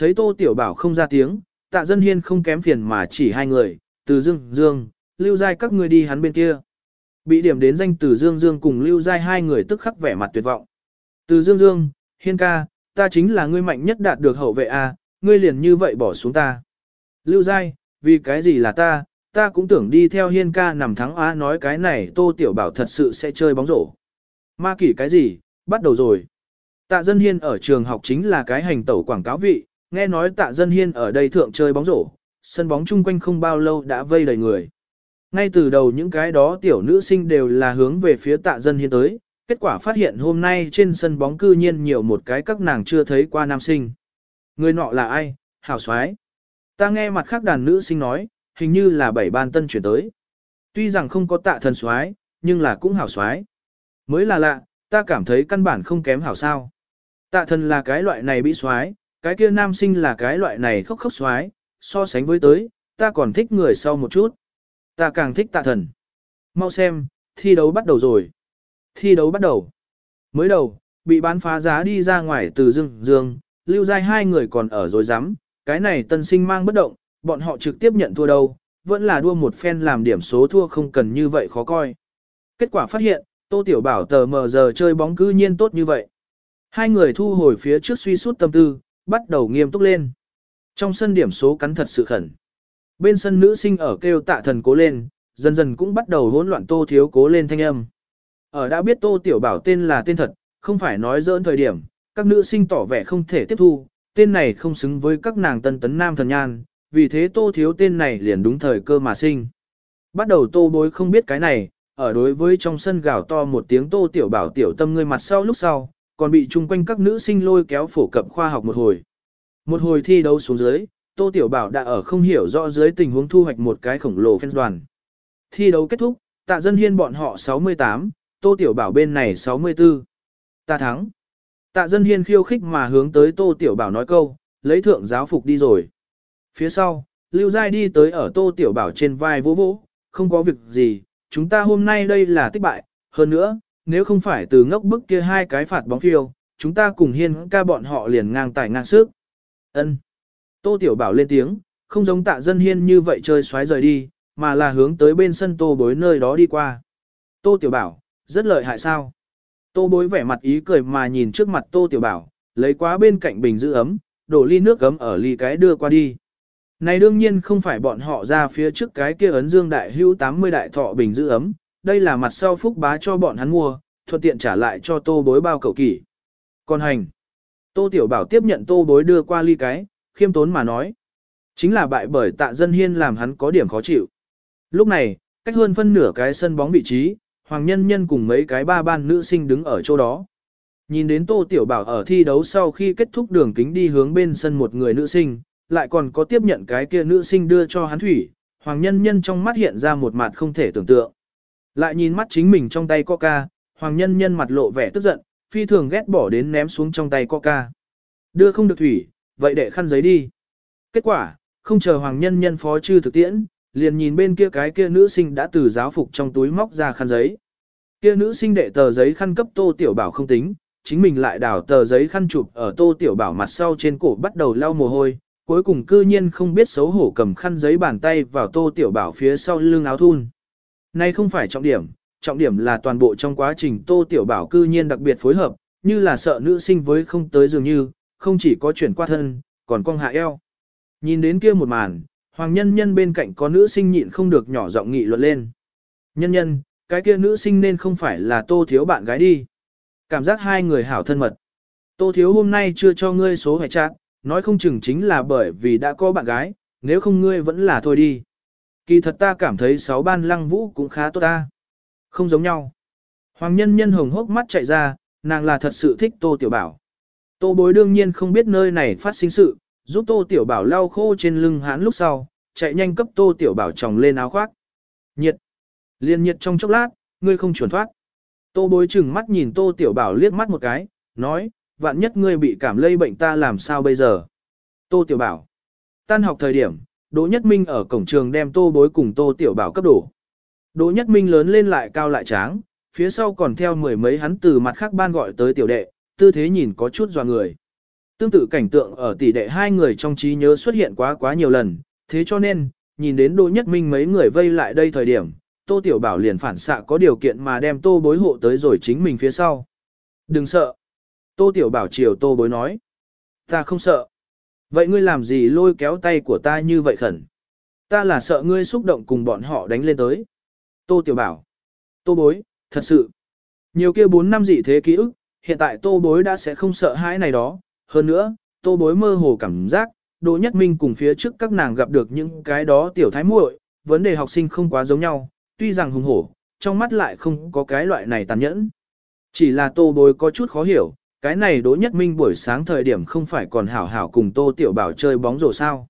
Thấy tô tiểu bảo không ra tiếng, tạ dân hiên không kém phiền mà chỉ hai người, từ dương dương, lưu giai các ngươi đi hắn bên kia. Bị điểm đến danh từ dương dương cùng lưu giai hai người tức khắc vẻ mặt tuyệt vọng. Từ dương dương, hiên ca, ta chính là ngươi mạnh nhất đạt được hậu vệ A, ngươi liền như vậy bỏ xuống ta. Lưu Giai, vì cái gì là ta, ta cũng tưởng đi theo hiên ca nằm thắng á nói cái này tô tiểu bảo thật sự sẽ chơi bóng rổ. Ma kỷ cái gì, bắt đầu rồi. Tạ Dân Hiên ở trường học chính là cái hành tẩu quảng cáo vị, nghe nói Tạ Dân Hiên ở đây thượng chơi bóng rổ, sân bóng chung quanh không bao lâu đã vây đầy người. Ngay từ đầu những cái đó tiểu nữ sinh đều là hướng về phía Tạ Dân Hiên tới, kết quả phát hiện hôm nay trên sân bóng cư nhiên nhiều một cái các nàng chưa thấy qua nam sinh. Người nọ là ai, hảo soái Ta nghe mặt khác đàn nữ sinh nói, hình như là bảy ban tân chuyển tới. Tuy rằng không có tạ thần soái, nhưng là cũng hảo soái. Mới là lạ, ta cảm thấy căn bản không kém hảo sao. Tạ thần là cái loại này bị soái, cái kia nam sinh là cái loại này khóc khóc xoái, so sánh với tới, ta còn thích người sau một chút. Ta càng thích tạ thần. Mau xem, thi đấu bắt đầu rồi. Thi đấu bắt đầu. Mới đầu, bị bán phá giá đi ra ngoài từ dương dương, lưu giai hai người còn ở rồi dám, cái này tân sinh mang bất động, bọn họ trực tiếp nhận thua đâu, vẫn là đua một phen làm điểm số thua không cần như vậy khó coi. Kết quả phát hiện, Tô Tiểu Bảo tờ mờ giờ chơi bóng cư nhiên tốt như vậy. Hai người thu hồi phía trước suy sút tâm tư, bắt đầu nghiêm túc lên. Trong sân điểm số cắn thật sự khẩn. Bên sân nữ sinh ở kêu tạ thần cố lên, dần dần cũng bắt đầu hỗn loạn Tô Thiếu cố lên thanh âm. Ở đã biết Tô Tiểu Bảo tên là tên thật, không phải nói dỡn thời điểm, các nữ sinh tỏ vẻ không thể tiếp thu, tên này không xứng với các nàng tân tấn nam thần nhan, vì thế tô thiếu tên này liền đúng thời cơ mà sinh. Bắt đầu tô bối không biết cái này, ở đối với trong sân gào to một tiếng tô tiểu bảo tiểu tâm ngươi mặt sau lúc sau, còn bị chung quanh các nữ sinh lôi kéo phổ cập khoa học một hồi. Một hồi thi đấu xuống dưới, tô tiểu bảo đã ở không hiểu rõ dưới tình huống thu hoạch một cái khổng lồ fan đoàn. Thi đấu kết thúc, tạ dân hiên bọn họ 68, tô tiểu bảo bên này 64. Ta thắng. Tạ dân hiên khiêu khích mà hướng tới tô tiểu bảo nói câu, lấy thượng giáo phục đi rồi. Phía sau, Lưu Giai đi tới ở tô tiểu bảo trên vai vỗ vỗ, không có việc gì, chúng ta hôm nay đây là tích bại, hơn nữa, nếu không phải từ ngốc bức kia hai cái phạt bóng phiêu, chúng ta cùng hiên ca bọn họ liền ngang tài ngang sức. Ân. Tô tiểu bảo lên tiếng, không giống tạ dân hiên như vậy chơi xoáy rời đi, mà là hướng tới bên sân tô bối nơi đó đi qua. Tô tiểu bảo, rất lợi hại sao? Tô bối vẻ mặt ý cười mà nhìn trước mặt tô tiểu bảo, lấy quá bên cạnh bình giữ ấm, đổ ly nước gấm ở ly cái đưa qua đi. Này đương nhiên không phải bọn họ ra phía trước cái kia ấn dương đại hữu 80 đại thọ bình giữ ấm, đây là mặt sau phúc bá cho bọn hắn mua, thuận tiện trả lại cho tô bối bao cầu kỷ. Còn hành, tô tiểu bảo tiếp nhận tô bối đưa qua ly cái, khiêm tốn mà nói. Chính là bại bởi tạ dân hiên làm hắn có điểm khó chịu. Lúc này, cách hơn phân nửa cái sân bóng vị trí, Hoàng Nhân Nhân cùng mấy cái ba ban nữ sinh đứng ở chỗ đó. Nhìn đến Tô Tiểu Bảo ở thi đấu sau khi kết thúc đường kính đi hướng bên sân một người nữ sinh, lại còn có tiếp nhận cái kia nữ sinh đưa cho hắn thủy, Hoàng Nhân Nhân trong mắt hiện ra một mặt không thể tưởng tượng. Lại nhìn mắt chính mình trong tay coca, Hoàng Nhân Nhân mặt lộ vẻ tức giận, phi thường ghét bỏ đến ném xuống trong tay coca. Đưa không được thủy, vậy để khăn giấy đi. Kết quả, không chờ Hoàng Nhân Nhân phó chư thực tiễn, liền nhìn bên kia cái kia nữ sinh đã từ giáo phục trong túi móc ra khăn giấy. Kia nữ sinh đệ tờ giấy khăn cấp Tô Tiểu Bảo không tính, chính mình lại đảo tờ giấy khăn chụp ở Tô Tiểu Bảo mặt sau trên cổ bắt đầu lau mồ hôi, cuối cùng cư nhiên không biết xấu hổ cầm khăn giấy bàn tay vào Tô Tiểu Bảo phía sau lưng áo thun. Này không phải trọng điểm, trọng điểm là toàn bộ trong quá trình Tô Tiểu Bảo cư nhiên đặc biệt phối hợp, như là sợ nữ sinh với không tới dường như, không chỉ có chuyển qua thân, còn cong hạ eo. Nhìn đến kia một màn, Hoàng Nhân Nhân bên cạnh có nữ sinh nhịn không được nhỏ giọng nghị luận lên. Nhân nhân, cái kia nữ sinh nên không phải là Tô Thiếu bạn gái đi. Cảm giác hai người hảo thân mật. Tô Thiếu hôm nay chưa cho ngươi số hệ trạng, nói không chừng chính là bởi vì đã có bạn gái, nếu không ngươi vẫn là thôi đi. Kỳ thật ta cảm thấy sáu ban lăng vũ cũng khá tốt ta. Không giống nhau. Hoàng nhân nhân hồng hốc mắt chạy ra, nàng là thật sự thích Tô Tiểu Bảo. Tô bối đương nhiên không biết nơi này phát sinh sự, giúp Tô Tiểu Bảo lau khô trên lưng hãn lúc sau, chạy nhanh cấp Tô Tiểu Bảo tròng lên áo khoác. Nhiệt. Liên nhiệt trong chốc lát, ngươi không chuẩn thoát. Tô bối chừng mắt nhìn Tô Tiểu Bảo liếc mắt một cái, nói, vạn nhất ngươi bị cảm lây bệnh ta làm sao bây giờ. Tô Tiểu Bảo. Tan học thời điểm, Đỗ Nhất Minh ở cổng trường đem Tô bối cùng Tô Tiểu Bảo cấp đổ. Đỗ Nhất Minh lớn lên lại cao lại tráng, phía sau còn theo mười mấy hắn từ mặt khác ban gọi tới tiểu đệ, tư thế nhìn có chút dò người. Tương tự cảnh tượng ở tỷ đệ hai người trong trí nhớ xuất hiện quá quá nhiều lần, thế cho nên, nhìn đến Đỗ Nhất Minh mấy người vây lại đây thời điểm, Tô Tiểu Bảo liền phản xạ có điều kiện mà đem Tô bối hộ tới rồi chính mình phía sau. Đừng sợ. Tô Tiểu Bảo chiều Tô bối nói. Ta không sợ. Vậy ngươi làm gì lôi kéo tay của ta như vậy khẩn? Ta là sợ ngươi xúc động cùng bọn họ đánh lên tới. Tô Tiểu Bảo. Tô bối, thật sự. Nhiều kia 4 năm dị thế ký ức, hiện tại tô bối đã sẽ không sợ hãi này đó. Hơn nữa, tô bối mơ hồ cảm giác, Đỗ Nhất Minh cùng phía trước các nàng gặp được những cái đó tiểu thái muội, vấn đề học sinh không quá giống nhau, tuy rằng hùng hổ, trong mắt lại không có cái loại này tàn nhẫn. Chỉ là tô bối có chút khó hiểu, cái này Đỗ Nhất Minh buổi sáng thời điểm không phải còn hảo hảo cùng Tô Tiểu Bảo chơi bóng rổ sao.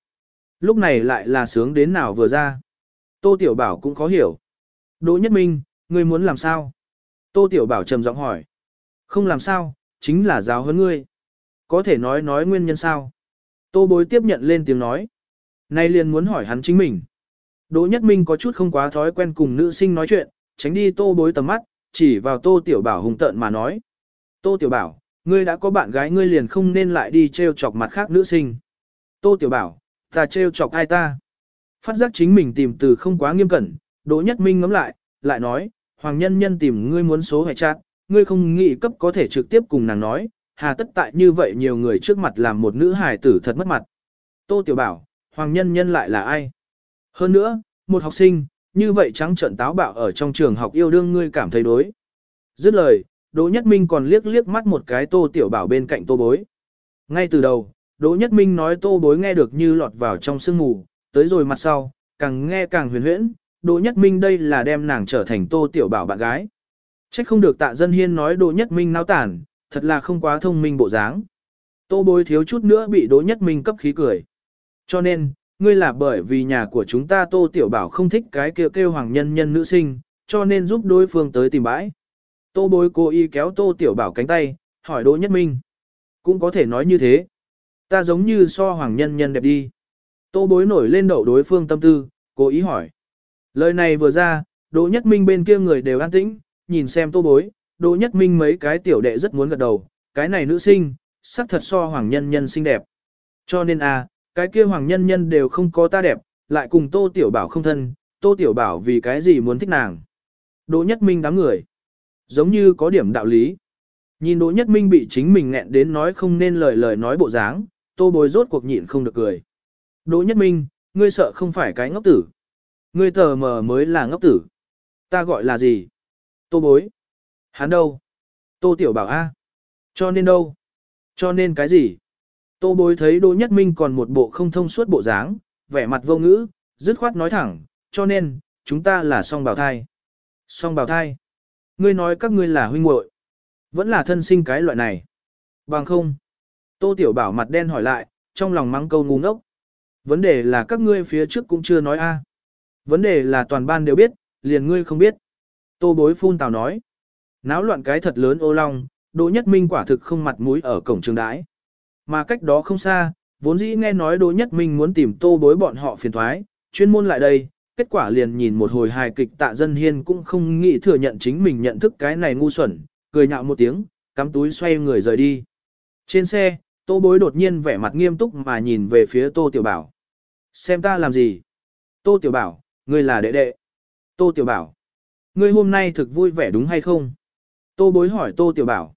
Lúc này lại là sướng đến nào vừa ra. Tô Tiểu Bảo cũng khó hiểu. Đỗ Nhất Minh, ngươi muốn làm sao? Tô Tiểu Bảo trầm giọng hỏi. Không làm sao, chính là giáo hơn ngươi. Có thể nói nói nguyên nhân sao? Tô bối tiếp nhận lên tiếng nói. Nay liền muốn hỏi hắn chính mình. Đỗ Nhất Minh có chút không quá thói quen cùng nữ sinh nói chuyện, tránh đi tô bối tầm mắt, chỉ vào tô tiểu bảo hùng tợn mà nói. Tô tiểu bảo, ngươi đã có bạn gái ngươi liền không nên lại đi treo chọc mặt khác nữ sinh. Tô tiểu bảo, ta treo chọc ai ta? Phát giác chính mình tìm từ không quá nghiêm cẩn, Đỗ Nhất Minh ngắm lại, lại nói, Hoàng Nhân Nhân tìm ngươi muốn số hệ chat, ngươi không nghĩ cấp có thể trực tiếp cùng nàng nói, hà tất tại như vậy nhiều người trước mặt làm một nữ hài tử thật mất mặt. Tô Tiểu Bảo, Hoàng Nhân Nhân lại là ai? Hơn nữa, một học sinh, như vậy trắng trợn táo bạo ở trong trường học yêu đương ngươi cảm thấy đối. Dứt lời, Đỗ Nhất Minh còn liếc liếc mắt một cái Tô Tiểu Bảo bên cạnh Tô Bối. Ngay từ đầu, Đỗ Nhất Minh nói Tô Bối nghe được như lọt vào trong sương mù, tới rồi mặt sau, càng nghe càng huyền huyễn, Đỗ Nhất Minh đây là đem nàng trở thành Tô Tiểu Bảo bạn gái. Trách không được tạ dân hiên nói Đỗ Nhất Minh náo tản, thật là không quá thông minh bộ dáng. Tô bối thiếu chút nữa bị Đỗ Nhất Minh cấp khí cười. Cho nên, ngươi là bởi vì nhà của chúng ta Tô Tiểu Bảo không thích cái kêu kêu hoàng nhân nhân nữ sinh, cho nên giúp đối phương tới tìm bãi. Tô bối cố ý kéo Tô Tiểu Bảo cánh tay, hỏi Đỗ Nhất Minh. Cũng có thể nói như thế. Ta giống như so hoàng nhân nhân đẹp đi. Tô bối nổi lên đậu đối phương tâm tư, cố ý hỏi. Lời này vừa ra, Đỗ Nhất Minh bên kia người đều an tĩnh, nhìn xem tô bối, Đỗ Nhất Minh mấy cái tiểu đệ rất muốn gật đầu, cái này nữ sinh, sắc thật so hoàng nhân nhân xinh đẹp. Cho nên a, à, cái kia hoàng nhân nhân đều không có ta đẹp, lại cùng tô tiểu bảo không thân, tô tiểu bảo vì cái gì muốn thích nàng. Đỗ Nhất Minh đám người, giống như có điểm đạo lý. Nhìn Đỗ Nhất Minh bị chính mình nghẹn đến nói không nên lời lời nói bộ dáng, tô bối rốt cuộc nhịn không được cười. Đỗ Nhất Minh, ngươi sợ không phải cái ngốc tử. Ngươi tờ mờ mới là ngốc tử. Ta gọi là gì? Tô bối. Hắn đâu? Tô tiểu bảo A. Cho nên đâu? Cho nên cái gì? Tô bối thấy Đỗ Nhất Minh còn một bộ không thông suốt bộ dáng, vẻ mặt vô ngữ, dứt khoát nói thẳng, cho nên, chúng ta là song bào thai. Song bào thai. Ngươi nói các ngươi là huynh muội, Vẫn là thân sinh cái loại này. Bằng không. Tô Tiểu Bảo mặt đen hỏi lại, trong lòng mắng câu ngu ngốc. Vấn đề là các ngươi phía trước cũng chưa nói a. Vấn đề là toàn ban đều biết, liền ngươi không biết. Tô bối phun tào nói. Náo loạn cái thật lớn ô long, Đỗ Nhất Minh quả thực không mặt mũi ở cổng trường đái. Mà cách đó không xa, vốn dĩ nghe nói Đỗ Nhất Minh muốn tìm tô bối bọn họ phiền thoái, chuyên môn lại đây, kết quả liền nhìn một hồi hài kịch tạ dân hiên cũng không nghĩ thừa nhận chính mình nhận thức cái này ngu xuẩn, cười nhạo một tiếng, cắm túi xoay người rời đi. Trên xe, tô bối đột nhiên vẻ mặt nghiêm túc mà nhìn về phía tô tiểu bảo. Xem ta làm gì? Tô tiểu bảo, ngươi là đệ đệ. Tô tiểu bảo. ngươi hôm nay thực vui vẻ đúng hay không? Tô bối hỏi Tô Tiểu Bảo.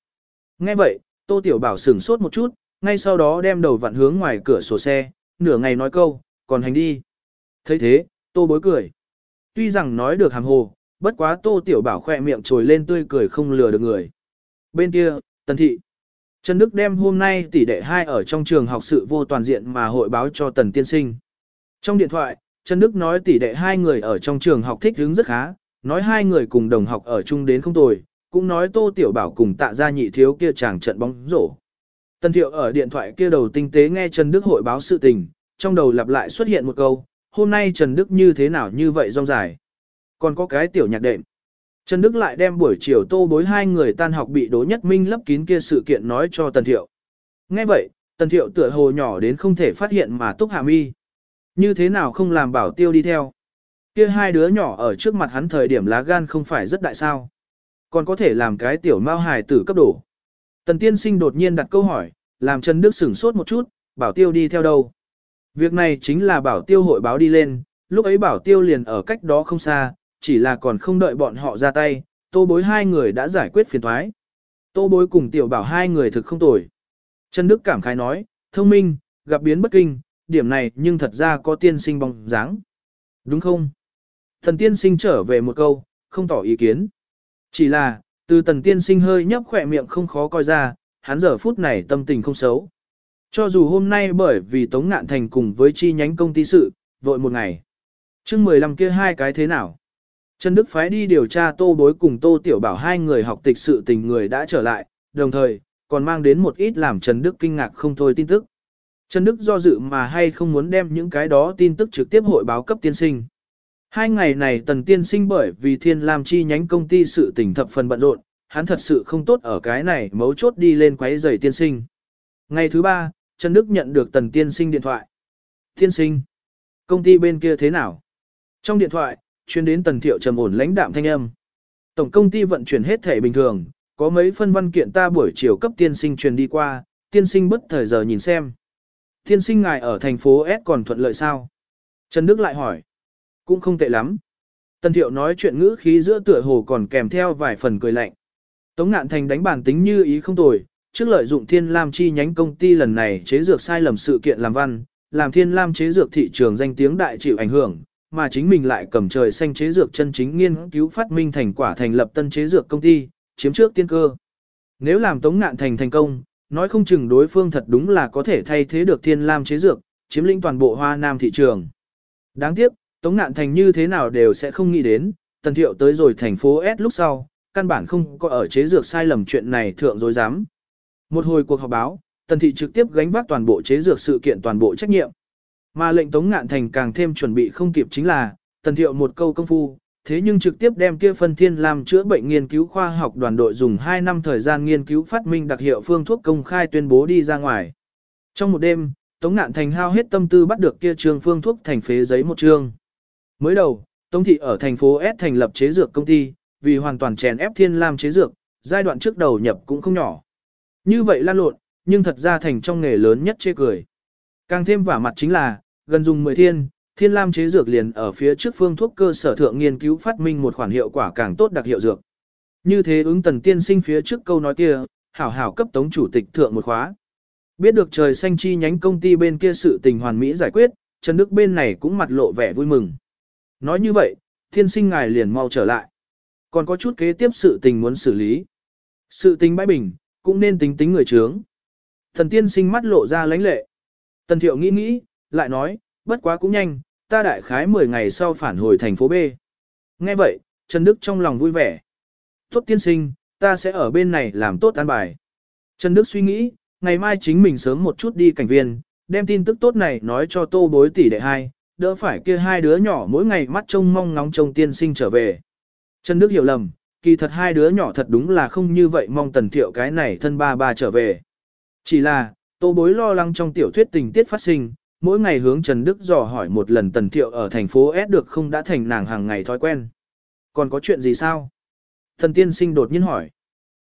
Nghe vậy, Tô Tiểu Bảo sửng sốt một chút, ngay sau đó đem đầu vặn hướng ngoài cửa sổ xe, nửa ngày nói câu, còn hành đi. thấy thế, Tô bối cười. Tuy rằng nói được hàng hồ, bất quá Tô Tiểu Bảo khỏe miệng trồi lên tươi cười không lừa được người. Bên kia, Tần Thị. Trần Đức đem hôm nay tỷ đệ hai ở trong trường học sự vô toàn diện mà hội báo cho Tần Tiên Sinh. Trong điện thoại, Trần Đức nói tỷ đệ hai người ở trong trường học thích hứng rất khá, nói hai người cùng đồng học ở chung đến không tồi, cũng nói Tô Tiểu Bảo cùng tạ gia nhị thiếu kia chàng trận bóng rổ. Tần Thiệu ở điện thoại kia đầu tinh tế nghe Trần Đức hội báo sự tình, trong đầu lặp lại xuất hiện một câu, hôm nay Trần Đức như thế nào như vậy rong dài. Còn có cái tiểu nhạc đệm. Trần Đức lại đem buổi chiều tô bối hai người tan học bị Đỗ Nhất Minh lấp kín kia sự kiện nói cho Tần Thiệu. Nghe vậy, Tần Thiệu tựa hồ nhỏ đến không thể phát hiện mà túc hạ mi. Như thế nào không làm bảo tiêu đi theo. Kia hai đứa nhỏ ở trước mặt hắn thời điểm lá gan không phải rất đại sao. Còn có thể làm cái tiểu mao hài tử cấp đổ. Tần tiên sinh đột nhiên đặt câu hỏi, làm Trần Đức sửng sốt một chút, bảo tiêu đi theo đâu. Việc này chính là bảo tiêu hội báo đi lên, lúc ấy bảo tiêu liền ở cách đó không xa, chỉ là còn không đợi bọn họ ra tay, tô bối hai người đã giải quyết phiền thoái. Tô bối cùng tiểu bảo hai người thực không tồi. Trần Đức cảm khái nói, thông minh, gặp biến bất kinh, điểm này nhưng thật ra có tiên sinh bóng dáng. Đúng không? Thần tiên sinh trở về một câu, không tỏ ý kiến. Chỉ là, từ tần tiên sinh hơi nhấp khỏe miệng không khó coi ra, hắn giờ phút này tâm tình không xấu. Cho dù hôm nay bởi vì Tống Ngạn Thành cùng với chi nhánh công ty sự, vội một ngày. chương 15 kia hai cái thế nào? Trần Đức phái đi điều tra tô bối cùng tô tiểu bảo hai người học tịch sự tình người đã trở lại, đồng thời, còn mang đến một ít làm Trần Đức kinh ngạc không thôi tin tức. Trần Đức do dự mà hay không muốn đem những cái đó tin tức trực tiếp hội báo cấp tiên sinh. Hai ngày này tần tiên sinh bởi vì thiên lam chi nhánh công ty sự tình thập phần bận rộn, hắn thật sự không tốt ở cái này mấu chốt đi lên quấy giày tiên sinh. Ngày thứ ba, Trần Đức nhận được tần tiên sinh điện thoại. Tiên sinh, công ty bên kia thế nào? Trong điện thoại, chuyên đến tần thiệu trầm ổn lãnh đạm thanh âm. Tổng công ty vận chuyển hết thể bình thường, có mấy phân văn kiện ta buổi chiều cấp tiên sinh truyền đi qua, tiên sinh bất thời giờ nhìn xem. Tiên sinh ngài ở thành phố S còn thuận lợi sao? Trần Đức lại hỏi. Cũng không tệ lắm. Tần thiệu nói chuyện ngữ khí giữa tựa hồ còn kèm theo vài phần cười lạnh. Tống ngạn thành đánh bản tính như ý không tồi, trước lợi dụng thiên lam chi nhánh công ty lần này chế dược sai lầm sự kiện làm văn, làm thiên lam chế dược thị trường danh tiếng đại chịu ảnh hưởng, mà chính mình lại cầm trời xanh chế dược chân chính nghiên cứu phát minh thành quả thành lập tân chế dược công ty, chiếm trước tiên cơ. Nếu làm Tống Ngạn Thành thành công, nói không chừng đối phương thật đúng là có thể thay thế được Thiên Lam chế dược, chiếm lĩnh toàn bộ Hoa Nam thị trường. Đáng tiếc, Tống Ngạn Thành như thế nào đều sẽ không nghĩ đến, Tần Thiệu tới rồi thành phố S lúc sau, căn bản không có ở chế dược sai lầm chuyện này thượng dối dám. Một hồi cuộc họp báo, Tần Thị trực tiếp gánh vác toàn bộ chế dược sự kiện toàn bộ trách nhiệm. Mà lệnh Tống Ngạn Thành càng thêm chuẩn bị không kịp chính là, Tần Thiệu một câu công phu, thế nhưng trực tiếp đem kia phân thiên làm chữa bệnh nghiên cứu khoa học đoàn đội dùng 2 năm thời gian nghiên cứu phát minh đặc hiệu phương thuốc công khai tuyên bố đi ra ngoài. Trong một đêm, Tống Ngạn Thành hao hết tâm tư bắt được kia trường phương thuốc thành phế giấy một trường. Mới đầu, Tống Thị ở thành phố S thành lập chế dược công ty, vì hoàn toàn chèn ép thiên lam chế dược, giai đoạn trước đầu nhập cũng không nhỏ. Như vậy lan lộn, nhưng thật ra thành trong nghề lớn nhất chê cười. Càng thêm vả mặt chính là, gần dùng 10 thiên, thiên lam chế dược liền ở phía trước phương thuốc cơ sở thượng nghiên cứu phát minh một khoản hiệu quả càng tốt đặc hiệu dược. Như thế ứng tần tiên sinh phía trước câu nói kia, hảo hảo cấp tống chủ tịch thượng một khóa. Biết được trời xanh chi nhánh công ty bên kia sự tình hoàn mỹ giải quyết, Trần Đức bên này cũng mặt lộ vẻ vui mừng. Nói như vậy, thiên sinh ngài liền mau trở lại. Còn có chút kế tiếp sự tình muốn xử lý. Sự tình bãi bình, cũng nên tính tính người trướng. Thần tiên sinh mắt lộ ra lãnh lệ. Tần thiệu nghĩ nghĩ, lại nói, bất quá cũng nhanh, ta đại khái 10 ngày sau phản hồi thành phố B. Nghe vậy, Trần Đức trong lòng vui vẻ. Tốt tiên sinh, ta sẽ ở bên này làm tốt an bài. Trần Đức suy nghĩ, ngày mai chính mình sớm một chút đi cảnh viên, đem tin tức tốt này nói cho tô bối tỷ đệ hai, đỡ phải kia hai đứa nhỏ mỗi ngày mắt trông mong ngóng trông tiên sinh trở về. Trần Đức hiểu lầm, kỳ thật hai đứa nhỏ thật đúng là không như vậy mong tần thiệu cái này thân ba ba trở về. Chỉ là, tô bối lo lắng trong tiểu thuyết tình tiết phát sinh, mỗi ngày hướng Trần Đức dò hỏi một lần tần thiệu ở thành phố S được không đã thành nàng hàng ngày thói quen. Còn có chuyện gì sao? Thần tiên sinh đột nhiên hỏi.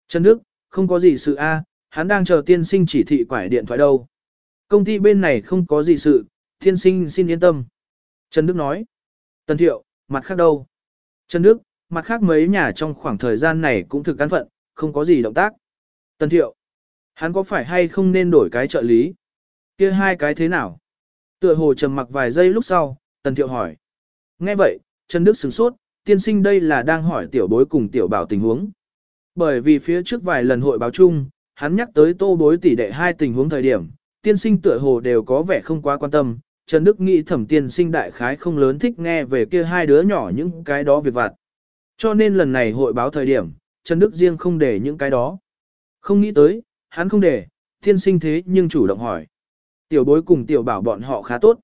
Trần Đức, không có gì sự a, hắn đang chờ tiên sinh chỉ thị quải điện thoại đâu. Công ty bên này không có gì sự, tiên sinh xin yên tâm. Trần Đức nói. Tần thiệu, mặt khác đâu? Trần Đức, mặt khác mấy nhà trong khoảng thời gian này cũng thực cán phận, không có gì động tác. Tần thiệu, hắn có phải hay không nên đổi cái trợ lý? kia hai cái thế nào? Tựa hồ trầm mặc vài giây lúc sau, tần thiệu hỏi. Nghe vậy, Trần Đức sửng sốt, tiên sinh đây là đang hỏi tiểu bối cùng tiểu bảo tình huống. Bởi vì phía trước vài lần hội báo chung, hắn nhắc tới tô bối tỷ đệ hai tình huống thời điểm, tiên sinh tựa hồ đều có vẻ không quá quan tâm. Trần Đức nghĩ thẩm tiên sinh đại khái không lớn thích nghe về kia hai đứa nhỏ những cái đó việc vặt. Cho nên lần này hội báo thời điểm, Trần Đức riêng không để những cái đó. Không nghĩ tới, hắn không để, Thiên sinh thế nhưng chủ động hỏi. Tiểu bối cùng tiểu bảo bọn họ khá tốt.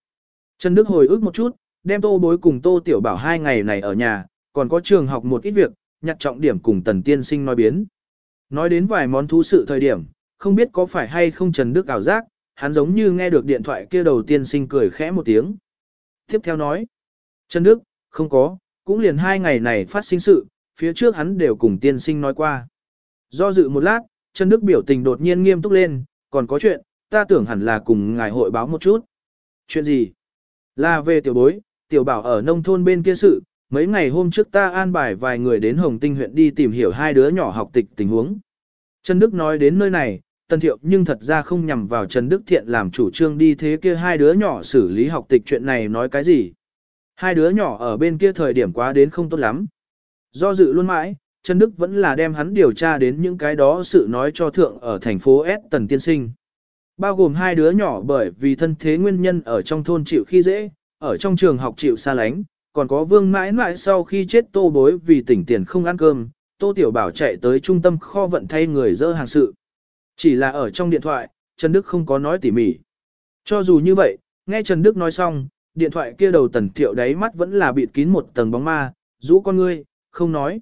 Trần Đức hồi ức một chút, đem tô bối cùng tô tiểu bảo hai ngày này ở nhà, còn có trường học một ít việc, nhặt trọng điểm cùng tần tiên sinh nói biến. Nói đến vài món thú sự thời điểm, không biết có phải hay không Trần Đức ảo giác, hắn giống như nghe được điện thoại kia đầu tiên sinh cười khẽ một tiếng. Tiếp theo nói, Trần Đức, không có, cũng liền hai ngày này phát sinh sự, phía trước hắn đều cùng tiên sinh nói qua. Do dự một lát, Trần Đức biểu tình đột nhiên nghiêm túc lên, còn có chuyện, ta tưởng hẳn là cùng ngài hội báo một chút. Chuyện gì? Là về tiểu bối, tiểu bảo ở nông thôn bên kia sự, mấy ngày hôm trước ta an bài vài người đến Hồng Tinh huyện đi tìm hiểu hai đứa nhỏ học tịch tình huống. Trần Đức nói đến nơi này, Tân Thiệu nhưng thật ra không nhằm vào Trần Đức Thiện làm chủ trương đi thế kia hai đứa nhỏ xử lý học tịch chuyện này nói cái gì. Hai đứa nhỏ ở bên kia thời điểm quá đến không tốt lắm. Do dự luôn mãi, Trần Đức vẫn là đem hắn điều tra đến những cái đó sự nói cho thượng ở thành phố S Tần Tiên Sinh. Bao gồm hai đứa nhỏ bởi vì thân thế nguyên nhân ở trong thôn chịu khi dễ, ở trong trường học chịu xa lánh, còn có vương mãi mãi sau khi chết tô bối vì tỉnh tiền không ăn cơm, tô tiểu bảo chạy tới trung tâm kho vận thay người dỡ hàng sự. Chỉ là ở trong điện thoại, Trần Đức không có nói tỉ mỉ. Cho dù như vậy, nghe Trần Đức nói xong, điện thoại kia đầu tần thiệu đáy mắt vẫn là bịt kín một tầng bóng ma, rũ con ngươi, không nói.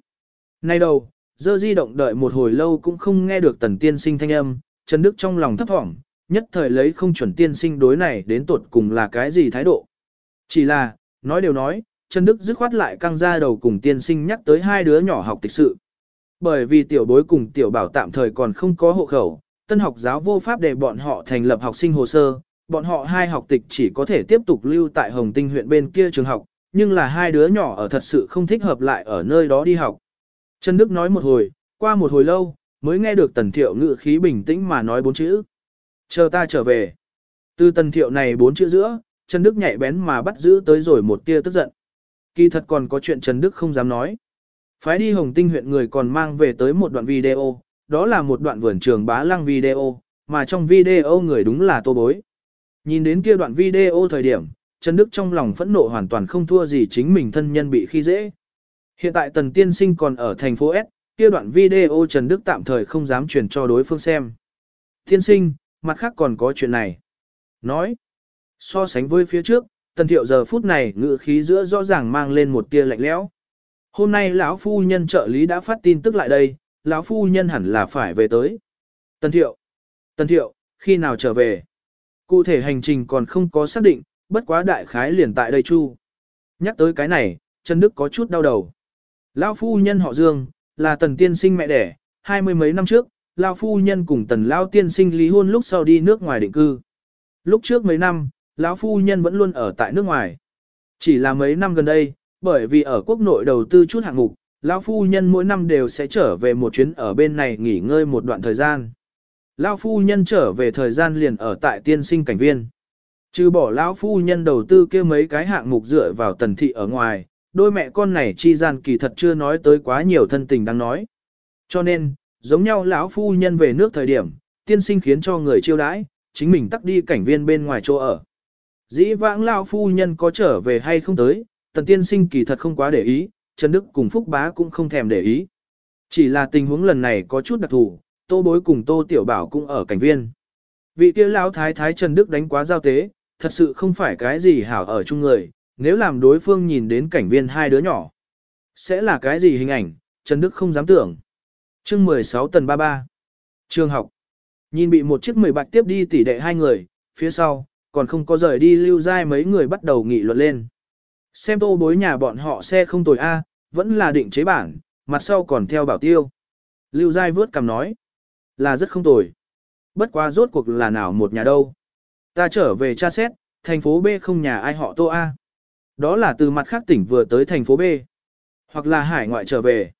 Nay đầu, dơ di động đợi một hồi lâu cũng không nghe được tần tiên sinh thanh âm, Trần Đức trong lòng thấp thỏm, nhất thời lấy không chuẩn tiên sinh đối này đến tột cùng là cái gì thái độ. Chỉ là, nói đều nói, Trần Đức dứt khoát lại căng ra đầu cùng tiên sinh nhắc tới hai đứa nhỏ học tịch sự. Bởi vì tiểu bối cùng tiểu bảo tạm thời còn không có hộ khẩu, tân học giáo vô pháp để bọn họ thành lập học sinh hồ sơ, bọn họ hai học tịch chỉ có thể tiếp tục lưu tại Hồng Tinh huyện bên kia trường học, nhưng là hai đứa nhỏ ở thật sự không thích hợp lại ở nơi đó đi học. Trần Đức nói một hồi, qua một hồi lâu, mới nghe được tần thiệu ngự khí bình tĩnh mà nói bốn chữ. Chờ ta trở về. Từ tần thiệu này bốn chữ giữa, Trần Đức nhạy bén mà bắt giữ tới rồi một tia tức giận. Kỳ thật còn có chuyện Trần Đức không dám nói. Phái đi Hồng Tinh huyện người còn mang về tới một đoạn video, đó là một đoạn vườn trường bá lăng video, mà trong video người đúng là tô bối. Nhìn đến kia đoạn video thời điểm, Trần Đức trong lòng phẫn nộ hoàn toàn không thua gì chính mình thân nhân bị khi dễ. Hiện tại Tần Tiên Sinh còn ở thành phố S, kia đoạn video Trần Đức tạm thời không dám truyền cho đối phương xem. Tiên Sinh, mặt khác còn có chuyện này. Nói, so sánh với phía trước, Tần Thiệu giờ phút này ngự khí giữa rõ ràng mang lên một tia lạnh lẽo. Hôm nay lão phu nhân trợ lý đã phát tin tức lại đây, lão phu nhân hẳn là phải về tới. Tần Thiệu, Tần Thiệu, khi nào trở về? Cụ thể hành trình còn không có xác định, bất quá đại khái liền tại đây chu. Nhắc tới cái này, Trần Đức có chút đau đầu. Lão phu nhân họ Dương, là tần tiên sinh mẹ đẻ, hai mươi mấy năm trước, Lão phu nhân cùng tần Lão tiên sinh lý hôn lúc sau đi nước ngoài định cư. Lúc trước mấy năm, lão phu nhân vẫn luôn ở tại nước ngoài. Chỉ là mấy năm gần đây, bởi vì ở quốc nội đầu tư chút hạng mục, lão phu nhân mỗi năm đều sẽ trở về một chuyến ở bên này nghỉ ngơi một đoạn thời gian. Lão phu nhân trở về thời gian liền ở tại tiên sinh cảnh viên. Trừ bỏ lão phu nhân đầu tư kia mấy cái hạng mục dựa vào tần thị ở ngoài, đôi mẹ con này chi gian kỳ thật chưa nói tới quá nhiều thân tình đang nói. Cho nên, giống nhau lão phu nhân về nước thời điểm, tiên sinh khiến cho người chiêu đãi, chính mình tắt đi cảnh viên bên ngoài chỗ ở. Dĩ vãng lão phu nhân có trở về hay không tới, tần tiên sinh kỳ thật không quá để ý, Trần Đức cùng Phúc Bá cũng không thèm để ý. Chỉ là tình huống lần này có chút đặc thù, Tô Bối cùng Tô Tiểu Bảo cũng ở cảnh viên. Vị kia lão thái thái Trần Đức đánh quá giao tế, thật sự không phải cái gì hảo ở chung người, nếu làm đối phương nhìn đến cảnh viên hai đứa nhỏ. Sẽ là cái gì hình ảnh, Trần Đức không dám tưởng. chương 16 tần 33. Trường học. Nhìn bị một chiếc mười bạch tiếp đi tỉ đệ hai người, phía sau, còn không có rời đi lưu dai mấy người bắt đầu nghị luận lên. Xem tô bối nhà bọn họ xe không tồi A, vẫn là định chế bản, mặt sau còn theo bảo tiêu. Lưu dai vớt cầm nói, là rất không tồi. Bất quá rốt cuộc là nào một nhà đâu. Ta trở về tra xét, thành phố B không nhà ai họ tô A. Đó là từ mặt khác tỉnh vừa tới thành phố B. hoặc là hải ngoại trở về.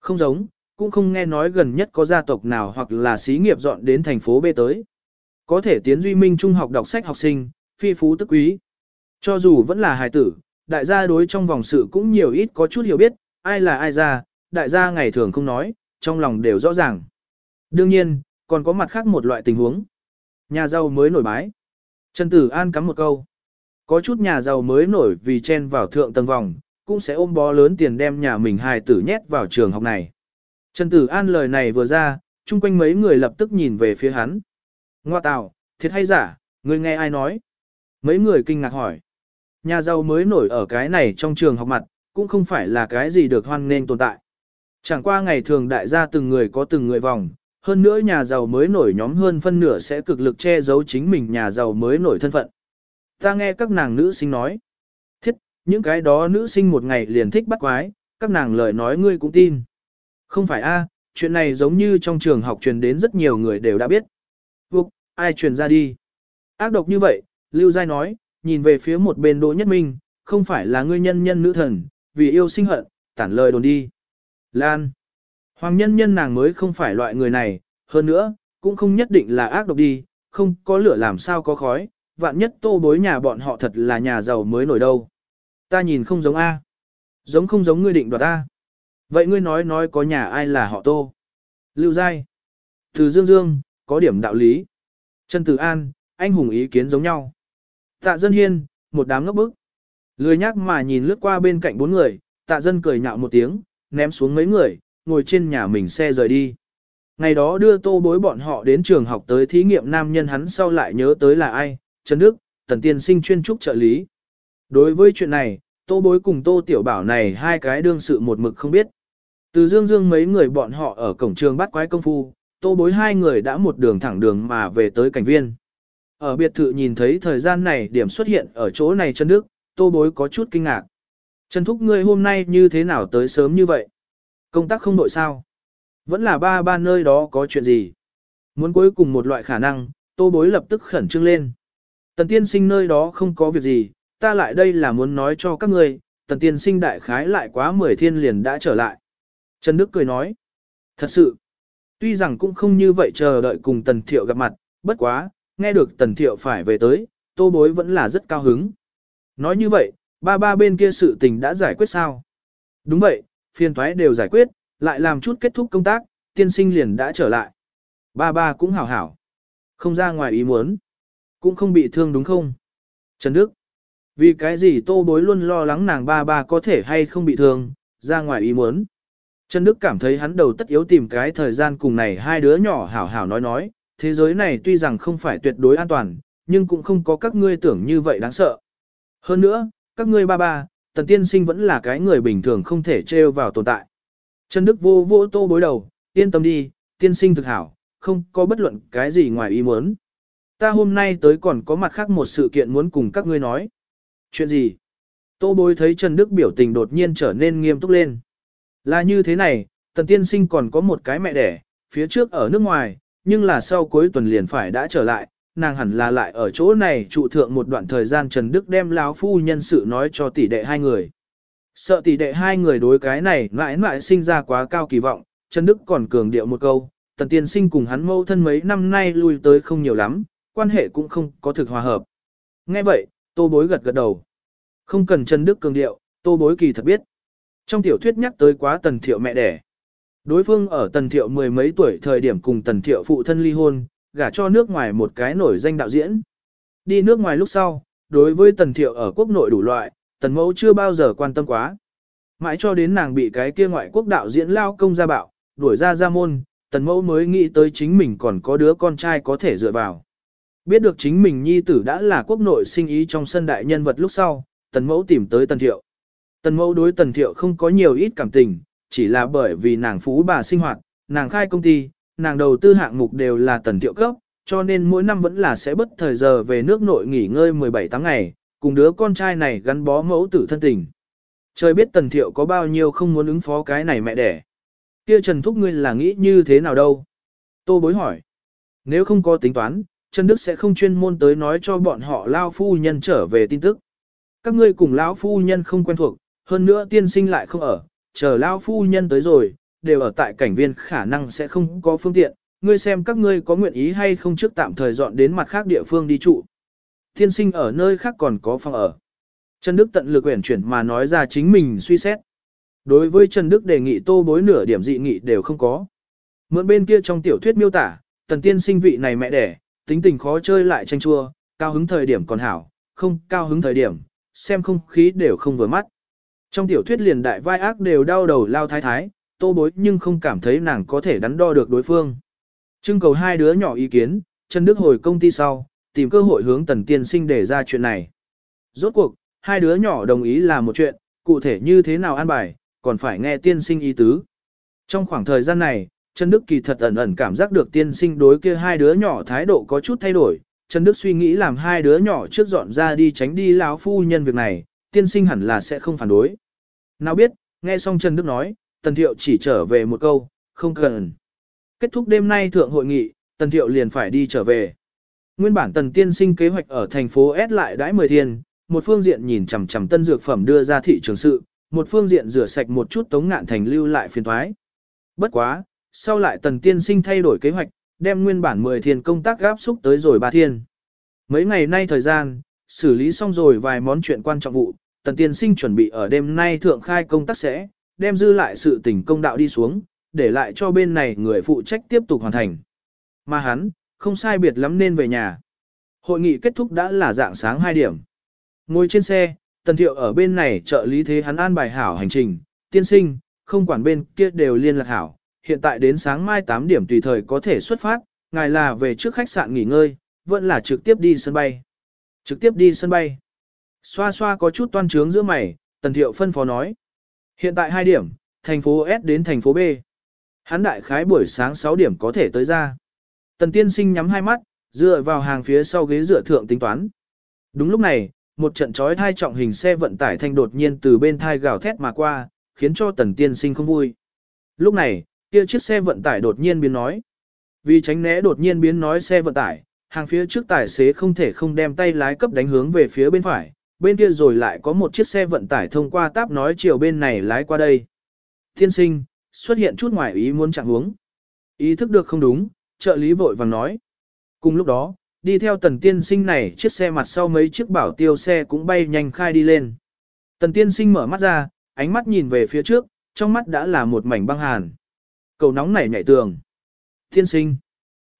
Không giống, cũng không nghe nói gần nhất có gia tộc nào hoặc là xí nghiệp dọn đến thành phố B tới. Có thể tiến duy minh trung học đọc sách học sinh, phi phú tức quý. Cho dù vẫn là hài tử, đại gia đối trong vòng sự cũng nhiều ít có chút hiểu biết, ai là ai ra, đại gia ngày thường không nói, trong lòng đều rõ ràng. Đương nhiên, còn có mặt khác một loại tình huống. Nhà giàu mới nổi bái. Trần Tử An cắm một câu. Có chút nhà giàu mới nổi vì chen vào thượng tầng vòng, cũng sẽ ôm bó lớn tiền đem nhà mình hài tử nhét vào trường học này. Trần Tử An lời này vừa ra, chung quanh mấy người lập tức nhìn về phía hắn. Ngoa tạo, thiệt hay giả, người nghe ai nói? Mấy người kinh ngạc hỏi. Nhà giàu mới nổi ở cái này trong trường học mặt, cũng không phải là cái gì được hoan nên tồn tại. Chẳng qua ngày thường đại gia từng người có từng người vòng, hơn nữa nhà giàu mới nổi nhóm hơn phân nửa sẽ cực lực che giấu chính mình nhà giàu mới nổi thân phận. Ta nghe các nàng nữ sinh nói. Thiết, những cái đó nữ sinh một ngày liền thích bắt quái, các nàng lời nói ngươi cũng tin. Không phải a, chuyện này giống như trong trường học truyền đến rất nhiều người đều đã biết. Vục, ai truyền ra đi. Ác độc như vậy, Lưu Giai nói, nhìn về phía một bên Đỗ Nhất Minh, không phải là ngươi nhân nhân nữ thần, vì yêu sinh hận, tản lời đồn đi. Lan. Hoàng nhân nhân nàng mới không phải loại người này, hơn nữa, cũng không nhất định là ác độc đi, không có lửa làm sao có khói, vạn nhất tô bối nhà bọn họ thật là nhà giàu mới nổi đâu. Ta nhìn không giống A. Giống không giống ngươi định đoạt A. Vậy ngươi nói nói có nhà ai là họ tô? Lưu Giai. Từ Dương Dương, có điểm đạo lý. Trần Tử An, anh hùng ý kiến giống nhau. Tạ Dân Hiên, một đám ngốc bức. Lười nhắc mà nhìn lướt qua bên cạnh bốn người, tạ dân cười nhạo một tiếng, ném xuống mấy người, ngồi trên nhà mình xe rời đi. Ngày đó đưa tô bối bọn họ đến trường học tới thí nghiệm nam nhân hắn sau lại nhớ tới là ai, Trần Đức, tần tiên sinh chuyên trúc trợ lý. Đối với chuyện này, tô bối cùng tô tiểu bảo này hai cái đương sự một mực không biết. Từ dương dương mấy người bọn họ ở cổng trường bắt quái công phu, tô bối hai người đã một đường thẳng đường mà về tới cảnh viên. Ở biệt thự nhìn thấy thời gian này điểm xuất hiện ở chỗ này Trần Đức, tô bối có chút kinh ngạc. Trần Thúc ngươi hôm nay như thế nào tới sớm như vậy? Công tác không đội sao? Vẫn là ba ba nơi đó có chuyện gì? Muốn cuối cùng một loại khả năng, tô bối lập tức khẩn trương lên. Tần tiên sinh nơi đó không có việc gì, ta lại đây là muốn nói cho các ngươi, tần tiên sinh đại khái lại quá 10 thiên liền đã trở lại. Trần Đức cười nói, thật sự, tuy rằng cũng không như vậy chờ đợi cùng tần thiệu gặp mặt, bất quá, nghe được tần thiệu phải về tới, tô bối vẫn là rất cao hứng. Nói như vậy, ba ba bên kia sự tình đã giải quyết sao? Đúng vậy, phiền thoái đều giải quyết, lại làm chút kết thúc công tác, tiên sinh liền đã trở lại. Ba ba cũng hảo hảo. Không ra ngoài ý muốn. Cũng không bị thương đúng không? Trần Đức. Vì cái gì tô bối luôn lo lắng nàng ba ba có thể hay không bị thương, ra ngoài ý muốn. Trần Đức cảm thấy hắn đầu tất yếu tìm cái thời gian cùng này hai đứa nhỏ hảo hảo nói nói, thế giới này tuy rằng không phải tuyệt đối an toàn, nhưng cũng không có các ngươi tưởng như vậy đáng sợ. Hơn nữa, các ngươi ba ba, tần tiên sinh vẫn là cái người bình thường không thể trêu vào tồn tại. Trần Đức vô vô tô bối đầu, yên tâm đi, tiên sinh thực hảo, không có bất luận cái gì ngoài ý muốn. Ta hôm nay tới còn có mặt khác một sự kiện muốn cùng các ngươi nói. Chuyện gì? Tô bối thấy Trần Đức biểu tình đột nhiên trở nên nghiêm túc lên. Là như thế này, tần tiên sinh còn có một cái mẹ đẻ, phía trước ở nước ngoài, nhưng là sau cuối tuần liền phải đã trở lại, nàng hẳn là lại ở chỗ này trụ thượng một đoạn thời gian Trần Đức đem lão phu nhân sự nói cho tỷ đệ hai người. Sợ tỷ đệ hai người đối cái này mãi mãi sinh ra quá cao kỳ vọng, Trần Đức còn cường điệu một câu, tần tiên sinh cùng hắn mâu thân mấy năm nay lui tới không nhiều lắm, quan hệ cũng không có thực hòa hợp. Nghe vậy, tô bối gật gật đầu. Không cần Trần Đức cường điệu, tô bối kỳ thật biết. Trong tiểu thuyết nhắc tới quá tần thiệu mẹ đẻ. Đối phương ở tần thiệu mười mấy tuổi thời điểm cùng tần thiệu phụ thân ly hôn, gả cho nước ngoài một cái nổi danh đạo diễn. Đi nước ngoài lúc sau, đối với tần thiệu ở quốc nội đủ loại, tần mẫu chưa bao giờ quan tâm quá. Mãi cho đến nàng bị cái kia ngoại quốc đạo diễn lao công ra bạo, đuổi ra ra môn, tần mẫu mới nghĩ tới chính mình còn có đứa con trai có thể dựa vào. Biết được chính mình nhi tử đã là quốc nội sinh ý trong sân đại nhân vật lúc sau, tần mẫu tìm tới tần thiệu. Tần mẫu đối tần thiệu không có nhiều ít cảm tình, chỉ là bởi vì nàng phú bà sinh hoạt, nàng khai công ty, nàng đầu tư hạng mục đều là tần tiệu cấp, cho nên mỗi năm vẫn là sẽ bất thời giờ về nước nội nghỉ ngơi 17 tháng ngày, cùng đứa con trai này gắn bó mẫu tử thân tình. Trời biết tần thiệu có bao nhiêu không muốn ứng phó cái này mẹ đẻ. Kia Trần Thúc ngươi là nghĩ như thế nào đâu? Tô bối hỏi. Nếu không có tính toán, Trần Đức sẽ không chuyên môn tới nói cho bọn họ lao phu nhân trở về tin tức. Các ngươi cùng lão phu nhân không quen thuộc, hơn nữa tiên sinh lại không ở, chờ lao phu nhân tới rồi, đều ở tại cảnh viên khả năng sẽ không có phương tiện, ngươi xem các ngươi có nguyện ý hay không trước tạm thời dọn đến mặt khác địa phương đi trụ. Thiên sinh ở nơi khác còn có phòng ở. Trần Đức tận lực uyển chuyển mà nói ra chính mình suy xét. Đối với Trần Đức đề nghị tô bối nửa điểm dị nghị đều không có. Mượn bên kia trong tiểu thuyết miêu tả, tần tiên sinh vị này mẹ đẻ, tính tình khó chơi lại tranh chua, cao hứng thời điểm còn hảo, không cao hứng thời điểm, xem không khí đều không vừa mắt. Trong tiểu thuyết liền đại vai ác đều đau đầu lao thái thái, tô bối nhưng không cảm thấy nàng có thể đắn đo được đối phương. Trưng cầu hai đứa nhỏ ý kiến, Trần Đức hồi công ty sau, tìm cơ hội hướng tần tiên sinh để ra chuyện này. Rốt cuộc, hai đứa nhỏ đồng ý là một chuyện, cụ thể như thế nào an bài, còn phải nghe tiên sinh ý tứ. Trong khoảng thời gian này, Trần Đức kỳ thật ẩn ẩn cảm giác được tiên sinh đối kia hai đứa nhỏ thái độ có chút thay đổi. Trần Đức suy nghĩ làm hai đứa nhỏ trước dọn ra đi tránh đi lão phu nhân việc này, tiên sinh hẳn là sẽ không phản đối. Nào biết, nghe xong Trần Đức nói, Tần Thiệu chỉ trở về một câu, không cần. Kết thúc đêm nay thượng hội nghị, Tần Thiệu liền phải đi trở về. Nguyên bản Tần Tiên sinh kế hoạch ở thành phố S lại đãi mười thiên, một phương diện nhìn chằm chằm tân dược phẩm đưa ra thị trường sự, một phương diện rửa sạch một chút tống ngạn thành lưu lại phiền thoái. Bất quá, sau lại Tần Tiên sinh thay đổi kế hoạch, đem nguyên bản mười thiên công tác gáp xúc tới rồi ba thiên. Mấy ngày nay thời gian, xử lý xong rồi vài món chuyện quan trọng vụ, Tần Tiên sinh chuẩn bị ở đêm nay thượng khai công tác sẽ, đem dư lại sự tình công đạo đi xuống, để lại cho bên này người phụ trách tiếp tục hoàn thành. Mà hắn, không sai biệt lắm nên về nhà. Hội nghị kết thúc đã là dạng sáng 2 điểm. Ngồi trên xe, Tần Thiệu ở bên này trợ lý thế hắn an bài hảo hành trình, tiên sinh, không quản bên kia đều liên lạc hảo, hiện tại đến sáng mai 8 điểm tùy thời có thể xuất phát, ngài là về trước khách sạn nghỉ ngơi, vẫn là trực tiếp đi sân bay. Trực tiếp đi sân bay. Xoa xoa có chút toan trướng giữa mày, Tần Thiệu phân phó nói. Hiện tại 2 điểm, thành phố S đến thành phố B. Hắn đại khái buổi sáng 6 điểm có thể tới ra. Tần tiên sinh nhắm hai mắt, dựa vào hàng phía sau ghế dựa thượng tính toán. Đúng lúc này, một trận trói thai trọng hình xe vận tải thanh đột nhiên từ bên thai gào thét mà qua, khiến cho tần tiên sinh không vui. Lúc này, kia chiếc xe vận tải đột nhiên biến nói. Vì tránh né đột nhiên biến nói xe vận tải, hàng phía trước tài xế không thể không đem tay lái cấp đánh hướng về phía bên phải, bên kia rồi lại có một chiếc xe vận tải thông qua táp nói chiều bên này lái qua đây. thiên sinh, xuất hiện chút ngoài ý muốn chặn uống. Ý thức được không đúng, trợ lý vội vàng nói. Cùng lúc đó, đi theo tần tiên sinh này chiếc xe mặt sau mấy chiếc bảo tiêu xe cũng bay nhanh khai đi lên. Tần tiên sinh mở mắt ra, ánh mắt nhìn về phía trước, trong mắt đã là một mảnh băng hàn. Cầu nóng nảy nhảy tường. Tiên sinh.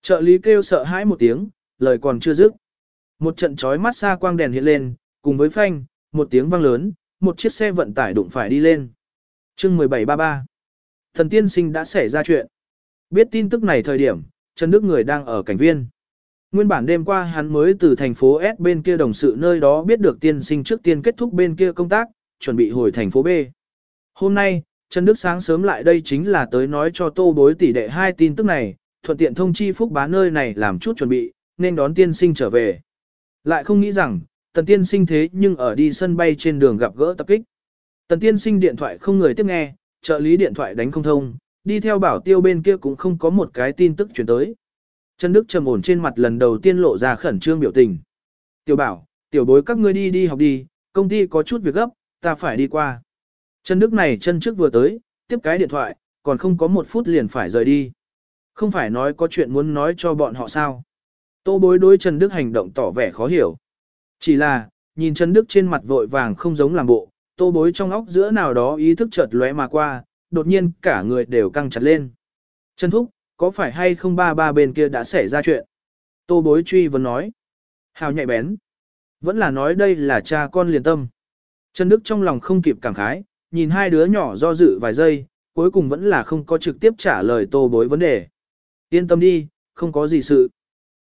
Trợ lý kêu sợ hãi một tiếng, lời còn chưa dứt. Một trận chói mắt xa quang đèn hiện lên, cùng với phanh, một tiếng vang lớn, một chiếc xe vận tải đụng phải đi lên. chương 1733. Thần tiên sinh đã xảy ra chuyện. Biết tin tức này thời điểm, Trần Đức người đang ở cảnh viên. Nguyên bản đêm qua hắn mới từ thành phố S bên kia đồng sự nơi đó biết được tiên sinh trước tiên kết thúc bên kia công tác, chuẩn bị hồi thành phố B. Hôm nay, Trần Đức sáng sớm lại đây chính là tới nói cho tô bối tỷ đệ hai tin tức này, thuận tiện thông chi phúc bá nơi này làm chút chuẩn bị, nên đón tiên sinh trở về. Lại không nghĩ rằng, tần tiên sinh thế nhưng ở đi sân bay trên đường gặp gỡ tập kích. Tần tiên sinh điện thoại không người tiếp nghe, trợ lý điện thoại đánh không thông, đi theo bảo tiêu bên kia cũng không có một cái tin tức chuyển tới. Trần Đức trầm ổn trên mặt lần đầu tiên lộ ra khẩn trương biểu tình. Tiểu bảo, tiểu bối các ngươi đi đi học đi, công ty có chút việc gấp, ta phải đi qua. Trần Đức này chân trước vừa tới, tiếp cái điện thoại, còn không có một phút liền phải rời đi. Không phải nói có chuyện muốn nói cho bọn họ sao. Tô bối đối Trần Đức hành động tỏ vẻ khó hiểu. Chỉ là, nhìn Trần Đức trên mặt vội vàng không giống làm bộ, tô bối trong óc giữa nào đó ý thức chợt lóe mà qua, đột nhiên cả người đều căng chặt lên. Trần Thúc, có phải hay không ba ba bên kia đã xảy ra chuyện? Tô bối truy vấn nói. Hào nhạy bén. Vẫn là nói đây là cha con liền tâm. Trần Đức trong lòng không kịp cảm khái, nhìn hai đứa nhỏ do dự vài giây, cuối cùng vẫn là không có trực tiếp trả lời tô bối vấn đề. Yên tâm đi, không có gì sự.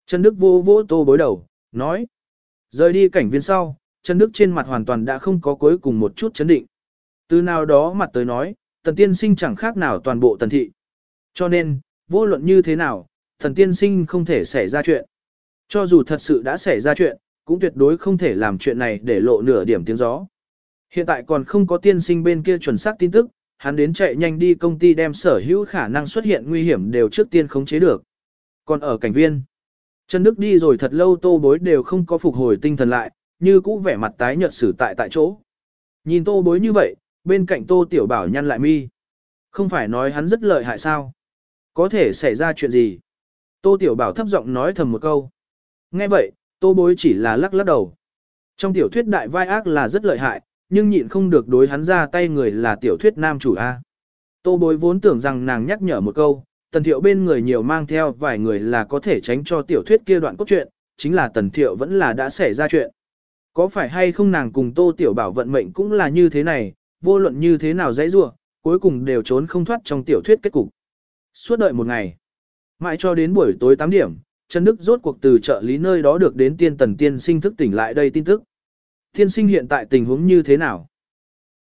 Trần Đức vô vỗ tô bối đầu, nói. Rời đi cảnh viên sau, Trần Đức trên mặt hoàn toàn đã không có cuối cùng một chút chấn định. Từ nào đó mặt tới nói, tần tiên sinh chẳng khác nào toàn bộ tần thị. Cho nên, vô luận như thế nào, tần tiên sinh không thể xảy ra chuyện. Cho dù thật sự đã xảy ra chuyện, cũng tuyệt đối không thể làm chuyện này để lộ nửa điểm tiếng gió. Hiện tại còn không có tiên sinh bên kia chuẩn xác tin tức, hắn đến chạy nhanh đi công ty đem sở hữu khả năng xuất hiện nguy hiểm đều trước tiên khống chế được. Còn ở cảnh viên, Trần Đức đi rồi thật lâu tô bối đều không có phục hồi tinh thần lại, như cũ vẻ mặt tái nhợt xử tại tại chỗ. Nhìn tô bối như vậy, bên cạnh Tô Tiểu Bảo nhăn lại mi. Không phải nói hắn rất lợi hại sao? Có thể xảy ra chuyện gì? Tô Tiểu Bảo thấp giọng nói thầm một câu. Nghe vậy, Tô Bối chỉ là lắc lắc đầu. Trong tiểu thuyết đại vai ác là rất lợi hại, nhưng nhịn không được đối hắn ra tay người là tiểu thuyết nam chủ A. Tô Bối vốn tưởng rằng nàng nhắc nhở một câu, tần thiệu bên người nhiều mang theo vài người là có thể tránh cho tiểu thuyết kia đoạn cốt truyện, chính là tần thiệu vẫn là đã xảy ra chuyện. Có phải hay không nàng cùng Tô Tiểu Bảo vận mệnh cũng là như thế này, vô luận như thế nào dãy rua, cuối cùng đều trốn không thoát trong tiểu thuyết kết cục. Suốt đợi một ngày, mãi cho đến buổi tối 8 điểm, Trần Đức rốt cuộc từ trợ lý nơi đó được đến tiên tần tiên sinh thức tỉnh lại đây tin tức. Tiên sinh hiện tại tình huống như thế nào?